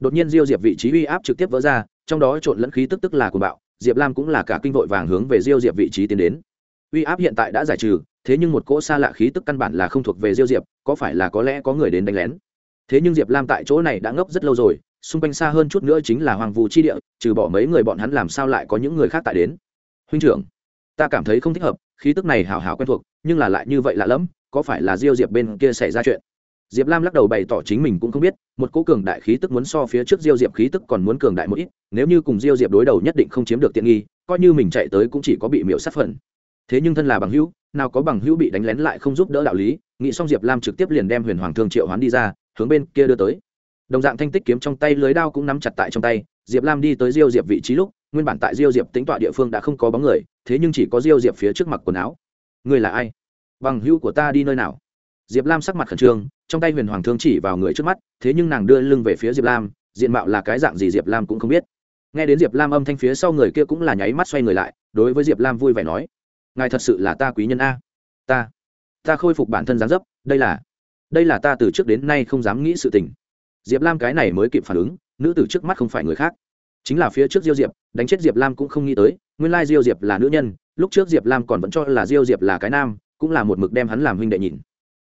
Đột nhiên diêu diệp vị trí uy áp trực tiếp vỡ ra, trong đó trộn lẫn khí tức tức là cuồng bạo, diệp lam cũng là cả kinh vội vàng hướng về diêu diệp vị trí tiến đến. Uy áp hiện tại đã giải trừ, thế nhưng một cỗ xa lạ khí tức căn bản là không thuộc về diêu diệp, có phải là có lẽ có người đến đánh lén? Thế nhưng diệp lam tại chỗ này đã ngốc rất lâu rồi, xung quanh xa hơn chút nữa chính là hoàng vũ chi địa, trừ bỏ mấy người bọn hắn làm sao lại có những người khác tại đến? Huynh trưởng, ta cảm thấy không thích hợp khí tức này hào hào quen thuộc, nhưng là lại như vậy lạ lẫm, có phải là diêu diệp bên kia xảy ra chuyện? Diệp lam lắc đầu bày tỏ chính mình cũng không biết, một cỗ cường đại khí tức muốn so phía trước diêu diệp khí tức còn muốn cường đại một ít, nếu như cùng diêu diệp đối đầu nhất định không chiếm được tiện nghi, coi như mình chạy tới cũng chỉ có bị miễu sát phần. Thế nhưng thân là bằng hữu, nào có bằng hữu bị đánh lén lại không giúp đỡ đạo lý, nghĩ xong diệp lam trực tiếp liền đem huyền hoàng thương triệu hoán đi ra, hướng bên kia đưa tới. Đồng dạng thanh tích kiếm trong tay lưới đao cũng nắm chặt tại trong tay, diệp lam đi tới diêu diệp vị trí lúc nguyên bản tại diêu diệp tính tọa địa phương đã không có bóng người, thế nhưng chỉ có diêu diệp phía trước mặc quần áo. Người là ai? Bằng hữu của ta đi nơi nào? Diệp lam sắc mặt khẩn trương, trong tay huyền hoàng thương chỉ vào người trước mắt, thế nhưng nàng đưa lưng về phía diệp lam, diện mạo là cái dạng gì diệp lam cũng không biết. Nghe đến diệp lam âm thanh phía sau người kia cũng là nháy mắt xoay người lại, đối với diệp lam vui vẻ nói, ngài thật sự là ta quý nhân a. Ta ta khôi phục bản thân gián dấp, đây là đây là ta từ trước đến nay không dám nghĩ sự tình. Diệp lam cái này mới kịp phản ứng, nữ tử trước mắt không phải người khác chính là phía trước diêu diệp, đánh chết diệp lam cũng không nghĩ tới, nguyên lai diêu diệp là nữ nhân, lúc trước diệp lam còn vẫn cho là diêu diệp là cái nam, cũng là một mực đem hắn làm huynh đệ nhìn.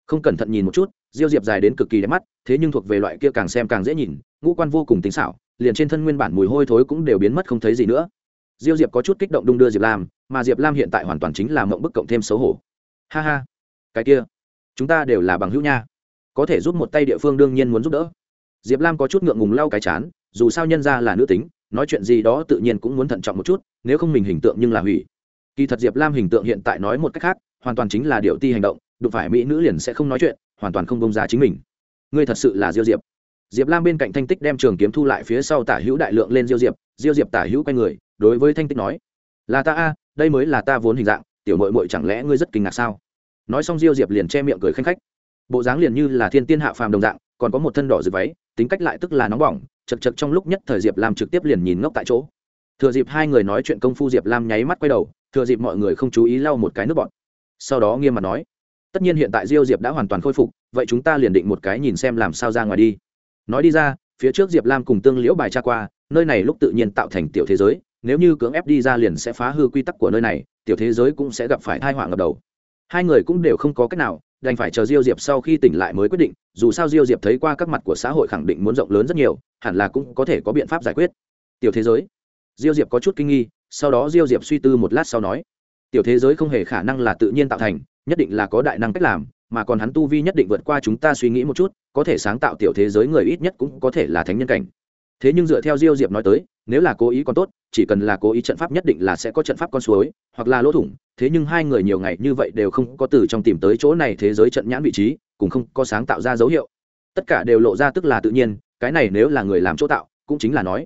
Không cẩn thận nhìn một chút, diêu diệp dài đến cực kỳ đẹp mắt, thế nhưng thuộc về loại kia càng xem càng dễ nhìn, ngũ quan vô cùng tính xảo, liền trên thân nguyên bản mùi hôi thối cũng đều biến mất không thấy gì nữa. Diêu diệp có chút kích động đung đưa diệp lam, mà diệp lam hiện tại hoàn toàn chính là mộng bức cộng thêm xấu hổ. Ha ha, cái kia, chúng ta đều là bằng hữu nha. Có thể giúp một tay địa phương đương nhiên muốn giúp đỡ. Diệp lam có chút ngượng ngùng lau cái chán, dù sao nhân ra là nữ tính nói chuyện gì đó tự nhiên cũng muốn thận trọng một chút, nếu không mình hình tượng nhưng là hủy. Kỳ thật diệp lam hình tượng hiện tại nói một cách khác, hoàn toàn chính là điệu ti hành động, đụng phải mỹ nữ liền sẽ không nói chuyện, hoàn toàn không bông giá chính mình. Ngươi thật sự là diêu diệp. Diệp lam bên cạnh thanh tích đem trường kiếm thu lại phía sau tả hữu đại lượng lên diêu diệp diêu diệp tả hữu quay người, đối với thanh tích nói, là ta a, đây mới là ta vốn hình dạng, tiểu mội mội chẳng lẽ ngươi rất kinh ngạc sao? Nói xong diêu diệp liền che miệng cười khanh khách. Bộ dáng liền như là thiên tiên hạ phàm đồng dạng, còn có một thân đỏ rực váy, tính cách lại tức là nóng bỏng chật chật trong lúc nhất thời diệp lam trực tiếp liền nhìn ngốc tại chỗ. Thừa dịp hai người nói chuyện công phu, diệp lam nháy mắt quay đầu, thừa dịp mọi người không chú ý lau một cái nước bọn. Sau đó nghiêm mặt nói, tất nhiên hiện tại diêu diệp đã hoàn toàn khôi phục, vậy chúng ta liền định một cái nhìn xem làm sao ra ngoài đi. Nói đi ra, phía trước diệp lam cùng tương liễu bài tra qua, nơi này lúc tự nhiên tạo thành tiểu thế giới, nếu như cưỡng ép đi ra liền sẽ phá hư quy tắc của nơi này, tiểu thế giới cũng sẽ gặp phải thai họa ngập đầu. Hai người cũng đều không có cách nào đành phải chờ diêu diệp sau khi tỉnh lại mới quyết định, dù sao diêu diệp thấy qua các mặt của xã hội khẳng định muốn rộng lớn rất nhiều, hẳn là cũng có thể có biện pháp giải quyết. Tiểu thế giới. Diêu diệp có chút kinh nghi, sau đó diêu diệp suy tư một lát sau nói, tiểu thế giới không hề khả năng là tự nhiên tạo thành, nhất định là có đại năng cách làm, mà còn hắn tu vi nhất định vượt qua chúng ta suy nghĩ một chút, có thể sáng tạo tiểu thế giới người ít nhất cũng có thể là thánh nhân cảnh thế nhưng dựa theo diêu diệp nói tới, nếu là cố ý còn tốt, chỉ cần là cố ý trận pháp nhất định là sẽ có trận pháp con suối, hoặc là lỗ thủng, thế nhưng hai người nhiều ngày như vậy đều không có từ trong tìm tới chỗ này thế giới trận nhãn vị trí, cũng không có sáng tạo ra dấu hiệu. Tất cả đều lộ ra tức là tự nhiên, cái này nếu là người làm chỗ tạo, cũng chính là nói.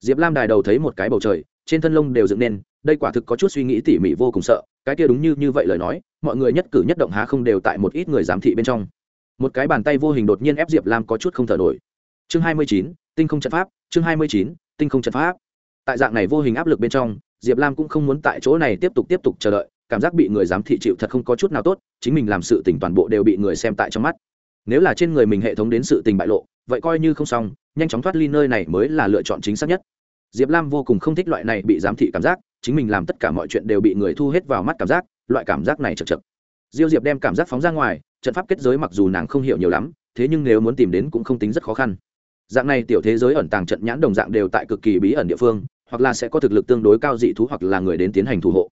Diệp lam đài đầu thấy một cái bầu trời, trên thân lông đều dựng nên, đây quả thực có chút suy nghĩ tỉ mỉ vô cùng sợ, cái kia đúng như như vậy lời nói, mọi người nhất cử nhất động há không đều tại một ít người giám thị bên trong. Một cái bàn tay vô hình đột nhiên ép diệp lam có chút không thở nổi. Chương hai mươi chín tinh không trận pháp, chương hai mươi chín, tinh không trận pháp. Tại dạng này vô hình áp lực bên trong, diệp lam cũng không muốn tại chỗ này tiếp tục tiếp tục chờ đợi, cảm giác bị người giám thị chịu thật không có chút nào tốt, chính mình làm sự tình toàn bộ đều bị người xem tại trong mắt. Nếu là trên người mình hệ thống đến sự tình bại lộ, vậy coi như không xong, nhanh chóng thoát ly nơi này mới là lựa chọn chính xác nhất. Diệp lam vô cùng không thích loại này bị giám thị cảm giác, chính mình làm tất cả mọi chuyện đều bị người thu hết vào mắt cảm giác, loại cảm giác này chật chật. Diêu diệp đem cảm giác phóng ra ngoài, trận pháp kết giới mặc dù nàng không hiểu nhiều lắm, thế nhưng nếu muốn tìm đến cũng không tính rất khó khăn dạng này tiểu thế giới ẩn tàng trận nhãn đồng dạng đều tại cực kỳ bí ẩn địa phương, hoặc là sẽ có thực lực tương đối cao dị thú hoặc là người đến tiến hành thủ hộ.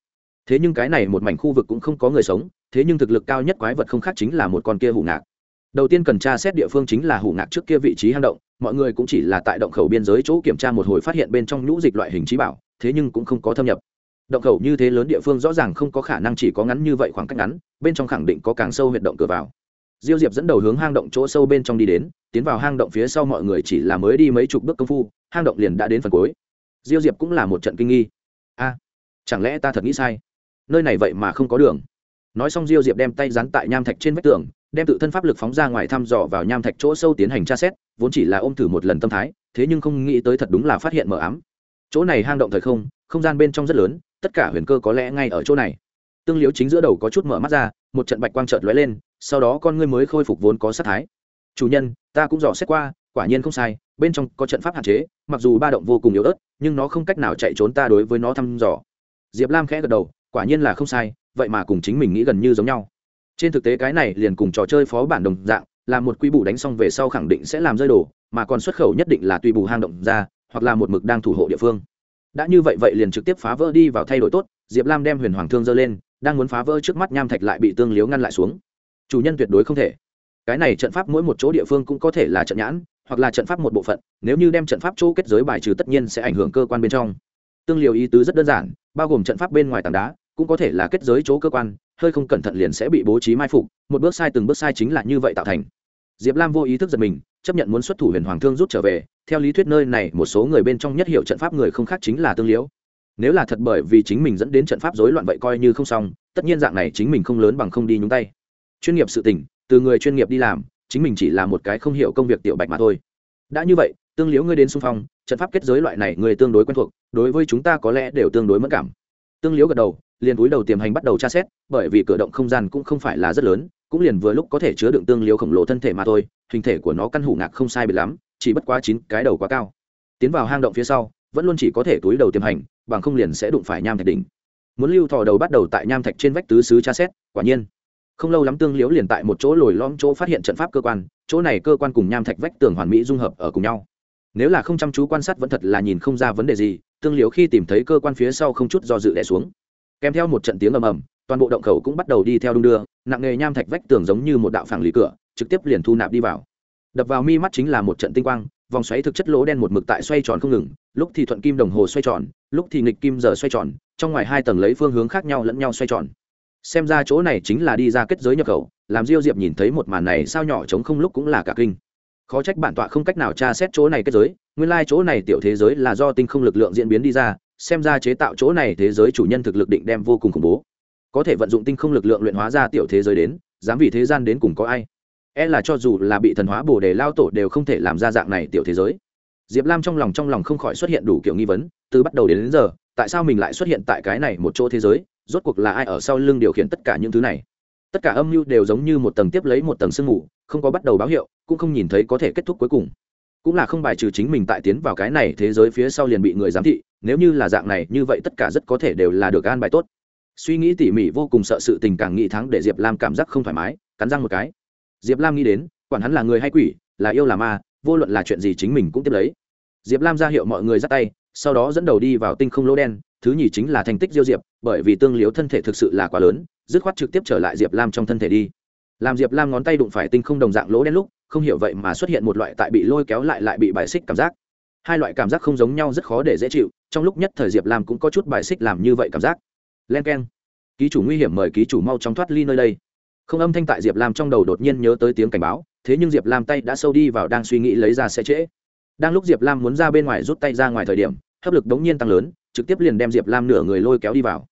Thế nhưng cái này một mảnh khu vực cũng không có người sống, thế nhưng thực lực cao nhất quái vật không khác chính là một con kia hủ ngạc. Đầu tiên cần tra xét địa phương chính là hủ ngạc trước kia vị trí hang động, mọi người cũng chỉ là tại động khẩu biên giới chỗ kiểm tra một hồi phát hiện bên trong nhũ dịch loại hình trí bảo, thế nhưng cũng không có thâm nhập. Động khẩu như thế lớn địa phương rõ ràng không có khả năng chỉ có ngắn như vậy khoảng cách ngắn, bên trong khẳng định có càng sâu huyệt động cửa vào diêu diệp dẫn đầu hướng hang động chỗ sâu bên trong đi đến, tiến vào hang động phía sau mọi người chỉ là mới đi mấy chục bước công phu, hang động liền đã đến phần cuối. Diêu diệp cũng là một trận kinh nghi. A, chẳng lẽ ta thật nghĩ sai? Nơi này vậy mà không có đường. Nói xong diêu diệp đem tay dán tại nham thạch trên vách tường, đem tự thân pháp lực phóng ra ngoài thăm dò vào nham thạch chỗ sâu tiến hành tra xét, vốn chỉ là ôm thử một lần tâm thái, thế nhưng không nghĩ tới thật đúng là phát hiện mờ ám. Chỗ này hang động thời không không gian bên trong rất lớn, tất cả huyền cơ có lẽ ngay ở chỗ này tương liếu chính giữa đầu có chút mở mắt ra, một trận bạch quang trợt lóe lên, sau đó con ngươi mới khôi phục vốn có sát thái. Chủ nhân, ta cũng dò xét qua, quả nhiên không sai, bên trong có trận pháp hạn chế, mặc dù ba động vô cùng yếu ớt, nhưng nó không cách nào chạy trốn ta đối với nó thăm dò. Diệp lam khẽ gật đầu, quả nhiên là không sai, vậy mà cùng chính mình nghĩ gần như giống nhau. Trên thực tế cái này liền cùng trò chơi phó bản đồng dạng, là một quy bù đánh xong về sau khẳng định sẽ làm rơi đổ mà còn xuất khẩu nhất định là tùy bù hang động ra, hoặc là một mực đang thủ hộ địa phương. Đã như vậy vậy liền trực tiếp phá vỡ đi vào thay đổi tốt, diệp lam đem huyền hoàng thương dơ lên đang muốn phá vỡ trước mắt nham thạch lại bị tương liếu ngăn lại xuống. Chủ nhân tuyệt đối không thể. Cái này trận pháp mỗi một chỗ địa phương cũng có thể là trận nhãn, hoặc là trận pháp một bộ phận, nếu như đem trận pháp chỗ kết giới bài trừ tất nhiên sẽ ảnh hưởng cơ quan bên trong. Tương liều ý tứ rất đơn giản, bao gồm trận pháp bên ngoài tảng đá, cũng có thể là kết giới chỗ cơ quan, hơi không cẩn thận liền sẽ bị bố trí mai phục, một bước sai từng bước sai chính là như vậy tạo thành. Diệp lam vô ý thức giật mình, chấp nhận muốn xuất thủ huyền hoàng thương rút trở về, theo lý thuyết nơi này một số người bên trong nhất hiệu trận pháp người không khác chính là tương liễu nếu là thật bởi vì chính mình dẫn đến trận pháp rối loạn vậy coi như không xong, tất nhiên dạng này chính mình không lớn bằng không đi nhúng tay. Chuyên nghiệp sự tỉnh từ người chuyên nghiệp đi làm, chính mình chỉ là một cái không hiểu công việc tiểu bạch mà thôi. Đã như vậy, tương liễu ngươi đến xung phong, trận pháp kết giới loại này người tương đối quen thuộc, đối với chúng ta có lẽ đều tương đối mất cảm. Tương liễu gật đầu, liền túi đầu tiềm hành bắt đầu tra xét, bởi vì cửa động không gian cũng không phải là rất lớn, cũng liền vừa lúc có thể chứa đựng tương liễu khổng lồ thân thể mà thôi, hình thể của nó căn hủ ngạc không sai biệt lắm, chỉ bất quá chín cái đầu quá cao. Tiến vào hang động phía sau vẫn luôn chỉ có thể túi đầu tiềm hành, bằng không liền sẽ đụng phải nham thạch đỉnh. Muốn lưu thò đầu bắt đầu tại nham thạch trên vách tứ xứ tra xét, quả nhiên. Không lâu lắm tương liễu liền tại một chỗ lồi lõm chỗ phát hiện trận pháp cơ quan, chỗ này cơ quan cùng nham thạch vách tường hoàn mỹ dung hợp ở cùng nhau. Nếu là không chăm chú quan sát vẫn thật là nhìn không ra vấn đề gì, tương liễu khi tìm thấy cơ quan phía sau không chút do dự đẻ xuống. Kèm theo một trận tiếng ầm ầm, toàn bộ động khẩu cũng bắt đầu đi theo đung đưa, nặng nghề nham thạch vách tường giống như một đạo phẳng lì cửa, trực tiếp liền thu nạp đi vào. Đập vào mi mắt chính là một trận tinh quang vòng xoáy thực chất lỗ đen một mực tại xoay tròn không ngừng, lúc thì thuận kim đồng hồ xoay tròn, lúc thì nghịch kim giờ xoay tròn, trong ngoài hai tầng lấy phương hướng khác nhau lẫn nhau xoay tròn. Xem ra chỗ này chính là đi ra kết giới nhập khẩu, làm diêu diệp nhìn thấy một màn này sao nhỏ trống không lúc cũng là cả kinh. Khó trách bản tọa không cách nào tra xét chỗ này kết giới, nguyên lai chỗ này tiểu thế giới là do tinh không lực lượng diễn biến đi ra, xem ra chế tạo chỗ này thế giới chủ nhân thực lực định đem vô cùng khủng bố. Có thể vận dụng tinh không lực lượng luyện hóa ra tiểu thế giới đến, dám vì thế gian đến cùng có ai? E là cho dù là bị thần hóa bồ đề lao tổ đều không thể làm ra dạng này tiểu thế giới. Diệp lam trong lòng trong lòng không khỏi xuất hiện đủ kiểu nghi vấn từ bắt đầu đến, đến giờ tại sao mình lại xuất hiện tại cái này một chỗ thế giới rốt cuộc là ai ở sau lưng điều khiển tất cả những thứ này? Tất cả âm mưu đều giống như một tầng tiếp lấy một tầng sương mù không có bắt đầu báo hiệu cũng không nhìn thấy có thể kết thúc cuối cùng. Cũng là không bài trừ chính mình tại tiến vào cái này thế giới phía sau liền bị người giám thị nếu như là dạng này như vậy tất cả rất có thể đều là được an bài tốt. Suy nghĩ tỉ mỉ vô cùng sợ sự tình càng nghĩ thắng để diệp lam cảm giác không thoải mái cắn răng một cái diệp lam nghĩ đến, quản hắn là người hay quỷ, là yêu là ma, vô luận là chuyện gì chính mình cũng tiếp lấy. Diệp lam ra hiệu mọi người dắt tay, sau đó dẫn đầu đi vào tinh không lỗ đen, thứ nhì chính là thành tích diêu diệp, bởi vì tương liếu thân thể thực sự là quá lớn, dứt khoát trực tiếp trở lại diệp lam trong thân thể đi. Làm diệp lam ngón tay đụng phải tinh không đồng dạng lỗ đen lúc, không hiểu vậy mà xuất hiện một loại tại bị lôi kéo lại lại bị bài xích cảm giác. Hai loại cảm giác không giống nhau rất khó để dễ chịu, trong lúc nhất thời diệp lam cũng có chút bài xích làm như vậy cảm giác. Len k e n ký chủ nguy hiểm mời ký chủ mau chóng thoát ly nơi đây không âm thanh tại diệp lam trong đầu đột nhiên nhớ tới tiếng cảnh báo thế nhưng diệp lam tay đã sâu đi vào đang suy nghĩ lấy ra sẽ trễ đang lúc diệp lam muốn ra bên ngoài rút tay ra ngoài thời điểm hấp lực bỗng nhiên tăng lớn trực tiếp liền đem diệp lam nửa người lôi kéo đi vào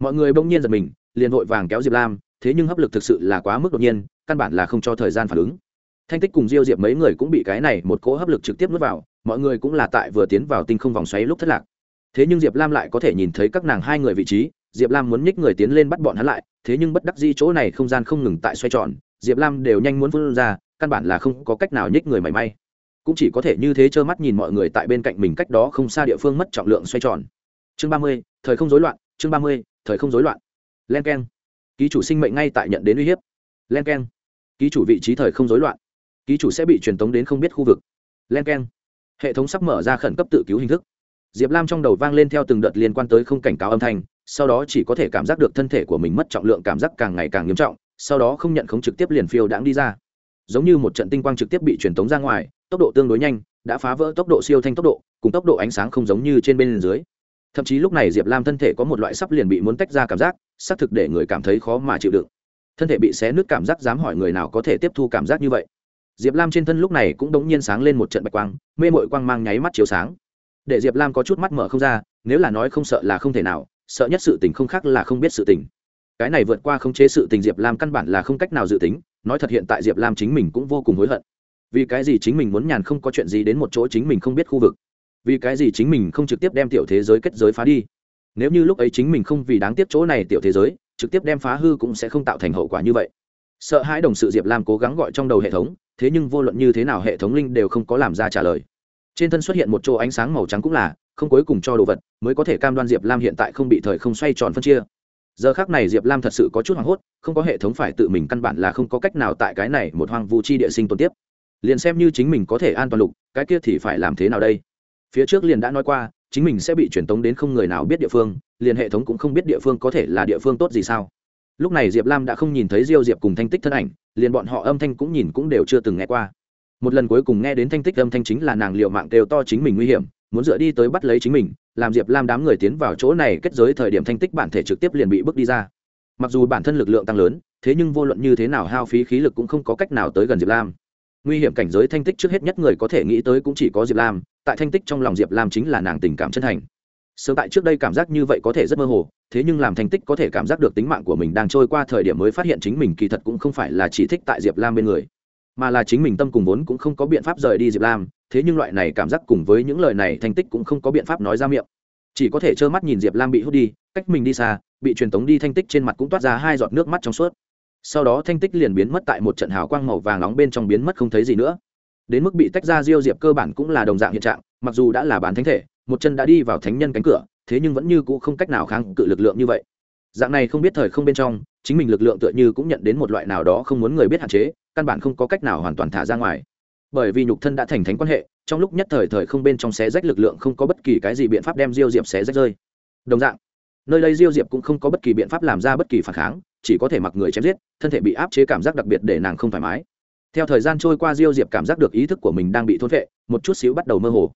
mọi người bỗng nhiên giật mình liền vội vàng kéo diệp lam thế nhưng hấp lực thực sự là quá mức đột nhiên căn bản là không cho thời gian phản ứng thanh tích cùng diêu diệp mấy người cũng bị cái này một cỗ hấp lực trực tiếp nuốt vào mọi người cũng là tại vừa tiến vào tinh không vòng xoáy lúc thất lạc thế nhưng diệp lam lại có thể nhìn thấy các nàng hai người vị trí diệp lam muốn nhích người tiến lên bắt bọn hắn lại, thế nhưng bất đắc dĩ chỗ này không gian không ngừng tại xoay tròn, diệp lam đều nhanh muốn vươn ra, căn bản là không có cách nào nhích người mảy may. Cũng chỉ có thể như thế trơ mắt nhìn mọi người tại bên cạnh mình cách đó không xa địa phương mất trọng lượng xoay tròn. Chương ba mươi, thời không rối loạn, chương ba mươi, thời không rối loạn. Len k e n ký chủ sinh mệnh ngay tại nhận đến uy hiếp. Len k e n ký chủ vị trí thời không rối loạn. Ký chủ sẽ bị truyền tống đến không biết khu vực. Len k e n hệ thống sắp mở ra khẩn cấp tự cứu hình thức. Diệp lam trong đầu vang lên theo từng đợt liên quan tới không cảnh cáo âm thanh sau đó chỉ có thể cảm giác được thân thể của mình mất trọng lượng cảm giác càng ngày càng nghiêm trọng, sau đó không nhận khống trực tiếp liền phiêu đãng đi ra. Giống như một trận tinh quang trực tiếp bị truyền tống ra ngoài, tốc độ tương đối nhanh, đã phá vỡ tốc độ siêu thanh tốc độ, cùng tốc độ ánh sáng không giống như trên bên dưới. Thậm chí lúc này diệp lam thân thể có một loại sắp liền bị muốn tách ra cảm giác, xác thực để người cảm thấy khó mà chịu đựng. Thân thể bị xé nứt cảm giác dám hỏi người nào có thể tiếp thu cảm giác như vậy. Diệp lam trên thân lúc này cũng đống nhiên sáng lên một trận bạch quang, mê mội quang mang nháy mắt chiếu sáng. Để diệp lam có chút mắt mở không ra, nếu là nói không sợ là không thể nào sợ nhất sự tình không khác là không biết sự tình. Cái này vượt qua khống chế sự tình diệp lam căn bản là không cách nào dự tính, nói thật hiện tại diệp lam chính mình cũng vô cùng hối hận. Vì cái gì chính mình muốn nhàn không có chuyện gì đến một chỗ chính mình không biết khu vực? Vì cái gì chính mình không trực tiếp đem tiểu thế giới kết giới phá đi? Nếu như lúc ấy chính mình không vì đáng tiếc chỗ này tiểu thế giới, trực tiếp đem phá hư cũng sẽ không tạo thành hậu quả như vậy. Sợ hãi đồng sự diệp lam cố gắng gọi trong đầu hệ thống, thế nhưng vô luận như thế nào hệ thống linh đều không có làm ra trả lời. Trên thân xuất hiện một chỗ ánh sáng màu trắng cũng là không cuối cùng cho đồ vật, mới có thể cam đoan diệp lam hiện tại không bị thời không xoay tròn phân chia. Giờ khác này diệp lam thật sự có chút hoảng hốt, không có hệ thống phải tự mình căn bản là không có cách nào tại cái này một hoang vu chi địa sinh tồn tiếp. Liền xem như chính mình có thể an toàn lục, cái kia thì phải làm thế nào đây? Phía trước liền đã nói qua, chính mình sẽ bị truyền tống đến không người nào biết địa phương, liền hệ thống cũng không biết địa phương có thể là địa phương tốt gì sao? Lúc này diệp lam đã không nhìn thấy diêu diệp cùng thanh tích thân ảnh, liền bọn họ âm thanh cũng nhìn cũng đều chưa từng nghe qua. Một lần cuối cùng nghe đến thanh tích âm thanh chính là nàng liệu mạng đều to chính mình nguy hiểm muốn dựa đi tới bắt lấy chính mình, làm diệp lam đám người tiến vào chỗ này kết giới thời điểm thanh tích bản thể trực tiếp liền bị bước đi ra. Mặc dù bản thân lực lượng tăng lớn, thế nhưng vô luận như thế nào hao phí khí lực cũng không có cách nào tới gần diệp lam. Nguy hiểm cảnh giới thanh tích trước hết nhất người có thể nghĩ tới cũng chỉ có diệp lam, tại thanh tích trong lòng diệp lam chính là nàng tình cảm chân thành. Sớm tại trước đây cảm giác như vậy có thể rất mơ hồ, thế nhưng làm thanh tích có thể cảm giác được tính mạng của mình đang trôi qua thời điểm mới phát hiện chính mình kỳ thật cũng không phải là chỉ thích tại diệp lam bên người, mà là chính mình tâm cùng vốn cũng không có biện pháp rời đi diệp lam thế nhưng loại này cảm giác cùng với những lời này thanh tích cũng không có biện pháp nói ra miệng. Chỉ có thể trơ mắt nhìn diệp lam bị hút đi, cách mình đi xa, bị truyền tống đi thanh tích trên mặt cũng toát ra hai giọt nước mắt trong suốt. Sau đó thanh tích liền biến mất tại một trận hào quang màu vàng nóng bên trong biến mất không thấy gì nữa. Đến mức bị tách ra diêu diệp cơ bản cũng là đồng dạng hiện trạng, mặc dù đã là bán thánh thể, một chân đã đi vào thánh nhân cánh cửa, thế nhưng vẫn như c ũ không cách nào kháng cự lực lượng như vậy. Dạng này không biết thời không bên trong, chính mình lực lượng tựa như cũng nhận đến một loại nào đó không muốn người biết hạn chế, căn bản không có cách nào hoàn toàn thả ra ngoài bởi vì nhục thân đã thành thánh quan hệ, trong lúc nhất thời thời không bên trong xé rách lực lượng không có bất kỳ cái gì biện pháp đem diêu diệp xé rách rơi. Đồng dạng, nơi đây diêu diệp cũng không có bất kỳ biện pháp làm ra bất kỳ phản kháng, chỉ có thể mặc người chém giết, thân thể bị áp chế cảm giác đặc biệt để nàng không thoải mái. Theo thời gian trôi qua diêu diệp cảm giác được ý thức của mình đang bị thôn vệ, một chút xíu bắt đầu mơ hồ.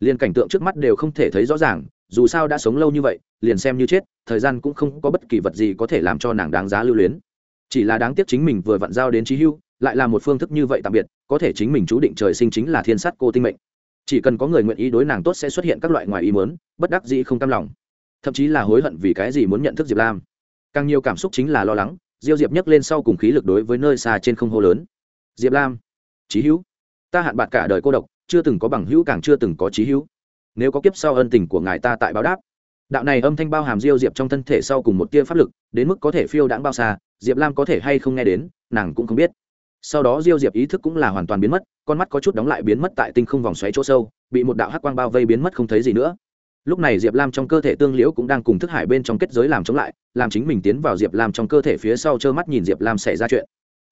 Liền cảnh tượng trước mắt đều không thể thấy rõ ràng, dù sao đã sống lâu như vậy, liền xem như chết, thời gian cũng không có bất kỳ vật gì có thể làm cho nàng đáng giá lưu luyến. Chỉ là đáng tiếc chính mình vừa vặn giao đến trí hưu lại là một phương thức như vậy tạm biệt, có thể chính mình chú định trời sinh chính là thiên sát cô tinh mệnh. Chỉ cần có người nguyện ý đối nàng tốt sẽ xuất hiện các loại ngoài ý muốn, bất đắc dĩ không cam lòng. Thậm chí là hối hận vì cái gì muốn nhận thức diệp lam. Càng nhiều cảm xúc chính là lo lắng, diêu diệp nhấc lên sau cùng khí lực đối với nơi xa trên không hô lớn. Diệp lam trí hữu, ta hạn bạc cả đời cô độc, chưa từng có bằng hữu càng chưa từng có trí hữu. Nếu có kiếp sau ân tình của ngài ta tại báo đáp. Đạo này âm thanh bao hàm diêu diệp trong thân thể sau cùng một tia pháp lực, đến mức có thể phiêu đãng bao xa, diệp lam có thể hay không nghe đến, nàng cũng không biết sau đó diêu diệp ý thức cũng là hoàn toàn biến mất, con mắt có chút đóng lại biến mất tại tinh không vòng xoáy chỗ sâu, bị một đạo hắc quang bao vây biến mất không thấy gì nữa. Lúc này diệp lam trong cơ thể tương liễu cũng đang cùng thức hải bên trong kết giới làm chống lại, làm chính mình tiến vào diệp lam trong cơ thể phía sau trơ mắt nhìn diệp lam xảy ra chuyện.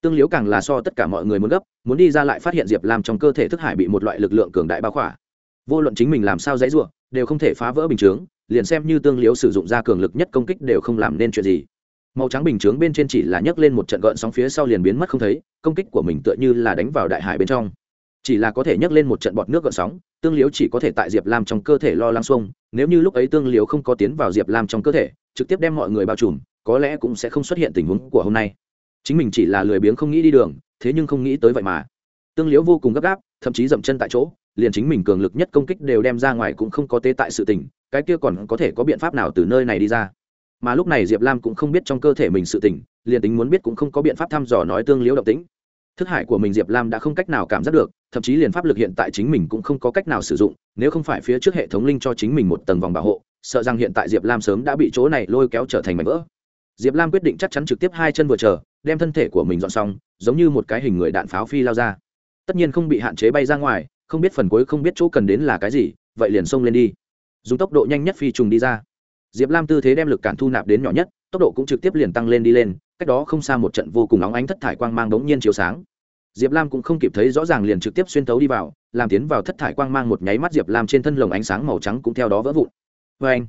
Tương liễu càng là so tất cả mọi người muốn gấp, muốn đi ra lại phát hiện diệp lam trong cơ thể thức hải bị một loại lực lượng cường đại bao khỏa. Vô luận chính mình làm sao dãy r u ộ đều không thể phá vỡ bình chướng, liền xem như tương liễu sử dụng ra cường lực nhất công kích đều không làm nên chuyện gì màu trắng bình chướng bên trên chỉ là nhấc lên một trận gợn sóng phía sau liền biến mất không thấy, công kích của mình tựa như là đánh vào đại hải bên trong. Chỉ là có thể nhấc lên một trận bọt nước gợn sóng, tương liếu chỉ có thể tại diệp lam trong cơ thể lo lăng xuông, nếu như lúc ấy tương liếu không có tiến vào diệp lam trong cơ thể, trực tiếp đem mọi người bao trùm, có lẽ cũng sẽ không xuất hiện tình huống của hôm nay. Chính mình chỉ là lười biếng không nghĩ đi đường, thế nhưng không nghĩ tới vậy mà. Tương liếu vô cùng gấp gáp, thậm chí dậm chân tại chỗ, liền chính mình cường lực nhất công kích đều đem ra ngoài cũng không có tế tại sự tình, cái kia còn có thể có biện pháp nào từ nơi này đi ra? Mà lúc này diệp lam cũng không biết trong cơ thể mình sự tỉnh, liền tính muốn biết cũng không có biện pháp thăm dò nói tương liễu động tĩnh. Thức hải của mình diệp lam đã không cách nào cảm giác được thậm chí liền pháp lực hiện tại chính mình cũng không có cách nào sử dụng nếu không phải phía trước hệ thống linh cho chính mình một tầng vòng bảo hộ sợ rằng hiện tại diệp lam sớm đã bị chỗ này lôi kéo trở thành mảnh vỡ. Diệp lam quyết định chắc chắn trực tiếp hai chân vừa chờ đem thân thể của mình dọn xong giống như một cái hình người đạn pháo phi lao ra. Tất nhiên không bị hạn chế bay ra ngoài không biết phần cuối không biết chỗ cần đến là cái gì vậy liền xông lên đi. Dùng tốc độ nhanh nhất phi trùng đi ra diệp lam tư thế đem lực cản thu nạp đến nhỏ nhất, tốc độ cũng trực tiếp liền tăng lên đi lên, cách đó không xa một trận vô cùng óng ánh thất thải quang mang đống nhiên chiếu sáng. Diệp lam cũng không kịp thấy rõ ràng liền trực tiếp xuyên tấu đi vào, làm tiến vào thất thải quang mang một nháy mắt diệp lam trên thân lồng ánh sáng màu trắng cũng theo đó vỡ vụn. Vê anh,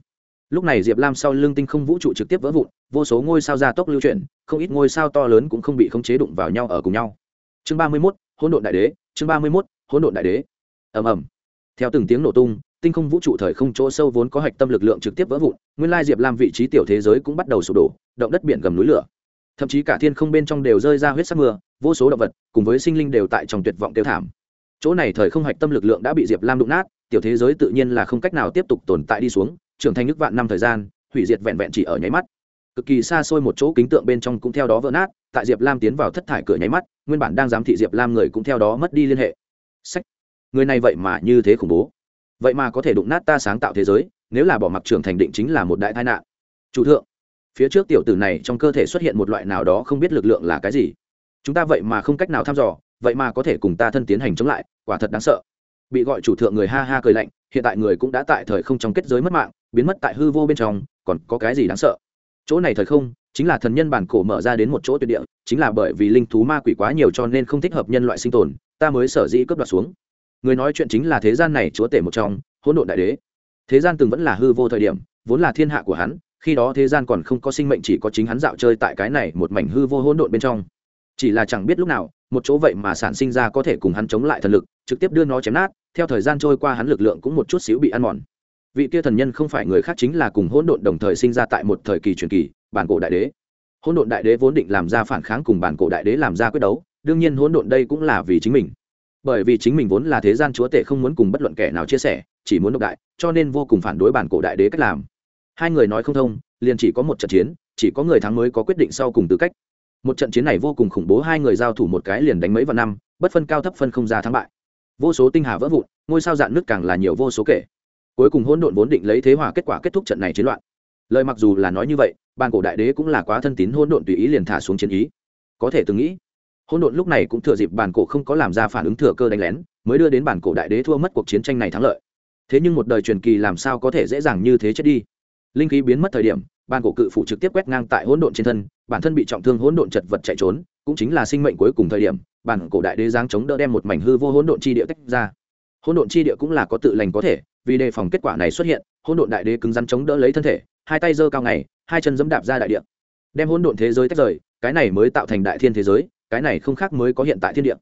lúc này diệp lam sau lưng tinh không vũ trụ trực tiếp vỡ vụn, vô số ngôi sao ra tốc lưu chuyển, không ít ngôi sao to lớn cũng không bị khống chế đụng vào nhau ở cùng nhau. Chương ba mươi mốt, hỗn độn đại đế, chương ba mươi mốt, hỗn độn đại đế. Ầm ầm. Theo từng tiếng nổ tung tinh không vũ trụ thời không chỗ sâu vốn có hạch tâm lực lượng trực tiếp vỡ vụn, nguyên lai diệp lam vị trí tiểu thế giới cũng bắt đầu sụp đổ, động đất biển gầm núi lửa. Thậm chí cả thiên không bên trong đều rơi ra huyết sắc mưa, vô số động vật cùng với sinh linh đều tại trong tuyệt vọng tiêu thảm. Chỗ này thời không hạch tâm lực lượng đã bị diệp lam đụng nát, tiểu thế giới tự nhiên là không cách nào tiếp tục tồn tại đi xuống, trưởng thành nước vạn năm thời gian, hủy diệt vẹn vẹn chỉ ở nháy mắt. Cực kỳ xa xôi một chỗ kính tượng bên trong cũng theo đó vỡ nát, tại diệp lam tiến vào thất thải cửa nháy mắt, nguyên bản đang giám thị diệp lam người cũng theo đó mất đi liên hệ. Sách. Người này vậy mà như thế khủng bố vậy mà có thể đụng nát ta sáng tạo thế giới, nếu là bỏ mặc trưởng thành định chính là một đại tai nạn. Chủ thượng, phía trước tiểu tử này trong cơ thể xuất hiện một loại nào đó không biết lực lượng là cái gì. Chúng ta vậy mà không cách nào thăm dò, vậy mà có thể cùng ta thân tiến hành chống lại, quả thật đáng sợ. Bị gọi chủ thượng người ha ha cười lạnh, hiện tại người cũng đã tại thời không trong kết giới mất mạng, biến mất tại hư vô bên trong, còn có cái gì đáng sợ? Chỗ này thời không, chính là thần nhân bản cổ mở ra đến một chỗ tuyệt địa, chính là bởi vì linh thú ma quỷ quá nhiều cho nên không thích hợp nhân loại sinh tồn, ta mới sở dĩ cướp đoạt xuống người nói chuyện chính là thế gian này chúa tể một trong, hỗn độn đại đế. Thế gian từng vẫn là hư vô thời điểm, vốn là thiên hạ của hắn, khi đó thế gian còn không có sinh mệnh chỉ có chính hắn dạo chơi tại cái này một mảnh hư vô hỗn độn bên trong. Chỉ là chẳng biết lúc nào, một chỗ vậy mà sản sinh ra có thể cùng hắn chống lại thần lực, trực tiếp đưa nó chém nát, theo thời gian trôi qua hắn lực lượng cũng một chút xíu bị ăn mòn. Vị kia thần nhân không phải người khác chính là cùng hỗn độn đồng thời sinh ra tại một thời kỳ truyền kỳ, bản cổ đại đế. Hỗn độn đại đế vốn định làm ra phản kháng cùng bản cổ đại đế làm ra quyết đấu, đương nhiên hỗn độn đây cũng là vì chính mình bởi vì chính mình vốn là thế gian chúa tể không muốn cùng bất luận kẻ nào chia sẻ, chỉ muốn độc đại, cho nên vô cùng phản đối bản cổ đại đế cách làm. Hai người nói không thông, liền chỉ có một trận chiến, chỉ có người thắng mới có quyết định sau cùng tư cách. Một trận chiến này vô cùng khủng bố, hai người giao thủ một cái liền đánh mấy vạn năm, bất phân cao thấp phân không ra thắng bại. Vô số tinh hà vỡ vụn, ngôi sao dạn nước càng là nhiều vô số kể. Cuối cùng hỗn độn vốn định lấy thế hòa kết quả kết thúc trận này chiến loạn. Lời mặc dù là nói như vậy bàn cổ đại đế cũng là quá thân tín hỗn độn tùy ý liền thả xuống chiến ý. Có thể từng nghĩ hỗn độn lúc này cũng thừa dịp bản cổ không có làm ra phản ứng thừa cơ đánh lén, mới đưa đến bản cổ đại đế thua mất cuộc chiến tranh này thắng lợi. Thế nhưng một đời truyền kỳ làm sao có thể dễ dàng như thế chết đi? Linh khí biến mất thời điểm, bản cổ cự phủ trực tiếp quét ngang tại hỗn độn trên thân, bản thân bị trọng thương hỗn độn chật vật chạy trốn, cũng chính là sinh mệnh cuối cùng thời điểm, bản cổ đại đế giáng chống đỡ đem một mảnh hư vô hỗn độn chi địa tách ra. Hỗn độn chi địa cũng là có tự lành có thể, vì đề phòng kết quả này xuất hiện, hỗn độn đại đế cứng rắn chống đỡ lấy thân thể, hai tay giơ cao ngày, hai chân giẫm đạp ra đại địa. Đem hỗn độn thế giới tách rời, cái này mới tạo thành đại thiên thế giới cái này không khác mới có hiện tại thiên địa.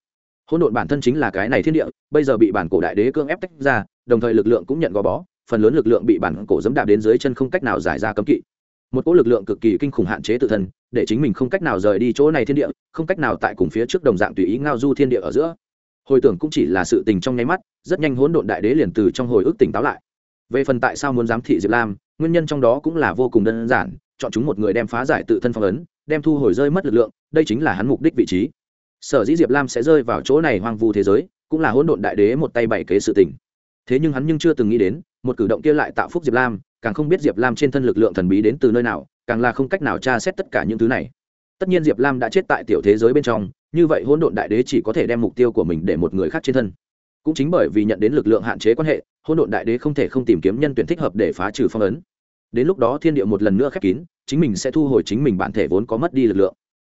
Hỗn độn bản thân chính là cái này thiên địa, bây giờ bị bản cổ đại đế cương ép tách ra, đồng thời lực lượng cũng nhận gò bó, phần lớn lực lượng bị bản cổ dẫm đạp đến dưới chân không cách nào giải ra cấm kỵ. Một cỗ lực lượng cực kỳ kinh khủng hạn chế tự thân, để chính mình không cách nào rời đi chỗ này thiên địa, không cách nào tại cùng phía trước đồng dạng tùy ý ngao du thiên địa ở giữa. Hồi tưởng cũng chỉ là sự tình trong nháy mắt, rất nhanh hỗn độn đại đế liền từ trong hồi ức tỉnh táo lại. Về phần tại sao muốn giám thị diệp lam, nguyên nhân trong đó cũng là vô cùng đơn giản, chọn chúng một người đem phá giải tự thân phong ấn đem thu hồi rơi mất lực lượng, đây chính là hắn mục đích vị trí. Sở dĩ diệp lam sẽ rơi vào chỗ này hoang vu thế giới, cũng là hỗn độn đại đế một tay bảy kế sự tình. Thế nhưng hắn nhưng chưa từng nghĩ đến, một cử động kia lại tạo phúc diệp lam, càng không biết diệp lam trên thân lực lượng thần bí đến từ nơi nào, càng là không cách nào tra xét tất cả những thứ này. Tất nhiên diệp lam đã chết tại tiểu thế giới bên trong, như vậy hỗn độn đại đế chỉ có thể đem mục tiêu của mình để một người khác trên thân. Cũng chính bởi vì nhận đến lực lượng hạn chế quan hệ, hỗn độn đại đế không thể không tìm kiếm nhân tuyển thích hợp để phá trừ phong ấn đến lúc đó thiên địa một lần nữa khép kín, chính mình sẽ thu hồi chính mình bản thể vốn có mất đi lực lượng.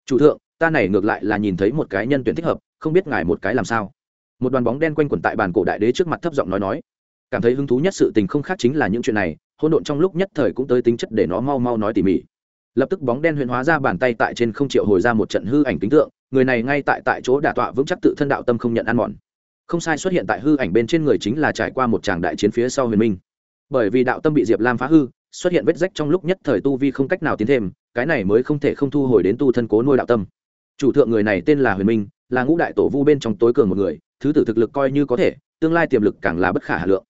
Chủ thượng, ta này ngược lại là nhìn thấy một cái nhân tuyển thích hợp, không biết ngài một cái làm sao? Một đoàn bóng đen quanh quẩn tại bàn cổ đại đế trước mặt thấp giọng nói nói. Cảm thấy hứng thú nhất sự tình không khác chính là những chuyện này, hỗn độn trong lúc nhất thời cũng tới tính chất để nó mau mau nói tỉ mỉ. Lập tức bóng đen huyền hóa ra bàn tay tại trên không triệu hồi ra một trận hư ảnh tính tượng, người này ngay tại tại chỗ đả tọa vững chắc tự thân đạo tâm không nhận ăn mòn. Không sai xuất hiện tại hư ảnh bên trên người chính là trải qua một tràng đại chiến phía sau huyền minh. Bởi vì đạo tâm bị diệp lam phá hư xuất hiện vết rách trong lúc nhất thời tu vi không cách nào tiến thêm, cái này mới không thể không thu hồi đến tu thân cố nuôi đạo tâm. Chủ thượng người này tên là huyền minh, là ngũ đại tổ vu bên trong tối cường một người, thứ tử thực lực coi như có thể, tương lai tiềm lực càng là bất khả hà lượng.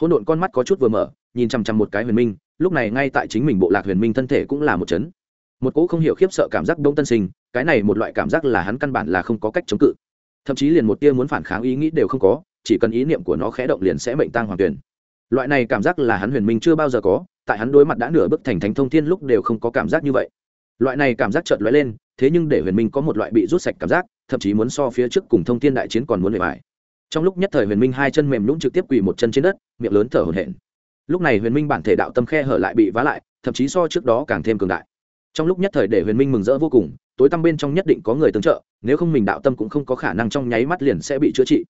Hỗn độn con mắt có chút vừa mở, nhìn chằm chằm một cái huyền minh, lúc này ngay tại chính mình bộ lạc huyền minh thân thể cũng là một chấn. Một cỗ không hiểu khiếp sợ cảm giác đông tân sinh, cái này một loại cảm giác là hắn căn bản là không có cách chống cự. Thậm chí liền một tia muốn phản kháng ý nghĩ đều không có, chỉ cần ý niệm của nó khẽ động liền sẽ mệnh tang hoàng tuyển loại này cảm giác là hắn huyền minh chưa bao giờ có, tại hắn đối mặt đã nửa bước thành thánh thông thiên lúc đều không có cảm giác như vậy. Loại này cảm giác chợt lóe lên, thế nhưng để huyền minh có một loại bị rút sạch cảm giác, thậm chí muốn so phía trước cùng thông thiên đại chiến còn muốn bề bài trong lúc nhất thời huyền minh hai chân mềm nhũng trực tiếp quỳ một chân trên đất, miệng lớn thở hổn hển. Lúc này huyền minh bản thể đạo tâm khe hở lại bị vá lại, thậm chí so trước đó càng thêm cường đại. Trong lúc nhất thời để huyền minh mừng rỡ vô cùng, tối tăm bên trong nhất định có người tương trợ, nếu không mình đạo tâm cũng không có khả năng trong nháy mắt liền sẽ bị chữa trị.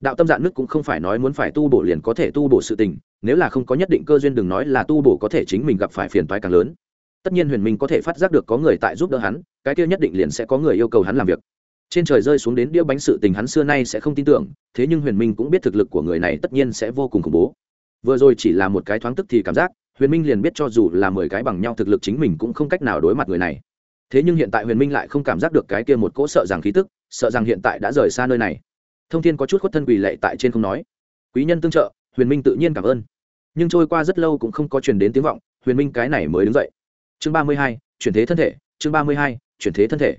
Đạo tâm dạn nước cũng không phải nói muốn phải tu bổ liền có thể tu bổ sự tình nếu là không có nhất định cơ duyên đừng nói là tu bổ có thể chính mình gặp phải phiền toái càng lớn. Tất nhiên huyền minh có thể phát giác được có người tại giúp đỡ hắn, cái kia nhất định liền sẽ có người yêu cầu hắn làm việc. Trên trời rơi xuống đến đĩa bánh sự tình hắn xưa nay sẽ không tin tưởng, thế nhưng huyền minh cũng biết thực lực của người này tất nhiên sẽ vô cùng khủng bố. Vừa rồi chỉ là một cái thoáng tức thì cảm giác, huyền minh liền biết cho dù là mười cái bằng nhau thực lực chính mình cũng không cách nào đối mặt người này. Thế nhưng hiện tại huyền minh lại không cảm giác được cái kia một cỗ sợ rằng khí tức, sợ rằng hiện tại đã rời xa nơi này. Thông thiên có chút khuất thân quỳ lệ tại trên không nói. Quý nhân tương trợ huyền minh tự nhiên cảm ơn. Nhưng trôi qua rất lâu cũng không có truyền đến tiếng vọng, huyền minh cái này mới đứng dậy. Chương ba mươi hai, chuyển thế thân thể, chương ba mươi hai, chuyển thế thân thể.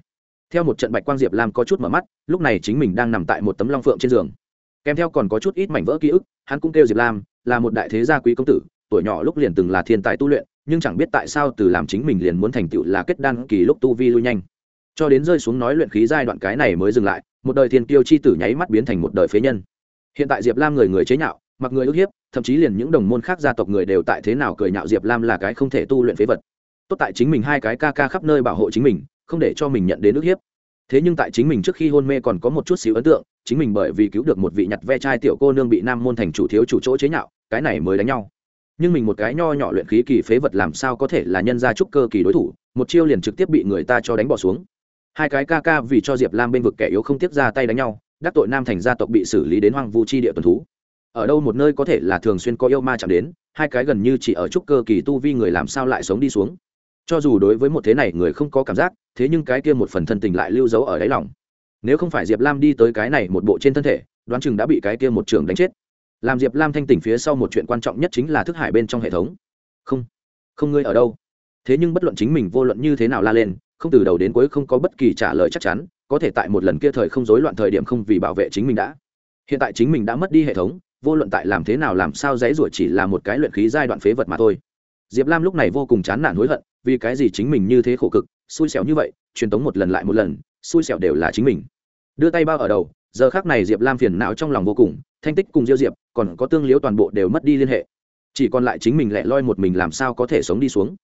Theo một trận bạch quang diệp lam có chút mở mắt, lúc này chính mình đang nằm tại một tấm long phượng trên giường. Kèm theo còn có chút ít mảnh vỡ ký ức, hắn cũng kêu diệp lam, là một đại thế gia quý công tử, tuổi nhỏ lúc liền từng là thiên tài tu luyện, nhưng chẳng biết tại sao từ làm chính mình liền muốn thành tựu là kết đan kỳ lúc tu vi lui nhanh. Cho đến rơi xuống nói luyện khí giai đoạn cái này mới dừng lại, một đời thiên tiêu chi tử nháy mắt biến thành một đời phế nhân. Hiện tại diệp lam người người chế nhạo mặc người ức hiếp, thậm chí liền những đồng môn khác gia tộc người đều tại thế nào cười nhạo diệp lam là cái không thể tu luyện phế vật. Tốt tại chính mình hai cái ca ca khắp nơi bảo hộ chính mình, không để cho mình nhận đến ức hiếp. Thế nhưng tại chính mình trước khi hôn mê còn có một chút xíu ấn tượng, chính mình bởi vì cứu được một vị nhặt ve chai tiểu cô nương bị nam môn thành chủ thiếu chủ chỗ chế nhạo, cái này mới đánh nhau. Nhưng mình một cái nho nhỏ luyện khí kỳ phế vật làm sao có thể là nhân gia trúc cơ kỳ đối thủ, một chiêu liền trực tiếp bị người ta cho đánh bỏ xuống. Hai cái ca ca vì cho diệp lam bên vực kẻ yếu không tiếp ra tay đánh nhau, đắc tội nam thành gia tộc bị xử lý đến hoang vu chi địa tuần thú ở đâu một nơi có thể là thường xuyên có yêu ma chạm đến, hai cái gần như chỉ ở chút cơ kỳ tu vi người làm sao lại sống đi xuống. Cho dù đối với một thế này người không có cảm giác, thế nhưng cái kia một phần thân tình lại lưu giấu ở đáy lòng. Nếu không phải diệp lam đi tới cái này một bộ trên thân thể, đoán chừng đã bị cái kia một trường đánh chết. Làm diệp lam thanh tỉnh phía sau một chuyện quan trọng nhất chính là thức hải bên trong hệ thống. Không không ngươi ở đâu? Thế nhưng bất luận chính mình vô luận như thế nào la lên, không từ đầu đến cuối không có bất kỳ trả lời chắc chắn, có thể tại một lần kia thời không rối loạn thời điểm không vì bảo vệ chính mình đã. Hiện tại chính mình đã mất đi hệ thống vô luận tại làm thế nào làm sao dãy rủa chỉ là một cái luyện khí giai đoạn phế vật mà thôi. Diệp lam lúc này vô cùng chán nản hối hận, vì cái gì chính mình như thế khổ cực, xui xẻo như vậy, truyền tống một lần lại một lần, xui xẻo đều là chính mình. Đưa tay bao ở đầu, giờ khác này diệp lam phiền não trong lòng vô cùng, thanh tích cùng diêu diệp, còn có tương liếu toàn bộ đều mất đi liên hệ. Chỉ còn lại chính mình lẻ loi một mình làm sao có thể sống đi xuống.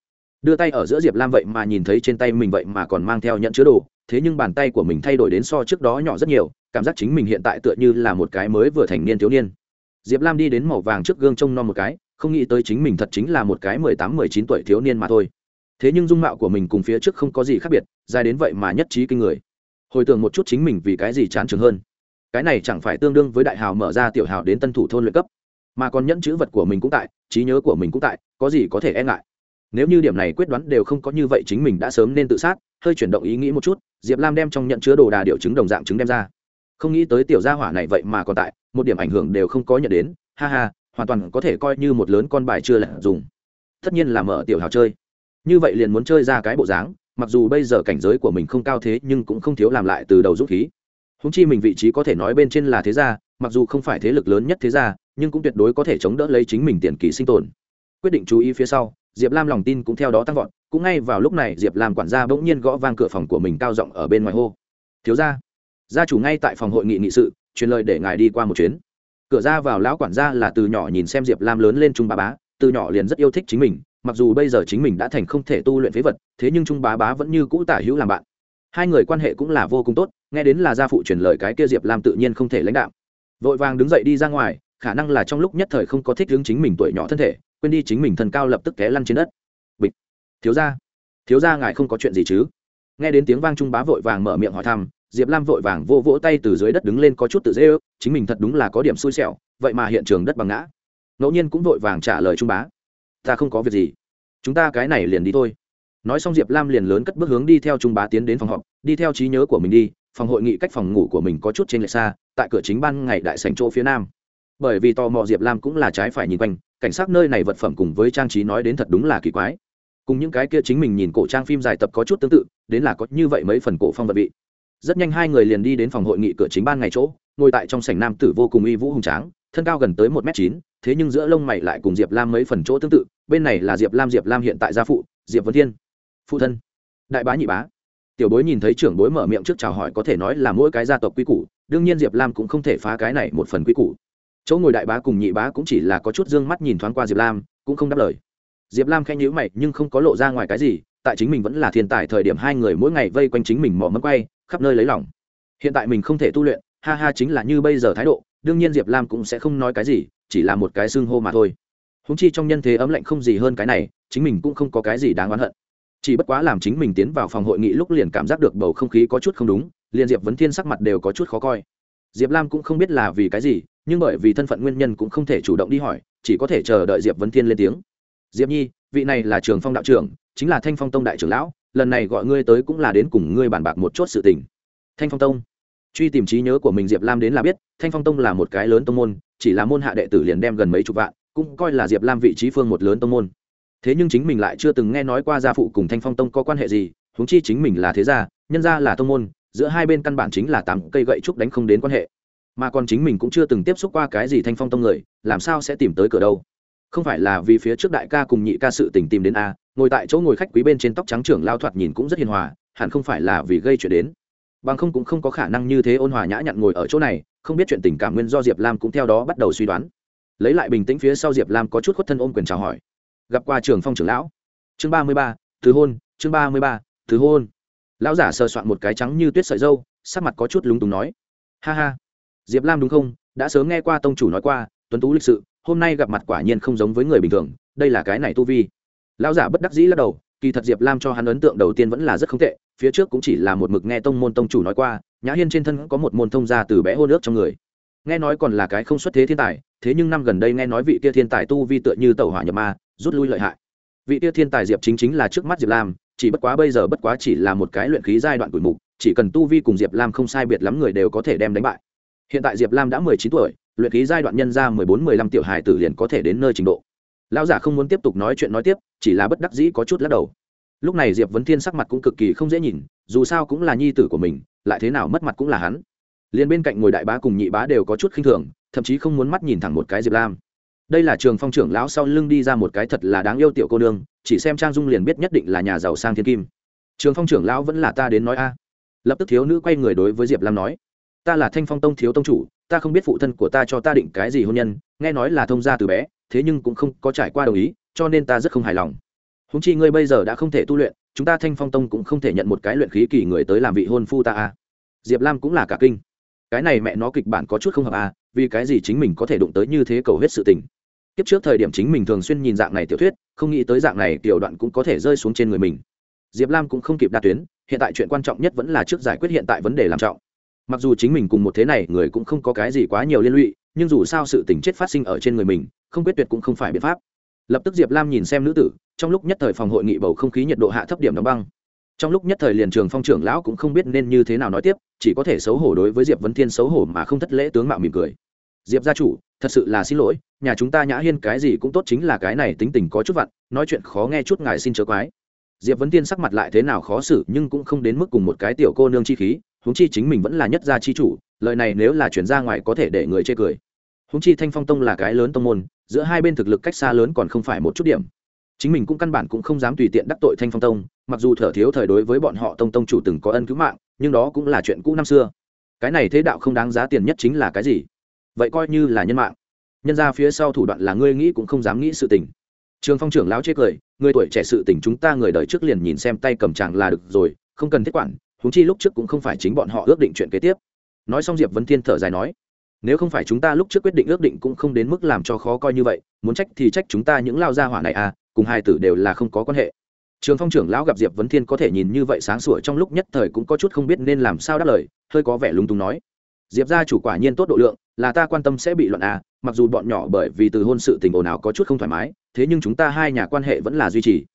Đưa tay ở giữa diệp lam vậy mà nhìn thấy trên tay mình vậy mà còn mang theo nhận chứa đồ, thế nhưng bàn tay của mình thay đổi đến so trước đó nhỏ rất nhiều, cảm giác chính mình hiện tại tựa như là một cái mới vừa thành niên thiếu niên diệp lam đi đến màu vàng trước gương trông non một cái, không nghĩ tới chính mình thật chính là một cái mười tám, mười chín tuổi thiếu niên mà thôi. Thế nhưng dung mạo của mình cùng phía trước không có gì khác biệt, dài đến vậy mà nhất trí kinh người. Hồi tưởng một chút chính mình vì cái gì chán trường hơn. Cái này chẳng phải tương đương với đại hào mở ra tiểu hào đến tân thủ thôn luyện cấp, mà còn nhẫn chữ vật của mình cũng tại, trí nhớ của mình cũng tại, có gì có thể e ngại. Nếu như điểm này quyết đoán đều không có như vậy chính mình đã sớm nên tự sát, hơi chuyển động ý nghĩ một chút, diệp lam đem trong nhận chứa đồ đà điệu chứng đồng dạng chứng đem ra không nghĩ tới tiểu gia hỏa này vậy mà còn tại, một điểm ảnh hưởng đều không có nhận đến, ha ha, hoàn toàn có thể coi như một lớn con bài chưa lẻ dùng. Tất nhiên là mở tiểu hào chơi. Như vậy liền muốn chơi ra cái bộ dáng, mặc dù bây giờ cảnh giới của mình không cao thế nhưng cũng không thiếu làm lại từ đầu dũng khí. Húng chi mình vị trí có thể nói bên trên là thế gia, mặc dù không phải thế lực lớn nhất thế gia, nhưng cũng tuyệt đối có thể chống đỡ lấy chính mình tiền kỳ sinh tồn. Quyết định chú ý phía sau, diệp lam lòng tin cũng theo đó tăng vọt, cũng ngay vào lúc này diệp lam quản gia bỗng nhiên gõ vang cửa phòng của mình cao rộng ở bên ngoài hô. Thiếu gia gia chủ ngay tại phòng hội nghị nghị sự, truyền lời để ngài đi qua một chuyến. Cửa ra vào lão quản gia là từ nhỏ nhìn xem diệp lam lớn lên trung bá bá, từ nhỏ liền rất yêu thích chính mình, mặc dù bây giờ chính mình đã thành không thể tu luyện phế vật, thế nhưng trung bá bá vẫn như cũ tả hữu làm bạn. Hai người quan hệ cũng là vô cùng tốt, nghe đến là gia phụ truyền lời cái kia diệp lam tự nhiên không thể lãnh đạo vội vàng đứng dậy đi ra ngoài, khả năng là trong lúc nhất thời không có thích hướng chính mình tuổi nhỏ thân thể, quên đi chính mình thân cao lập tức té lăn trên đất. Bịch. Thiếu gia thiếu gia ngài không có chuyện gì chứ? Nghe đến tiếng vang trung bá vội vàng mở miệng hỏi thăm diệp lam vội vàng vô vỗ tay từ dưới đất đứng lên có chút tự dễ ước, chính mình thật đúng là có điểm xui xẻo, vậy mà hiện trường đất bằng ngã. Ngẫu nhiên cũng vội vàng trả lời trung bá. Ta không có việc gì. Chúng ta cái này liền đi thôi. Nói xong diệp lam liền lớn cất bước hướng đi theo trung bá tiến đến phòng họp, đi theo trí nhớ của mình đi, phòng hội nghị cách phòng ngủ của mình có chút trên lệch xa, tại cửa chính ban ngày đại sành chỗ phía nam. Bởi vì tò mò diệp lam cũng là trái phải nhìn quanh, cảnh sát nơi này vật phẩm cùng với trang trí nói đến thật đúng là kỳ quái. Cùng những cái kia chính mình nhìn cổ trang phim dài tập có chút tương tự, đến là có như vậy mấy phần cổ phong vật vị rất nhanh hai người liền đi đến phòng hội nghị cửa chính ban ngày chỗ, ngồi tại trong sảnh nam tử vô cùng uy vũ hùng tráng, thân cao gần tới một m chín, thế nhưng giữa lông mày lại cùng diệp lam mấy phần chỗ tương tự, bên này là diệp lam diệp lam hiện tại gia phụ, diệp vân thiên. Phụ thân. Đại bá nhị bá. Tiểu bối nhìn thấy trưởng bối mở miệng trước chào hỏi có thể nói là mỗi cái gia tộc quy củ, đương nhiên diệp lam cũng không thể phá cái này một phần quy củ. Chỗ ngồi đại bá cùng nhị bá cũng chỉ là có chút d ư ơ n g mắt nhìn thoáng qua diệp lam, cũng không đáp lời. Diệp lam khen nhữ mày nhưng không có lộ ra ngoài cái gì, tại chính mình vẫn là thiên tài thời điểm hai người mỗi ngày vây quanh chính mình mỏ mẫm quay khắp nơi lấy lòng. Hiện tại mình không thể tu luyện, ha ha chính là như bây giờ thái độ, đương nhiên diệp lam cũng sẽ không nói cái gì, chỉ là một cái xưng hô mà thôi. Húng chi trong nhân thế ấm lạnh không gì hơn cái này, chính mình cũng không có cái gì đáng oán hận. Chỉ bất quá làm chính mình tiến vào phòng hội nghị lúc liền cảm giác được bầu không khí có chút không đúng, liền diệp vấn thiên sắc mặt đều có chút khó coi. Diệp lam cũng không biết là vì cái gì, nhưng bởi vì thân phận nguyên nhân cũng không thể chủ động đi hỏi, chỉ có thể chờ đợi diệp vấn thiên lên tiếng. Diệp nhi, vị này là trường phong đạo trưởng, chính là thanh phong tông đại trưởng lão lần này gọi ngươi tới cũng là đến cùng ngươi bàn bạc một chốt sự tình. Thanh phong tông. Truy tìm trí nhớ của mình diệp lam đến là biết, thanh phong tông là một cái lớn tông môn, chỉ là môn hạ đệ tử liền đem gần mấy chục vạn, cũng coi là diệp lam vị trí phương một lớn tông môn. Thế nhưng chính mình lại chưa từng nghe nói qua gia phụ cùng thanh phong tông có quan hệ gì, huống chi chính mình là thế gia, nhân gia là tông môn, giữa hai bên căn bản chính là tám cây gậy trúc đánh không đến quan hệ. Mà còn chính mình cũng chưa từng tiếp xúc qua cái gì thanh phong tông người, làm sao sẽ tìm tới cửa đâu? Không phải là vì phía trước đại ca cùng nhị ca sự tình tìm đến a ngồi tại chỗ ngồi khách quý bên trên tóc trắng trưởng lao thoạt nhìn cũng rất hiền hòa, hẳn không phải là vì gây chuyện đến. Bằng không cũng không có khả năng như thế ôn hòa nhã nhặn ngồi ở chỗ này, không biết chuyện tình cảm nguyên do diệp lam cũng theo đó bắt đầu suy đoán. Lấy lại bình tĩnh phía sau diệp lam có chút khuất thân ôm quyền chào hỏi. Gặp qua trường phong trưởng lão. Chương ba mươi ba, thứ hôn, chương ba mươi ba, thứ hôn. Lão giả sờ soạn một cái trắng như tuyết sợi dâu, sắc mặt có chút lúng túng nói. Ha ha. Diệp lam đúng không? Đã sớm nghe qua tông chủ nói qua, tuấn tú lịch sự, hôm nay gặp mặt quả nhiên không giống với người bình thường, đây là cái này tu vi lão giả bất đắc dĩ lắc đầu, kỳ thật diệp lam cho hắn ấn tượng đầu tiên vẫn là rất không tệ, phía trước cũng chỉ là một mực nghe tông môn tông chủ nói qua, nhã hiên trên thân có một môn thông gia từ bé hô nước trong người. Nghe nói còn là cái không xuất thế thiên tài, thế nhưng năm gần đây nghe nói vị kia thiên tài tu vi tựa như tẩu hỏa nhập ma, rút lui lợi hại. Vị kia thiên tài diệp chính chính là trước mắt diệp lam, chỉ bất quá bây giờ bất quá chỉ là một cái luyện khí giai đoạn tuổi mục, chỉ cần tu vi cùng diệp lam không sai biệt lắm người đều có thể đem đánh bại. Hiện tại diệp lam đã mười chín tuổi, luyện khí giai đoạn nhân ra mười bốn mười lăm tiểu hài tử liền có thể đến nơi trình độ lão giả không muốn tiếp tục nói chuyện nói tiếp, chỉ là bất đắc dĩ có chút lắc đầu. Lúc này diệp vấn thiên sắc mặt cũng cực kỳ không dễ nhìn, dù sao cũng là nhi tử của mình, lại thế nào mất mặt cũng là hắn. Liền bên cạnh ngồi đại bá cùng nhị bá đều có chút khinh thường, thậm chí không muốn mắt nhìn thẳng một cái diệp lam. Đây là trường phong trưởng lão sau lưng đi ra một cái thật là đáng yêu tiểu cô nương, chỉ xem trang dung liền biết nhất định là nhà giàu sang thiên kim. Trường phong trưởng lão vẫn là ta đến nói a. Lập tức thiếu nữ quay người đối với diệp lam nói, ta là thanh phong tông thiếu tông chủ, ta không biết phụ thân của ta cho ta định cái gì hôn nhân, nghe nói là thông gia từ bé thế nhưng cũng không có trải qua đồng ý, cho nên ta rất không hài lòng húng chi ngươi bây giờ đã không thể tu luyện, chúng ta thanh phong tông cũng không thể nhận một cái luyện khí kỳ người tới làm vị hôn phu ta à? diệp lam cũng là cả kinh cái này mẹ nó kịch bản có chút không hợp à? vì cái gì chính mình có thể đụng tới như thế cầu hết sự tình kiếp trước thời điểm chính mình thường xuyên nhìn dạng này tiểu thuyết, không nghĩ tới dạng này tiểu đoạn cũng có thể rơi xuống trên người mình diệp lam cũng không kịp đa tuyến, hiện tại chuyện quan trọng nhất vẫn là trước giải quyết hiện tại vấn đề làm trọng mặc dù chính mình cùng một thế này người cũng không có cái gì quá nhiều liên lụy, nhưng dù sao sự tình chết phát sinh ở trên người mình không quyết tuyệt cũng không phải biện pháp. Lập tức diệp lam nhìn xem nữ tử, trong lúc nhất thời phòng hội nghị bầu không khí nhiệt độ hạ thấp điểm đóng băng. Trong lúc nhất thời liền trường phong trưởng lão cũng không biết nên như thế nào nói tiếp, chỉ có thể xấu hổ đối với diệp vấn thiên xấu hổ mà không thất lễ tướng mạo mỉm cười. Diệp gia chủ, thật sự là xin lỗi, nhà chúng ta nhã hiên cái gì cũng tốt chính là cái này tính tình có chút vặn, nói chuyện khó nghe chút ngài xin chớ quái. Diệp vấn tiên sắc mặt lại thế nào khó xử nhưng cũng không đến mức cùng một cái tiểu cô nương chi khí, huống chi chính mình vẫn là nhất gia chi chủ, lời này nếu là chuyển ra ngoài có thể để người chê cười húng chi thanh phong tông là cái lớn tông môn, giữa hai bên thực lực cách xa lớn còn không phải một chút điểm. Chính mình cũng căn bản cũng không dám tùy tiện đắc tội thanh phong tông, mặc dù thở thiếu thời đối với bọn họ tông tông chủ từng có ân cứu mạng, nhưng đó cũng là chuyện cũ năm xưa. Cái này thế đạo không đáng giá tiền nhất chính là cái gì? Vậy coi như là nhân mạng. Nhân ra phía sau thủ đoạn là ngươi nghĩ cũng không dám nghĩ sự tình. Trường phong trưởng lão chê cười, người tuổi trẻ sự tình chúng ta người đời trước liền nhìn xem tay cầm tràng là được rồi, không cần thiết quản húng chi lúc trước cũng không phải chính bọn họ ước định chuyện kế tiếp. Nói xong diệp vấn thiên thở dài nói nếu không phải chúng ta lúc trước quyết định ước định cũng không đến mức làm cho khó coi như vậy, muốn trách thì trách chúng ta những lao gia hỏa này à cùng hai tử đều là không có quan hệ. Trường phong trưởng lão gặp diệp vấn thiên có thể nhìn như vậy sáng sủa trong lúc nhất thời cũng có chút không biết nên làm sao đáp lời, hơi có vẻ lung tung nói. Diệp gia chủ quả nhiên tốt độ lượng, là ta quan tâm sẽ bị loạn à mặc dù bọn nhỏ bởi vì từ hôn sự tình ồn ào có chút không thoải mái, thế nhưng chúng ta hai nhà quan hệ vẫn là duy trì.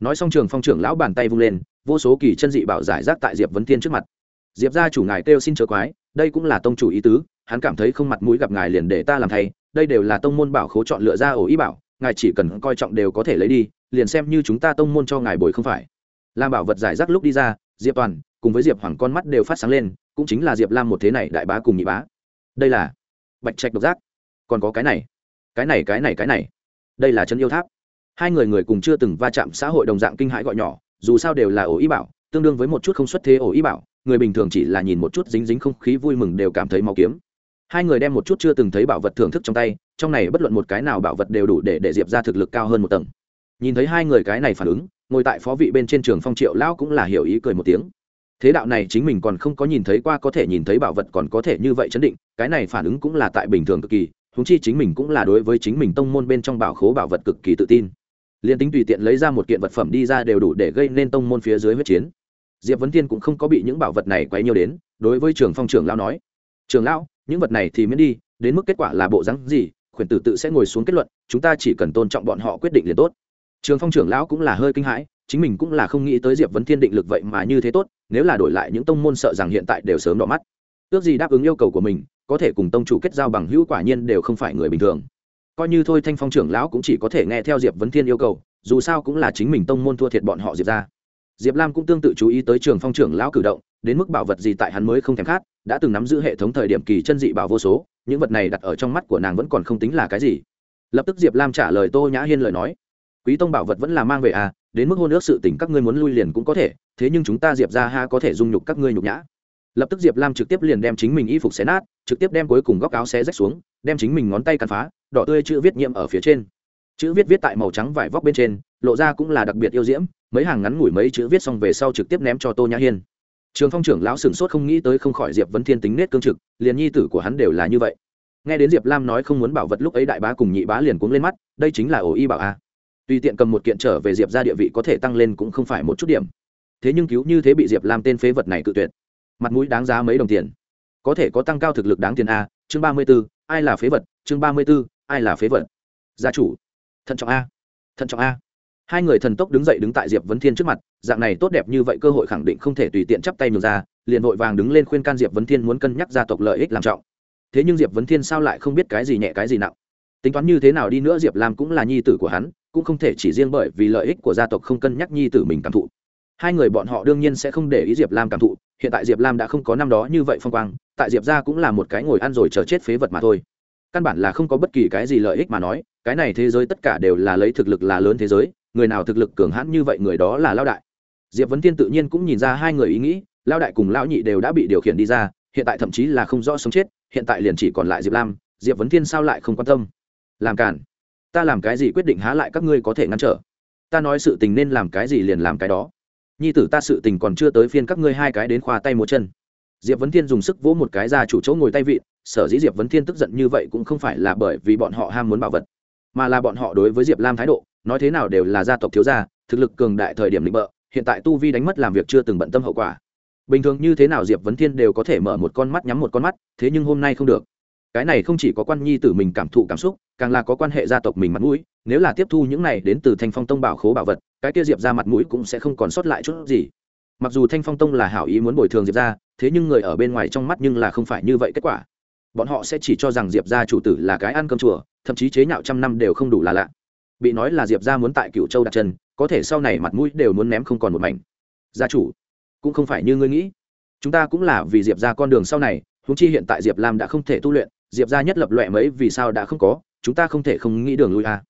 Nói xong trường phong trưởng lão bàn tay vung lên, vô số kỳ chân dị bảo giải rác tại diệp vấn thiên trước mặt. Diệp gia chủ ngài kêu xin chớ quái, đây cũng là tông chủ ý tứ hắn cảm thấy không mặt mũi gặp ngài liền để ta làm thay, đây đều là tông môn bảo khố chọn lựa ra ổ ý bảo, ngài chỉ cần coi trọng đều có thể lấy đi, liền xem như chúng ta tông môn cho ngài bồi không phải. Làm bảo vật giải rác lúc đi ra, diệp toàn cùng với diệp hoàng con mắt đều phát sáng lên, cũng chính là diệp lam một thế này đại bá cùng nhị bá. Đây là bạch trạch độc giác. Còn có cái này cái này cái này cái này. Đây là chân yêu tháp. Hai người người cùng chưa từng va chạm xã hội đồng dạng kinh hãi gọi nhỏ, dù sao đều là ổ ý bảo, tương đương với một chút không xuất thế ổ ý bảo, người bình thường chỉ là nhìn một chút dính dính không khí vui mừng đều cảm thấy máu kiếm hai người đem một chút chưa từng thấy bảo vật thưởng thức trong tay, trong này bất luận một cái nào bảo vật đều đủ để để diệp ra thực lực cao hơn một tầng. Nhìn thấy hai người cái này phản ứng, ngồi tại phó vị bên trên trường phong triệu lão cũng là hiểu ý cười một tiếng. Thế đạo này chính mình còn không có nhìn thấy qua có thể nhìn thấy bảo vật còn có thể như vậy chấn định, cái này phản ứng cũng là tại bình thường cực kỳ húng chi chính mình cũng là đối với chính mình tông môn bên trong bảo khố bảo vật cực kỳ tự tin. Liền tính tùy tiện lấy ra một kiện vật phẩm đi ra đều đủ để gây nên tông môn phía dưới huyết chiến. Diệp vấn thiên cũng không có bị những bảo vật này quấy nhiều đến, đối với trường phong trưởng lão nói trường lão những vật này thì miễn đi, đến mức kết quả là bộ rắn gì, khuyển tử tự sẽ ngồi xuống kết luận, chúng ta chỉ cần tôn trọng bọn họ quyết định liền tốt. Trường phong trưởng lão cũng là hơi kinh hãi, chính mình cũng là không nghĩ tới diệp vấn thiên định lực vậy mà như thế tốt, nếu là đổi lại những tông môn sợ rằng hiện tại đều sớm đỏ mắt. Ước gì đáp ứng yêu cầu của mình, có thể cùng tông chủ kết giao bằng hữu quả nhiên đều không phải người bình thường. Coi như thôi thanh phong trưởng lão cũng chỉ có thể nghe theo diệp vấn thiên yêu cầu, dù sao cũng là chính mình tông môn thua thiệt bọn họ diệp ra diệp lam cũng tương tự chú ý tới trường phong trưởng lão cử động, đến mức bảo vật gì tại hắn mới không thèm khát, đã từng nắm giữ hệ thống thời điểm kỳ chân dị bảo vô số, những vật này đặt ở trong mắt của nàng vẫn còn không tính là cái gì. Lập tức diệp lam trả lời tô nhã hiên lời nói. Quý tông bảo vật vẫn là mang về à đến mức hôn ước sự tình các ngươi muốn lui liền cũng có thể, thế nhưng chúng ta diệp ra ha có thể dung nhục các ngươi nhục nhã. Lập tức diệp lam trực tiếp liền đem chính mình y phục xé nát, trực tiếp đem cuối cùng góc áo xé rách xuống, đem chính mình ngón tay cắn phá, đỏ tươi chữ viết nhiễm ở phía trên chữ viết viết tại màu trắng vải vóc bên trên, lộ ra cũng là đặc biệt yêu diễm, mấy hàng ngắn ngủi mấy chữ viết xong về sau trực tiếp ném cho tô nhã hiên. Trường phong trưởng lão sửng sốt không nghĩ tới không khỏi diệp vấn thiên tính nết cương trực, liền nhi tử của hắn đều là như vậy. Nghe đến diệp lam nói không muốn bảo vật lúc ấy đại bá cùng nhị bá liền cuống lên mắt, đây chính là ổ y bảo a. Tùy tiện cầm một kiện trở về diệp ra địa vị có thể tăng lên cũng không phải một chút điểm. Thế nhưng cứu như thế bị diệp lam tên phế vật này cự tuyệt. Mặt mũi đáng giá mấy đồng tiền. Có thể có tăng cao thực lực đáng tiền a, chương ba mươi b ố ai là phế vật, chương ba mươi b ố ai là phế vật. Gia chủ thận trọng a. Thận trọng a. Hai người thần tốc đứng dậy đứng tại diệp vấn thiên trước mặt, dạng này tốt đẹp như vậy cơ hội khẳng định không thể tùy tiện chắp tay nhường ra, liền vội vàng đứng lên khuyên can diệp vấn thiên muốn cân nhắc gia tộc lợi ích làm trọng. Thế nhưng diệp vấn thiên sao lại không biết cái gì nhẹ cái gì nặng? Tính toán như thế nào đi nữa diệp lam cũng là nhi tử của hắn, cũng không thể chỉ riêng bởi vì lợi ích của gia tộc không cân nhắc nhi tử mình cảm thụ. Hai người bọn họ đương nhiên sẽ không để ý diệp lam cảm thụ, hiện tại diệp lam đã không có năm đó như vậy phong quang, tại diệp ra cũng là một cái ngồi ăn rồi chờ chết phế vật mà thôi. Căn bản là không có bất kỳ cái gì lợi ích mà nói cái này thế giới tất cả đều là lấy thực lực là lớn thế giới, người nào thực lực cường hãn như vậy người đó là lao đại. Diệp vấn thiên tự nhiên cũng nhìn ra hai người ý nghĩ lao đại cùng lão nhị đều đã bị điều khiển đi ra, hiện tại thậm chí là không rõ sống chết, hiện tại liền chỉ còn lại diệp lam, diệp vấn thiên sao lại không quan tâm? Làm cản. Ta làm cái gì quyết định há lại các ngươi có thể ngăn trở? Ta nói sự tình nên làm cái gì liền làm cái đó. Nhi tử ta sự tình còn chưa tới phiên các ngươi hai cái đến khoa tay một chân. Diệp vấn thiên dùng sức vỗ một cái ra chủ chỗ ngồi tay vị sở dĩ diệp vấn thiên tức giận như vậy cũng không phải là bởi vì bọn họ ham muốn bảo vật mà là bọn họ đối với diệp lam thái độ, nói thế nào đều là gia tộc thiếu gia, thực lực cường đại thời điểm định bợ, hiện tại tu vi đánh mất làm việc chưa từng bận tâm hậu quả. Bình thường như thế nào diệp vấn thiên đều có thể mở một con mắt nhắm một con mắt, thế nhưng hôm nay không được. Cái này không chỉ có quan nhi tử mình cảm thụ cảm xúc, càng là có quan hệ gia tộc mình mặt mũi, nếu là tiếp thu những này đến từ thanh phong tông bảo khố bảo vật, cái kia diệp ra mặt mũi cũng sẽ không còn sót lại chút gì. Mặc dù thanh phong tông là hảo ý muốn bồi thường diệp ra, thế nhưng người ở bên ngoài trong mắt nhưng là không phải như vậy kết quả bọn họ sẽ chỉ cho rằng diệp gia chủ tử là cái ăn cơm chùa, thậm chí chế nhạo trăm năm đều không đủ là lạ. Bị nói là diệp gia muốn tại cựu châu đặt chân, có thể sau này mặt mũi đều muốn ném không còn một mảnh. Gia chủ, cũng không phải như ngươi nghĩ. Chúng ta cũng là vì diệp ra con đường sau này húng chi hiện tại diệp lam đã không thể tu luyện, diệp ra nhất lập loẹ mấy vì sao đã không có, chúng ta không thể không nghĩ đường lui à?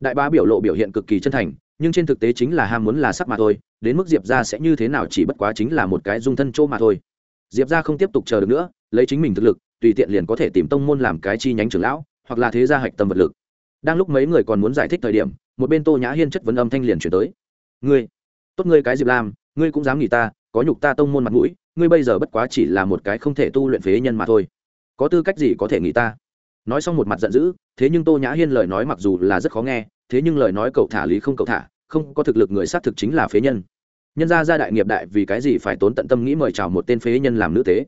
đại bá biểu lộ biểu hiện cực kỳ chân thành, nhưng trên thực tế chính là ham muốn là sắc mà thôi, đến mức diệp ra sẽ như thế nào chỉ bất quá chính là một cái dung thân chỗ mà thôi. Diệp ra không tiếp tục chờ được nữa, lấy chính mình thực lực tùy tiện liền có thể tìm tông môn làm cái chi nhánh trưởng lão, hoặc là thế gia hạch tâm vật lực. Đang lúc mấy người còn muốn giải thích thời điểm, một bên tô nhã hiên chất vấn âm thanh liền chuyển tới. Ngươi, tốt ngươi cái diệp lam, ngươi cũng dám nghỉ ta, có nhục ta tông môn mặt mũi, ngươi bây giờ bất quá chỉ là một cái không thể tu luyện phế nhân mà thôi. Có tư cách gì có thể nghỉ ta? Nói xong một mặt giận dữ, thế nhưng tô nhã hiên lời nói mặc dù là rất khó nghe, thế nhưng lời nói cậu thả lý không cậu thả, không có thực lực người xác thực chính là phế nhân. Nhân gia gia đại nghiệp đại vì cái gì phải tốn tận tâm nghĩ mời chào một tên phế nhân làm nữ tế?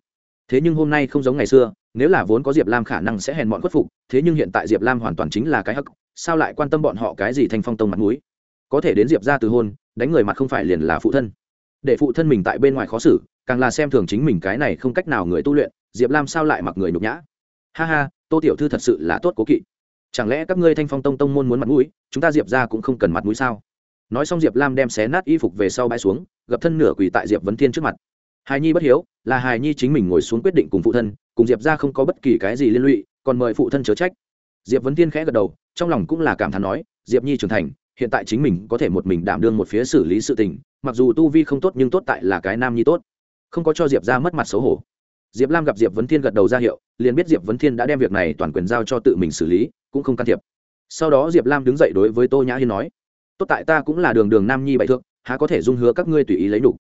Thế nhưng hôm nay không giống ngày xưa, nếu là vốn có diệp lam khả năng sẽ hèn bọn khuất phục, thế nhưng hiện tại diệp lam hoàn toàn chính là cái hắc, sao lại quan tâm bọn họ cái gì thành phong tông mặt mũi? Có thể đến diệp ra từ hôn, đánh người mặt không phải liền là phụ thân. Để phụ thân mình tại bên ngoài khó xử, càng là xem thường chính mình cái này không cách nào người tu luyện, diệp lam sao lại mặc người nhục nhã? Ha ha, tô tiểu thư thật sự là tốt cố kỵ. Chẳng lẽ các ngươi thanh phong tông tông môn muốn mặt mũi, chúng ta diệp ra cũng không cần mặt mũi sao? Nói xong diệp lam đem xé nát y phục về sau bãi xuống gập thân nửa quỳ tại diệp vấn thiên trước mặt hài nhi bất hiếu, là hài nhi chính mình ngồi xuống quyết định cùng phụ thân, cùng diệp ra không có bất kỳ cái gì liên lụy, còn mời phụ thân chớ trách. Diệp vấn thiên khẽ gật đầu, trong lòng cũng là cảm thán nói, diệp nhi trưởng thành, hiện tại chính mình có thể một mình đảm đương một phía xử lý sự tình, mặc dù tu vi không tốt nhưng tốt tại là cái nam nhi tốt. Không có cho diệp ra mất mặt xấu hổ. Diệp lam gặp diệp vấn thiên gật đầu ra hiệu, liền biết diệp vấn thiên đã đem việc này toàn quyền giao cho tự mình xử lý, cũng không can thiệp. Sau đó diệp lam đứng dậy đối với tô nhã hiên nói, tốt tại ta cũng là đường đường nam nhi bại thượng, há có thể dung hứa các ngươi tùy ý lấy đủ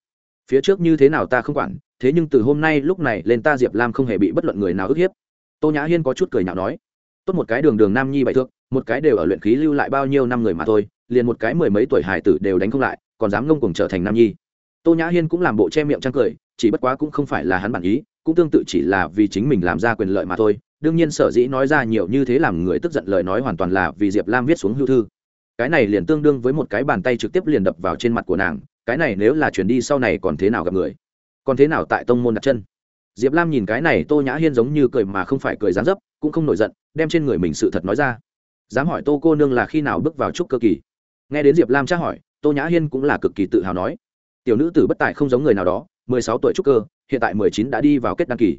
phía trước như thế nào ta không quản, thế nhưng từ hôm nay lúc này lên ta diệp lam không hề bị bất luận người nào ức hiếp. Tô nhã hiên có chút cười nhạo nói, tốt một cái đường đường nam nhi bại thước, một cái đều ở luyện khí lưu lại bao nhiêu năm người mà thôi, liền một cái mười mấy tuổi hải tử đều đánh không lại, còn dám ngông cùng trở thành nam nhi. Tô nhã hiên cũng làm bộ che miệng trăng cười, chỉ bất quá cũng không phải là hắn bản ý, cũng tương tự chỉ là vì chính mình làm ra quyền lợi mà thôi. Đương nhiên sở dĩ nói ra nhiều như thế làm người tức giận lời nói hoàn toàn là vì diệp lam viết xuống hưu thư. Cái này liền tương đương với một cái bàn tay trực tiếp liền đập vào trên mặt của nàng cái này nếu là chuyển đi sau này còn thế nào gặp người? Còn thế nào tại tông môn đặt chân? Diệp lam nhìn cái này tô nhã hiên giống như cười mà không phải cười dán dấp, cũng không nổi giận, đem trên người mình sự thật nói ra. Dám hỏi tô cô nương là khi nào bước vào trúc cơ kỳ? Nghe đến diệp lam tra hỏi, tô nhã hiên cũng là cực kỳ tự hào nói. Tiểu nữ tử bất tài không giống người nào đó, mười sáu tuổi trúc cơ, hiện tại mười chín đã đi vào kết đăng kỳ.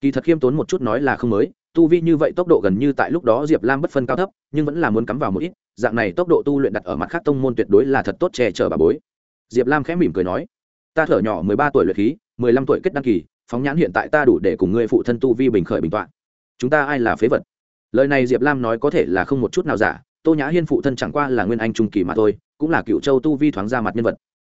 Kỳ thật khiêm tốn một chút nói là không mới, tu vi như vậy tốc độ gần như tại lúc đó diệp lam bất phân cao thấp, nhưng vẫn là muốn cắm vào một ít, dạng này tốc độ tu luyện đặt ở mặt khác tông môn tuyệt đối là thật tốt che chở bà bối diệp lam khẽ mỉm cười nói, ta thở nhỏ mười ba tuổi luyện khí, mười lăm tuổi kết đăng kỳ, phóng nhãn hiện tại ta đủ để cùng ngươi phụ thân tu vi bình khởi bình tọa chúng ta ai là phế vật? Lời này diệp lam nói có thể là không một chút nào giả, tô nhã hiên phụ thân chẳng qua là nguyên anh trung kỳ mà thôi, cũng là cựu châu tu vi thoáng ra mặt nhân vật.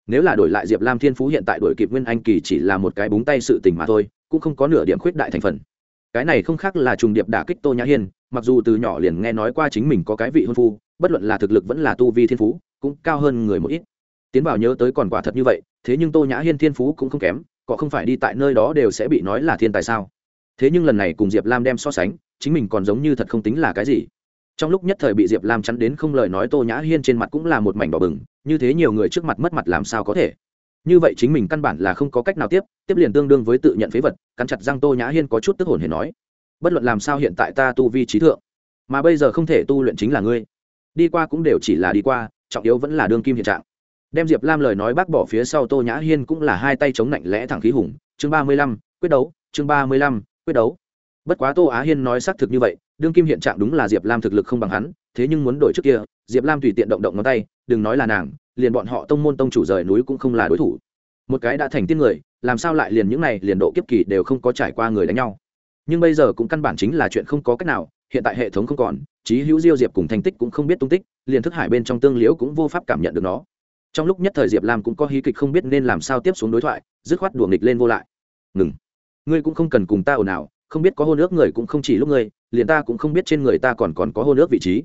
Nếu là đổi lại diệp lam thiên phú hiện tại đổi kịp nguyên anh kỳ chỉ là một cái búng tay sự tình mà thôi, cũng không có nửa điểm khuyết đại thành phần. Cái này không khác là trùng điệp đả kích tô nhã hiên, mặc dù từ nhỏ liền nghe nói qua chính mình có cái vị hôn phu, bất luận là thực lực vẫn là tu vi thiên phú, cũng cao hơn người một ít tiến bảo nhớ tới còn quả thật như vậy, thế nhưng tô nhã hiên thiên phú cũng không kém, có không phải đi tại nơi đó đều sẽ bị nói là thiên tài sao? Thế nhưng lần này cùng diệp lam đem so sánh, chính mình còn giống như thật không tính là cái gì. Trong lúc nhất thời bị diệp lam chắn đến không lời nói tô nhã hiên trên mặt cũng là một mảnh đỏ bừng, như thế nhiều người trước mặt mất mặt làm sao có thể? Như vậy chính mình căn bản là không có cách nào tiếp tiếp liền tương đương với tự nhận phế vật, cắn chặt răng tô nhã hiên có chút tức hồn hề nói, bất luận làm sao hiện tại ta tu vi trí thượng, mà bây giờ không thể tu luyện chính là ngươi. Đi qua cũng đều chỉ là đi qua, trọng yếu vẫn là đương kim hiện trạng đem diệp lam lời nói bác bỏ phía sau tô nhã hiên cũng là hai tay chống lạnh lẽ thẳng khí hùng. Chương ba mươi lăm, quyết đấu, chương ba mươi lăm, quyết đấu. Bất quá tô á hiên nói xác thực như vậy, đương kim hiện trạng đúng là diệp lam thực lực không bằng hắn, thế nhưng muốn đổi trước kia, diệp lam tùy tiện động động ngón tay, đừng nói là nàng, liền bọn họ tông môn tông chủ rời núi cũng không là đối thủ. Một cái đã thành tiên người, làm sao lại liền những này, liền độ kiếp kỳ đều không có trải qua người đánh nhau. Nhưng bây giờ cũng căn bản chính là chuyện không có cách nào, hiện tại hệ thống không còn trí hữu diêu diệp cùng thành tích cũng không biết tung tích, liền thức hải bên trong tương liễu cũng vô pháp cảm nhận được nó trong lúc nhất thời diệp lam cũng có hí kịch không biết nên làm sao tiếp xuống đối thoại, dứt khoát đùa nghịch lên vô lại. Ngừng. Ngươi cũng không cần cùng ta ồn ào, không biết có hôn ước người cũng không chỉ lúc ngươi, liền ta cũng không biết trên người ta còn còn có hôn ước vị trí.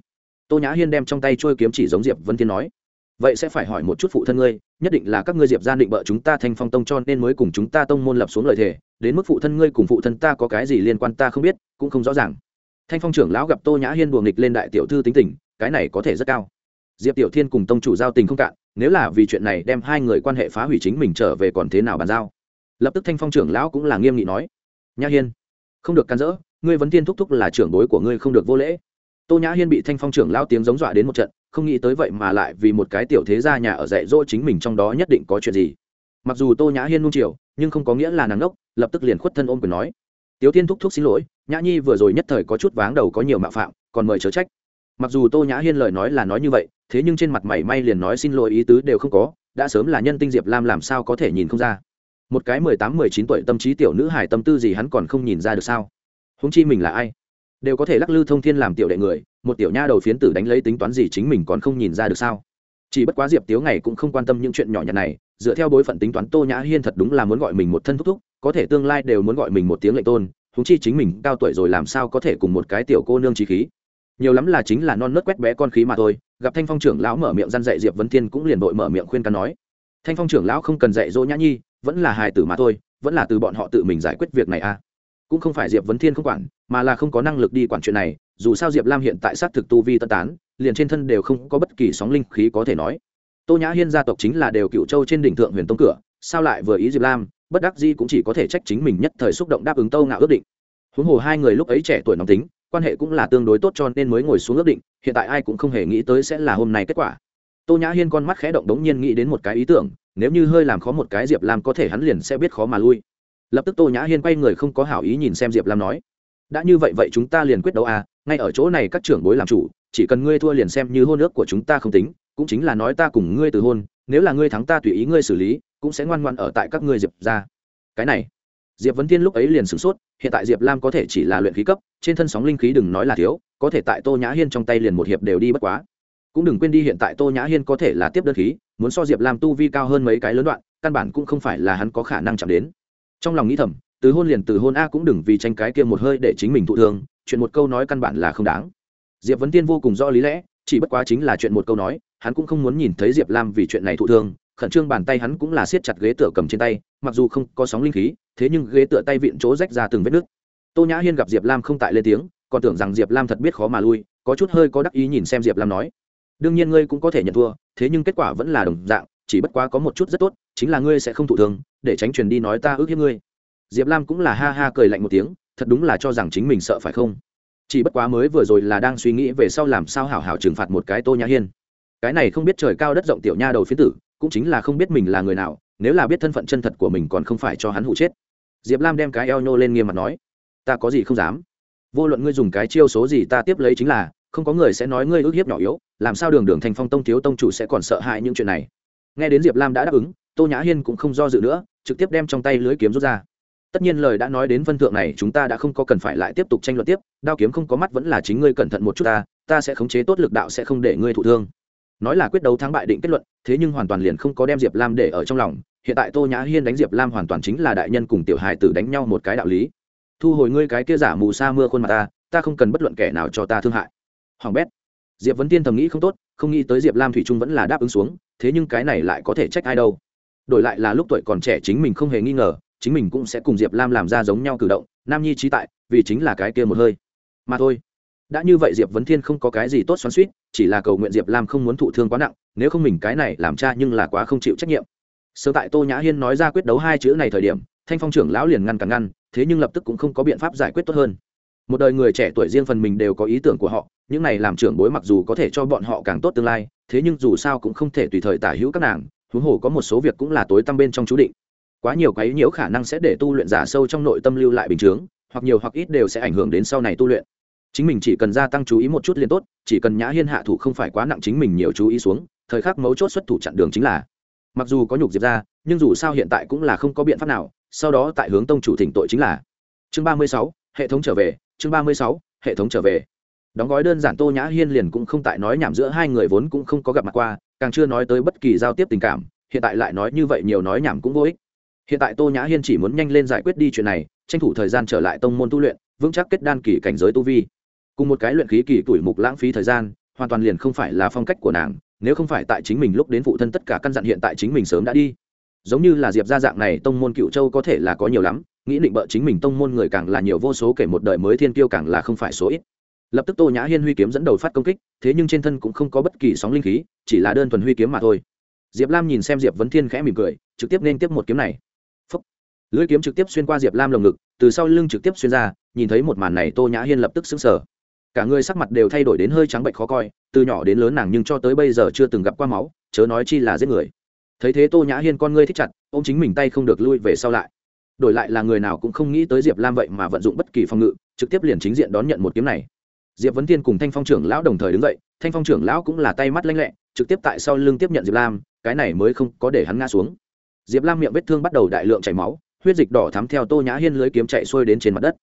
Tô nhã hiên đem trong tay trôi kiếm chỉ giống diệp vân thiên nói, vậy sẽ phải hỏi một chút phụ thân ngươi, nhất định là các ngươi diệp gia định bợ chúng ta thanh phong tông cho nên mới cùng chúng ta tông môn lập xuống lời thề, đến mức phụ thân ngươi cùng phụ thân ta có cái gì liên quan ta không biết, cũng không rõ ràng. Thanh phong trưởng lão gặp tô nhã hiên buồng nghịch lên đại tiểu thư tính tình, cái này có thể rất cao diệp tiểu thiên cùng tông chủ giao tình không cạn, nếu là vì chuyện này đem hai người quan hệ phá hủy chính mình trở về còn thế nào bàn giao? Lập tức thanh phong trưởng lão cũng là nghiêm nghị nói, nhã hiên, không được can dỡ, ngươi vấn tiên thúc thúc là trưởng bối của ngươi không được vô lễ. Tô nhã hiên bị thanh phong trưởng lão tiếng giống dọa đến một trận, không nghĩ tới vậy mà lại vì một cái tiểu thế gia nhà ở dạy dỗ chính mình trong đó nhất định có chuyện gì. Mặc dù tô nhã hiên nung chiều, nhưng không có nghĩa là nàng ngốc, lập tức liền khuất thân ôm quyền nói tiếu tiên thúc thúc xin lỗi, nhã nhi vừa rồi nhất thời có chút váng đầu có nhiều mạo phạm, còn mời chớ trách. Mặc dù tô nhã hiên lời nói là nói như vậy thế nhưng trên mặt mày may liền nói xin lỗi ý tứ đều không có, đã sớm là nhân tinh diệp lam làm sao có thể nhìn không ra. Một cái mười tám, mười chín tuổi tâm trí tiểu nữ hải tâm tư gì hắn còn không nhìn ra được sao? Húng chi mình là ai? Đều có thể lắc lư thông thiên làm tiểu đệ người, một tiểu nha đầu phiến tử đánh lấy tính toán gì chính mình còn không nhìn ra được sao? Chỉ bất quá diệp tiếu ngày cũng không quan tâm những chuyện nhỏ nhặt này, dựa theo bối phận tính toán tô nhã hiên thật đúng là muốn gọi mình một thân thúc thúc, có thể tương lai đều muốn gọi mình một tiếng lệnh tôn húng chi chính mình cao tuổi rồi làm sao có thể cùng một cái tiểu cô nương trí khí? Nhiều lắm là chính là non nớt quét bé con khí mà thôi gặp thanh phong trưởng lão mở miệng răn dạy diệp vấn thiên cũng liền vội mở miệng khuyên can nói thanh phong trưởng lão không cần dạy dỗ nhã nhi vẫn là hài tử mà thôi vẫn là từ bọn họ tự mình giải quyết việc này à cũng không phải diệp vấn thiên không quản mà là không có năng lực đi quản chuyện này dù sao diệp lam hiện tại xác thực tu vi tân tán liền trên thân đều không có bất kỳ sóng linh khí có thể nói tô nhã hiên gia tộc chính là đều cựu châu trên đỉnh thượng huyền tông cửa sao lại vừa ý diệp lam bất đắc di cũng chỉ có thể trách chính mình nhất thời xúc động đáp ứng tâu ngạo ước định huống hồ hai người lúc ấy trẻ tuổi nóng tính quan hệ cũng là tương đối tốt cho nên mới ngồi xuống ước định, hiện tại ai cũng không hề nghĩ tới sẽ là hôm nay kết quả. Tô nhã hiên con mắt khẽ động đống nhiên nghĩ đến một cái ý tưởng, nếu như hơi làm khó một cái diệp lam có thể hắn liền sẽ biết khó mà lui. Lập tức tô nhã hiên quay người không có hảo ý nhìn xem diệp lam nói, đã như vậy vậy chúng ta liền quyết đấu à ngay ở chỗ này các trưởng bối làm chủ, chỉ cần ngươi thua liền xem như hôn ước của chúng ta không tính, cũng chính là nói ta cùng ngươi từ hôn, nếu là ngươi thắng ta tùy ý ngươi xử lý, cũng sẽ ngoan ngoan ở tại các ngươi diệp ra. Cái này diệp vấn thiên lúc ấy liền sửng sốt, hiện tại diệp lam có thể chỉ là luyện khí cấp, trên thân sóng linh khí đừng nói là thiếu, có thể tại tô nhã hiên trong tay liền một hiệp đều đi bất quá. Cũng đừng quên đi hiện tại tô nhã hiên có thể là tiếp đơn khí, muốn so diệp lam tu vi cao hơn mấy cái lớn đoạn, căn bản cũng không phải là hắn có khả năng chạm đến. Trong lòng nghĩ thầm, từ hôn liền từ hôn a cũng đừng vì tranh cái kia một hơi để chính mình thụ thương, chuyện một câu nói căn bản là không đáng. Diệp vấn tiên vô cùng rõ lý lẽ, chỉ bất quá chính là chuyện một câu nói, hắn cũng không muốn nhìn thấy diệp lam vì chuyện này thụ thương khẩn trương bàn tay hắn cũng là siết chặt ghế tựa cầm trên tay, mặc dù không có sóng linh khí, thế nhưng ghế tựa tay vịn chỗ rách ra từng vết nước. tô nhã hiên gặp diệp lam không tại lên tiếng, còn tưởng rằng diệp lam thật biết khó mà lui, có chút hơi có đắc ý nhìn xem diệp lam nói, đương nhiên ngươi cũng có thể nhận thua, thế nhưng kết quả vẫn là đồng dạng, chỉ bất quá có một chút rất tốt, chính là ngươi sẽ không thụ thương, để tránh truyền đi nói ta ước hiếp ngươi. Diệp lam cũng là ha ha cười lạnh một tiếng, thật đúng là cho rằng chính mình sợ phải không? Chỉ bất quá mới vừa rồi là đang suy nghĩ về sau làm sao hảo hảo trừng phạt một cái tô nhã hiên. Cái này không biết trời cao đất rộng tiểu nha đầu phiến tử cũng chính là không biết mình là người nào, nếu là biết thân phận chân thật của mình còn không phải cho hắn hụ chết. Diệp lam đem cái eo nhô lên nghiêm mặt nói, ta có gì không dám. Vô luận ngươi dùng cái chiêu số gì ta tiếp lấy chính là, không có người sẽ nói ngươi ước hiếp nhỏ yếu, làm sao đường đường thành phong tông thiếu tông chủ sẽ còn sợ hãi những chuyện này. Nghe đến diệp lam đã đáp ứng, tô nhã hiên cũng không do dự nữa, trực tiếp đem trong tay lưới kiếm rút ra. Tất nhiên lời đã nói đến phân thượng này, chúng ta đã không có cần phải lại tiếp tục tranh luận tiếp, đao kiếm không có mắt vẫn là chính ngươi cẩn thận một chút ta ta sẽ khống chế tốt lực đạo sẽ không để ngươi thụ thương nói là quyết đấu thắng bại định kết luận, thế nhưng hoàn toàn liền không có đem diệp lam để ở trong lòng. Hiện tại tô nhã hiên đánh diệp lam hoàn toàn chính là đại nhân cùng tiểu hài tử đánh nhau một cái đạo lý. Thu hồi ngươi cái kia giả mù sa mưa khuôn mặt ta ta không cần bất luận kẻ nào cho ta thương hại. Hoàng bét. Diệp vấn tiên thầm nghĩ không tốt, không nghĩ tới diệp lam thủy trung vẫn là đáp ứng xuống, thế nhưng cái này lại có thể trách ai đâu. Đổi lại là lúc tuổi còn trẻ chính mình không hề nghi ngờ, chính mình cũng sẽ cùng diệp lam làm ra giống nhau cử động, nam nhi trí tại, vì chính là cái kia một hơi. Mà thôi đã như vậy diệp vấn thiên không có cái gì tốt xoắn suýt chỉ là cầu nguyện diệp lam không muốn thụ thương quá nặng, nếu không mình cái này làm cha nhưng là quá không chịu trách nhiệm. Sơ tại tô nhã hiên nói ra quyết đấu hai chữ này thời điểm, thanh phong trưởng lão liền ngăn cản ngăn, thế nhưng lập tức cũng không có biện pháp giải quyết tốt hơn. Một đời người trẻ tuổi riêng phần mình đều có ý tưởng của họ, những này làm trưởng bối mặc dù có thể cho bọn họ càng tốt tương lai, thế nhưng dù sao cũng không thể tùy thời tả hữu các nàng, huống hồ có một số việc cũng là tối tăm bên trong chú định. Quá nhiều cái nhiễu khả năng sẽ để tu luyện giả sâu trong nội tâm lưu lại bình chướng, hoặc nhiều hoặc ít đều sẽ ảnh hưởng đến sau này tu luyện chính mình chỉ cần gia tăng chú ý một chút liền tốt, chỉ cần nhã hiên hạ thủ không phải quá nặng chính mình nhiều chú ý xuống, thời khắc mấu chốt xuất thủ chặn đường chính là. Mặc dù có nhục diệp ra, nhưng dù sao hiện tại cũng là không có biện pháp nào, sau đó tại hướng tông chủ thỉnh tội chính là. Chương ba mươi sáu, hệ thống trở về, chương ba mươi sáu, hệ thống trở về. Đóng gói đơn giản tô nhã hiên liền cũng không tại nói nhảm giữa hai người vốn cũng không có gặp mặt qua, càng chưa nói tới bất kỳ giao tiếp tình cảm, hiện tại lại nói như vậy nhiều nói nhảm cũng vô ích. Hiện tại tô nhã hiên chỉ muốn nhanh lên giải quyết đi chuyện này, tranh thủ thời gian trở lại tông môn tu luyện, vững chắc kết đan kỳ cảnh giới tu vi cùng một cái luyện khí kỳ tuổi mục lãng phí thời gian, hoàn toàn liền không phải là phong cách của nàng, nếu không phải tại chính mình lúc đến phụ thân tất cả căn dặn hiện tại chính mình sớm đã đi. Giống như là diệp gia dạng này, tông môn cựu châu có thể là có nhiều lắm, nghĩ định bợ chính mình tông môn người càng là nhiều vô số kể một đời mới thiên kiêu càng là không phải số ít. Lập tức tô nhã hiên huy kiếm dẫn đầu phát công kích, thế nhưng trên thân cũng không có bất kỳ sóng linh khí, chỉ là đơn thuần huy kiếm mà thôi. Diệp lam nhìn xem diệp vấn thiên khẽ mỉm cười, trực tiếp nên tiếp một kiếm này. Phúc. lưỡi kiếm trực tiếp xuyên qua diệp lam lồng ngực, từ sau lưng trực tiếp xuyên ra, nhìn thấy một màn này tô nhã hiên lập tức xứng sở cả người sắc mặt đều thay đổi đến hơi trắng bệnh khó coi, từ nhỏ đến lớn nàng nhưng cho tới bây giờ chưa từng gặp qua máu, chớ nói chi là giết người. Thấy thế tô nhã hiên con ngươi thích chặt ô m chính mình tay không được lui về sau lại. Đổi lại là người nào cũng không nghĩ tới diệp lam vậy mà vận dụng bất kỳ phòng ngự, trực tiếp liền chính diện đón nhận một kiếm này. Diệp vấn tiên cùng thanh phong trưởng lão đồng thời đứng dậy, thanh phong trưởng lão cũng là tay mắt lanh lẹ, trực tiếp tại sau lưng tiếp nhận diệp lam, cái này mới không có để hắn ngã xuống. Diệp lam miệng vết thương bắt đầu đại lượng chảy máu, huyết dịch đỏ thắm theo tô nhã hiên lưới kiếm chạy xuôi đến trên mặt đất.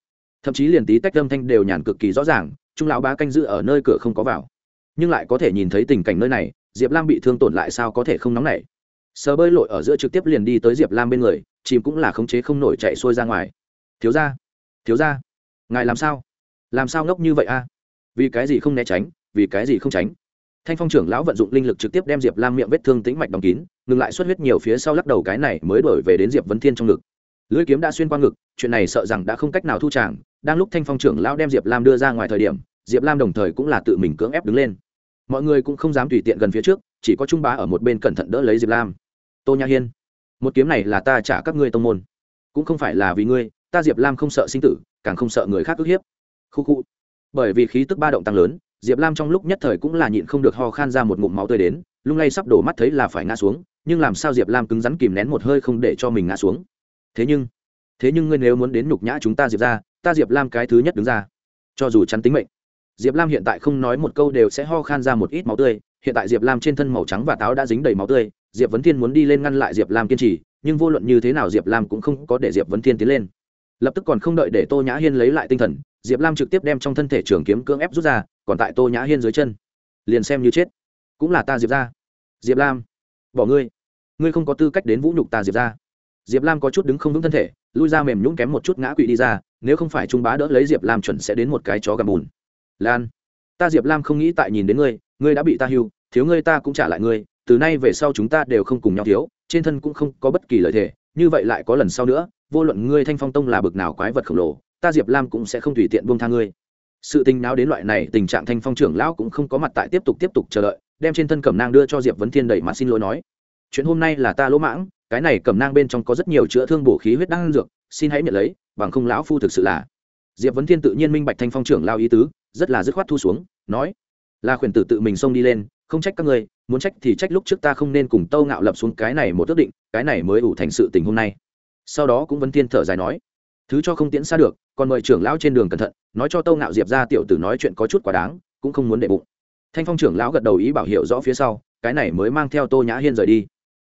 Thậm chí liền tí tách âm thanh đều nhàn cực kỳ rõ ràng trung lão ba canh giữ ở nơi cửa không có vào. Nhưng lại có thể nhìn thấy tình cảnh nơi này, diệp lam bị thương tổn lại sao có thể không nóng nảy. Sờ bơi lội ở giữa trực tiếp liền đi tới diệp lam bên người, chìm cũng là khống chế không nổi chạy xuôi ra ngoài. Thiếu ra thiếu ra ngài làm sao? Làm sao ngốc như vậy a? Vì cái gì không né tránh, vì cái gì không tránh? Thanh phong trưởng lão vận dụng linh lực trực tiếp đem diệp lam miệng vết thương tĩnh mạch đóng kín, ngừng lại xuất huyết nhiều phía sau lắc đầu cái này mới đổi về đến diệp vấn thiên trong ngực lưỡi kiếm đã xuyên qua ngực, chuyện này sợ rằng đã không cách nào thu tràng, đang lúc thanh phong trưởng lão đem diệp lam đưa ra ngoài thời điểm, diệp lam đồng thời cũng là tự mình cưỡng ép đứng lên. Mọi người cũng không dám tùy tiện gần phía trước, chỉ có trung bá ở một bên cẩn thận đỡ lấy diệp lam. Tô nha hiên, một kiếm này là ta trả các ngươi tông môn. Cũng không phải là vì ngươi, ta diệp lam không sợ sinh tử, càng không sợ người khác ức hiếp. Khu khu. Bởi vì khí tức ba động tăng lớn, diệp lam trong lúc nhất thời cũng là nhịn không được ho khan ra một ngụm máu tươi đến, lung lay sắp đổ mắt thấy là phải ngã xuống, nhưng làm sao diệp lam cứng rắn kìm nén một hơi không để cho mình ngã xuống thế nhưng thế nhưng ngươi nếu muốn đến nhục nhã chúng ta diệp ra ta diệp lam cái thứ nhất đứng ra. Cho dù chắn tính mệnh, diệp lam hiện tại không nói một câu đều sẽ ho khan ra một ít máu tươi. Hiện tại diệp lam trên thân màu trắng và táo đã dính đầy máu tươi. Diệp vấn thiên muốn đi lên ngăn lại diệp lam kiên trì, nhưng vô luận như thế nào diệp lam cũng không có để diệp vấn thiên tiến lên. Lập tức còn không đợi để tô nhã hiên lấy lại tinh thần, diệp lam trực tiếp đem trong thân thể trường kiếm cưỡng ép rút ra, còn tại tô nhã hiên dưới chân. Liền xem như chết. Cũng là ta diệp ra diệp lam, bỏ ngươi. Ngươi không có tư cách đến vũ nhục ta diệp ra diệp lam có chút đứng không vững thân thể, lui ra mềm nhũng kém một chút ngã quỵ đi ra, nếu không phải trung bá đỡ lấy diệp lam chuẩn sẽ đến một cái chó gầm bùn. Lan, ta diệp lam không nghĩ tại nhìn đến ngươi ngươi đã bị ta hưu, thiếu ngươi ta cũng trả lại ngươi, từ nay về sau chúng ta đều không cùng nhau thiếu, trên thân cũng không có bất kỳ lợi thế như vậy lại có lần sau nữa, vô luận ngươi thanh phong tông là bực nào quái vật khổng lồ, ta diệp lam cũng sẽ không tùy tiện buông tha ngươi. Sự tình nào đến loại này, tình trạng thanh phong trưởng lão cũng không có mặt tại tiếp tục tiếp tục chờ đợi, đem trên thân cẩm nang đưa cho diệp vấn thiên đẩy mà xin lỗi nói. Chuyện hôm nay là ta lỗ mãng cái này cẩm nang bên trong có rất nhiều chữa thương bổ khí huyết đan dược, xin hãy nhận lấy, bằng không lão phu thực sự là. Diệp vấn thiên tự nhiên minh bạch thanh phong trưởng lao ý tứ, rất là dứt khoát thu xuống, nói là khuyển tử tự mình xông đi lên, không trách các ngươi, muốn trách thì trách lúc trước ta không nên cùng tâu ngạo lập xuống cái này một ước định, cái này mới ủ thành sự tình hôm nay. Sau đó cũng vấn thiên thở dài nói, thứ cho không tiễn xa được, còn mời trưởng lão trên đường cẩn thận, nói cho tâu ngạo diệp ra tiểu tử nói chuyện có chút quá đáng, cũng không muốn để bụng. Thanh phong trưởng lão gật đầu ý bảo hiệu rõ phía sau, cái này mới mang theo tô nhã hiên rời đi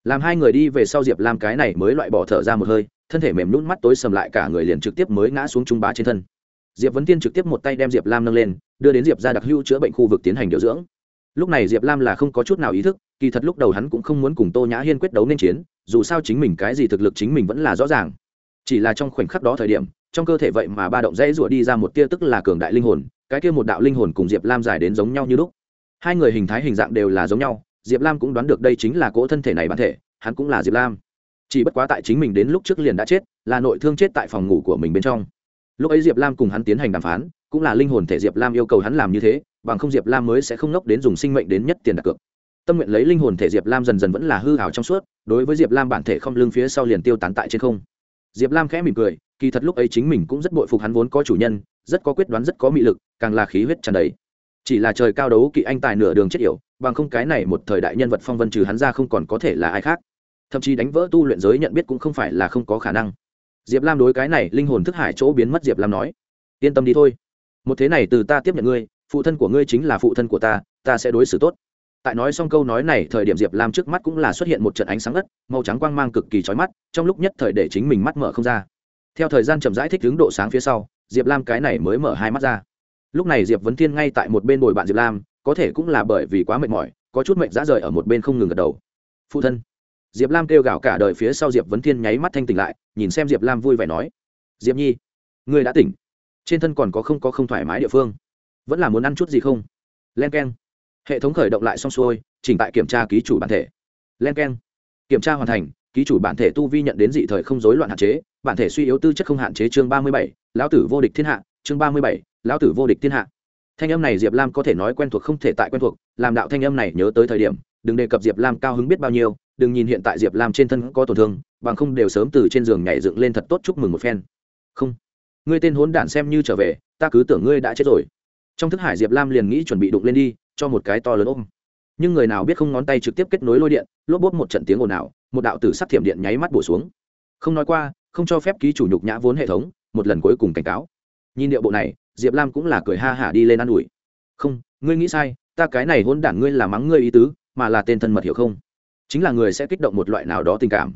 làm hai người đi về sau diệp Lam cái này mới loại bỏ thở ra một hơi thân thể mềm nhún mắt tối sầm lại cả người liền trực tiếp mới ngã xuống trung bá trên thân diệp vấn tiên trực tiếp một tay đem diệp lam nâng lên đưa đến diệp ra đặc hưu chữa bệnh khu vực tiến hành điều dưỡng lúc này diệp lam là không có chút nào ý thức kỳ thật lúc đầu hắn cũng không muốn cùng tô nhã hiên quyết đấu nên chiến dù sao chính mình cái gì thực lực chính mình vẫn là rõ ràng chỉ là trong khoảnh khắc đó thời điểm trong cơ thể vậy mà ba động dễ rủa đi ra một tia tức là cường đại linh hồn cái kia một đạo linh hồn cùng diệp lam dài đến giống nhau như lúc hai người hình thái hình dạng đều là giống nhau diệp lam cũng đoán được đây chính là cỗ thân thể này bản thể, hắn cũng là diệp lam. Chỉ bất quá tại chính mình đến lúc trước liền đã chết, là nội thương chết tại phòng ngủ của mình bên trong. Lúc ấy diệp lam cùng hắn tiến hành đàm phán, cũng là linh hồn thể diệp lam yêu cầu hắn làm như thế, bằng không diệp lam mới sẽ không nốc đến dùng sinh mệnh đến nhất tiền đặt cược. Tâm nguyện lấy linh hồn thể diệp lam dần dần vẫn là hư hào trong suốt, đối với diệp lam bản thể không lưng phía sau liền tiêu tán tại trên không. Diệp lam khẽ mỉm cười, kỳ thật lúc ấy chính mình cũng rất bội phục hắn vốn có chủ nhân, rất có quyết đoán rất có mị lực, càng là khí huyết tràn đầy. Chỉ là trời cao đấu kỵ anh tài nửa đường chết yểu bằng không cái này một thời đại nhân vật phong vân trừ hắn ra không còn có thể là ai khác. Thậm chí đánh vỡ tu luyện giới nhận biết cũng không phải là không có khả năng. Diệp lam đối cái này linh hồn thức hải chỗ biến mất diệp lam nói, yên tâm đi thôi. Một thế này từ ta tiếp nhận ngươi, phụ thân của ngươi chính là phụ thân của ta ta sẽ đối xử tốt. Tại nói xong câu nói này, thời điểm diệp lam trước mắt cũng là xuất hiện một trận ánh sáng đất màu trắng quang mang cực kỳ trói mắt, trong lúc nhất thời để chính mình mắt mở không ra. Theo thời gian chậm rãi thích hướng độ sáng phía sau, diệp lam cái này mới mở hai mắt ra. Lúc này diệp vấn thiên ngay tại một bên bồi bạn diệp lam có thể cũng là bởi vì quá mệt mỏi, có chút mệt dã rời ở một bên không ngừng gật đầu. Phụ thân, diệp lam kêu gào cả đời phía sau diệp vấn thiên nháy mắt thanh tỉnh lại, nhìn xem diệp lam vui vẻ nói, diệp nhi, ngươi đã tỉnh. Trên thân còn có không có không thoải mái địa phương? Vẫn là muốn ăn chút gì không? Len k e n hệ thống khởi động lại xong xuôi, chỉnh tại kiểm tra ký chủ bản thể. Len k e n kiểm tra hoàn thành, ký chủ bản thể tu vi nhận đến dị thời không dối loạn hạn chế, bản thể suy yếu tư chất không hạn chế chương ba mươi bảy, lão tử vô địch thiên hạ, chương ba mươi bảy, lão tử vô địch thiên hạ thanh âm này diệp lam có thể nói quen thuộc không thể tại quen thuộc, làm đạo thanh âm này nhớ tới thời điểm, đừng đề cập diệp lam cao hứng biết bao nhiêu, đừng nhìn hiện tại diệp lam trên thân có tổn thương, bằng không đều sớm từ trên giường nhảy dựng lên thật tốt chúc mừng một phen. Không. Ngươi tên hốn đản xem như trở về, ta cứ tưởng ngươi đã chết rồi. Trong thức hải diệp lam liền nghĩ chuẩn bị đụng lên đi, cho một cái to lớn ôm. Nhưng người nào biết không ngón tay trực tiếp kết nối lôi điện, lốp bốt một trận tiếng ồn ào, một đạo tử sắc thiểm điện nháy mắt bổ xuống. Không nói qua, không cho phép ký chủ nhục nhã vốn hệ thống, một lần cuối cùng cảnh cáo. Nhìn điệu bộ này diệp lam cũng là cười ha hả đi lên ă n ủi. Không, ngươi nghĩ sai, ta cái này hôn đản ngươi là mắng ngươi ý tứ, mà là tên thân mật hiểu không? Chính là người sẽ kích động một loại nào đó tình cảm.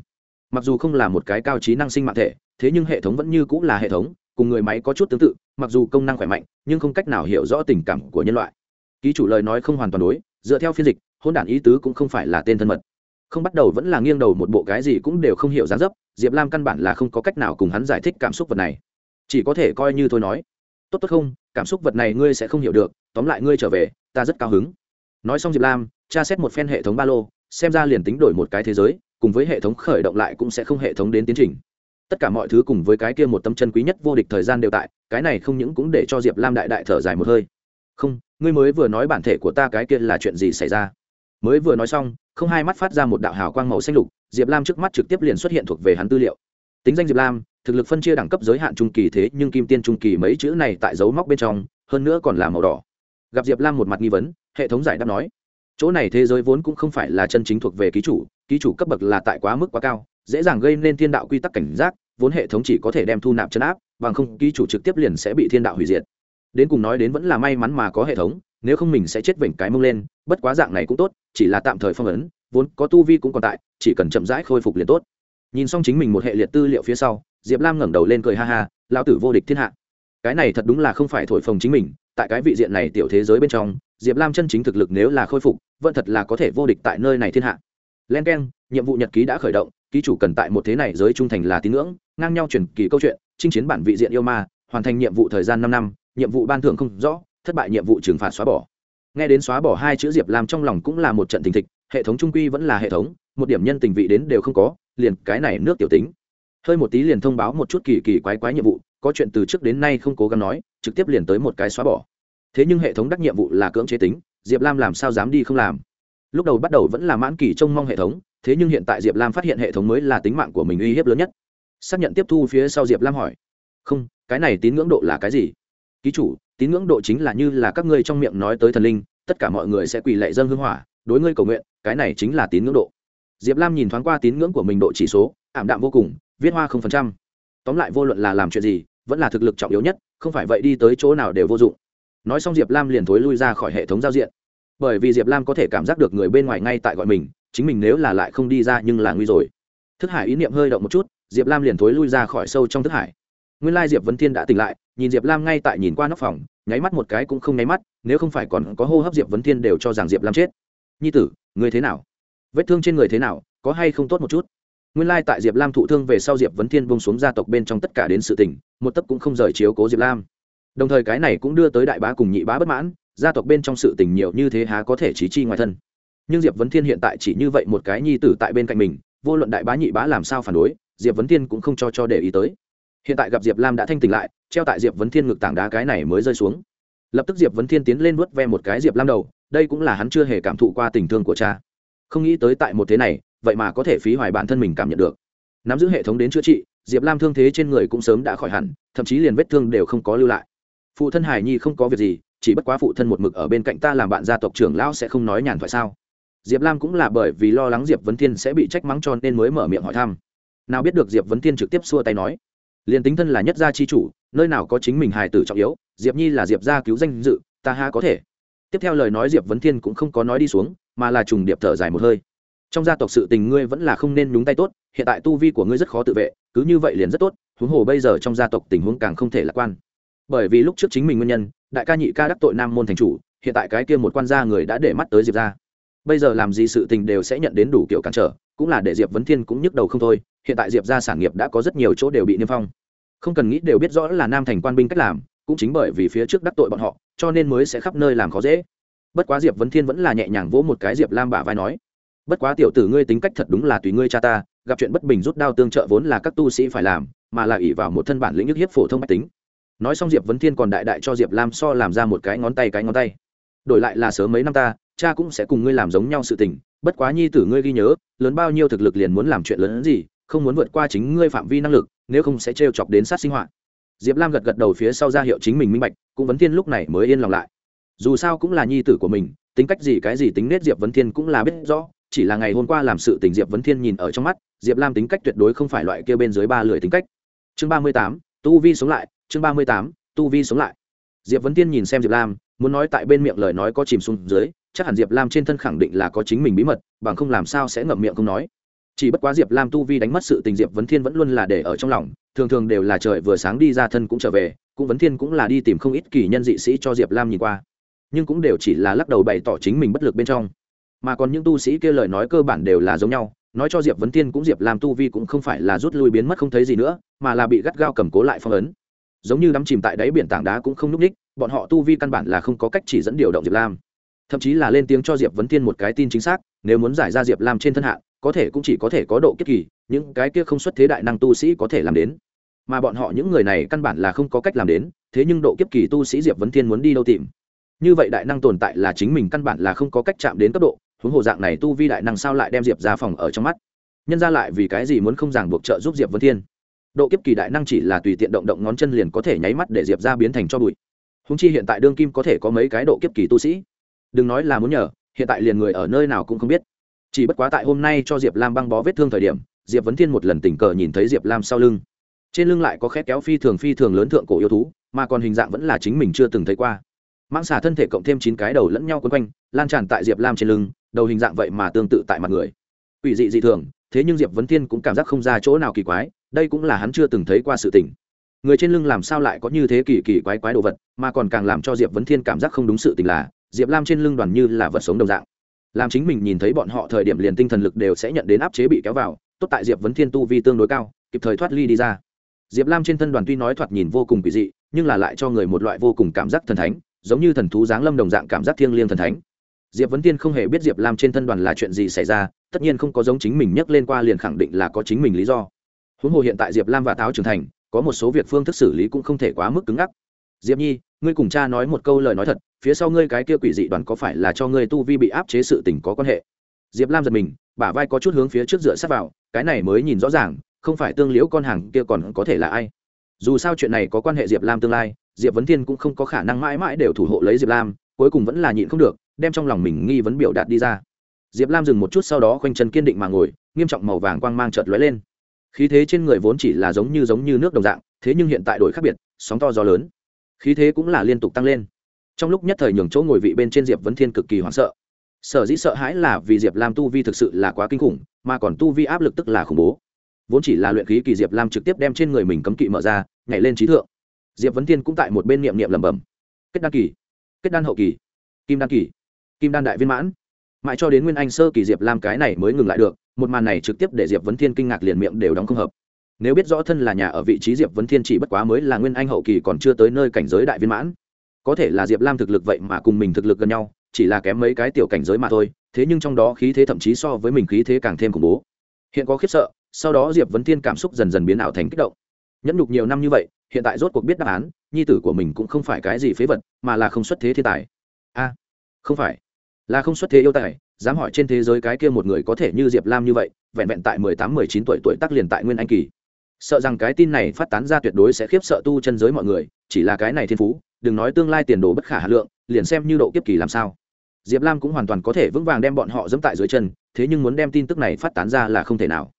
Mặc dù không là một cái cao trí năng sinh mạng thể, thế nhưng hệ thống vẫn như cũng là hệ thống, cùng người máy có chút tương tự, mặc dù công năng khỏe mạnh, nhưng không cách nào hiểu rõ tình cảm của nhân loại. Ký chủ lời nói không hoàn toàn đối, dựa theo phiên dịch hôn đản ý tứ cũng không phải là tên thân mật. Không bắt đầu vẫn là nghiêng đầu một bộ cái gì cũng đều không hiểu dáng dấp, diệp lam căn bản là không có cách nào cùng hắn giải thích cảm xúc vật này. Chỉ có thể coi như thôi nói tốt tốt không, cảm xúc vật này ngươi sẽ không hiểu được, tóm lại ngươi trở về, ta rất cao hứng. Nói xong diệp lam, tra xét một phen hệ thống ba lô, xem ra liền tính đổi một cái thế giới, cùng với hệ thống khởi động lại cũng sẽ không hệ thống đến tiến trình. Tất cả mọi thứ cùng với cái kia một tâm chân quý nhất vô địch thời gian đều tại, cái này không những cũng để cho diệp lam đại đại thở dài một hơi. Không, ngươi mới vừa nói bản thể của ta cái kia là chuyện gì xảy ra? Mới vừa nói xong, không hai mắt phát ra một đạo hào quang màu xanh lục, diệp lam trước mắt trực tiếp liền xuất hiện thuộc về hắn tư liệu. Tính danh diệp lam thực lực phân chia đẳng cấp giới hạn trung kỳ thế nhưng kim tiên trung kỳ mấy chữ này tại dấu móc bên trong, hơn nữa còn là màu đỏ. Gặp diệp lam một mặt nghi vấn, hệ thống giải đáp nói, chỗ này thế giới vốn cũng không phải là chân chính thuộc về ký chủ ký chủ cấp bậc là tại quá mức quá cao, dễ dàng gây nên thiên đạo quy tắc cảnh giác, vốn hệ thống chỉ có thể đem thu nạp chấn áp, bằng không ký chủ trực tiếp liền sẽ bị thiên đạo hủy diệt. Đến cùng nói đến vẫn là may mắn mà có hệ thống, nếu không mình sẽ chết vểnh cái mông lên, bất quá dạng này cũng tốt, chỉ là tạm thời phong ấn, vốn có tu vi cũng còn tại, chỉ cần chậm rãi khôi phục liền tốt. Nhìn xong chính mình một hệ liệt tư liệu phía sau diệp lam ngẩng đầu lên cười ha ha, lão tử vô địch thiên hạ. Cái này thật đúng là không phải thổi phồng chính mình, tại cái vị diện này tiểu thế giới bên trong, diệp lam chân chính thực lực nếu là khôi phục, vẫn thật là có thể vô địch tại nơi này thiên hạ. Len k e n nhiệm vụ nhật ký đã khởi động, ký chủ cần tại một thế này giới trung thành là tín ngưỡng, ngang nhau truyền kỳ câu chuyện, chinh chiến bản vị diện yêu ma, hoàn thành nhiệm vụ thời gian năm năm, nhiệm vụ ban thưởng không rõ, thất bại nhiệm vụ trừng phạt xóa bỏ. Nghe đến xóa bỏ hai chữ diệp lam trong lòng cũng là một trận tình thịch, hệ thống trung quy vẫn là hệ thống, một điểm nhân tình vị đến đều không có, liền cái này nước tiểu tính hơi một tí liền thông báo một chút kỳ kỳ quái quái nhiệm vụ, có chuyện từ trước đến nay không cố gắng nói, trực tiếp liền tới một cái xóa bỏ. Thế nhưng hệ thống đắc nhiệm vụ là cưỡng chế tính, diệp lam làm sao dám đi không làm? Lúc đầu bắt đầu vẫn là mãn kỳ trông mong hệ thống, thế nhưng hiện tại diệp lam phát hiện hệ thống mới là tính mạng của mình uy hiếp lớn nhất. Xác nhận tiếp thu phía sau diệp lam hỏi. Không, cái này tín ngưỡng độ là cái gì? Ký chủ, tín ngưỡng độ chính là như là các ngươi trong miệng nói tới thần linh, tất cả mọi người sẽ quỳ lệ dân hương hỏa, đối ngươi cầu nguyện, cái này chính là tín ngưỡng độ. Diệp lam nhìn thoáng qua tín ngưỡng của mình độ chỉ số, ảm đạm vô cùng viết hoa không phần trăm. Tóm lại vô luận là làm chuyện gì, vẫn là thực lực trọng yếu nhất, không phải vậy đi tới chỗ nào đều vô dụng. Nói xong diệp lam liền thối lui ra khỏi hệ thống giao diện. Bởi vì diệp lam có thể cảm giác được người bên ngoài ngay tại gọi mình, chính mình nếu là lại không đi ra nhưng là nguy rồi. Thức hải ý niệm hơi động một chút, diệp lam liền thối lui ra khỏi sâu trong thức hải. Nguyên lai diệp vấn thiên đã tỉnh lại, nhìn diệp lam ngay tại nhìn qua nóc phòng, nháy mắt một cái cũng không nháy mắt, nếu không phải còn có hô hấp diệp vấn thiên đều cho rằng diệp lam chết. Nhi tử, người thế nào? Vết thương trên người thế nào? Có hay không tốt một chút? Nguyên lai tại diệp lam thụ thương về sau diệp vấn thiên bông xuống gia tộc bên trong tất cả đến sự tỉnh một tấc cũng không rời chiếu cố diệp lam. Đồng thời cái này cũng đưa tới đại bá cùng nhị bá bất mãn, gia tộc bên trong sự tình nhiều như thế há có thể trí chi ngoài thân. Nhưng diệp vấn thiên hiện tại chỉ như vậy một cái nhi tử tại bên cạnh mình, vô luận đại bá nhị bá làm sao phản đối, diệp vấn thiên cũng không cho cho để ý tới. Hiện tại gặp diệp lam đã thanh tỉnh lại, treo tại diệp vấn thiên ngực tảng đá cái này mới rơi xuống. Lập tức diệp vấn thiên tiến lên vớt ve một cái diệp lam đầu, đây cũng là hắn chưa hề cảm thụ qua tình thương của cha. Không nghĩ tới tại một thế này vậy mà có thể phí hoài bản thân mình cảm nhận được. Nắm giữ hệ thống đến chữa trị, diệp lam thương thế trên người cũng sớm đã khỏi hẳn, thậm chí liền vết thương đều không có lưu lại. Phụ thân hải nhi không có việc gì, chỉ bất quá phụ thân một mực ở bên cạnh ta làm bạn gia tộc trưởng lão sẽ không nói nhàn thoại sao? Diệp lam cũng là bởi vì lo lắng diệp vấn thiên sẽ bị trách mắng cho nên mới mở miệng hỏi thăm. Nào biết được diệp vấn thiên trực tiếp xua tay nói liền tính thân là nhất gia chi chủ, nơi nào có chính mình hài tử trọng yếu, diệp nhi là diệp gia cứu danh dự, ta ha có thể. Tiếp theo lời nói diệp vấn thiên cũng không có nói đi xuống, mà là trùng điệp thở dài một hơi trong gia tộc sự tình ngươi vẫn là không nên nhúng tay tốt, hiện tại tu vi của ngươi rất khó tự vệ, cứ như vậy liền rất tốt, huống hồ bây giờ trong gia tộc tình huống càng không thể lạc quan. Bởi vì lúc trước chính mình nguyên nhân, đại ca nhị ca đắc tội nam môn thành chủ, hiện tại cái kia một quan gia người đã để mắt tới diệp ra bây giờ làm gì sự tình đều sẽ nhận đến đủ kiểu cản trở, cũng là để diệp vấn thiên cũng nhức đầu không thôi, hiện tại diệp ra sản nghiệp đã có rất nhiều chỗ đều bị niêm phong. Không cần nghĩ đều biết rõ là nam thành quan binh cách làm, cũng chính bởi vì phía trước đắc tội bọn họ, cho nên mới sẽ khắp nơi làm khó dễ. Bất quá diệp vấn thiên vẫn là nhẹ nhàng vỗ một cái diệp lam bả vai nói bất quá tiểu tử ngươi tính cách thật đúng là tùy ngươi cha ta, gặp chuyện bất bình rút đao tương trợ vốn là các tu sĩ phải làm, mà là ỷ vào một thân bản lĩnh nhức hiếp phổ thông mách tính. Nói xong diệp vấn thiên còn đại đại cho diệp lam so làm ra một cái ngón tay cái ngón tay. Đổi lại là sớm mấy năm ta, cha cũng sẽ cùng ngươi làm giống nhau sự tình, bất quá nhi tử ngươi ghi nhớ, lớn bao nhiêu thực lực liền muốn làm chuyện lớn hơn gì, không muốn vượt qua chính ngươi phạm vi năng lực, nếu không sẽ trêu chọc đến sát sinh hoạt diệp lam gật gật đầu phía sau ra hiệu chính mình minh bạch, cũng vấn thiên lúc này mới yên lòng lại. Dù sao cũng là nhi tử của mình, tính cách gì cái gì tính nết diệp vấn thiên cũng là biết rõ chỉ là ngày hôm qua làm sự tình diệp vấn thiên nhìn ở trong mắt, diệp lam tính cách tuyệt đối không phải loại kia bên dưới ba lười tính cách. Chương ba mươi tám, tu vi sống lại, chương ba mươi tám, tu vi sống lại. Diệp vấn Thiên nhìn xem diệp lam, muốn nói tại bên miệng lời nói có chìm xuống dưới, chắc hẳn diệp lam trên thân khẳng định là có chính mình bí mật, bằng không làm sao sẽ ngậm miệng không nói. Chỉ bất quá diệp lam tu vi đánh mất sự tình diệp vấn thiên vẫn luôn là để ở trong lòng, thường thường đều là trời vừa sáng đi ra thân cũng trở về, cũng vấn thiên cũng là đi tìm không ít kỳ nhân dị sĩ cho diệp lam nhìn qua. Nhưng cũng đều chỉ là lắc đầu bày tỏ chính mình bất lực bên trong mà còn những tu sĩ kia lời nói cơ bản đều là giống nhau, nói cho diệp vấn thiên cũng diệp lam tu vi cũng không phải là rút lui biến mất không thấy gì nữa, mà là bị gắt gao cầm cố lại phong ấn. Giống như đắm chìm tại đáy biển tảng đá cũng không n ú c ních, bọn họ tu vi căn bản là không có cách chỉ dẫn điều động diệp lam. Thậm chí là lên tiếng cho diệp vấn thiên một cái tin chính xác, nếu muốn giải ra diệp lam trên thân hạ, có thể cũng chỉ có thể có độ kiếp kỳ, những cái kia không xuất thế đại năng tu sĩ có thể làm đến. Mà bọn họ những người này căn bản là không có cách làm đến, thế nhưng độ kiếp kỳ tu sĩ diệp vấn thiên muốn đi đâu tìm? Như vậy đại năng tồn tại là chính mình căn bản là không có cách chạm đến cấp độ huống hồ dạng này tu vi đại năng sao lại đem diệp ra phòng ở trong mắt? Nhân ra lại vì cái gì muốn không ràng buộc trợ giúp diệp vân thiên? Độ kiếp kỳ đại năng chỉ là tùy tiện động động ngón chân liền có thể nháy mắt để diệp ra biến thành cho bụi. Húng chi hiện tại đương kim có thể có mấy cái độ kiếp kỳ tu sĩ? Đừng nói là muốn nhờ, hiện tại liền người ở nơi nào cũng không biết. Chỉ bất quá tại hôm nay cho diệp lam băng bó vết thương thời điểm, diệp vấn thiên một lần tình cờ nhìn thấy diệp lam sau lưng. Trên lưng lại có khét kéo phi thường phi thường lớn thượng cổ yêu thú, mà còn hình dạng vẫn là chính mình chưa từng thấy qua mang xà thân thể cộng thêm chín cái đầu lẫn nhau quấn quanh, lan tràn tại diệp lam trên lưng, đầu hình dạng vậy mà tương tự tại mặt người. Ủy dị dị thường, thế nhưng diệp vấn thiên cũng cảm giác không ra chỗ nào kỳ quái, đây cũng là hắn chưa từng thấy qua sự tình. Người trên lưng làm sao lại có như thế kỳ kỳ quái quái đồ vật, mà còn càng làm cho diệp vấn thiên cảm giác không đúng sự tình là, diệp lam trên lưng đoàn như là vật sống đồng dạng. Làm chính mình nhìn thấy bọn họ thời điểm liền tinh thần lực đều sẽ nhận đến áp chế bị kéo vào, tốt tại diệp vấn thiên tu vi tương đối cao, kịp thời thoát ly đi ra. Diệp lam trên thân đoàn tuy nói thoạt nhìn vô cùng kỳ dị, nhưng là lại cho người một loại vô cùng cảm giác thần thánh giống như thần thú giáng lâm đồng dạng cảm giác thiêng liêng thần thánh. Diệp vấn tiên không hề biết diệp lam trên thân đoàn là chuyện gì xảy ra, tất nhiên không có giống chính mình nhắc lên qua liền khẳng định là có chính mình lý do. Huống hồ hiện tại diệp lam và táo trưởng thành, có một số việc phương thức xử lý cũng không thể quá mức cứng ngắc. Diệp nhi, ngươi cùng cha nói một câu lời nói thật, phía sau ngươi cái kia quỷ dị đoàn có phải là cho ngươi tu vi bị áp chế sự tình có quan hệ? Diệp lam giật mình, bả vai có chút hướng phía trước dựa sát vào, cái này mới nhìn rõ ràng, không phải tương liễu con hàng kia còn có thể là ai. Dù sao chuyện này có quan hệ diệp lam tương lai diệp vấn thiên cũng không có khả năng mãi mãi đều thủ hộ lấy diệp lam, cuối cùng vẫn là nhịn không được, đem trong lòng mình nghi vấn biểu đạt đi ra. Diệp lam dừng một chút sau đó khoanh chân kiên định mà ngồi, nghiêm trọng màu vàng quang mang chợt lóe lên. Khí thế trên người vốn chỉ là giống như giống như nước đồng dạng, thế nhưng hiện tại đổi khác biệt, sóng to gió lớn. Khí thế cũng là liên tục tăng lên. Trong lúc nhất thời nhường chỗ ngồi vị bên trên diệp vấn thiên cực kỳ hoảng sợ. Sở dĩ sợ hãi là vì diệp lam tu vi thực sự là quá kinh khủng, mà còn tu vi áp lực tức là khủng bố. Vốn chỉ là luyện khí kỳ diệp lam trực tiếp đem trên người mình cấm kỵ mở ra, nhảy lên trí thượng diệp vấn thiên cũng tại một bên niệm niệm lẩm bẩm. Kết đan kỳ, kết đan hậu kỳ, kim đan kỳ, kim đan đại viên mãn. Mãi cho đến nguyên anh sơ kỳ diệp lam cái này mới ngừng lại được, một màn này trực tiếp để diệp vấn thiên kinh ngạc liền miệng đều đóng không hợp. Nếu biết rõ thân là nhà ở vị trí diệp vấn thiên chỉ bất quá mới là nguyên anh hậu kỳ còn chưa tới nơi cảnh giới đại viên mãn. Có thể là diệp lam thực lực vậy mà cùng mình thực lực gần nhau, chỉ là kém mấy cái tiểu cảnh giới mà thôi, thế nhưng trong đó khí thế thậm chí so với mình khí thế càng thêm khủng bố. Hiện có khiếp sợ, sau đó diệp vấn thiên cảm xúc dần dần biến ảo thành kích động nhẫn nhục nhiều năm như vậy, hiện tại rốt cuộc biết đáp án, nhi tử của mình cũng không phải cái gì phế vật, mà là không xuất thế thiên tài. A, không phải. Là không xuất thế yêu tài, dám hỏi trên thế giới cái kia một người có thể như diệp lam như vậy, vẹn vẹn tại mười tám, mười chín tuổi tuổi tác liền tại nguyên anh kỳ. Sợ rằng cái tin này phát tán ra tuyệt đối sẽ khiếp sợ tu chân giới mọi người, chỉ là cái này thiên phú, đừng nói tương lai tiền đồ bất khả hà lượng, liền xem như độ kiếp kỳ làm sao. Diệp lam cũng hoàn toàn có thể vững vàng đem bọn họ dẫm tại dưới chân, thế nhưng muốn đem tin tức này phát tán ra là không thể nào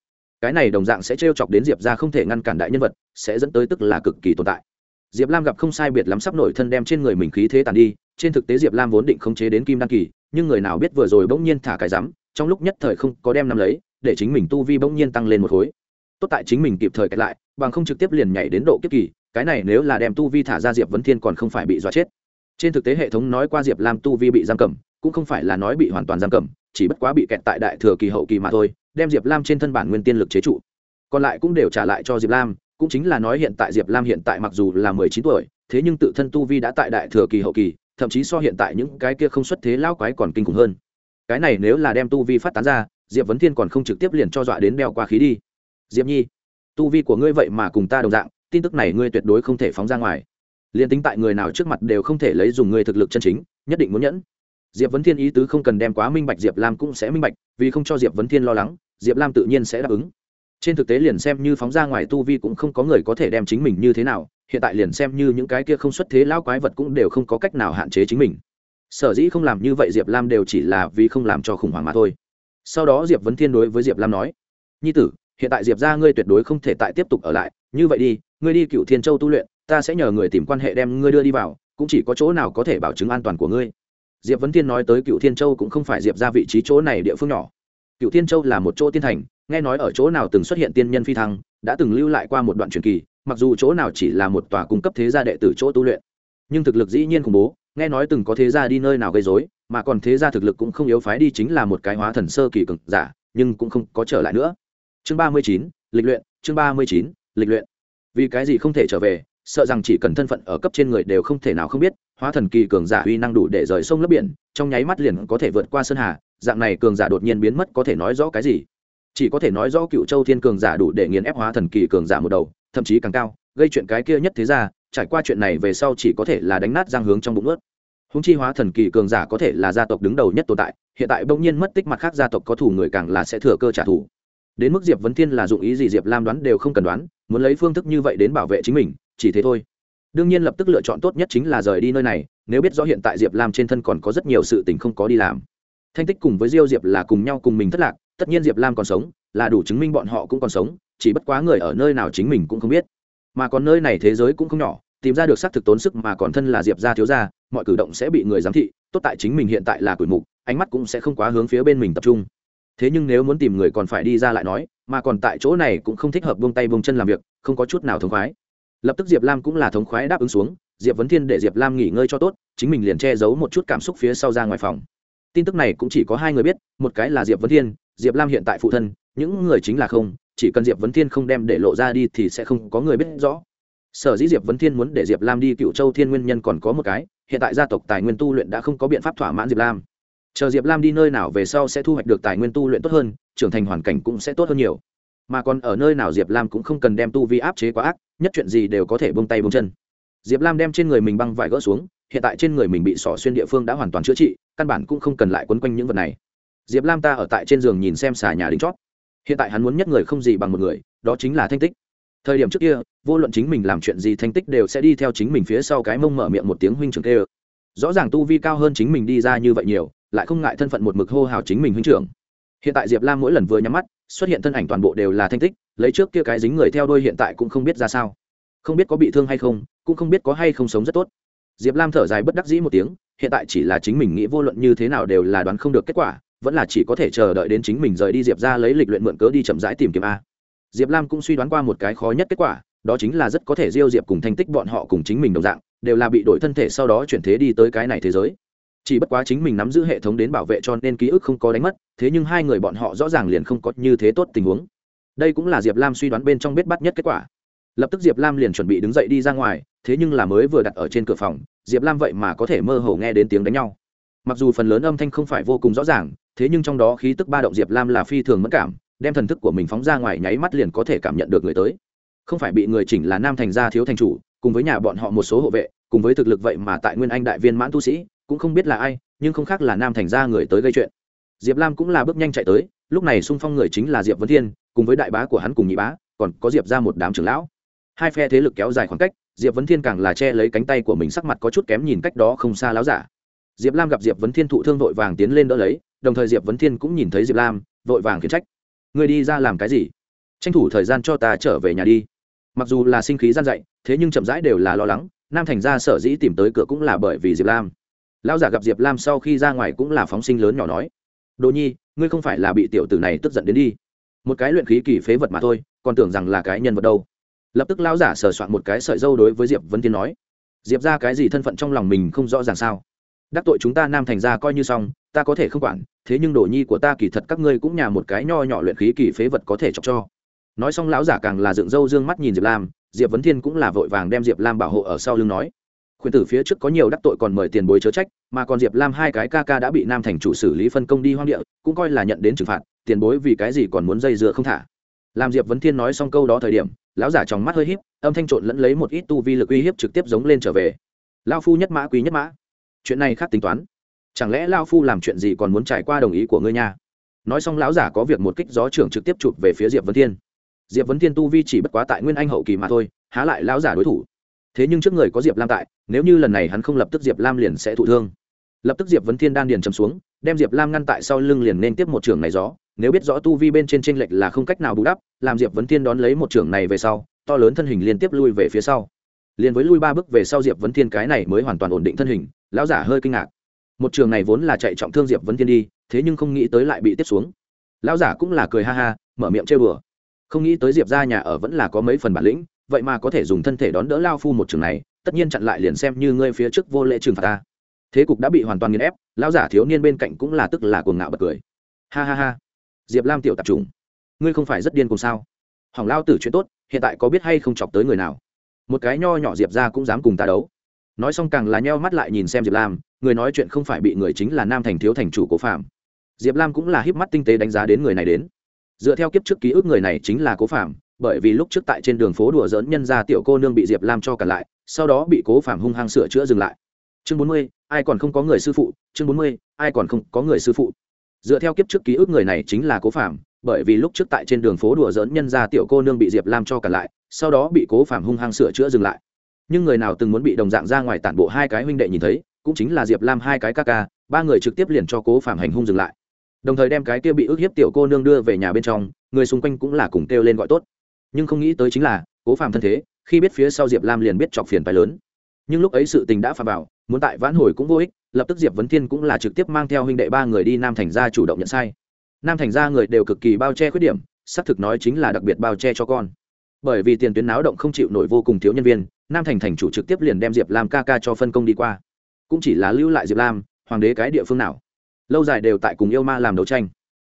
cái này đồng dạng sẽ t chọc đến diệp ra không thể ngăn cản đại nhân vật, sẽ dẫn tới tức là cực kỳ tồn tại. Diệp lam gặp không sai biệt lắm sắp nổi thân đem trên người mình khí thế tàn đi, trên thực tế diệp lam vốn định khống chế đến kim đan kỳ, nhưng người nào biết vừa rồi bỗng nhiên thả cái rắm, trong lúc nhất thời không có đem nắm lấy, để chính mình tu vi bỗng nhiên tăng lên một khối. Tốt tại chính mình kịp thời kẹt lại, bằng không trực tiếp liền nhảy đến độ kiếp kỳ, cái này nếu là đem tu vi thả ra diệp vấn thiên còn không phải bị dọa chết. Trên thực tế hệ thống nói qua diệp lam tu vi bị giam cầm, cũng không phải là nói bị hoàn toàn giam cầm, chỉ bất quá bị kẹt tại đại thừa kỳ hậu kỳ mà thôi đem diệp lam trên thân bản nguyên tiên lực chế trụ. Còn lại cũng đều trả lại cho diệp lam, cũng chính là nói hiện tại diệp lam hiện tại mặc dù là mười chín tuổi, thế nhưng tự thân tu vi đã tại đại thừa kỳ hậu kỳ, thậm chí so hiện tại những cái kia không xuất thế lao quái còn kinh khủng hơn. Cái này nếu là đem tu vi phát tán ra, diệp vấn thiên còn không trực tiếp liền cho dọa đến đeo qua khí đi. Diệp nhi, tu vi của ngươi vậy mà cùng ta đồng dạng, tin tức này ngươi tuyệt đối không thể phóng ra ngoài. Liền tính tại người nào trước mặt đều không thể lấy dùng ngươi thực lực chân chính, nhất định muốn nhẫn diệp vấn thiên ý tứ không cần đem quá minh bạch diệp lam cũng sẽ minh bạch, vì không cho diệp vấn thiên lo lắng, diệp lam tự nhiên sẽ đáp ứng. Trên thực tế liền xem như phóng ra ngoài tu vi cũng không có người có thể đem chính mình như thế nào, hiện tại liền xem như những cái kia không xuất thế lao quái vật cũng đều không có cách nào hạn chế chính mình. Sở dĩ không làm như vậy diệp lam đều chỉ là vì không làm cho khủng hoảng mà thôi. Sau đó diệp vấn thiên đối với diệp lam nói, nhi tử, hiện tại diệp ra ngươi tuyệt đối không thể tại tiếp tục ở lại, như vậy đi, ngươi đi cựu thiên châu tu luyện, ta sẽ nhờ người tìm quan hệ đem ngươi đưa đi vào, cũng chỉ có chỗ nào có thể bảo chứng an toàn của ngươi diệp vấn thiên nói tới cựu thiên châu cũng không phải diệp ra vị trí chỗ này địa phương nhỏ. Cựu thiên châu là một chỗ tiên thành, nghe nói ở chỗ nào từng xuất hiện tiên nhân phi thăng, đã từng lưu lại qua một đoạn truyền kỳ, mặc dù chỗ nào chỉ là một tòa cung cấp thế gia đệ tử chỗ tu luyện. Nhưng thực lực dĩ nhiên khủng bố, nghe nói từng có thế gia đi nơi nào gây dối mà còn thế gia thực lực cũng không yếu phái đi chính là một cái hóa thần sơ kỳ cực giả, nhưng cũng không có trở lại nữa. Chương ba mươi chín, lịch luyện, chương ba mươi chín, lịch luyện. Vì cái gì không thể trở về sợ rằng chỉ cần thân phận ở cấp trên người đều không thể nào không biết, hóa thần kỳ cường giả uy năng đủ để rời sông lấp biển, trong nháy mắt liền có thể vượt qua sơn hà, dạng này cường giả đột nhiên biến mất có thể nói rõ cái gì? Chỉ có thể nói rõ cựu châu thiên cường giả đủ để nghiền ép hóa thần kỳ cường giả một đầu, thậm chí càng cao, gây chuyện cái kia nhất thế ra trải qua chuyện này về sau chỉ có thể là đánh nát giang hướng trong bụng ướt. Húng chi hóa thần kỳ cường giả có thể là gia tộc đứng đầu nhất tồn tại, hiện tại bỗng nhiên mất tích mặt khác gia tộc có thủ người càng là sẽ thừa cơ trả thù đến mức diệp vấn thiên là dụng ý gì diệp lam đoán đều không cần đoán, muốn lấy phương thức như vậy đến bảo vệ chính mình, chỉ thế thôi. Đương nhiên lập tức lựa chọn tốt nhất chính là rời đi nơi này, nếu biết rõ hiện tại diệp lam trên thân còn có rất nhiều sự tình không có đi làm. Thanh tích cùng với diêu diệp là cùng nhau cùng mình thất lạc, tất nhiên diệp lam còn sống, là đủ chứng minh bọn họ cũng còn sống, chỉ bất quá người ở nơi nào chính mình cũng không biết. Mà còn nơi này thế giới cũng không nhỏ, tìm ra được xác thực tốn sức mà còn thân là diệp gia thiếu gia, mọi cử động sẽ bị người giám thị, tốt tại chính mình hiện tại là quỷ mục, ánh mắt cũng sẽ không quá hướng phía bên mình tập trung thế nhưng nếu muốn tìm người còn phải đi ra lại nói, mà còn tại chỗ này cũng không thích hợp buông tay buông chân làm việc, không có chút nào thống khoái. Lập tức diệp lam cũng là thống khoái đáp ứng xuống, diệp vấn thiên để diệp lam nghỉ ngơi cho tốt, chính mình liền che giấu một chút cảm xúc phía sau ra ngoài phòng. Tin tức này cũng chỉ có hai người biết, một cái là diệp vấn thiên, diệp lam hiện tại phụ thân, những người chính là không, chỉ cần diệp vấn thiên không đem để lộ ra đi thì sẽ không có người biết rõ. Sở dĩ diệp vấn thiên muốn để diệp lam đi cựu châu thiên nguyên nhân còn có một cái, hiện tại gia tộc tài nguyên tu luyện đã không có biện pháp thỏa mãn diệp lam chờ diệp lam đi nơi nào về sau sẽ thu hoạch được tài nguyên tu luyện tốt hơn, trưởng thành hoàn cảnh cũng sẽ tốt hơn nhiều. Mà còn ở nơi nào diệp lam cũng không cần đem tu vi áp chế quá ác, nhất chuyện gì đều có thể bông tay bông chân. Diệp lam đem trên người mình băng vải gỡ xuống, hiện tại trên người mình bị sỏ xuyên địa phương đã hoàn toàn chữa trị, căn bản cũng không cần lại quấn quanh những vật này. Diệp lam ta ở tại trên giường nhìn xem xà nhà đính chót. Hiện tại hắn muốn nhất người không gì bằng một người, đó chính là thanh tích. Thời điểm trước kia, vô luận chính mình làm chuyện gì thanh tích đều sẽ đi theo chính mình phía sau cái mông mở miệng một tiếng huynh trưởng kê ơ rõ ràng tu vi cao hơn chính mình đi ra như vậy nhiều lại không ngại thân phận một mực hô hào chính mình huynh trưởng. Hiện tại diệp lam mỗi lần vừa nhắm mắt, xuất hiện thân ảnh toàn bộ đều là thanh tích, lấy trước kia cái dính người theo đôi hiện tại cũng không biết ra sao. Không biết có bị thương hay không, cũng không biết có hay không sống rất tốt. Diệp lam thở dài bất đắc dĩ một tiếng, hiện tại chỉ là chính mình nghĩ vô luận như thế nào đều là đoán không được kết quả, vẫn là chỉ có thể chờ đợi đến chính mình rời đi diệp ra lấy lịch luyện mượn cớ đi chậm rãi tìm kiếm a. Diệp lam cũng suy đoán qua một cái khó nhất kết quả, đó chính là rất có thể diêu diệp cùng thanh tích bọn họ cùng chính mình đồng dạng, đều là bị đổi thân thể sau đó chuyển thế đi tới cái này thế giới chỉ bất quá chính mình nắm giữ hệ thống đến bảo vệ cho nên ký ức không có đánh mất, thế nhưng hai người bọn họ rõ ràng liền không có như thế tốt tình huống. Đây cũng là diệp lam suy đoán bên trong biết bắt nhất kết quả. Lập tức diệp lam liền chuẩn bị đứng dậy đi ra ngoài, thế nhưng là mới vừa đặt ở trên cửa phòng, diệp lam vậy mà có thể mơ hồ nghe đến tiếng đánh nhau. Mặc dù phần lớn âm thanh không phải vô cùng rõ ràng, thế nhưng trong đó khí tức ba động diệp lam là phi thường mất cảm, đem thần thức của mình phóng ra ngoài nháy mắt liền có thể cảm nhận được người tới. Không phải bị người chỉnh là nam thành gia thiếu thành chủ, cùng với nhà bọn họ một số hộ vệ, cùng với thực lực vậy mà tại nguyên anh đại viên mãn tu sĩ cũng không biết là ai, nhưng không khác là nam thành gia người tới gây chuyện. Diệp lam cũng là bước nhanh chạy tới, lúc này xung phong người chính là diệp vấn thiên, cùng với đại bá của hắn cùng nhị bá, còn có diệp ra một đám trưởng lão. Hai phe thế lực kéo dài khoảng cách, diệp vấn thiên càng là che lấy cánh tay của mình sắc mặt có chút kém nhìn cách đó không xa láo giả. Diệp lam gặp diệp vấn thiên thụ thương vội vàng tiến lên đỡ lấy, đồng thời diệp vấn thiên cũng nhìn thấy diệp lam, vội vàng khiển trách. Người đi ra làm cái gì? Tranh thủ thời gian cho ta trở về nhà đi. Mặc dù là sinh khí gian dạy thế nhưng chậm rãi đều là lo lắng, nam thành ra sở dĩ tìm tới cửa cũng là bởi vì diệp lam lão giả gặp diệp lam sau khi ra ngoài cũng là phóng sinh lớn nhỏ nói, đồ nhi, ngươi không phải là bị tiểu tử này tức giận đến đi. Một cái luyện khí kỳ phế vật mà thôi, còn tưởng rằng là cái nhân vật đâu. Lập tức lão giả sờ soạn một cái sợi dâu đối với diệp vân tiên nói, diệp ra cái gì thân phận trong lòng mình không rõ ràng sao? Đắc tội chúng ta nam thành ra coi như xong, ta có thể không quản, thế nhưng đồ nhi của ta kỳ thật các ngươi cũng nhà một cái nho nhỏ luyện khí kỳ phế vật có thể chọc cho. Nói xong lão giả càng là dựng râu dương mắt nhìn diệp lam, diệp vấn thiên cũng là vội vàng đem diệp lam bảo hộ ở sau lưng nói khuyên tử phía trước có nhiều đắc tội còn mời tiền bối chớ trách, mà còn diệp lam hai cái ca ca đã bị nam thành chủ xử lý phân công đi hoang địa, cũng coi là nhận đến trừng phạt, tiền bối vì cái gì còn muốn dây dưa không thả. Làm diệp vấn thiên nói xong câu đó thời điểm, lão giả trong mắt hơi híp, âm thanh trộn lẫn lấy một ít tu vi lực uy hiếp trực tiếp giống lên trở về. Lao phu nhất mã quý nhất mã. Chuyện này khác tính toán. Chẳng lẽ lao phu làm chuyện gì còn muốn trải qua đồng ý của ngươi nha? Nói xong lão giả có việc một kích gió trưởng trực tiếp chụp về phía diệp vấn thiên. Diệp vấn thiên tu vi chỉ bất quá tại nguyên anh hậu kỳ mà thôi, há lại lão giả đối thủ thế nhưng trước người có diệp lam tại, nếu như lần này hắn không lập tức diệp lam liền sẽ thụ thương. Lập tức diệp vấn thiên đan điền chầm xuống, đem diệp lam ngăn tại sau lưng liền nên tiếp một trường này gió. Nếu biết rõ tu vi bên trên t r ê n lệch là không cách nào bù đắp, làm diệp vấn thiên đón lấy một trường này về sau, to lớn thân hình liên tiếp lui về phía sau. Liền với lui ba bước về sau diệp vấn thiên cái này mới hoàn toàn ổn định thân hình, lão giả hơi kinh ngạc. Một trường này vốn là chạy trọng thương diệp vấn thiên đi, thế nhưng không nghĩ tới lại bị tiếp xuống. Lão giả cũng là cười ha ha, mở miệng chơi bừa không nghĩ tới diệp ra nhà ở vẫn là có mấy phần bản lĩnh vậy mà có thể dùng thân thể đón đỡ lao phu một trường này, tất nhiên chặn lại liền xem như ngươi phía trước vô lễ trừng phạt ta. Thế cục đã bị hoàn toàn nghiền ép lao giả thiếu niên bên cạnh cũng là tức là cuồng ngạo bật cười. Ha ha ha. Diệp lam tiểu tạp trùng ngươi không phải rất điên cùng sao? Hỏng lao tử chuyện tốt, hiện tại có biết hay không chọc tới người nào? Một cái nho nhỏ diệp ra cũng dám cùng ta đấu. Nói xong càng là nheo mắt lại nhìn xem diệp lam, người nói chuyện không phải bị người chính là nam thành thiếu thành chủ cố phạm. Diệp lam cũng là híp mắt tinh tế đánh giá đến người này đến. Dựa theo kiếp trước ký ức người này chính là cố phạm bởi vì lúc trước tại trên đường phố đùa dỡn nhân ra tiểu cô nương bị diệp lam cho cả lại, sau đó bị cố phạm hung hăng sửa chữa dừng lại. Chương bốn mươi, ai còn không có người sư phụ? Chương bốn mươi, ai còn không có người sư phụ? Dựa theo kiếp trước ký ức người này chính là cố phạm, bởi vì lúc trước tại trên đường phố đùa dỡn nhân ra tiểu cô nương bị diệp lam cho cả lại, sau đó bị cố phạm hung hăng sửa chữa dừng lại. Nhưng người nào từng muốn bị đồng dạng ra ngoài tản bộ hai cái huynh đệ nhìn thấy, cũng chính là diệp lam hai cái ca ca, ba người trực tiếp liền cho cố phạm hành hung dừng lại. Đồng thời đem cái kia bị ức hiếp tiểu cô nương đưa về nhà bên trong, người xung quanh cũng là cùng kêu lên gọi tốt nhưng không nghĩ tới chính là, cố phàm thân thế, khi biết phía sau diệp lam liền biết chọc phiền phái lớn. Nhưng lúc ấy sự tình đã phà vào, muốn tại vãn hồi cũng vô ích, lập tức diệp vấn thiên cũng là trực tiếp mang theo huynh đệ ba người đi nam thành ra chủ động nhận sai. Nam thành ra người đều cực kỳ bao che khuyết điểm, xác thực nói chính là đặc biệt bao che cho con. Bởi vì tiền tuyến náo động không chịu nổi vô cùng thiếu nhân viên, nam thành thành chủ trực tiếp liền đem diệp lam ca ca cho phân công đi qua. Cũng chỉ là lưu lại diệp lam, hoàng đế cái địa phương nào. Lâu dài đều tại cùng yêu ma làm đấu tranh.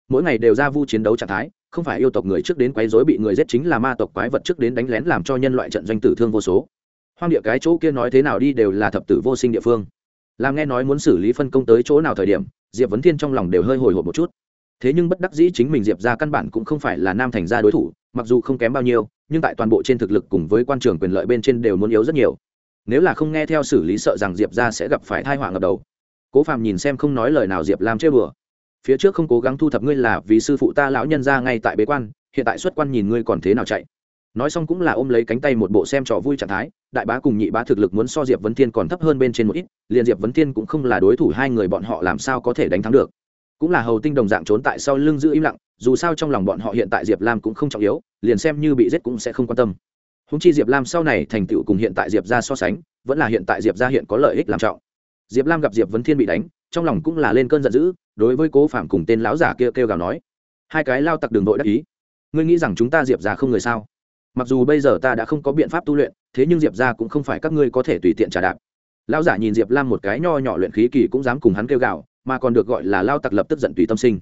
Mỗi ngày đều ra vu chiến đấu trạng thái không phải yêu tộc người trước đến quấy rối bị người giết chính là ma tộc quái vật trước đến đánh lén làm cho nhân loại trận doanh tử thương vô số. Hoang địa cái chỗ kia nói thế nào đi đều là thập tử vô sinh địa phương. Làm nghe nói muốn xử lý phân công tới chỗ nào thời điểm, diệp vấn thiên trong lòng đều hơi hồi hộp một chút. Thế nhưng bất đắc dĩ chính mình diệp ra căn bản cũng không phải là nam thành gia đối thủ, mặc dù không kém bao nhiêu, nhưng tại toàn bộ trên thực lực cùng với quan trường quyền lợi bên trên đều muốn yếu rất nhiều. Nếu là không nghe theo xử lý sợ rằng diệp ra sẽ gặp phải thai họa ngập đầu. Cố phàm nhìn xem không nói lời nào diệp làm chơi bừa phía trước không cố gắng thu thập ngươi là vì sư phụ ta lão nhân ra ngay tại bế quan, hiện tại xuất quan nhìn ngươi còn thế nào chạy. Nói xong cũng là ôm lấy cánh tay một bộ xem trò vui trạng thái, đại bá cùng nhị bá thực lực muốn so diệp vấn thiên còn thấp hơn bên trên một ít, liền diệp vấn thiên cũng không là đối thủ hai người bọn họ làm sao có thể đánh thắng được. Cũng là hầu tinh đồng dạng trốn tại sau lưng giữ im lặng, dù sao trong lòng bọn họ hiện tại diệp lam cũng không trọng yếu, liền xem như bị giết cũng sẽ không quan tâm. Húng chi diệp lam sau này thành tựu cùng hiện tại diệp ra so sánh, vẫn là hiện tại diệp ra hiện có lợi ích làm trọng. Diệp lam gặp diệp vấn thiên bị đánh trong lòng cũng là lên cơn giận dữ, đối với cố phạm cùng tên lão giả kia kêu gào nói, hai cái lao tặc đường đội đắc ý, ngươi nghĩ rằng chúng ta diệp ra không người sao? Mặc dù bây giờ ta đã không có biện pháp tu luyện, thế nhưng diệp ra cũng không phải các ngươi có thể tùy tiện trả đạp. Lão giả nhìn diệp lam một cái nho nhỏ luyện khí kỳ cũng dám cùng hắn kêu gào, mà còn được gọi là lao tặc lập tức giận tùy tâm sinh.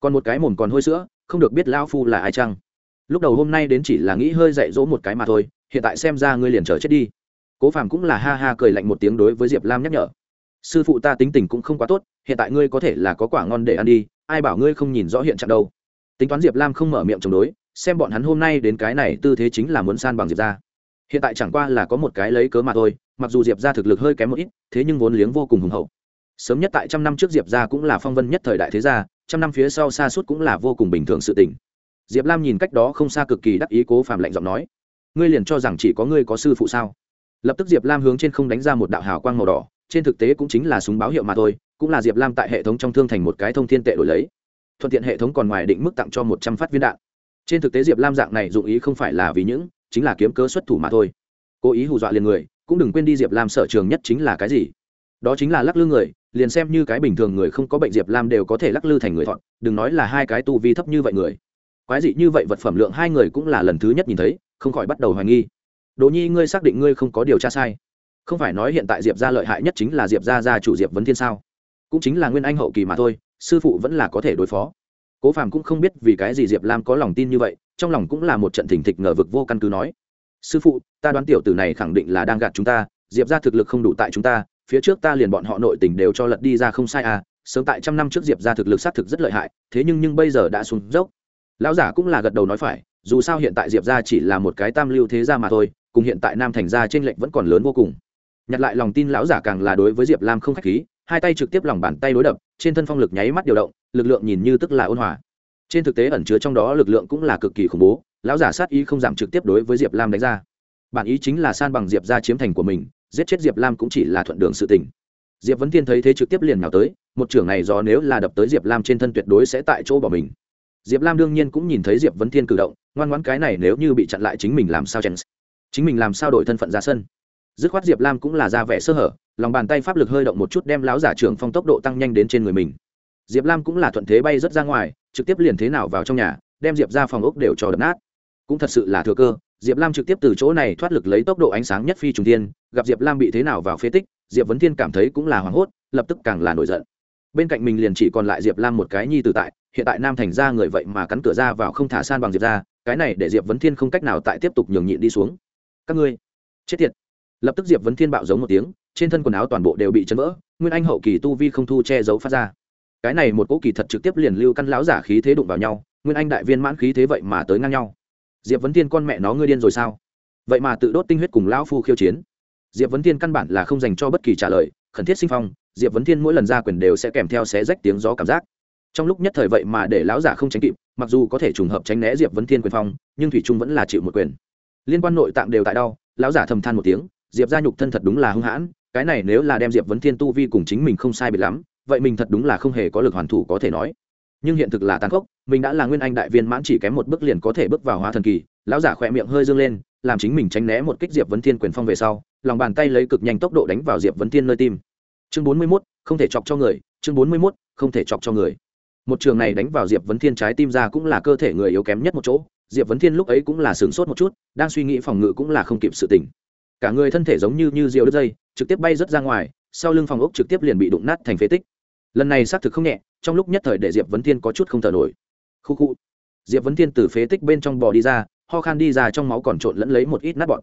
Còn một cái mồm còn hôi sữa, không được biết lao phu là ai chăng? Lúc đầu hôm nay đến chỉ là nghĩ hơi dạy dỗ một cái mà thôi, hiện tại xem ra ngươi liền chờ chết đi. Cố phàm cũng là ha ha cười lạnh một tiếng đối với diệp lam nhắc nhở sư phụ ta tính tình cũng không quá tốt, hiện tại ngươi có thể là có quả ngon để ăn đi, ai bảo ngươi không nhìn rõ hiện trạng đâu. Tính toán diệp lam không mở miệng chống đối, xem bọn hắn hôm nay đến cái này tư thế chính là muốn san bằng diệp ra hiện tại chẳng qua là có một cái lấy cớ mà thôi, mặc dù diệp ra thực lực hơi kém một ít, thế nhưng vốn liếng vô cùng hùng hậu. Sớm nhất tại trăm năm trước diệp ra cũng là phong vân nhất thời đại thế gia, trăm năm phía sau xa suốt cũng là vô cùng bình thường sự tình. Diệp lam nhìn cách đó không xa cực kỳ đắc ý cố phàm lạnh giọng nói, ngươi liền cho rằng chỉ có ngươi có sư phụ sao? Lập tức diệp lam hướng trên không đánh ra một đạo hào quang màu đỏ trên thực tế cũng chính là súng báo hiệu mà thôi, cũng là diệp lam tại hệ thống trong thương thành một cái thông thiên tệ đổi lấy. Thuận tiện hệ thống còn ngoài định mức tặng cho một trăm phát viên đạn. Trên thực tế diệp lam dạng này dụng ý không phải là vì những, chính là kiếm cớ xuất thủ mà thôi. Cố ý hù dọa liền người, cũng đừng quên đi diệp lam sở trường nhất chính là cái gì. Đó chính là lắc lư người, liền xem như cái bình thường người không có bệnh diệp lam đều có thể lắc lư thành người thọn, đừng nói là hai cái tu vi thấp như vậy người. Quái dị như vậy vật phẩm lượng hai người cũng là lần thứ nhất nhìn thấy, không khỏi bắt đầu hoài nghi. Đỗ nhi, ngươi xác định ngươi không có điều tra sai không phải nói hiện tại diệp gia lợi hại nhất chính là diệp gia gia chủ diệp vấn thiên sao? Cũng chính là nguyên anh hậu kỳ mà thôi, sư phụ vẫn là có thể đối phó. Cố phàm cũng không biết vì cái gì diệp lam có lòng tin như vậy, trong lòng cũng là một trận thỉnh thịch ngờ vực vô căn cứ nói, sư phụ, ta đoán tiểu tử này khẳng định là đang gạt chúng ta, diệp ra thực lực không đủ tại chúng ta, phía trước ta liền bọn họ nội tình đều cho lật đi ra không sai à sớm tại trăm năm trước diệp ra thực lực xác thực rất lợi hại, thế nhưng nhưng bây giờ đã xuống dốc. Lão giả cũng là gật đầu nói phải, dù sao hiện tại diệp ra chỉ là một cái tam lưu thế gia mà thôi, cùng hiện tại nam thành gia trên lệnh vẫn còn lớn vô cùng nhặt lại lòng tin lão giả càng là đối với diệp lam không k h á c h khí, hai tay trực tiếp lòng bàn tay đối đập, trên thân phong lực nháy mắt điều động, lực lượng nhìn như tức là ôn hòa. Trên thực tế ẩn chứa trong đó lực lượng cũng là cực kỳ khủng bố, lão giả sát ý không giảm trực tiếp đối với diệp lam đánh ra. Bản ý chính là san bằng diệp ra chiếm thành của mình, giết chết diệp lam cũng chỉ là thuận đường sự tình. Diệp vấn thiên thấy thế trực tiếp liền nào tới, một trưởng này do nếu là đập tới diệp lam trên thân tuyệt đối sẽ tại chỗ bỏ mình. Diệp lam đương nhiên cũng nhìn thấy diệp vấn thiên cử động, ngoan ngoãn cái này nếu như bị chặn lại chính mình làm sao chèn chính mình làm sao đổi thân phận ra sân? Dứt khoát diệp lam cũng là ra vẻ sơ hở, lòng bàn tay pháp lực hơi động một chút đem láo giả trưởng phong tốc độ tăng nhanh đến trên người mình. Diệp lam cũng là thuận thế bay rất ra ngoài, trực tiếp liền thế nào vào trong nhà, đem diệp ra phòng ốc đều cho đập nát. Cũng thật sự là thừa cơ, diệp lam trực tiếp từ chỗ này thoát lực lấy tốc độ ánh sáng nhất phi trùng tiên gặp diệp lam bị thế nào vào phế tích, diệp vấn thiên cảm thấy cũng là hoảng hốt, lập tức càng là nổi giận. Bên cạnh mình liền chỉ còn lại diệp lam một cái nhi tử tại, hiện tại nam thành ra người vậy mà cắn cửa ra vào không thả san bằng diệp ra, cái này để diệp vấn thiên không cách nào tại tiếp tục nhường nhịn đi xuống. Các ngươi, chết tiệt lập tức diệp vấn thiên bạo giống một tiếng trên thân quần áo toàn bộ đều bị chấn vỡ nguyên anh hậu kỳ tu vi không thu che giấu phát ra cái này một cỗ kỳ thật trực tiếp liền lưu căn lão giả khí thế đụng vào nhau nguyên anh đại viên mãn khí thế vậy mà tới ngang nhau diệp vấn thiên con mẹ nó ngươi điên rồi sao vậy mà tự đốt tinh huyết cùng lão phu khiêu chiến diệp vấn thiên căn bản là không dành cho bất kỳ trả lời khẩn thiết sinh phong diệp vấn thiên mỗi lần ra quyền đều sẽ kèm theo xé rách tiếng gió cảm giác trong lúc nhất thời vậy mà để lão giả không tránh kịp mặc dù có thể trùng hợp tránh né diệp vấn thiên quyền phong nhưng thủy trung vẫn là chịu một quyền liên quan nội tạng đều tại đau lão giả thầm than một tiếng diệp gia nhục thân thật đúng là hung hãn, cái này nếu là đem diệp vấn thiên tu vi cùng chính mình không sai biệt lắm, vậy mình thật đúng là không hề có lực hoàn thủ có thể nói. Nhưng hiện thực là tàn khốc, mình đã là nguyên anh đại viên mãn chỉ kém một bước liền có thể bước vào hóa thần kỳ, lão giả khỏe miệng hơi dương lên, làm chính mình tránh né một kích diệp vấn thiên quyền phong về sau, lòng bàn tay lấy cực nhanh tốc độ đánh vào diệp vấn thiên nơi tim. Chương bốn mươi mốt, không thể chọc cho người, chương bốn mươi mốt, không thể chọc cho người. Một trường này đánh vào diệp vấn thiên trái tim ra cũng là cơ thể người yếu kém nhất một chỗ, diệp vấn thiên lúc ấy cũng là sửng sốt một chút, đang suy nghĩ phòng ngự cũng là không kịp sự tỉnh cả người thân thể giống như như rượu đứt dây, trực tiếp bay rớt ra ngoài, sau lưng phòng ốc trực tiếp liền bị đụng nát thành phế tích. Lần này xác thực không nhẹ, trong lúc nhất thời để diệp vấn thiên có chút không thở nổi. Khu khu. Diệp vấn thiên từ phế tích bên trong bò đi ra, ho khan đi ra trong máu còn trộn lẫn lấy một ít nát bọn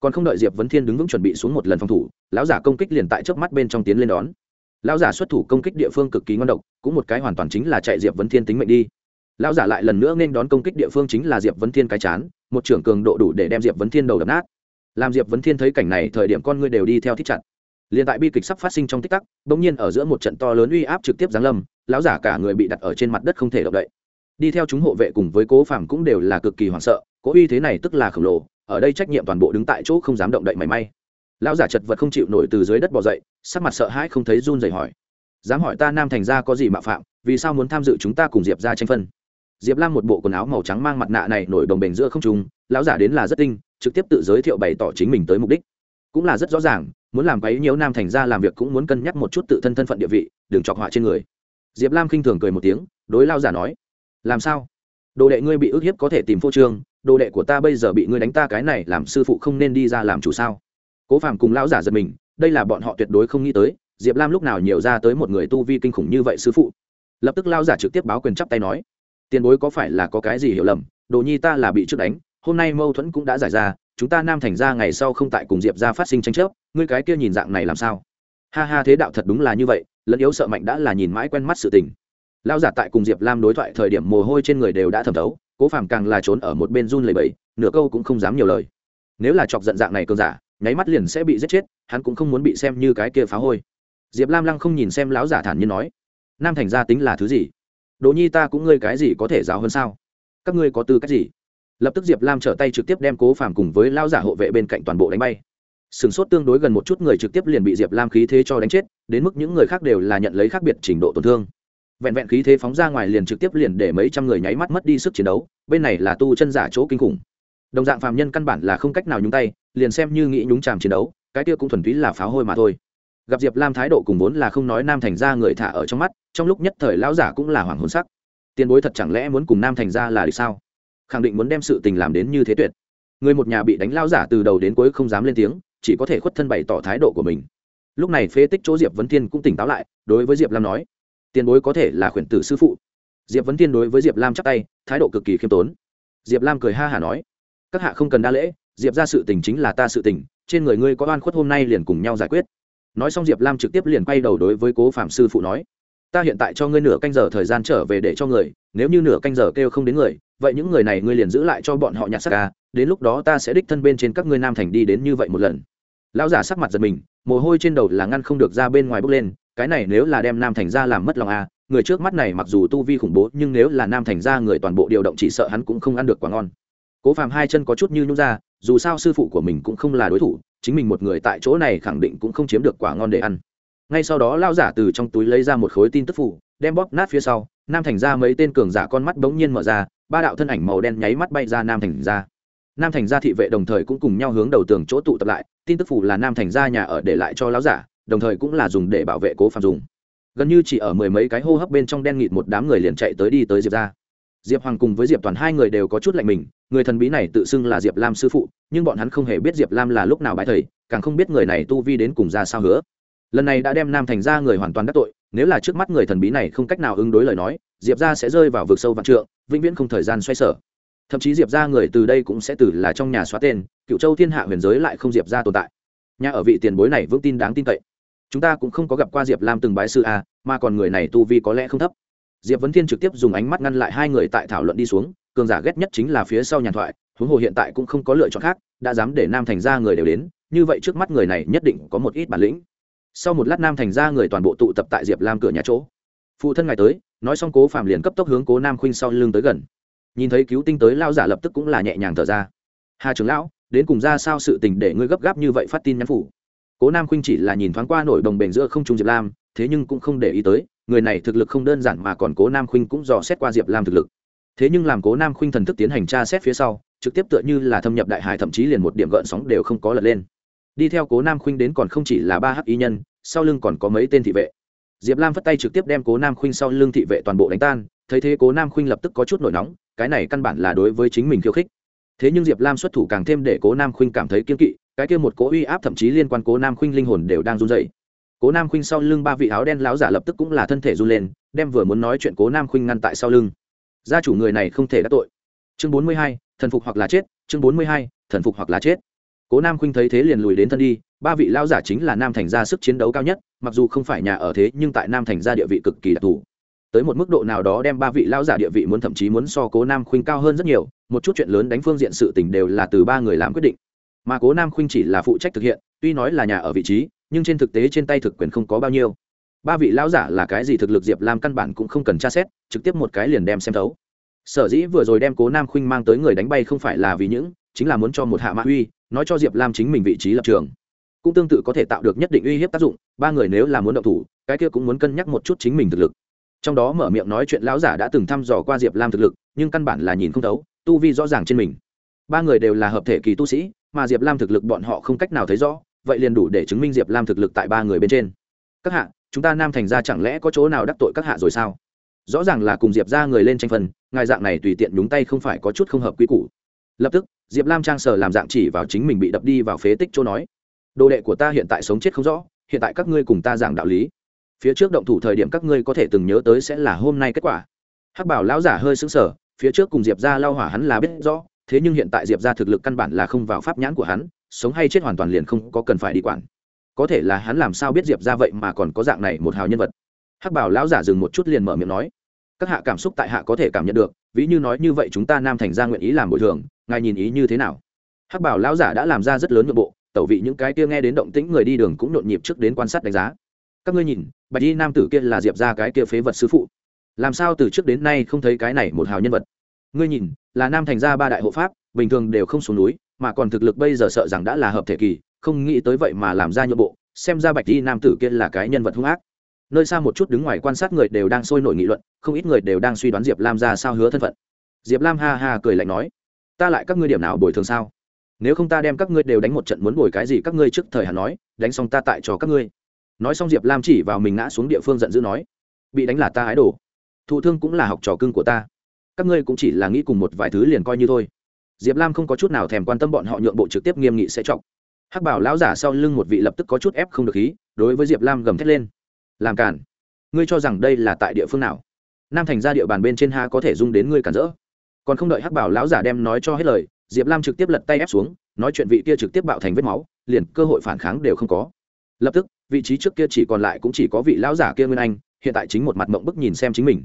còn không đợi diệp vấn thiên đứng vững chuẩn bị xuống một lần phòng thủ, lão giả công kích liền tại trước mắt bên trong tiến lên đón. Lão giả xuất thủ công kích địa phương cực kỳ ngon độc, cũng một cái hoàn toàn chính là chạy diệp vấn thiên tính mệnh đi. Lão giả lại lần nữa nên đón công kích địa phương chính là diệp vấn thiên cái chán, một trưởng cường độ đủ để đem diệp vấn thiên đầu đập nát làm diệp vấn thiên thấy cảnh này, thời điểm con ngươi đều đi theo thích chặt. Liền tại bi kịch sắp phát sinh trong tích tắc, bỗng nhiên ở giữa một trận to lớn uy áp trực tiếp giáng lâm, lão giả cả người bị đặt ở trên mặt đất không thể động đậy. Đi theo chúng hộ vệ cùng với cố phàm cũng đều là cực kỳ hoảng sợ, cố uy thế này tức là khổng lồ, ở đây trách nhiệm toàn bộ đứng tại chỗ không dám động đậy mảy may. Lão giả chật vật không chịu nổi từ dưới đất bỏ dậy, sắc mặt sợ hãi không thấy run rẩy hỏi. Dám hỏi ta nam thành ra có gì mạo phạm, vì sao muốn tham dự chúng ta cùng diệp ra tranh phân? Diệp lam một bộ quần áo màu trắng mang mặt nạ này nổi đồng bền giữa không trung, lão giả đến là rất tinh, trực tiếp tự giới thiệu bày tỏ chính mình tới mục đích. Cũng là rất rõ ràng, muốn làm quấy nhiễu nam thành ra làm việc cũng muốn cân nhắc một chút tự thân thân phận địa vị, đừng chọc họa trên người. Diệp lam khinh thường cười một tiếng, đối lao giả nói, làm sao? Đồ đệ ngươi bị ức hiếp có thể tìm phô trương, đồ đệ của ta bây giờ bị ngươi đánh ta cái này làm sư phụ không nên đi ra làm chủ sao? Cố phàm cùng lão giả giật mình, đây là bọn họ tuyệt đối không nghĩ tới, diệp lam lúc nào nhiều ra tới một người tu vi kinh khủng như vậy sư phụ. Lập tức lao giả trực tiếp báo quyền chắp tay nói tiền bối có phải là có cái gì hiểu lầm? Đồ nhi ta là bị trước đánh, hôm nay mâu thuẫn cũng đã giải ra, chúng ta nam thành ra ngày sau không tại cùng diệp ra phát sinh tranh chấp, ngươi cái kia nhìn dạng này làm sao? Ha ha, thế đạo thật đúng là như vậy, lẫn yếu sợ mạnh đã là nhìn mãi quen mắt sự tình. Lao giả tại cùng diệp lam đối thoại thời điểm mồ hôi trên người đều đã thẩm thấu, cố phàm càng là trốn ở một bên run lầy bẫy nửa câu cũng không dám nhiều lời. Nếu là chọc giận dạng này cơn giả, nháy mắt liền sẽ bị giết chết, hắn cũng không muốn bị xem như cái kia phá hôi. Diệp lam lăng không nhìn xem lão giả thản nhiên nói, nam thành gia tính là thứ gì? Đồ nhi ta cũng ngươi cái gì có thể giáo hơn sao? Các ngươi có tư cách gì? Lập tức diệp lam trở tay trực tiếp đem cố phàm cùng với lao giả hộ vệ bên cạnh toàn bộ đánh bay. Sửng sốt tương đối gần một chút người trực tiếp liền bị diệp lam khí thế cho đánh chết, đến mức những người khác đều là nhận lấy khác biệt trình độ tổn thương. Vẹn vẹn khí thế phóng ra ngoài liền trực tiếp liền để mấy trăm người nháy mắt mất đi sức chiến đấu, bên này là tu chân giả chỗ kinh khủng. Đồng dạng phàm nhân căn bản là không cách nào nhúng tay, liền xem như nghĩ nhúng chàm chiến đấu, cái kia cũng thuần túy là pháo hôi mà thôi gặp diệp lam thái độ cùng vốn là không nói nam thành ra người thả ở trong mắt, trong lúc nhất thời lão giả cũng là hoàng hồn sắc. Tiền bối thật chẳng lẽ muốn cùng nam thành ra là địch sao? Khẳng định muốn đem sự tình làm đến như thế tuyệt. Người một nhà bị đánh lao giả từ đầu đến cuối không dám lên tiếng, chỉ có thể khuất thân bày tỏ thái độ của mình. Lúc này phế tích chỗ diệp vấn thiên cũng tỉnh táo lại, đối với diệp lam nói, tiền bối có thể là khuyển tử sư phụ. Diệp vấn thiên đối với diệp lam chắc tay, thái độ cực kỳ khiêm tốn. Diệp lam cười ha hả nói, các hạ không cần đa lễ, diệp ra sự tình chính là ta sự tình, trên người ngươi có oan khuất hôm nay liền cùng nhau giải quyết nói xong diệp lam trực tiếp liền quay đầu đối với cố phạm sư phụ nói, ta hiện tại cho ngươi nửa canh giờ thời gian trở về để cho người, nếu như nửa canh giờ kêu không đến người, vậy những người này ngươi liền giữ lại cho bọn họ nhặt sắc ca, đến lúc đó ta sẽ đích thân bên trên các ngươi nam thành đi đến như vậy một lần. Lão giả sắc mặt giật mình, mồ hôi trên đầu là ngăn không được ra bên ngoài bốc lên, cái này nếu là đem nam thành ra làm mất lòng a người trước mắt này mặc dù tu vi khủng bố, nhưng nếu là nam thành ra người toàn bộ điều động chỉ sợ hắn cũng không ăn được quá ngon. Cố phàm hai chân có chút như nhún ra, dù sao sư phụ của mình cũng không là đối thủ chính mình một người tại chỗ này khẳng định cũng không chiếm được quả ngon để ăn. Ngay sau đó lao giả từ trong túi lấy ra một khối tin tức phủ, đem bóp nát phía sau, nam thành ra mấy tên cường giả con mắt bỗng nhiên mở ra, ba đạo thân ảnh màu đen nháy mắt bay ra nam thành ra. Nam thành gia thị vệ đồng thời cũng cùng nhau hướng đầu tường chỗ tụ tập lại, tin tức phủ là nam thành gia nhà ở để lại cho lão giả, đồng thời cũng là dùng để bảo vệ cố phạm dùng. Gần như chỉ ở mười mấy cái hô hấp bên trong đen nghịt một đám người liền chạy tới đi tới diệp ra diệp hoàng cùng với diệp toàn hai người đều có chút lạnh mình, người thần bí này tự xưng là diệp lam sư phụ, nhưng bọn hắn không hề biết diệp lam là lúc nào bãi thầy, càng không biết người này tu vi đến cùng ra sao hứa. Lần này đã đem nam thành ra người hoàn toàn đắc tội, nếu là trước mắt người thần bí này không cách nào ứng đối lời nói, diệp ra sẽ rơi vào vực sâu vạn trượng, vĩnh viễn không thời gian xoay sở. Thậm chí diệp ra người từ đây cũng sẽ từ là trong nhà xóa tên, cựu châu thiên hạ huyền giới lại không diệp ra tồn tại. Nhà ở vị tiền bối này vững tin đáng tin cậy. Chúng ta cũng không có gặp qua diệp lam từng bái sư a, mà còn người này tu vi có lẽ không thấp diệp vấn thiên trực tiếp dùng ánh mắt ngăn lại hai người tại thảo luận đi xuống, cường giả ghét nhất chính là phía sau nhàn thoại, huống hồ hiện tại cũng không có lựa chọn khác, đã dám để nam thành ra người đều đến, như vậy trước mắt người này nhất định có một ít bản lĩnh. Sau một lát nam thành ra người toàn bộ tụ tập tại diệp lam cửa nhà chỗ. Phụ thân ngày tới, nói xong cố phàm liền cấp tốc hướng cố nam khuynh sau lưng tới gần. Nhìn thấy cứu tinh tới lao giả lập tức cũng là nhẹ nhàng thở ra. Hà trưởng lão, đến cùng ra sao sự tình để ngươi gấp gáp như vậy phát tin nhắn phủ? Cố nam khuynh chỉ là nhìn thoáng qua nổi đồng bền giữa không trung diệp lam, thế nhưng cũng không để ý tới người này thực lực không đơn giản mà còn cố nam khuynh cũng dò xét qua diệp lam thực lực. Thế nhưng làm cố nam khuynh thần thức tiến hành tra xét phía sau, trực tiếp tựa như là thâm nhập đại hải thậm chí liền một điểm gợn sóng đều không có lật lên. Đi theo cố nam khuynh đến còn không chỉ là ba hắc y nhân, sau lưng còn có mấy tên thị vệ. Diệp lam phất tay trực tiếp đem cố nam khuynh sau lưng thị vệ toàn bộ đánh tan, thấy thế cố nam khuynh lập tức có chút nổi nóng, cái này căn bản là đối với chính mình khiêu khích. Thế nhưng diệp lam xuất thủ càng thêm để cố nam khuynh cảm thấy kiên kỵ, cái kia một cố uy áp thậm chí liên quan cố nam khuynh linh hồn đều đang run dậy cố nam khuynh sau lưng ba vị áo đen láo giả lập tức cũng là thân thể run lên, đem vừa muốn nói chuyện cố nam khuynh ngăn tại sau lưng. Gia chủ người này không thể đắc tội. Chương bốn mươi hai, thần phục hoặc là chết, chương bốn mươi hai, thần phục hoặc là chết. Cố nam khuynh thấy thế liền lùi đến thân đi, ba vị lao giả chính là nam thành gia sức chiến đấu cao nhất, mặc dù không phải nhà ở thế, nhưng tại nam thành gia địa vị cực kỳ đặc thù. Tới một mức độ nào đó đem ba vị lao giả địa vị muốn thậm chí muốn so cố nam khuynh cao hơn rất nhiều, một chút chuyện lớn đánh phương diện sự tình đều là từ ba người làm quyết định. Mà cố nam khuynh chỉ là phụ trách thực hiện, tuy nói là nhà ở vị trí nhưng trên thực tế trên tay thực quyền không có bao nhiêu. Ba vị lão giả là cái gì thực lực diệp lam căn bản cũng không cần tra xét, trực tiếp một cái liền đem xem thấu. Sở dĩ vừa rồi đem cố nam khuynh mang tới người đánh bay không phải là vì những, chính là muốn cho một hạ mã uy, nói cho diệp lam chính mình vị trí lập trường. Cũng tương tự có thể tạo được nhất định uy hiếp tác dụng, ba người nếu là muốn động thủ, cái kia cũng muốn cân nhắc một chút chính mình thực lực. Trong đó mở miệng nói chuyện lão giả đã từng thăm dò qua diệp lam thực lực, nhưng căn bản là nhìn không thấu, tu vi rõ ràng trên mình. Ba người đều là hợp thể kỳ tu sĩ, mà diệp lam thực lực bọn họ không cách nào thấy rõ vậy liền đủ để chứng minh diệp lam thực lực tại ba người bên trên. Các hạ, chúng ta nam thành ra chẳng lẽ có chỗ nào đắc tội các hạ rồi sao? Rõ ràng là cùng diệp ra người lên tranh phần ngài dạng này tùy tiện nhúng tay không phải có chút không hợp quy củ. Lập tức, diệp lam trang sờ làm dạng chỉ vào chính mình bị đập đi vào phế tích chỗ nói, đồ đệ của ta hiện tại sống chết không rõ, hiện tại các ngươi cùng ta giảng đạo lý. Phía trước động thủ thời điểm các ngươi có thể từng nhớ tới sẽ là hôm nay kết quả. Hắc bảo lão giả hơi sững sờ, phía trước cùng diệp ra lao hỏa hắn là biết rõ, thế nhưng hiện tại diệp ra thực lực căn bản là không vào pháp nhãn của hắn sống hay chết hoàn toàn liền không có cần phải đi quản. Có thể là hắn làm sao biết diệp ra vậy mà còn có dạng này một hào nhân vật. Hắc bảo lão giả dừng một chút liền mở miệng nói, các hạ cảm xúc tại hạ có thể cảm nhận được, ví như nói như vậy chúng ta nam thành ra nguyện ý làm bồi thường, ngài nhìn ý như thế nào? Hắc bảo lão giả đã làm ra rất lớn nội bộ, tẩu vị những cái kia nghe đến động tĩnh người đi đường cũng nhộn nhịp trước đến quan sát đánh giá. Các ngươi nhìn, bạch y nam tử kia là diệp ra cái kia phế vật sư phụ. Làm sao từ trước đến nay không thấy cái này một hào nhân vật? Ngươi nhìn, là nam thành ra ba đại hộ pháp, bình thường đều không xuống núi mà còn thực lực bây giờ sợ rằng đã là hợp thể kỳ, không nghĩ tới vậy mà làm ra nhượng bộ, xem ra bạch y nam tử kia là cái nhân vật hung ác. Nơi xa một chút đứng ngoài quan sát người đều đang sôi nổi nghị luận, không ít người đều đang suy đoán diệp lam ra sao hứa thân phận. Diệp lam ha ha cười lạnh nói, ta lại các ngươi điểm nào bồi thường sao? Nếu không ta đem các ngươi đều đánh một trận muốn bồi cái gì các ngươi trước thời hạn nói, đánh xong ta tại cho các ngươi. Nói xong diệp lam chỉ vào mình ngã xuống địa phương giận dữ nói, bị đánh là ta ái đồ. Thụ thương cũng là học trò cưng của ta. Các ngươi cũng chỉ là nghĩ cùng một vài thứ liền coi như thôi diệp lam không có chút nào thèm quan tâm bọn họ nhượng bộ trực tiếp nghiêm nghị sẽ trọng hắc bảo lão giả sau lưng một vị lập tức có chút ép không được khí, đối với diệp lam gầm thét lên. Làm cản, ngươi cho rằng đây là tại địa phương nào? Nam thành ra địa bàn bên trên ha có thể dung đến ngươi cản rỡ. Còn không đợi hắc bảo lão giả đem nói cho hết lời, diệp lam trực tiếp lật tay ép xuống, nói chuyện vị kia trực tiếp bạo thành vết máu, liền cơ hội phản kháng đều không có. Lập tức, vị trí trước kia chỉ còn lại cũng chỉ có vị lão giả kia nguyên anh, hiện tại chính một mặt mộng bức nhìn xem chính mình.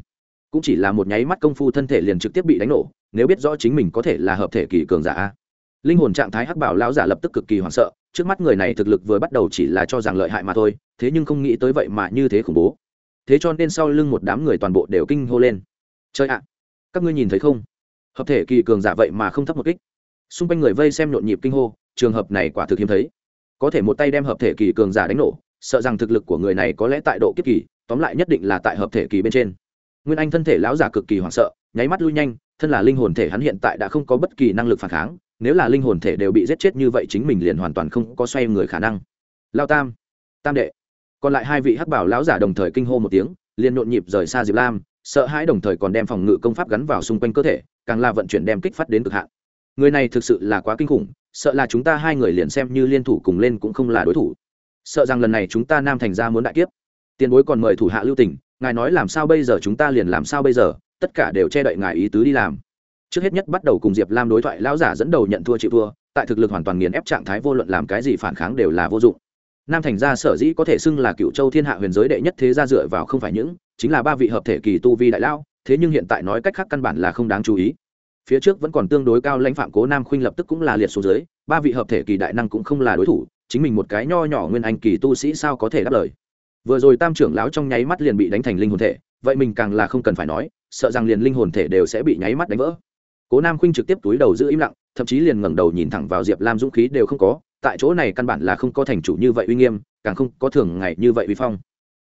Cũng chỉ là một nháy mắt công phu thân thể liền trực tiếp bị đánh nổ nếu biết rõ chính mình có thể là hợp thể kỳ cường giả linh hồn trạng thái hắc bảo lão giả lập tức cực kỳ hoảng sợ, trước mắt người này thực lực vừa bắt đầu chỉ là cho rằng lợi hại mà thôi, thế nhưng không nghĩ tới vậy mà như thế khủng bố. Thế cho nên sau lưng một đám người toàn bộ đều kinh hô lên. Chơi ạ, các ngươi nhìn thấy không? Hợp thể kỳ cường giả vậy mà không thấp một kích. Xung quanh người vây xem nhộn nhịp kinh hô, trường hợp này quả thực hiếm thấy. Có thể một tay đem hợp thể kỳ cường giả đánh nổ, sợ rằng thực lực của người này có lẽ tại độ kiếp kỳ, tóm lại nhất định là tại hợp thể kỳ bên trên. Nguyên anh thân thể lão giả cực kỳ hoảng sợ nháy mắt lui nhanh, thân là linh hồn thể hắn hiện tại đã không có bất kỳ năng lực phản kháng, nếu là linh hồn thể đều bị giết chết như vậy chính mình liền hoàn toàn không có xoay người khả năng. Lao tam tam đệ. Còn lại hai vị hắc bảo lão giả đồng thời kinh hô một tiếng, liền nhộn nhịp rời xa diệp lam, sợ hãi đồng thời còn đem phòng ngự công pháp gắn vào xung quanh cơ thể, càng là vận chuyển đem kích phát đến cực hạn. Người này thực sự là quá kinh khủng, sợ là chúng ta hai người liền xem như liên thủ cùng lên cũng không là đối thủ. Sợ rằng lần này chúng ta nam thành ra muốn đại kiếp. Tiền bối còn mời thủ hạ lưu tỉnh ngài nói làm sao bây giờ chúng ta liền làm sao bây giờ? Tất cả đều che đậy ngài ý tứ đi làm. Trước hết nhất bắt đầu cùng diệp lam đối thoại, lão giả dẫn đầu nhận thua chịu thua, tại thực lực hoàn toàn nghiền ép trạng thái vô luận làm cái gì phản kháng đều là vô dụng. Nam thành gia sở dĩ có thể xưng là cựu châu thiên hạ huyền giới đệ nhất thế gia dựa vào không phải những, chính là ba vị hợp thể kỳ tu vi đại lão. thế nhưng hiện tại nói cách khác căn bản là không đáng chú ý. Phía trước vẫn còn tương đối cao lãnh phạm cố nam khuynh lập tức cũng là liệt xuống dưới, ba vị hợp thể kỳ đại năng cũng không là đối thủ, chính mình một cái nho nhỏ nguyên anh kỳ tu sĩ sao có thể đáp lời. Vừa rồi tam trưởng lão trong nháy mắt liền bị đánh thành linh hồn thể, vậy mình càng là không cần phải nói sợ rằng liền linh hồn thể đều sẽ bị nháy mắt đánh vỡ. Cố nam khuynh trực tiếp túi đầu giữ im lặng, thậm chí liền ngẩng đầu nhìn thẳng vào diệp lam dũng khí đều không có, tại chỗ này căn bản là không có thành chủ như vậy uy nghiêm, càng không có thường ngày như vậy uy phong.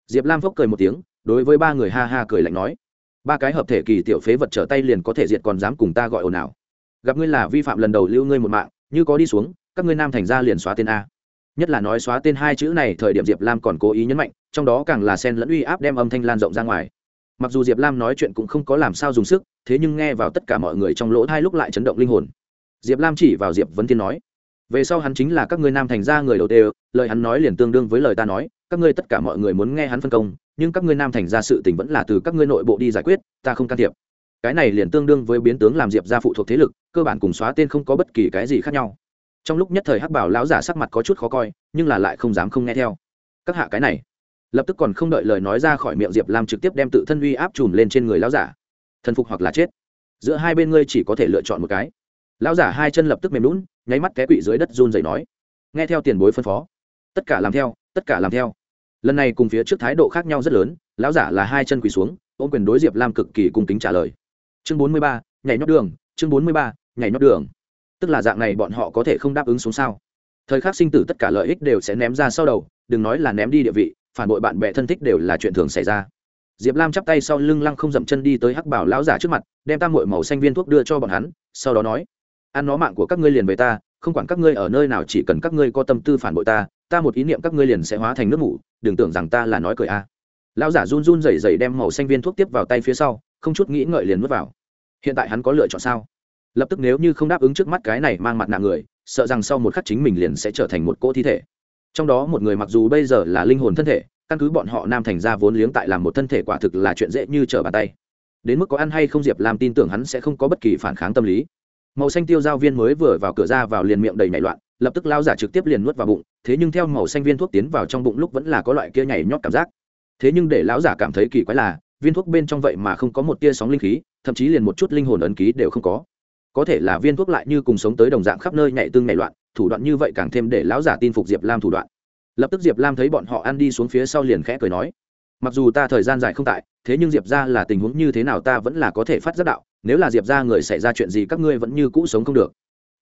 Diệp lam phốc cười một tiếng, đối với ba người ha ha cười lạnh nói, ba cái hợp thể kỳ tiểu phế vật trở tay liền có thể diệt còn dám cùng ta gọi ồn ào. Gặp ngươi là vi phạm lần đầu lưu ngươi một mạng, như có đi xuống, các ngươi nam thành ra liền xóa tên a. Nhất là nói xóa tên hai chữ này, thời điểm diệp lam còn cố ý nhấn mạnh, trong đó càng là sen lẫn uy áp đem âm thanh lan rộng ra ngoài mặc dù diệp lam nói chuyện cũng không có làm sao dùng sức, thế nhưng nghe vào tất cả mọi người trong lỗ hai lúc lại chấn động linh hồn. Diệp lam chỉ vào diệp vấn thiên nói, về sau hắn chính là các ngươi nam thành ra người đầu tiên, lời hắn nói liền tương đương với lời ta nói, các ngươi tất cả mọi người muốn nghe hắn phân công, nhưng các ngươi nam thành ra sự tình vẫn là từ các ngươi nội bộ đi giải quyết, ta không can thiệp. Cái này liền tương đương với biến tướng làm diệp ra phụ thuộc thế lực, cơ bản cùng xóa tên không có bất kỳ cái gì khác nhau. Trong lúc nhất thời hắc bảo lão giả sắc mặt có chút khó coi, nhưng là lại không dám không nghe theo. Các hạ cái này lập tức còn không đợi lời nói ra khỏi miệng diệp lam trực tiếp đem tự thân uy áp chùm lên trên người lão giả. Thần phục hoặc là chết. Giữa hai bên ngươi chỉ có thể lựa chọn một cái. Lão giả hai chân lập tức mềm lún nháy mắt té quỵ dưới đất run dậy nói. Nghe theo tiền bối phân phó. Tất cả làm theo, tất cả làm theo. Lần này cùng phía trước thái độ khác nhau rất lớn, lão giả là hai chân quỳ xuống, ôm quyền đối diệp lam cực kỳ cung kính trả lời. Chương bốn mươi ba, nhảy nhót đường, chương bốn mươi ba, nhảy nhót đường. Tức là dạng này bọn họ có thể không đáp ứng xuống sao? Thời khắc sinh tử tất cả lợi ích đều sẽ ném ra sau đầu, đừng nói là ném đi địa vị phản bội bạn bè thân thích đều là chuyện thường xảy ra. Diệp lam chắp tay sau lưng lăng không dậm chân đi tới hắc bảo lão giả trước mặt, đem tam mội màu xanh viên thuốc đưa cho bọn hắn, sau đó nói, ăn nó mạng của các ngươi liền về ta, không quản các ngươi ở nơi nào, chỉ cần các ngươi có tâm tư phản bội ta ta một ý niệm các ngươi liền sẽ hóa thành nước mủ, đừng tưởng rằng ta là nói cười a. À. lão giả run run rẩy rẩy đem màu xanh viên thuốc tiếp vào tay phía sau, không chút nghĩ ngợi liền nuốt vào. Hiện tại hắn có lựa chọn sao? Lập tức nếu như không đáp ứng trước mắt cái này mang mặt nạ người, sợ rằng sau một khắc chính mình liền sẽ trở thành một cỗ thi thể trong đó một người mặc dù bây giờ là linh hồn thân thể, căn cứ bọn họ nam thành ra vốn liếng tại làm một thân thể quả thực là chuyện dễ như trở bàn tay. Đến mức có ăn hay không diệp làm tin tưởng hắn sẽ không có bất kỳ phản kháng tâm lý. Màu xanh tiêu giao viên mới vừa vào cửa ra vào liền miệng đầy nảy loạn, lập tức lao giả trực tiếp liền nuốt vào bụng, thế nhưng theo màu xanh viên thuốc tiến vào trong bụng lúc vẫn là có loại kia nhảy nhót cảm giác. Thế nhưng để lão giả cảm thấy kỳ quái là, viên thuốc bên trong vậy mà không có một tia sóng linh khí, thậm chí liền một chút linh hồn ấn ký đều không có có thể là viên thuốc lại như cùng sống tới đồng dạng khắp nơi nhảy tương nhảy loạn, thủ đoạn như vậy càng thêm để lão giả tin phục diệp lam thủ đoạn. Lập tức diệp lam thấy bọn họ ăn đi xuống phía sau liền khẽ cười nói, mặc dù ta thời gian dài không tại, thế nhưng diệp ra là tình huống như thế nào ta vẫn là có thể phát giác đạo, nếu là diệp ra người xảy ra chuyện gì các ngươi vẫn như cũ sống không được.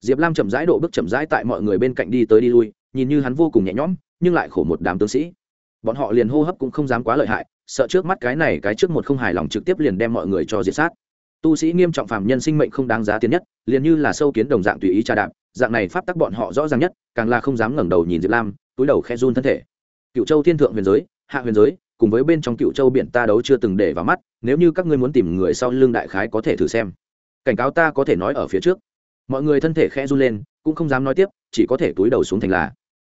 Diệp lam chậm rãi độ bước chậm rãi tại mọi người bên cạnh đi tới đi lui, nhìn như hắn vô cùng nhẹ nhõm, nhưng lại khổ một đám tướng sĩ. Bọn họ liền hô hấp cũng không dám quá lợi hại, sợ trước mắt cái này cái trước một không hài lòng trực tiếp liền đem mọi người cho diệt sát tu sĩ nghiêm trọng phạm nhân sinh mệnh không đáng giá tiền nhất, liền như là sâu kiến đồng dạng tùy ý trà đạp, dạng này pháp tắc bọn họ rõ ràng nhất, càng là không dám ngẩng đầu nhìn diệp lam, túi đầu khe run thân thể. Cựu châu thiên thượng huyền giới, hạ huyền giới, cùng với bên trong cựu châu biển ta đấu chưa từng để vào mắt, nếu như các ngươi muốn tìm người sau lưng đại khái có thể thử xem. Cảnh cáo ta có thể nói ở phía trước. Mọi người thân thể khe run lên, cũng không dám nói tiếp, chỉ có thể túi đầu xuống thành là.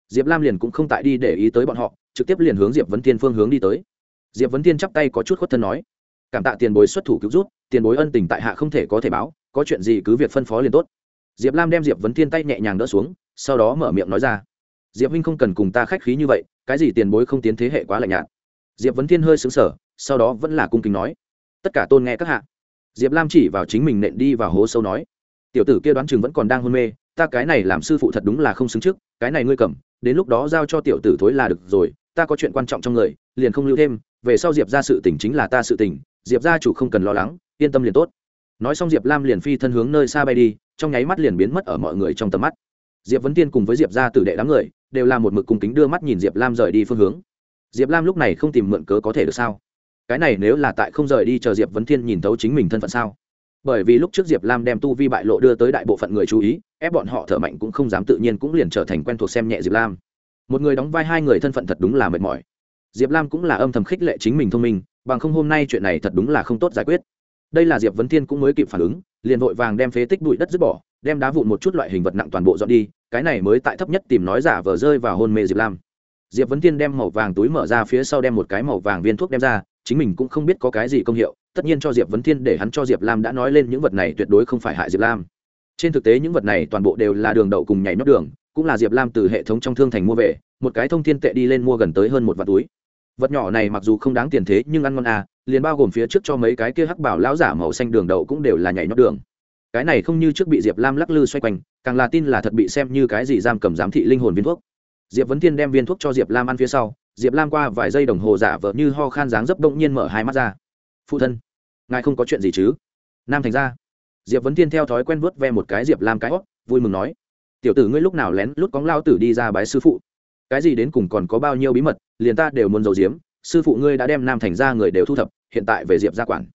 Diệp lam liền cũng không tại đi để ý tới bọn họ, trực tiếp liền hướng diệp vấn thiên phương hướng đi tới. Diệp vấn thiên chắp tay có chút khuất thân nói cảm tạ tiền bối xuất thủ cứu rút tiền bối ân tình tại hạ không thể có thể báo, có chuyện gì cứ việc phân phó liền tốt. Diệp lam đem diệp vấn thiên tay nhẹ nhàng đỡ xuống, sau đó mở miệng nói ra. Diệp huynh không cần cùng ta khách khí như vậy, cái gì tiền bối không tiến thế hệ quá lạnh nhạt. Diệp vấn thiên hơi xứng sở sau đó vẫn là cung kính nói. Tất cả tôn nghe các hạ. Diệp lam chỉ vào chính mình nện đi vào hố sâu nói. Tiểu tử kia đoán chừng vẫn còn đang hôn mê, ta cái này làm sư phụ thật đúng là không xứng trước, cái này ngươi cầm, đến lúc đó giao cho tiểu tử thối là được rồi, ta có chuyện quan trọng trong người, liền không lưu thêm, về sau diệp ra sự tình chính là ta sự tình diệp gia chủ không cần lo lắng, yên tâm liền tốt. Nói xong diệp lam liền phi thân hướng nơi xa bay đi, trong nháy mắt liền biến mất ở mọi người trong tầm mắt. Diệp vấn tiên cùng với diệp gia tử đệ đám người, đều là một mực cùng kính đưa mắt nhìn diệp lam rời đi phương hướng. Diệp lam lúc này không tìm mượn cớ có thể được sao? Cái này nếu là tại không rời đi chờ diệp vấn thiên nhìn thấu chính mình thân phận sao? Bởi vì lúc trước diệp lam đem tu vi bại lộ đưa tới đại bộ phận người chú ý, ép bọn họ thở mạnh cũng không dám tự nhiên cũng liền trở thành quen thuộc xem nhẹ diệp lam. Một người đóng vai hai người thân phận thật đúng là mệt mỏi diệp lam cũng là âm thầm khích lệ chính mình thông minh, bằng không hôm nay chuyện này thật đúng là không tốt giải quyết. Đây là diệp vấn thiên cũng mới kịp phản ứng, liền vội vàng đem phế tích bụi đất dứt bỏ, đem đá vụn một chút loại hình vật nặng toàn bộ dọn đi, cái này mới tại thấp nhất tìm nói giả vờ rơi vào hôn mê diệp lam. Diệp vấn thiên đem màu vàng túi mở ra phía sau đem một cái màu vàng viên thuốc đem ra, chính mình cũng không biết có cái gì công hiệu, tất nhiên cho diệp vấn thiên để hắn cho diệp lam đã nói lên những vật này tuyệt đối không phải hại diệp lam. Trên thực tế những vật này toàn bộ đều là đường đậu cùng nhảy nhót đường, cũng là diệp lam từ hệ thống trong thương thành mua về, một cái thông thiên tệ đi lên mua gần tới hơn một vạt túi vật nhỏ này mặc dù không đáng tiền thế nhưng ăn ngon à liền bao gồm phía trước cho mấy cái kia hắc bảo lão giả màu xanh đường đậu cũng đều là nhảy nhót đường. Cái này không như trước bị diệp lam lắc lư xoay quanh, càng là tin là thật bị xem như cái gì giam cầm giám thị linh hồn viên thuốc. Diệp vấn thiên đem viên thuốc cho diệp lam ăn phía sau, diệp lam qua vài giây đồng hồ giả vờ như ho khan dáng dấp động nhiên mở hai mắt ra. Phụ thân, ngài không có chuyện gì chứ? Nam thành ra diệp vấn thiên theo thói quen vớt ve một cái diệp lam cái hót, vui mừng nói, tiểu tử ngươi lúc nào lén lút cóng lao tử đi ra bái sư phụ? Cái gì đến cùng còn có bao nhiêu bí mật, liền ta đều muốn giấu giếm, sư phụ ngươi đã đem nam thành ra người đều thu thập, hiện tại về diệp gia quản.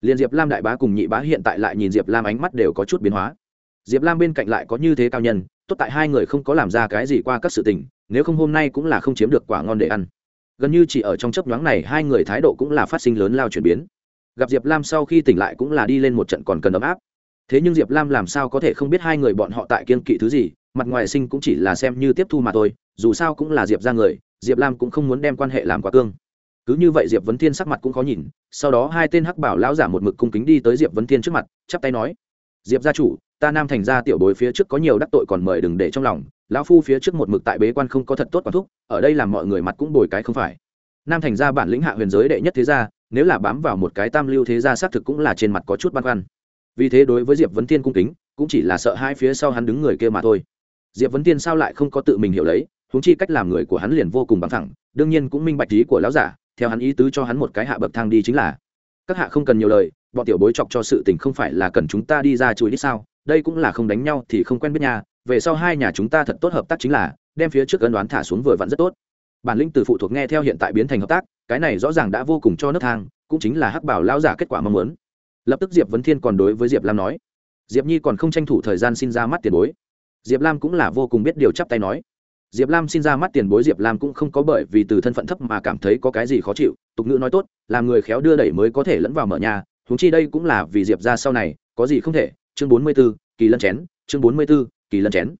Liền diệp lam đại bá cùng nhị bá hiện tại lại nhìn diệp lam ánh mắt đều có chút biến hóa. Diệp lam bên cạnh lại có như thế cao nhân, tốt tại hai người không có làm ra cái gì qua các sự tình, nếu không hôm nay cũng là không chiếm được quả ngon để ăn. Gần như chỉ ở trong chấp nhoáng này, hai người thái độ cũng là phát sinh lớn lao chuyển biến. Gặp diệp lam sau khi tỉnh lại cũng là đi lên một trận còn cần ấm áp. Thế nhưng diệp lam làm sao có thể không biết hai người bọn họ tại kiên kỵ thứ gì mặt ngoài sinh cũng chỉ là xem như tiếp thu mà thôi, dù sao cũng là diệp ra người, diệp lam cũng không muốn đem quan hệ làm quá cương. Cứ như vậy diệp vấn thiên sắc mặt cũng khó nhìn, sau đó hai tên hắc bảo lão giả một mực cung kính đi tới diệp vấn thiên trước mặt, chắp tay nói, diệp gia chủ, ta nam thành gia tiểu bối phía trước có nhiều đắc tội còn mời đừng để trong lòng, lão phu phía trước một mực tại bế quan không có thật tốt quản thúc, ở đây làm mọi người mặt cũng bồi cái không phải. Nam thành gia bản lĩnh hạ huyền giới đệ nhất thế gia, nếu là bám vào một cái tam lưu thế gia xác thực cũng là trên mặt có chút băn khoăn. Vì thế đối với diệp vấn thiên cung kính, cũng chỉ là sợ hai phía sau hắn đứng người kia mà thôi diệp vấn thiên sao lại không có tự mình hiểu lấy húng chi cách làm người của hắn liền vô cùng bằng thẳng đương nhiên cũng minh bạch ý của lão giả, theo hắn ý tứ cho hắn một cái hạ bậc thang đi chính là, các hạ không cần nhiều lời, bọn tiểu bối chọc cho sự tình không phải là cần chúng ta đi ra chùi đi sao, đây cũng là không đánh nhau thì không quen biết nhà về sau hai nhà chúng ta thật tốt hợp tác chính là, đem phía trước ân đoán thả xuống vừa vặn rất tốt. Bản lĩnh từ phụ thuộc nghe theo hiện tại biến thành hợp tác, cái này rõ ràng đã vô cùng cho nước thang, cũng chính là hắc bảo lão giả kết quả mong muốn. Lập tức diệp vấn thiên còn đối với diệp lam nói, diệp nhi còn không tranh thủ thời gian xin ra mắt tiền bối diệp lam cũng là vô cùng biết điều chắp tay nói. Diệp lam xin ra mắt tiền bối, diệp lam cũng không có bởi vì từ thân phận thấp mà cảm thấy có cái gì khó chịu. Tục ngữ nói tốt làm người khéo đưa đẩy mới có thể lẫn vào mở nhà. Huống chi đây cũng là vì diệp ra sau này, có gì không thể. Chương bốn mươi b ố kỳ lân chén. Chương bốn mươi b ố kỳ lân chén.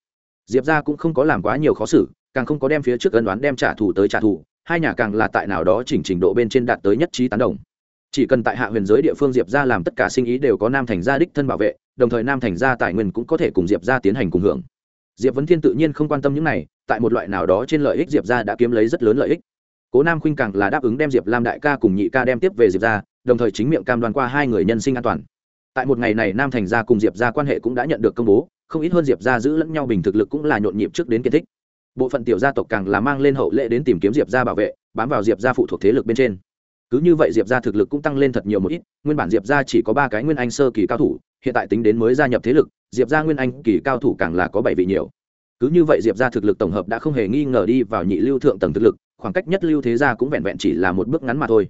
Diệp ra cũng không có làm quá nhiều khó xử, càng không có đem phía trước ân đoán đem trả thù tới trả thù. Hai nhà càng là tại nào đó chỉnh trình độ bên trên đạt tới nhất trí tán đồng. Chỉ cần tại hạ huyền giới địa phương diệp ra làm tất cả sinh ý đều có nam thành gia đích thân bảo vệ, đồng thời nam thành gia tài nguyên cũng có thể cùng diệp ra tiến hành cùng hưởng diệp vấn thiên tự nhiên không quan tâm những này, tại một loại nào đó trên lợi ích diệp ra đã kiếm lấy rất lớn lợi ích. Cố nam khuynh càng là đáp ứng đem diệp lam đại ca cùng nhị ca đem tiếp về diệp ra đồng thời chính miệng cam đoan qua hai người nhân sinh an toàn. Tại một ngày này, nam thành gia cùng diệp ra quan hệ cũng đã nhận được công bố, không ít hơn diệp ra giữ lẫn nhau bình thực lực cũng là nhộn nhịp trước đến kiến thích. Bộ phận tiểu gia tộc càng là mang lên hậu lệ đến tìm kiếm diệp ra bảo vệ, bám vào diệp ra phụ thuộc thế lực bên trên. Cứ như vậy diệp ra thực lực cũng tăng lên thật nhiều một ít, nguyên bản diệp ra chỉ có ba cái nguyên anh sơ kỳ cao thủ hiện tại tính đến mới gia nhập thế lực, diệp gia nguyên anh kỳ cao thủ càng là có bảy vị nhiều. Cứ như vậy diệp gia thực lực tổng hợp đã không hề nghi ngờ đi vào nhị lưu thượng tầng thực lực, khoảng cách nhất lưu thế gia cũng vẹn vẹn chỉ là một bước ngắn mà thôi.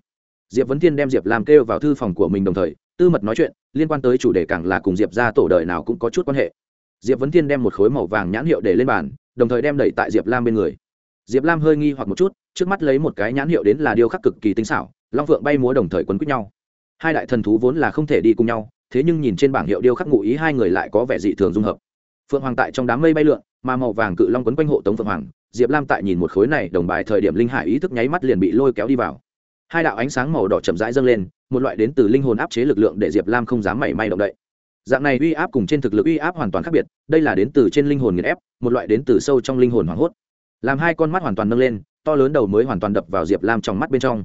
Diệp vấn thiên đem diệp làm kêu vào thư phòng của mình đồng thời, tư mật nói chuyện, liên quan tới chủ đề càng là cùng diệp ra tổ đời nào cũng có chút quan hệ. Diệp vấn thiên đem một khối màu vàng nhãn hiệu để lên bàn, đồng thời đem đẩy tại diệp lam bên người. Diệp lam hơi nghi hoặc một chút, trước mắt lấy một cái nhãn hiệu đến là điêu khắc cực kỳ tinh xảo, long phượng bay múa đồng thời quấn quýt nhau. Hai đại thần thú vốn là không thể đi cùng nhau thế nhưng nhìn trên bảng hiệu điêu khắc ngụ ý hai người lại có vẻ dị thường dung hợp. Phượng hoàng tại trong đám mây bay lượn, mà màu vàng cự long quấn quanh hộ tống phượng hoàng, diệp lam tại nhìn một khối này đồng bài thời điểm linh hải ý thức nháy mắt liền bị lôi kéo đi vào. Hai đạo ánh sáng màu đỏ chậm rãi dâng lên, một loại đến từ linh hồn áp chế lực lượng để diệp lam không dám mảy may động đậy. Dạng này uy áp cùng trên thực lực uy áp hoàn toàn khác biệt, đây là đến từ trên linh hồn nghiền ép, một loại đến từ sâu trong linh hồn hoảng hốt. Làm hai con mắt hoàn toàn nâng lên, to lớn đầu mới hoàn toàn đập vào diệp lam trong mắt bên trong.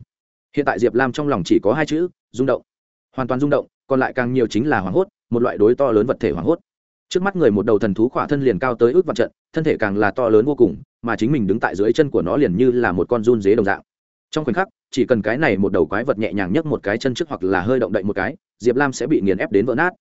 Hiện tại diệp lam trong lòng chỉ có hai chữ, rung động. Hoàn toàn rung động còn lại càng nhiều chính là hoảng hốt, một loại đối to lớn vật thể hoảng hốt. Trước mắt người một đầu thần thú khỏa thân liền cao tới ước vạn trận, thân thể càng là to lớn vô cùng, mà chính mình đứng tại dưới chân của nó liền như là một con run dế đồng dạng. Trong khoảnh khắc, chỉ cần cái này một đầu quái vật nhẹ nhàng nhấc một cái chân trước hoặc là hơi động đậy một cái, diệp lam sẽ bị nghiền ép đến vỡ nát.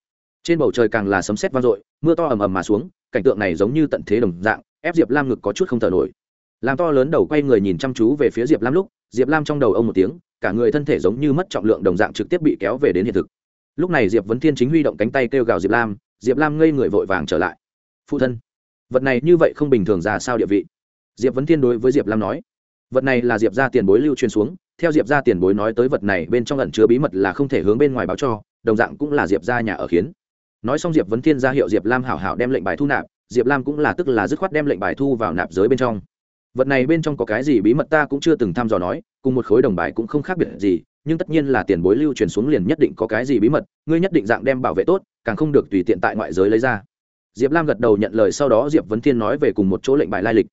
Trên bầu trời càng là sấm sét vang dội, mưa to ầm ầm mà xuống, cảnh tượng này giống như tận thế đồng dạng, ép diệp lam ngực có chút không thở nổi. Làm to lớn đầu quay người nhìn chăm chú về phía diệp lam lúc, diệp lam trong đầu ông một tiếng, cả người thân thể giống như mất trọng lượng đồng dạng trực tiếp bị kéo về đến hiện thực lúc này diệp vấn thiên chính huy động cánh tay kêu gào diệp lam diệp lam ngây người vội vàng trở lại. Phụ thân, vật này như vậy không bình thường ra sao địa vị? Diệp vấn thiên đối với diệp lam nói, vật này là diệp ra tiền bối lưu truyền xuống, theo diệp ra tiền bối nói tới vật này bên trong ẩn chứa bí mật là không thể hướng bên ngoài báo cho, đồng dạng cũng là diệp ra nhà ở khiến. Nói xong diệp vấn thiên ra hiệu diệp lam hảo hảo đem lệnh bài thu nạp, diệp lam cũng là tức là dứt khoát đem lệnh bài thu vào nạp giới bên trong. Vật này bên trong có cái gì bí mật ta cũng chưa từng thăm dò nói, cùng một khối đồng bài cũng không khác biệt gì nhưng tất nhiên là tiền bối lưu truyền xuống liền nhất định có cái gì bí mật, ngươi nhất định dạng đem bảo vệ tốt, càng không được tùy tiện tại ngoại giới lấy ra. Diệp lam gật đầu nhận lời, sau đó diệp vấn thiên nói về cùng một chỗ lệnh bài lai lịch.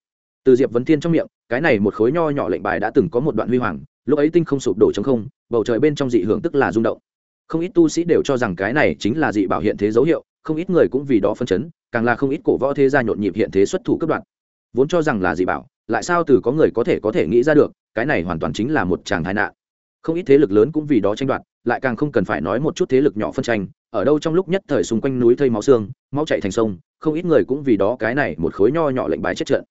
Từ diệp vấn thiên trong miệng, cái này một khối nho nhỏ lệnh bài đã từng có một đoạn huy hoàng, lúc ấy tinh không sụp đổ trong không, bầu trời bên trong dị hưởng tức là rung động. Không ít tu sĩ đều cho rằng cái này chính là dị bảo hiện thế dấu hiệu, không ít người cũng vì đó phân chấn, càng là không ít cổ võ thế gia nhộn nhịp hiện thế xuất thủ cấp đoạn. Vốn cho rằng là dị bảo, lại sao từ có người có thể có thể nghĩ ra được, cái này hoàn toàn chính là một chàng tai nạn không ít thế lực lớn cũng vì đó tranh đoạt, lại càng không cần phải nói một chút thế lực nhỏ phân tranh, ở đâu trong lúc nhất thời xung quanh núi thây máu xương, máu chạy thành sông, không ít người cũng vì đó cái này một khối nho nhỏ lệnh bài chết trận.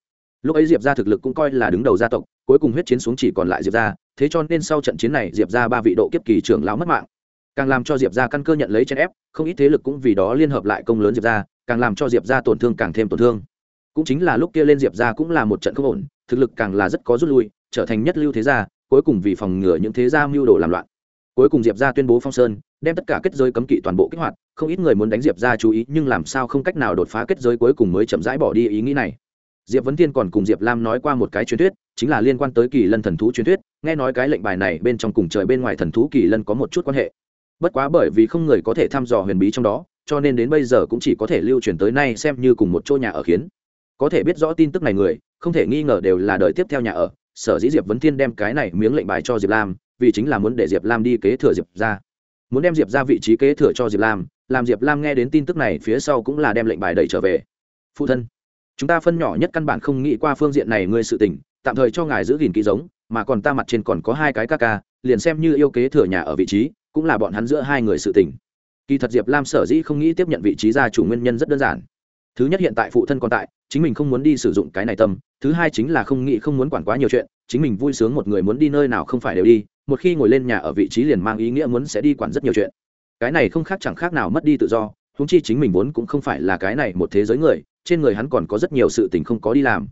Lúc ấy diệp ra thực lực cũng coi là đứng đầu gia tộc, cuối cùng huyết chiến xuống chỉ còn lại diệp ra thế cho nên sau trận chiến này diệp ra ba vị độ kiếp kỳ trưởng lão mất mạng. Càng làm cho diệp ra căn cơ nhận lấy chèn ép, không ít thế lực cũng vì đó liên hợp lại công lớn diệp ra càng làm cho diệp ra tổn thương càng thêm tổn thương. Cũng chính là lúc kia lên diệp ra cũng là một trận không ổn, thực lực càng là rất có rút lui, trở thành nhất lưu thế gia cuối cùng vì phòng ngừa những thế gia mưu đồ làm loạn. Cuối cùng diệp ra tuyên bố phong sơn, đem tất cả kết giới cấm kỵ toàn bộ kích hoạt, không ít người muốn đánh diệp ra chú ý, nhưng làm sao không cách nào đột phá kết giới cuối cùng mới chậm rãi bỏ đi ý nghĩ này. Diệp vấn tiên còn cùng diệp lam nói qua một cái truyền thuyết, chính là liên quan tới kỳ lân thần thú truyền thuyết, nghe nói cái lệnh bài này bên trong cùng trời bên ngoài thần thú kỳ lân có một chút quan hệ. Bất quá bởi vì không người có thể thăm dò huyền bí trong đó, cho nên đến bây giờ cũng chỉ có thể lưu truyền tới nay xem như cùng một chỗ nhà ở khiến. Có thể biết rõ tin tức này người, không thể nghi ngờ đều là đời tiếp theo nhà ở sở dĩ diệp vấn thiên đem cái này miếng lệnh bài cho diệp lam, vì chính là muốn để diệp lam đi kế thừa diệp ra muốn đem diệp ra vị trí kế thừa cho diệp lam, làm diệp lam nghe đến tin tức này phía sau cũng là đem lệnh bài đẩy trở về. Phụ thân, chúng ta phân nhỏ nhất căn bản không nghĩ qua phương diện này ngươi sự tình, tạm thời cho ngài giữ gìn kỹ giống, mà còn ta mặt trên còn có hai cái ca ca, liền xem như yêu kế thừa nhà ở vị trí, cũng là bọn hắn giữa hai người sự tình. Kỳ thật diệp lam sở dĩ không nghĩ tiếp nhận vị trí gia chủ nguyên nhân rất đơn giản. Thứ nhất hiện tại phụ thân còn tại, chính mình không muốn đi sử dụng cái này tâm thứ hai chính là không nghĩ không muốn quản quá nhiều chuyện, chính mình vui sướng một người muốn đi nơi nào không phải đều đi, một khi ngồi lên nhà ở vị trí liền mang ý nghĩa muốn sẽ đi quản rất nhiều chuyện. Cái này không khác chẳng khác nào mất đi tự do húng chi chính mình vốn cũng không phải là cái này một thế giới người, trên người hắn còn có rất nhiều sự tình không có đi làm.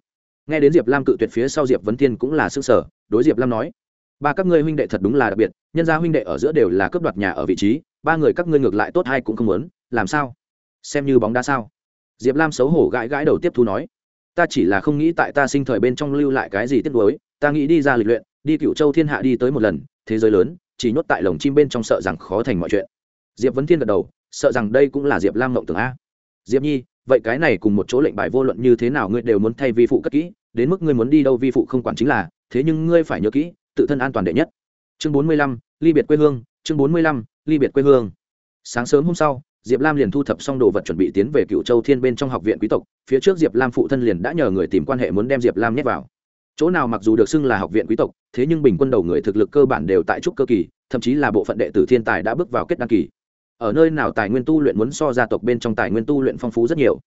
Nghe đến diệp lam cự tuyệt phía sau diệp vấn thiên cũng là s ư ơ n g sở đối diệp lam nói, ba các ngươi huynh đệ thật đúng là đặc biệt, nhân gia huynh đệ ở giữa đều là cướp đoạt nhà ở vị trí, ba người các ngươi ngược lại tốt hay cũng không muốn, làm sao? Xem như bóng đá sao? Diệp lam xấu hổ gãi gãi đầu tiếp thu nói ta chỉ là không nghĩ tại ta sinh thời bên trong lưu lại cái gì tiếc nuối, ta nghĩ đi ra lịch luyện, đi cựu châu thiên hạ đi tới một lần, thế giới lớn, chỉ nhốt tại lồng chim bên trong sợ rằng khó thành mọi chuyện. Diệp vấn thiên gật đầu, sợ rằng đây cũng là diệp lam mộng tưởng a. Diệp nhi, vậy cái này cùng một chỗ lệnh bài vô luận như thế nào ngươi đều muốn thay vi phụ cất kỹ, đến mức ngươi muốn đi đâu vi phụ không quản chính là, thế nhưng ngươi phải nhớ kỹ, tự thân an toàn đệ nhất. Chương bốn mươi lăm, ly biệt quê hương, chương bốn mươi lăm, ly biệt quê hương. Sáng sớm hôm sau diệp lam liền thu thập xong đồ vật chuẩn bị tiến về cựu châu thiên bên trong học viện quý tộc, phía trước diệp lam phụ thân liền đã nhờ người tìm quan hệ muốn đem diệp lam nhét vào. Chỗ nào mặc dù được xưng là học viện quý tộc, thế nhưng bình quân đầu người thực lực cơ bản đều tại trúc cơ kỳ, thậm chí là bộ phận đệ tử thiên tài đã bước vào kết đăng kỳ. Ở nơi nào tài nguyên tu luyện muốn so gia tộc bên trong tài nguyên tu luyện phong phú rất nhiều.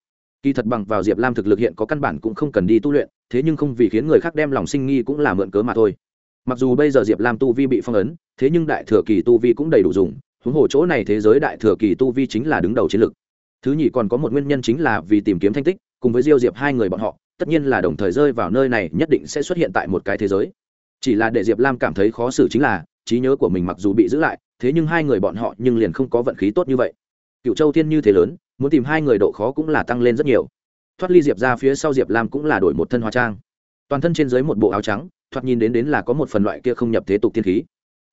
Kỳ thật bằng vào diệp lam thực lực hiện có căn bản cũng không cần đi tu luyện, thế nhưng không vì khiến người khác đem lòng sinh nghi cũng là mượn cớ mà thôi. Mặc dù bây giờ diệp lam tu vi bị phong ấn, thế nhưng đại thừa kỳ tu vi cũng đầy đủ dùng huống hồ chỗ này thế giới đại thừa kỳ tu vi chính là đứng đầu chiến lực thứ nhì còn có một nguyên nhân chính là vì tìm kiếm thanh tích, cùng với diêu diệp hai người bọn họ, tất nhiên là đồng thời rơi vào nơi này nhất định sẽ xuất hiện tại một cái thế giới. Chỉ là để diệp lam cảm thấy khó xử chính là, trí nhớ của mình mặc dù bị giữ lại, thế nhưng hai người bọn họ nhưng liền không có vận khí tốt như vậy. Cựu châu thiên như thế lớn, muốn tìm hai người độ khó cũng là tăng lên rất nhiều. Thoát ly diệp ra phía sau diệp lam cũng là đổi một thân hóa trang. Toàn thân trên dưới một bộ áo trắng, thoạt nhìn đến đến là có một phần loại kia không nhập thế tục tiên khí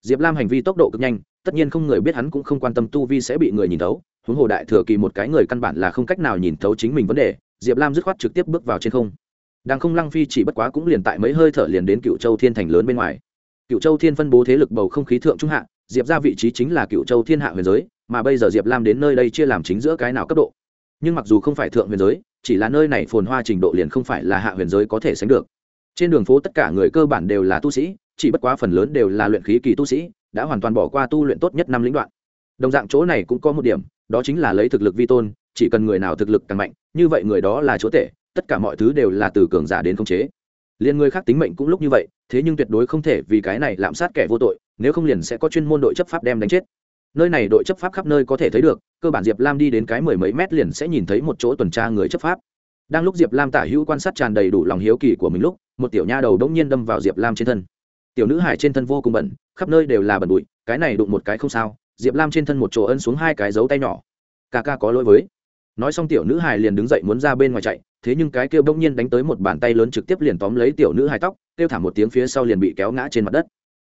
diệp lam hành vi tốc độ cực nhanh, tất nhiên không người biết hắn cũng không quan tâm tu vi sẽ bị người nhìn thấu, huống hồ đại thừa kỳ một cái người căn bản là không cách nào nhìn thấu chính mình vấn đề, diệp lam dứt khoát trực tiếp bước vào trên không. Đang không lăng phi chỉ bất quá cũng liền tại mấy hơi thở liền đến cựu châu thiên thành lớn bên ngoài. Cựu châu thiên phân bố thế lực bầu không khí thượng trung hạ, diệp ra vị trí chính là cựu châu thiên hạ huyền giới, mà bây giờ diệp lam đến nơi đây chia làm chính giữa cái nào cấp độ. Nhưng mặc dù không phải thượng huyền giới, chỉ là nơi này phồn hoa trình độ liền không phải là hạ huyền giới có thể sánh được. Trên đường phố tất cả người cơ bản đều là tu sĩ chỉ bất quá phần lớn đều là luyện khí kỳ tu sĩ, đã hoàn toàn bỏ qua tu luyện tốt nhất năm lĩnh đoạn. Đồng dạng chỗ này cũng có một điểm, đó chính là lấy thực lực vi tôn, chỉ cần người nào thực lực càng mạnh, như vậy người đó là chúa tể, tất cả mọi thứ đều là từ cường giả đến khống chế. Liền người khác tính mệnh cũng lúc như vậy, thế nhưng tuyệt đối không thể vì cái này lạm sát kẻ vô tội, nếu không liền sẽ có chuyên môn đội chấp pháp đem đánh chết. Nơi này đội chấp pháp khắp nơi có thể thấy được, cơ bản diệp lam đi đến cái mười mấy mét liền sẽ nhìn thấy một chỗ tuần tra người chấp pháp. Đang lúc diệp lam tả hữu quan sát tràn đầy đủ lòng hiếu kỳ của mình lúc, một tiểu nha đầu đống nhiên đâm vào diệp lam trên thân tiểu nữ hải trên thân vô cùng bẩn, khắp nơi đều là bẩn bụi, cái này đụng một cái không sao, diệp lam trên thân một chỗ ân xuống hai cái dấu tay nhỏ. Ca ca có lỗi với. Nói xong tiểu nữ hải liền đứng dậy muốn ra bên ngoài chạy, thế nhưng cái kêu bỗng nhiên đánh tới một bàn tay lớn trực tiếp liền tóm lấy tiểu nữ hải tóc, kêu thả một tiếng phía sau liền bị kéo ngã trên mặt đất.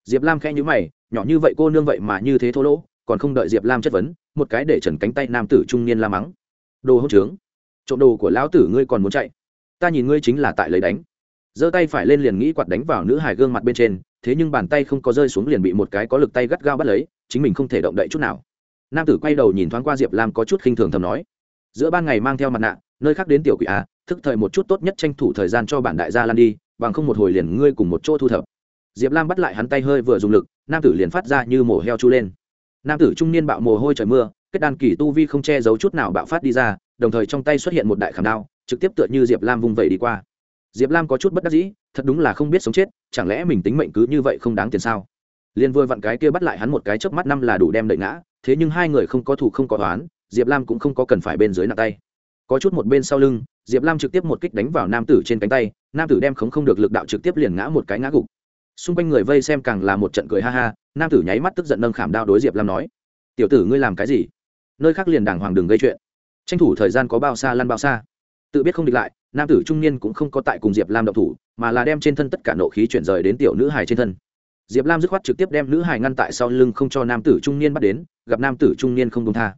Diệp lam khẽ nhữ mày, nhỏ như vậy cô nương vậy mà như thế thô lỗ, còn không đợi diệp lam chất vấn, một cái để trần cánh tay nam tử trung niên la mắng. Đồ hỗn trướng. Trộm đồ của lão tử ngươi còn muốn chạy? Ta nhìn ngươi chính là tại lấy đánh. Giơ tay phải lên liền nghĩ quạt đánh vào nữ hải gương mặt bên trên thế nhưng bàn tay không có rơi xuống liền bị một cái có lực tay gắt gao bắt lấy, chính mình không thể động đậy chút nào. Nam tử quay đầu nhìn thoáng qua diệp lam có chút khinh thường thầm nói, giữa ban ngày mang theo mặt nạ, nơi khác đến tiểu quỷ a thức thời một chút tốt nhất tranh thủ thời gian cho bản đại gia lan đi, bằng không một hồi liền ngươi cùng một chỗ thu thập. Diệp lam bắt lại hắn tay hơi vừa dùng lực, nam tử liền phát ra như mổ heo chu lên. Nam tử trung niên bạo mồ hôi trời mưa, kết đàn kỳ tu vi không che giấu chút nào bạo phát đi ra, đồng thời trong tay xuất hiện một đại khảm đao, trực tiếp tựa như diệp lam vung vẩy đi qua. Diệp lam có chút bất đắc dĩ thật đúng là không biết sống chết, chẳng lẽ mình tính mệnh cứ như vậy không đáng tiền sao? Liên vừa vặn cái kia bắt lại hắn một cái chớp mắt năm là đủ đem đợi ngã, thế nhưng hai người không có thủ không có toán diệp lam cũng không có cần phải bên dưới nặng tay. Có chút một bên sau lưng, diệp lam trực tiếp một kích đánh vào nam tử trên cánh tay, nam tử đem khống không được lực đạo trực tiếp liền ngã một cái ngã gục. Xung quanh người vây xem càng là một trận cười ha ha, nam tử nháy mắt tức giận nâng khảm đao đối diệp lam nói, tiểu tử ngươi làm cái gì? Nơi khác liền đàng hoàng đừng gây chuyện. Tranh thủ thời gian có bao xa lăn bao xa. Tự biết không địch lại nam tử trung niên cũng không có tại cùng diệp lam độc thủ, mà là đem trên thân tất cả nộ khí chuyển rời đến tiểu nữ hài trên thân. Diệp lam dứt khoát trực tiếp đem nữ hài ngăn tại sau lưng không cho nam tử trung niên bắt đến, gặp nam tử trung niên không công tha.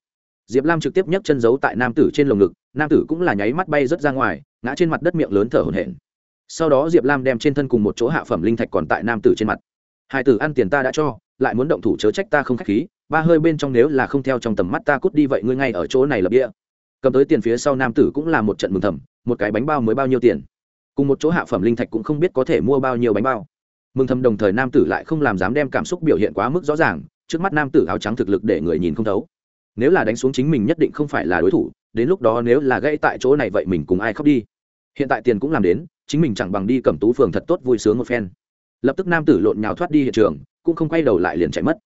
Diệp lam trực tiếp nhấc chân giấu tại nam tử trên lồng ngực, nam tử cũng là nháy mắt bay rớt ra ngoài, ngã trên mặt đất miệng lớn thở hổn hển. Sau đó diệp lam đem trên thân cùng một chỗ hạ phẩm linh thạch còn tại nam tử trên mặt. Hai tử, ăn tiền ta đã cho, lại muốn động thủ chớ trách ta không k h á c h khí, ba hơi bên trong nếu là không theo trong tầm mắt ta cút đi vậy ngươi ngay ở chỗ này lập địa cầm tới tiền phía sau nam tử cũng là một trận mừng thầm, một cái bánh bao mới bao nhiêu tiền? Cùng một chỗ hạ phẩm linh thạch cũng không biết có thể mua bao nhiêu bánh bao. Mừng thầm đồng thời nam tử lại không làm dám đem cảm xúc biểu hiện quá mức rõ ràng, trước mắt nam tử áo trắng thực lực để người nhìn không thấu. Nếu là đánh xuống chính mình nhất định không phải là đối thủ, đến lúc đó nếu là gãy tại chỗ này vậy mình cùng ai khóc đi? Hiện tại tiền cũng làm đến, chính mình chẳng bằng đi cầm tú phường thật tốt vui sướng một phen. Lập tức nam tử lộn nhào thoát đi hiện trường, cũng không quay đầu lại liền chạy mất.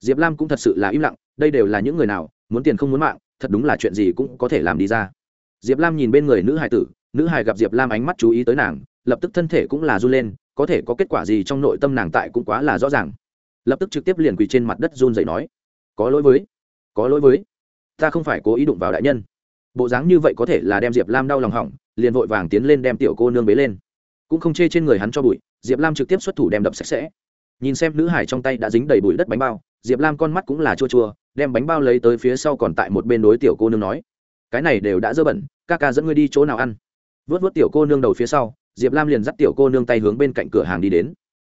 Diệp lam cũng thật sự là im lặng, đây đều là những người nào, muốn tiền không muốn mạng thật đúng là chuyện gì cũng có thể làm đi ra. Diệp lam nhìn bên người nữ hài tử, nữ hài gặp diệp lam ánh mắt chú ý tới nàng, lập tức thân thể cũng là run lên, có thể có kết quả gì trong nội tâm nàng tại cũng quá là rõ ràng. Lập tức trực tiếp liền quỳ trên mặt đất run dậy nói, có lỗi với, có lỗi với, ta không phải cố ý đụng vào đại nhân. Bộ dáng như vậy có thể là đem diệp lam đau lòng hỏng, liền vội vàng tiến lên đem tiểu cô nương bế lên. Cũng không chê trên người hắn cho bụi, diệp lam trực tiếp xuất thủ đem đập sạch sẽ. Nhìn xem nữ hải trong tay đã dính đầy bụi đất bánh bao, diệp lam con mắt cũng là chua chua đem bánh bao lấy tới phía sau còn tại một bên đối tiểu cô nương nói, cái này đều đã dơ bẩn, ca ca dẫn ngươi đi chỗ nào ăn. Vớt vớt tiểu cô nương đầu phía sau, diệp lam liền dắt tiểu cô nương tay hướng bên cạnh cửa hàng đi đến.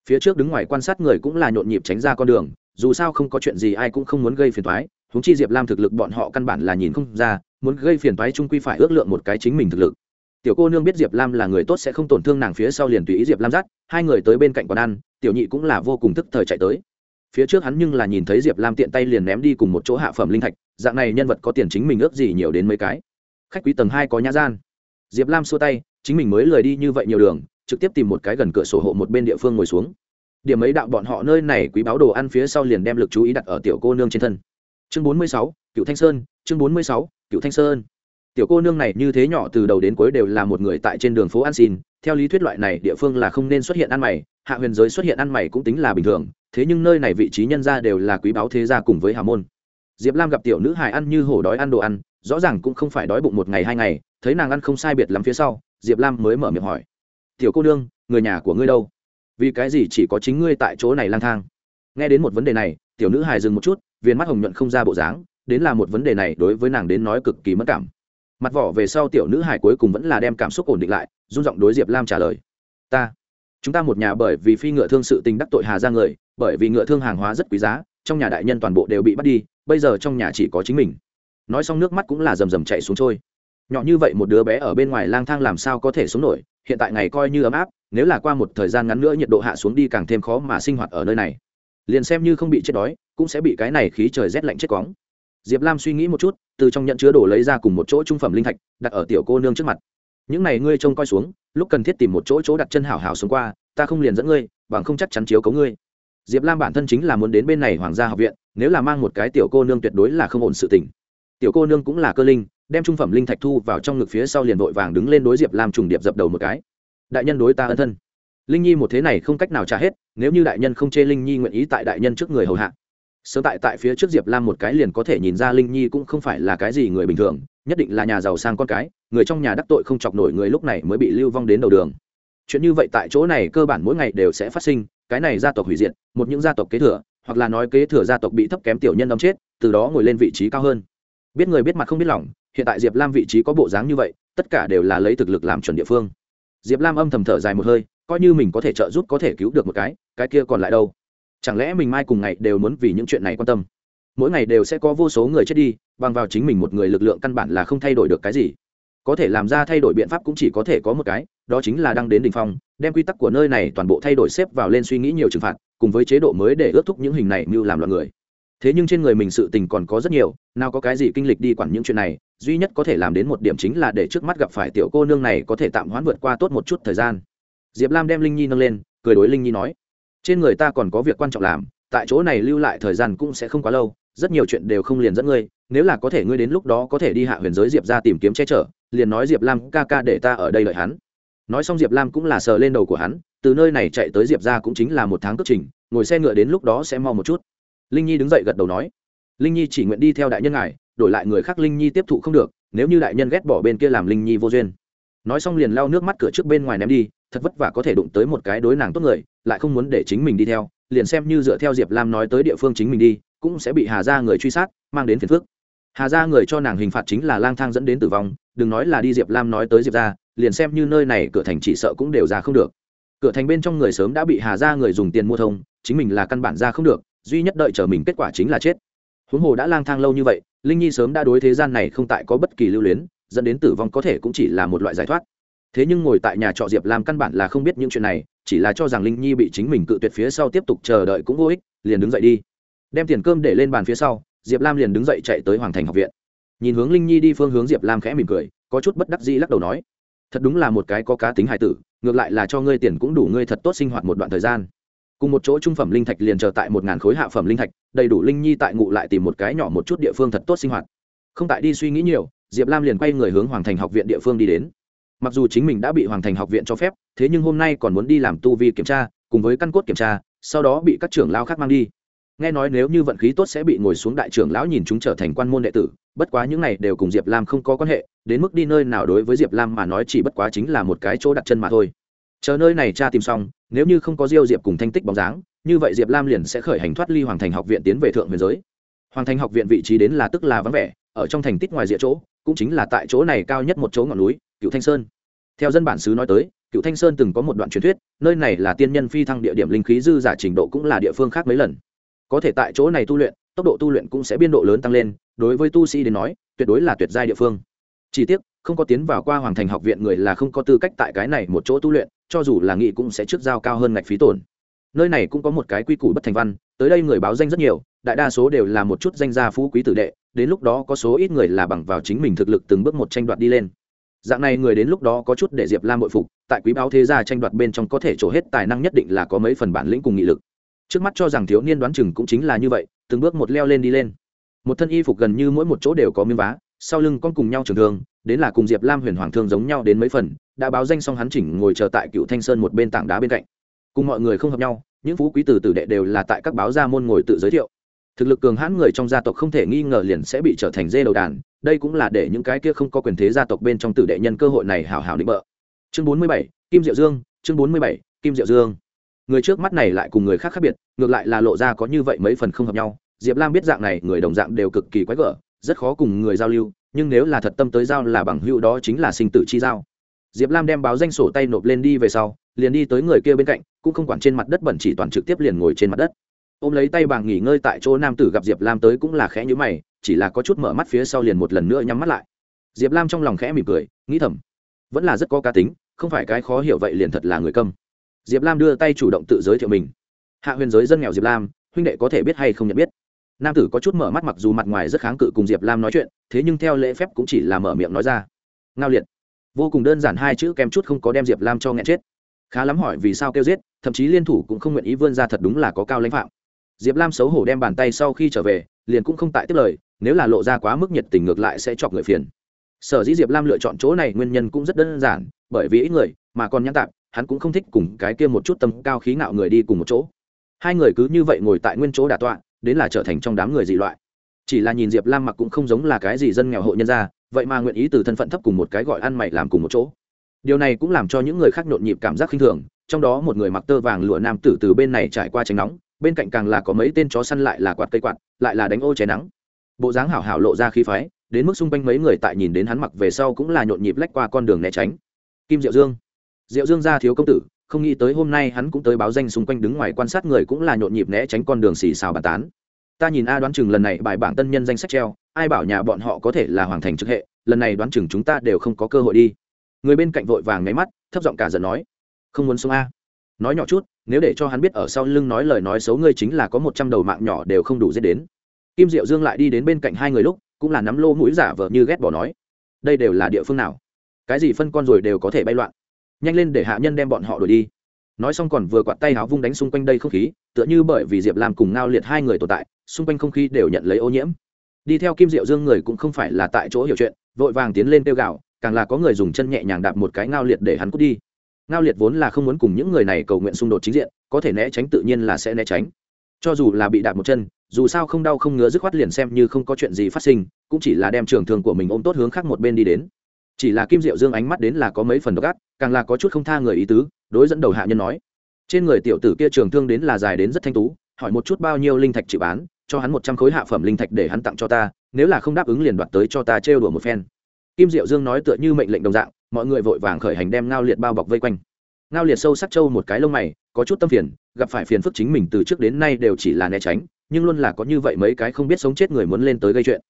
Phía trước đứng ngoài quan sát người cũng là nhộn nhịp tránh ra con đường, dù sao không có chuyện gì ai cũng không muốn gây phiền thoái húng chi diệp lam thực lực bọn họ căn bản là nhìn không ra, muốn gây phiền thoái trung quy phải ước lượng một cái chính mình thực lực. Tiểu cô nương biết diệp lam là người tốt sẽ không tổn thương nàng phía sau liền tùy ý diệp lam dắt, hai người tới bên cạnh quán ăn, tiểu nhị cũng là vô cùng thức thời chạy tới phía trước hắn nhưng là nhìn thấy diệp lam tiện tay liền ném đi cùng một chỗ hạ phẩm linh thạch, dạng này nhân vật có tiền chính mình ước gì nhiều đến mấy cái. Khách quý tầng hai có nhã gian. Diệp lam xua tay, chính mình mới lười đi như vậy nhiều đường, trực tiếp tìm một cái gần cửa sổ hộ một bên địa phương ngồi xuống. Điểm ấy đạo bọn họ nơi này quý báo đồ ăn phía sau liền đem lực chú ý đặt ở tiểu cô nương trên thân. Chương bốn mươi sáu, cựu thanh sơn, chương bốn mươi sáu, cựu thanh sơn. Tiểu cô nương này như thế nhỏ từ đầu đến cuối đều là một người tại trên đường phố ăn xin theo lý thuyết loại này địa phương là không nên xuất hiện ăn mày, hạ huyền giới xuất hiện ăn mày cũng tính là bình thường, thế nhưng nơi này vị trí nhân ra đều là quý báo thế gia cùng với hà môn. Diệp lam gặp tiểu nữ hài ăn như hổ đói ăn đồ ăn, rõ ràng cũng không phải đói bụng một ngày hai ngày, thấy nàng ăn không sai biệt lắm phía sau, diệp lam mới mở miệng hỏi. Tiểu cô nương, người nhà của ngươi đâu? Vì cái gì chỉ có chính ngươi tại chỗ này lang thang? Nghe đến một vấn đề này, tiểu nữ hài dừng một chút viên mắt hồng nhuận không ra bộ dáng, đến là một vấn đề này đối với nàng đến nói cực kỳ mất cảm mặt vỏ về sau tiểu nữ hải cuối cùng vẫn là đem cảm xúc ổn định lại, run giọng đối diệp lam trả lời. Ta, chúng ta một nhà bởi vì phi ngựa thương sự tình đắc tội hà ra người, bởi vì ngựa thương hàng hóa rất quý giá, trong nhà đại nhân toàn bộ đều bị bắt đi, bây giờ trong nhà chỉ có chính mình. Nói xong nước mắt cũng là rầm rầm chạy xuống trôi. Nhỏ như vậy một đứa bé ở bên ngoài lang thang làm sao có thể sống nổi, hiện tại ngày coi như ấm áp, nếu là qua một thời gian ngắn nữa nhiệt độ hạ xuống đi càng thêm khó mà sinh hoạt ở nơi này. Liền xem như không bị chết đói, cũng sẽ bị cái này khí trời rét lạnh chết cóng diệp lam suy nghĩ một chút, từ trong nhận chứa đồ lấy ra cùng một chỗ trung phẩm linh thạch, đặt ở tiểu cô nương trước mặt. Những này ngươi trông coi xuống, lúc cần thiết tìm một chỗ chỗ đặt chân hảo hảo xuống qua, ta không liền dẫn ngươi, bằng không chắc chắn chiếu cấu ngươi. Diệp lam bản thân chính là muốn đến bên này hoàng gia học viện, nếu là mang một cái tiểu cô nương tuyệt đối là không ổn sự tình. Tiểu cô nương cũng là cơ linh, đem trung phẩm linh thạch thu vào trong ngực phía sau liền vội vàng đứng lên đối diệp lam trùng điệp dập đầu một cái. Đại nhân đối ta ân thân. Linh nhi một thế này không cách nào trả hết, nếu như đại nhân không chê linh nhi nguyện ý tại đại nhân trước người hầu hạ sớm tại tại phía trước diệp lam một cái liền có thể nhìn ra linh nhi cũng không phải là cái gì người bình thường, nhất định là nhà giàu sang con cái, người trong nhà đắc tội không chọc nổi người lúc này mới bị lưu vong đến đầu đường. Chuyện như vậy tại chỗ này cơ bản mỗi ngày đều sẽ phát sinh, cái này gia tộc hủy diệt, một những gia tộc kế thừa, hoặc là nói kế thừa gia tộc bị thấp kém tiểu nhân đ chết, từ đó ngồi lên vị trí cao hơn. Biết người biết mặt không biết lòng, hiện tại diệp lam vị trí có bộ dáng như vậy, tất cả đều là lấy thực lực làm chuẩn địa phương. Diệp lam âm thầm thở dài một hơi, coi như mình có thể trợ giúp có thể cứu được một cái cái kia còn lại đâu? Chẳng lẽ mình mai cùng ngày đều muốn vì những chuyện này quan tâm? Mỗi ngày đều sẽ có vô số người chết đi, bằng vào chính mình một người lực lượng căn bản là không thay đổi được cái gì. Có thể làm ra thay đổi biện pháp cũng chỉ có thể có một cái, đó chính là đăng đến đ ỉ n h phong, đem quy tắc của nơi này toàn bộ thay đổi xếp vào lên suy nghĩ nhiều trừng phạt, cùng với chế độ mới để ước thúc những hình này mưu làm loạn người. Thế nhưng trên người mình sự tình còn có rất nhiều, nào có cái gì kinh lịch đi quản những chuyện này, duy nhất có thể làm đến một điểm chính là để trước mắt gặp phải tiểu cô nương này có thể tạm hoãn vượt qua tốt một chút thời gian. Diệp lam đem linh nhi nâng lên, cười đối linh nhi nói trên người ta còn có việc quan trọng làm, tại chỗ này lưu lại thời gian cũng sẽ không quá lâu, rất nhiều chuyện đều không liền dẫn ngươi, nếu là có thể ngươi đến lúc đó có thể đi hạ huyền giới diệp ra tìm kiếm che chở, liền nói diệp lam ca ca để ta ở đây đợi hắn. Nói xong diệp lam cũng là sờ lên đầu của hắn, từ nơi này chạy tới diệp ra cũng chính là một tháng cất trình, ngồi xe ngựa đến lúc đó sẽ mau một chút. Linh nhi đứng dậy gật đầu nói, linh nhi chỉ nguyện đi theo đại nhân ngài, đổi lại người khác linh nhi tiếp thụ không được, nếu như đại nhân ghét bỏ bên kia làm linh nhi vô duyên. Nói xong liền lao nước mắt cửa trước bên ngoài ném đi thật vất vả có thể đụng tới một cái đối nàng tốt người, lại không muốn để chính mình đi theo, liền xem như dựa theo diệp lam nói tới địa phương chính mình đi, cũng sẽ bị hà ra người truy sát, mang đến phiền phước hà ra người cho nàng hình phạt chính là lang thang dẫn đến tử vong, đừng nói là đi diệp lam nói tới diệp ra liền xem như nơi này cửa thành chỉ sợ cũng đều ra không được. Cửa thành bên trong người sớm đã bị hà ra người dùng tiền mua thông, chính mình là căn bản ra không được, duy nhất đợi chờ mình kết quả chính là chết. Huống hồ đã lang thang lâu như vậy, linh nhi sớm đã đối thế gian này không tại có bất kỳ lưu luyến, dẫn đến tử vong có thể cũng chỉ là một loại giải thoát thế nhưng ngồi tại nhà trọ diệp lam căn bản là không biết những chuyện này, chỉ là cho rằng linh nhi bị chính mình cự tuyệt phía sau tiếp tục chờ đợi cũng vô ích, liền đứng dậy đi. Đem tiền cơm để lên bàn phía sau, diệp lam liền đứng dậy chạy tới hoàng thành học viện. Nhìn hướng linh nhi đi phương hướng, diệp lam khẽ mỉm cười, có chút bất đắc dĩ lắc đầu nói, thật đúng là một cái có cá tính hài tử, ngược lại là cho ngươi tiền cũng đủ ngươi thật tốt sinh hoạt một đoạn thời gian. Cùng một chỗ trung phẩm linh thạch liền chờ tại một ngàn khối hạ phẩm linh thạch, đầy đủ linh nhi tại ngụ lại tìm một cái nhỏ một chút địa phương thật tốt sinh hoạt. Không tại đi suy nghĩ nhiều, diệp lam liền quay người hướng hoàng thành học viện địa phương đi đến mặc dù chính mình đã bị hoàng thành học viện cho phép, thế nhưng hôm nay còn muốn đi làm tu vi kiểm tra, cùng với căn cốt kiểm tra, sau đó bị các trưởng lao khác mang đi. Nghe nói nếu như vận khí tốt sẽ bị ngồi xuống đại trưởng lão nhìn chúng trở thành quan môn đệ tử, bất quá những này đều cùng diệp lam không có quan hệ, đến mức đi nơi nào đối với diệp lam mà nói chỉ bất quá chính là một cái chỗ đặt chân mà thôi. Chờ nơi này cha tìm xong, nếu như không có diêu diệp cùng thanh tích bóng dáng, như vậy diệp lam liền sẽ khởi hành thoát ly hoàng thành học viện tiến về thượng biên giới. Hoàng thành học viện vị trí đến là tức là vắng vẻ, ở trong thành tích ngoài rìa chỗ, cũng chính là tại chỗ này cao nhất một chỗ ngọn núi cựu thanh sơn. Theo dân bản xứ nói tới, cựu thanh sơn từng có một đoạn truyền thuyết, nơi này là tiên nhân phi thăng địa điểm linh khí dư giả trình độ cũng là địa phương khác mấy lần. Có thể tại chỗ này tu luyện, tốc độ tu luyện cũng sẽ biên độ lớn tăng lên, đối với tu sĩ đến nói, tuyệt đối là tuyệt giai địa phương. Chỉ tiếc, không có tiến vào qua hoàng thành học viện người là không có tư cách tại cái này một chỗ tu luyện, cho dù là nghị cũng sẽ trước giao cao hơn ngạch phí tổn. Nơi này cũng có một cái quy củ bất thành văn, tới đây người báo danh rất nhiều, đại đa số đều là một chút danh gia phú quý tử đệ, đến lúc đó có số ít người là bằng vào chính mình thực lực từng bước một tranh đoạt đi lên dạng này người đến lúc đó có chút để diệp lam bội phục, tại quý báo thế gia tranh đoạt bên trong có thể trổ hết tài năng nhất định là có mấy phần bản lĩnh cùng nghị lực. Trước mắt cho rằng thiếu niên đoán chừng cũng chính là như vậy, từng bước một leo lên đi lên. Một thân y phục gần như mỗi một chỗ đều có miếng vá, sau lưng con cùng nhau trường thương, đến là cùng diệp lam huyền hoàng thương giống nhau đến mấy phần, đã báo danh xong hắn chỉnh ngồi chờ tại cựu thanh sơn một bên tảng đá bên cạnh. Cùng mọi người không hợp nhau, những phú quý tử tử đệ đều là tại các báo gia môn ngồi tự giới thiệu thực lực cường hãn người trong gia tộc không thể nghi ngờ liền sẽ bị trở thành dê đầu đàn, đây cũng là để những cái kia không có quyền thế gia tộc bên trong tử đệ nhân cơ hội này hào hào định bợ. Chương bốn mươi bảy, kim diệu dương, chương bốn mươi bảy, kim diệu dương. Người trước mắt này lại cùng người khác khác biệt, ngược lại là lộ ra có như vậy mấy phần không hợp nhau. Diệp lam biết dạng này, người đồng dạng đều cực kỳ quái gở, rất khó cùng người giao lưu, nhưng nếu là thật tâm tới giao là bằng hữu đó chính là sinh tử chi giao. Diệp lam đem báo danh sổ tay nộp lên đi về sau, liền đi tới người kia bên cạnh, cũng không quản trên mặt đất bẩn chỉ toàn trực tiếp liền ngồi trên mặt đất ôm lấy tay bàng nghỉ ngơi tại chỗ nam tử gặp diệp lam tới cũng là khẽ nhữ mày, chỉ là có chút mở mắt phía sau liền một lần nữa nhắm mắt lại. Diệp lam trong lòng khẽ mỉm cười, nghĩ thầm, vẫn là rất có cá tính, không phải cái khó hiểu vậy liền thật là người câm. Diệp lam đưa tay chủ động tự giới thiệu mình. Hạ huyền giới dân nghèo diệp lam, huynh đệ có thể biết hay không nhận biết. Nam tử có chút mở mắt mặc dù mặt ngoài rất kháng cự cùng diệp lam nói chuyện, thế nhưng theo lễ phép cũng chỉ là mở miệng nói ra. Ngao liệt. Vô cùng đơn giản hai chữ kèm chút không có đem diệp lam cho nghẹn chết. Khá lắm hỏi vì sao kêu giết, thậm chí liên thủ cũng không nguyện ý vươn ra thật đúng là có cao lãnh phạm diệp lam xấu hổ đem bàn tay sau khi trở về, liền cũng không tại tiếp lời, nếu là lộ ra quá mức nhiệt tình ngược lại sẽ chọc người phiền. Sở dĩ diệp lam lựa chọn chỗ này nguyên nhân cũng rất đơn giản, bởi vì ít người, mà còn nhãn tạp, hắn cũng không thích cùng cái kia một chút tâm cao khí ngạo người đi cùng một chỗ. Hai người cứ như vậy ngồi tại nguyên chỗ đà tọa, đến là trở thành trong đám người dị loại. Chỉ là nhìn diệp lam mặc cũng không giống là cái gì dân nghèo hộ nhân ra vậy mà nguyện ý từ thân phận thấp cùng một cái gọi ăn mày làm cùng một chỗ. Điều này cũng làm cho những người khác nhộn nhịp cảm giác khinh thường, trong đó một người mặc tơ vàng lụa nam tử từ bên này trải qua tránh nóng bên cạnh càng là có mấy tên chó săn lại là quạt cây quạt, lại là đánh ô cháy nắng. Bộ dáng hảo hảo lộ ra khí phái, đến mức xung quanh mấy người tại nhìn đến hắn mặc về sau cũng là nhộn nhịp lách qua con đường né tránh. Kim diệu dương. Diệu dương gia thiếu công tử, không nghĩ tới hôm nay hắn cũng tới báo danh xung quanh đứng ngoài quan sát người cũng là nhộn nhịp né tránh con đường xì xào bàn tán. Ta nhìn a đoán chừng lần này bài bảng tân nhân danh sách treo, ai bảo nhà bọn họ có thể là hoàng thành trực hệ, lần này đoán chừng chúng ta đều không có cơ hội đi. Người bên cạnh vội vàng nháy mắt, thấp giọng cả giận nói, không muốn xung a nói nhỏ chút, nếu để cho hắn biết ở sau lưng nói lời nói xấu ngươi chính là có một trăm đầu mạng nhỏ đều không đủ giết đến. Kim diệu dương lại đi đến bên cạnh hai người lúc, cũng là nắm lô mũi giả vờ như ghét bỏ nói, đây đều là địa phương nào? Cái gì phân con rồi đều có thể bay loạn. Nhanh lên để hạ nhân đem bọn họ đuổi đi. Nói xong còn vừa quạt tay áo vung đánh xung quanh đây không khí, tựa như bởi vì diệp làm cùng ngao liệt hai người tồn tại, xung quanh không khí đều nhận lấy ô nhiễm. Đi theo kim diệu dương người cũng không phải là tại chỗ hiểu chuyện, vội vàng tiến lên tiêu gạo càng là có người dùng chân nhẹ nhàng đạp một cái ngao liệt để hắn cút đi ngao liệt vốn là không muốn cùng những người này cầu nguyện xung đột chính diện, có thể né tránh tự nhiên là sẽ né tránh. Cho dù là bị đạp một chân, dù sao không đau không ngứa dứt khoát liền xem như không có chuyện gì phát sinh, cũng chỉ là đem trường thường của mình ôm tốt hướng khác một bên đi đến. Chỉ là kim diệu dương ánh mắt đến là có mấy phần độc ác, càng là có chút không tha người ý tứ, đối dẫn đầu hạ nhân nói. Trên người tiểu tử kia trường thương đến là dài đến rất thanh tú, hỏi một chút bao nhiêu linh thạch chỉ bán, cho hắn một trăm khối hạ phẩm linh thạch để hắn tặng cho ta, nếu là không đáp ứng liền đoạt tới cho ta trêu đùa một phen. Kim diệu dương nói tựa như mệnh lệnh đồng dạng mọi người vội vàng khởi hành đem ngao liệt bao bọc vây quanh. Ngao liệt sâu sắc trâu một cái lông mày, có chút tâm phiền, gặp phải phiền phức chính mình từ trước đến nay đều chỉ là né tránh, nhưng luôn là có như vậy mấy cái không biết sống chết người muốn lên tới gây chuyện.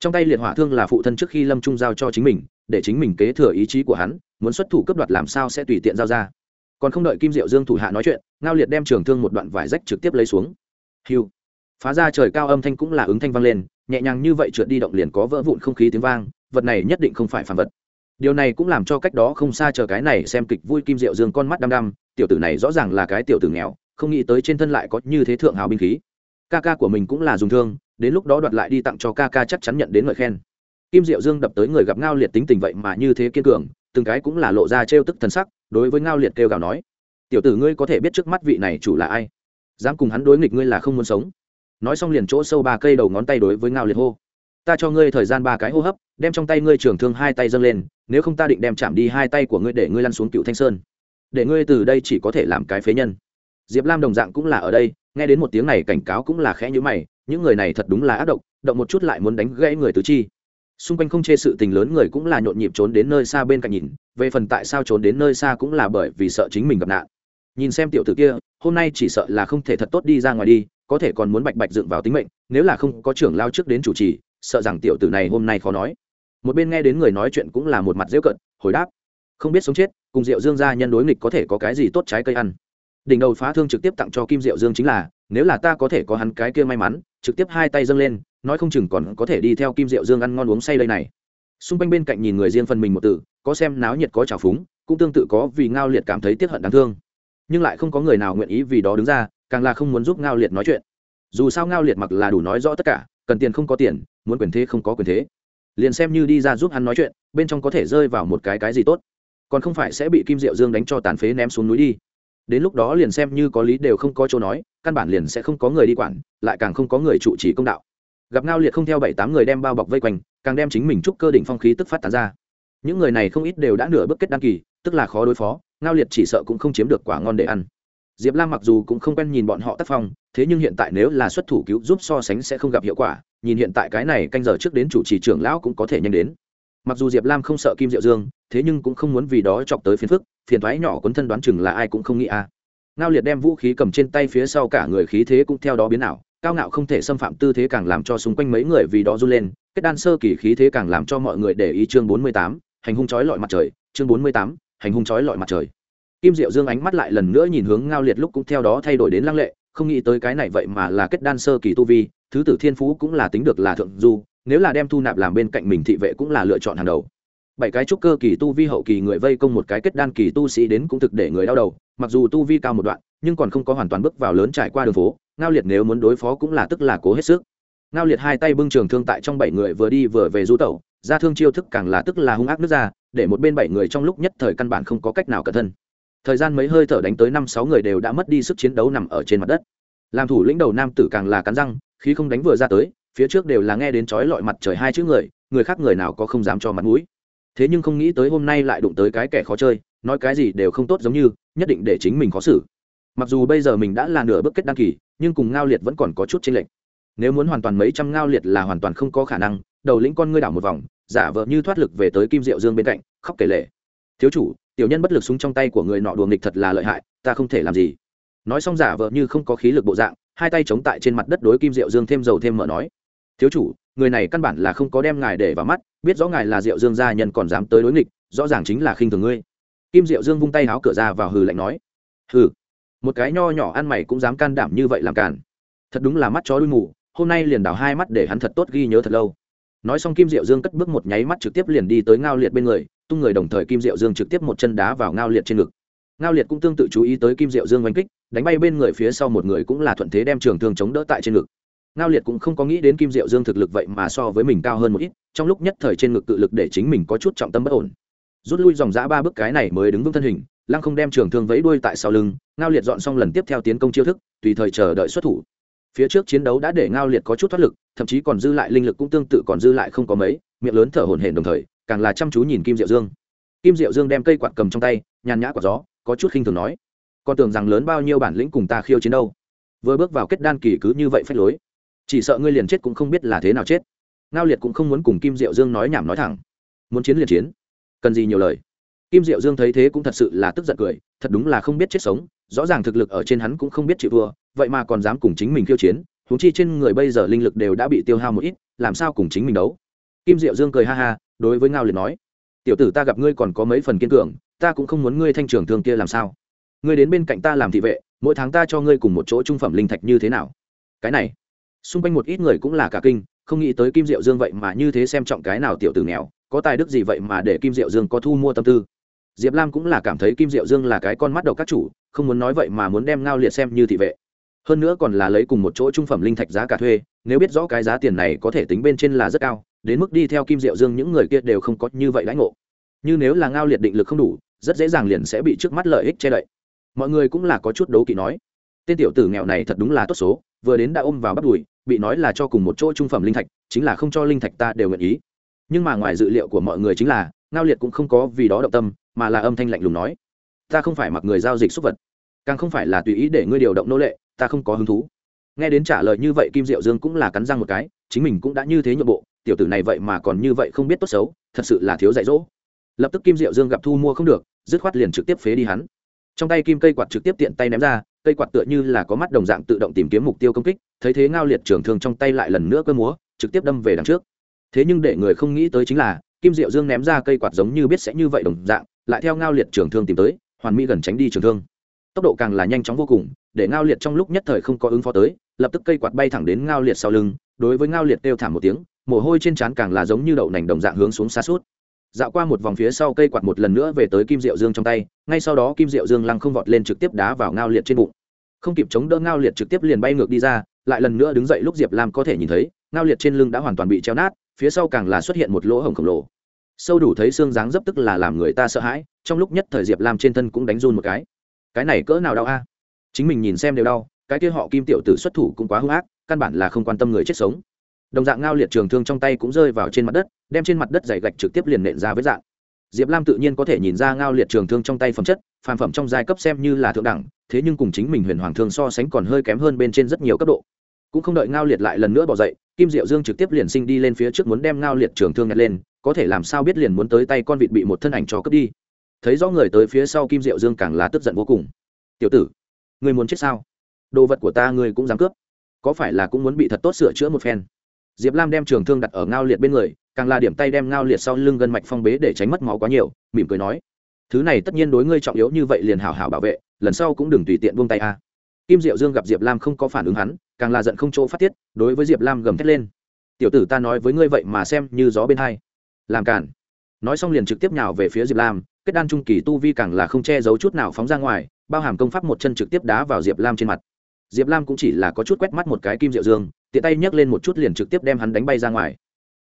Trong tay liệt hỏa thương là phụ thân trước khi lâm trung giao cho chính mình, để chính mình kế thừa ý chí của hắn, muốn xuất thủ cấp đoạt làm sao sẽ tùy tiện giao ra. Còn không đợi kim diệu dương thủ hạ nói chuyện, ngao liệt đem trường thương một đoạn vải rách trực tiếp lấy xuống. Hiu phá ra trời cao âm thanh cũng là ứng thanh vang lên, nhẹ nhàng như vậy trượt đi động liền có vỡ vụn không khí tiếng vang, vật này nhất định không phải phản vật điều này cũng làm cho cách đó không xa chờ cái này xem kịch vui kim diệu dương con mắt đăm đăm, tiểu tử này rõ ràng là cái tiểu tử nghèo, không nghĩ tới trên thân lại có như thế thượng hào binh khí. Ca ca của mình cũng là dùng thương, đến lúc đó đoạt lại đi tặng cho ca ca chắc chắn nhận đến lời khen. Kim diệu dương đập tới người gặp ngao liệt tính tình vậy mà như thế kiên cường, từng cái cũng là lộ ra trêu tức thần sắc, đối với ngao liệt kêu gào nói, tiểu tử ngươi có thể biết trước mắt vị này chủ là ai? Dám cùng hắn đối nghịch ngươi là không muốn sống. Nói xong liền chỗ sâu ba cây đầu ngón tay đối với ngao liệt hô ta cho ngươi thời gian ba cái hô hấp, đem trong tay ngươi trường thương hai tay dâng lên, nếu không ta định đem chạm đi hai tay của ngươi để ngươi lăn xuống cựu thanh sơn. Để ngươi từ đây chỉ có thể làm cái phế nhân. Diệp lam đồng dạng cũng là ở đây, nghe đến một tiếng này cảnh cáo cũng là khẽ nhữ mày, những người này thật đúng là ác độc, động một chút lại muốn đánh gãy người tứ chi. Xung quanh không chê sự tình lớn người cũng là nhộn nhịp trốn đến nơi xa bên cạnh nhìn, về phần tại sao trốn đến nơi xa cũng là bởi vì sợ chính mình gặp nạn. Nhìn xem tiểu tử kia, hôm nay chỉ sợ là không thể thật tốt đi ra ngoài đi, có thể còn muốn bạch bạch dựng vào tính mệnh, nếu là không có trưởng lao trước đến chủ trì sợ rằng tiểu tử này hôm nay khó nói. Một bên nghe đến người nói chuyện cũng là một mặt dễ cận hồi đáp không biết sống chết cùng rượu dương gia nhân đối nghịch có thể có cái gì tốt trái cây ăn. Đỉnh đầu phá thương trực tiếp tặng cho kim diệu dương chính là nếu là ta có thể có hắn cái kia may mắn trực tiếp hai tay dâng lên nói không chừng còn có thể đi theo kim diệu dương ăn ngon uống say đây này. Xung quanh bên cạnh nhìn người riêng phần mình một tử, có xem náo nhiệt có trào phúng cũng tương tự có vì ngao liệt cảm thấy tiếc hận đáng thương. Nhưng lại không có người nào nguyện ý vì đó đứng ra càng là không muốn giúp ngao liệt nói chuyện. Dù sao ngao liệt mặc là đủ nói rõ tất cả cần tiền không có tiền, muốn quyền thế không có quyền thế. Liền xem như đi ra giúp hắn nói chuyện, bên trong có thể rơi vào một cái cái gì tốt. Còn không phải sẽ bị kim diệu dương đánh cho tàn phế ném xuống núi đi. Đến lúc đó liền xem như có lý đều không có chỗ nói, căn bản liền sẽ không có người đi quản, lại càng không có người trụ trì công đạo. Gặp ngao liệt không theo bảy tám người đem bao bọc vây quanh, càng đem chính mình chúc cơ đỉnh phong khí tức phát tán ra. Những người này không ít đều đã nửa bước kết đăng kỳ, tức là khó đối phó, ngao liệt chỉ sợ cũng không chiếm được quả ngon để ăn diệp lam mặc dù cũng không quen nhìn bọn họ tác phong, thế nhưng hiện tại nếu là xuất thủ cứu giúp so sánh sẽ không gặp hiệu quả, nhìn hiện tại cái này canh giờ trước đến chủ trì trưởng lão cũng có thể nhanh đến mặc dù diệp lam không sợ kim diệu dương, thế nhưng cũng không muốn vì đó chọc tới phiền phức, phiền thoái nhỏ quấn thân đoán chừng là ai cũng không nghĩ a à. ngao liệt đem vũ khí cầm trên tay phía sau cả người khí thế cũng theo đó biến ảo, cao ngạo không thể xâm phạm tư thế càng làm cho xung quanh mấy người vì đó run lên, kết đan sơ kỳ khí thế càng làm cho mọi người để ý chương bốn mươi tám, hành hung chói lọi mặt trời, chương bốn mươi tám, hành hung chói lọi mặt trời kim diệu dương ánh mắt lại lần nữa nhìn hướng ngao liệt lúc cũng theo đó thay đổi đến lăng lệ, không nghĩ tới cái này vậy mà là kết đan sơ kỳ tu vi, thứ tử thiên phú cũng là tính được là thượng du, nếu là đem thu nạp làm bên cạnh mình thị vệ cũng là lựa chọn hàng đầu. Bảy cái trúc cơ kỳ tu vi hậu kỳ người vây công một cái kết đan kỳ tu sĩ đến cũng thực để người đau đầu, mặc dù tu vi cao một đoạn, nhưng còn không có hoàn toàn bước vào lớn trải qua đường phố, ngao liệt nếu muốn đối phó cũng là tức là cố hết sức. Ngao liệt hai tay bưng trường thương tại trong bảy người vừa đi vừa về du tẩu ra thương chiêu thức càng là tức là hung ác nước ra, để một bên bảy người trong lúc nhất thời căn bản không có cách nào cẩn thân thời gian mấy hơi thở đánh tới năm sáu người đều đã mất đi sức chiến đấu nằm ở trên mặt đất. Làm thủ lĩnh đầu nam tử càng là cắn răng khi không đánh vừa ra tới, phía trước đều là nghe đến chói lọi mặt trời hai chữ người người khác người nào có không dám cho mặt mũi. Thế nhưng không nghĩ tới hôm nay lại đụng tới cái kẻ khó chơi, nói cái gì đều không tốt giống như, nhất định để chính mình khó xử. Mặc dù bây giờ mình đã là nửa bước kết đăng kỳ, nhưng cùng ngao liệt vẫn còn có chút chênh lệch. Nếu muốn hoàn toàn mấy trăm ngao liệt là hoàn toàn không có khả năng, đầu lĩnh con ngươi đảo một vòng, giả vợ như thoát lực về tới kim diệu dương bên cạnh, khóc kể lệ thiếu chủ tiểu nhân bất lực súng trong tay của người nọ đùa nghịch thật là lợi hại, ta không thể làm gì. Nói xong giả vợ như không có khí lực bộ dạng, hai tay chống tại trên mặt đất đối kim diệu dương thêm dầu thêm mở nói, thiếu chủ, người này căn bản là không có đem ngài để vào mắt, biết rõ ngài là diệu dương gia nhân còn dám tới đối nghịch, rõ ràng chính là khinh thường ngươi. Kim diệu dương vung tay háo cửa ra vào hừ lạnh nói, hừ, một cái nho nhỏ ăn mày cũng dám can đảm như vậy làm càn. Thật đúng là mắt chó đuôi mù, hôm nay liền đào hai mắt để hắn thật tốt ghi nhớ thật lâu. Nói xong kim diệu dương cất bước một nháy mắt trực tiếp liền đi tới ngao liệt bên người tung người đồng thời kim diệu dương trực tiếp một chân đá vào ngao liệt trên ngực. Ngao liệt cũng tương tự chú ý tới kim diệu dương oanh kích, đánh bay bên người phía sau một người cũng là thuận thế đem trường thương chống đỡ tại trên ngực. Ngao liệt cũng không có nghĩ đến kim diệu dương thực lực vậy mà so với mình cao hơn một ít, trong lúc nhất thời trên ngực tự lực để chính mình có chút trọng tâm bất ổn. Rút lui dòng giã ba bước cái này mới đứng vững thân hình, lăng không đem trường thương vẫy đuôi tại sau lưng, ngao liệt dọn xong lần tiếp theo tiến công chiêu thức, tùy thời chờ đợi xuất thủ. Phía trước chiến đấu đã để ngao liệt có chút thoát lực, thậm chí còn dư lại linh lực cũng tương tự còn dư lại không có mấy, miệng lớn thở hổn hển đồng thời càng là chăm chú nhìn kim diệu dương. Kim diệu dương đem cây quạt cầm trong tay, nhàn nhã quả gió, có chút khinh thường nói, con tưởng rằng lớn bao nhiêu bản lĩnh cùng ta khiêu chiến đâu. Vừa bước vào kết đan kỳ cứ như vậy phách lối. Chỉ sợ ngươi liền chết cũng không biết là thế nào chết. Ngao liệt cũng không muốn cùng kim diệu dương nói nhảm nói thẳng. Muốn chiến liền chiến, cần gì nhiều lời. Kim diệu dương thấy thế cũng thật sự là tức giận cười, thật đúng là không biết chết sống, rõ ràng thực lực ở trên hắn cũng không biết chịu thua, vậy mà còn dám cùng chính mình khiêu chiến, huống chi trên người bây giờ linh lực đều đã bị tiêu hao một ít, làm sao cùng chính mình đấu? Kim diệu dương cười ha ha đối với ngao liệt nói, tiểu tử ta gặp ngươi còn có mấy phần kiên cường, ta cũng không muốn ngươi thanh trưởng thương kia làm sao. Ngươi đến bên cạnh ta làm thị vệ, mỗi tháng ta cho ngươi cùng một chỗ trung phẩm linh thạch như thế nào? Cái này, xung quanh một ít người cũng là cả kinh, không nghĩ tới kim diệu dương vậy mà như thế xem trọng cái nào tiểu tử nghèo, có tài đức gì vậy mà để kim diệu dương có thu mua tâm tư. Diệp lam cũng là cảm thấy kim diệu dương là cái con mắt đầu các chủ, không muốn nói vậy mà muốn đem ngao liệt xem như thị vệ. Hơn nữa còn là lấy cùng một chỗ trung phẩm linh thạch giá cả thuê, nếu biết rõ cái giá tiền này có thể tính bên trên là rất cao đến mức đi theo kim diệu dương những người kia đều không có như vậy lãnh ngộ. Như nếu là ngao liệt định lực không đủ, rất dễ dàng liền sẽ bị trước mắt lợi ích che đậy. Mọi người cũng là có chút đấu kỵ nói, tên tiểu tử nghèo này thật đúng là tốt số, vừa đến đã ôm vào bắt đùi, bị nói là cho cùng một chỗ trung phẩm linh thạch, chính là không cho linh thạch ta đều nguyện ý. Nhưng mà ngoài dự liệu của mọi người chính là, ngao liệt cũng không có vì đó động tâm, mà là âm thanh lạnh lùng nói, ta không phải mặc người giao dịch súc vật, càng không phải là tùy ý để ngươi điều động nô lệ, ta không có hứng thú. Nghe đến trả lời như vậy kim diệu dương cũng là cắn răng một cái, chính mình cũng đã như thế nhượng bộ tiểu tử này vậy mà còn như vậy không biết tốt xấu, thật sự là thiếu dạy dỗ. Lập tức kim diệu dương gặp thu mua không được, dứt khoát liền trực tiếp phế đi hắn. Trong tay kim cây quạt trực tiếp tiện tay ném ra, cây quạt tựa như là có mắt đồng dạng tự động tìm kiếm mục tiêu công kích, thấy thế ngao liệt trường thương trong tay lại lần nữa cơ múa, trực tiếp đâm về đằng trước. Thế nhưng để người không nghĩ tới chính là, kim diệu dương ném ra cây quạt giống như biết sẽ như vậy đồng dạng, lại theo ngao liệt trường thương tìm tới, hoàn mỹ gần tránh đi trường thương. Tốc độ càng là nhanh chóng vô cùng, để ngao liệt trong lúc nhất thời không có ứng phó tới, lập tức cây quạt bay thẳng đến ngao liệt sau lưng, đối với ngao liệt kêu thảm một tiếng mồ hôi trên trán càng là giống như đậu nành đồng dạng hướng xuống xa suốt. Dạo qua một vòng phía sau cây quạt một lần nữa về tới kim diệu dương trong tay, ngay sau đó kim diệu dương lăng không vọt lên trực tiếp đá vào ngao liệt trên bụng. Không kịp chống đỡ ngao liệt trực tiếp liền bay ngược đi ra, lại lần nữa đứng dậy lúc diệp lam có thể nhìn thấy, ngao liệt trên lưng đã hoàn toàn bị treo nát, phía sau càng là xuất hiện một lỗ hổng khổng lồ. Sâu đủ thấy xương dáng dấp tức là làm người ta sợ hãi, trong lúc nhất thời diệp lam trên thân cũng đánh run một cái. Cái này cỡ nào đau a? Chính mình nhìn xem đều đau, cái kia họ kim tiểu tử xuất thủ cũng quá hung ác, căn bản là không quan tâm người chết sống đồng dạng ngao liệt trường thương trong tay cũng rơi vào trên mặt đất, đem trên mặt đất dày gạch trực tiếp liền nện ra với dạng. Diệp lam tự nhiên có thể nhìn ra ngao liệt trường thương trong tay phẩm chất, phàm phẩm trong giai cấp xem như là thượng đẳng, thế nhưng cùng chính mình huyền hoàng thương so sánh còn hơi kém hơn bên trên rất nhiều cấp độ. Cũng không đợi ngao liệt lại lần nữa bỏ dậy, kim diệu dương trực tiếp liền sinh đi lên phía trước muốn đem ngao liệt trường thương nhặt lên, có thể làm sao biết liền muốn tới tay con vịt bị một thân ảnh cho cướp đi. Thấy rõ người tới phía sau kim diệu dương càng là tức giận vô cùng. Tiểu tử người muốn chết sao? Đồ vật của ta ngươi cũng dám cướp. Có phải là cũng muốn bị thật tốt sửa chữa một phen? Diệp lam đem trường thương đặt ở ngao liệt bên người, càng là điểm tay đem ngao liệt sau lưng gân mạch phong bế để tránh mất máu quá nhiều, mỉm cười nói, thứ này tất nhiên đối ngươi trọng yếu như vậy liền hảo hảo bảo vệ, lần sau cũng đừng tùy tiện buông tay a. Kim diệu dương gặp diệp lam không có phản ứng hắn, càng là giận không chỗ phát tiết, đối với diệp lam gầm thét lên, tiểu tử ta nói với ngươi vậy mà xem như gió bên hai. Làm cản. Nói xong liền trực tiếp nhào về phía diệp lam, kết đan trung kỳ tu vi càng là không che giấu chút nào phóng ra ngoài, bao hàm công pháp một chân trực tiếp đá vào diệp lam trên mặt. Diệp lam cũng chỉ là có chút quét mắt một cái kim diệu dương tiện tay nhấc lên một chút liền trực tiếp đem hắn đánh bay ra ngoài.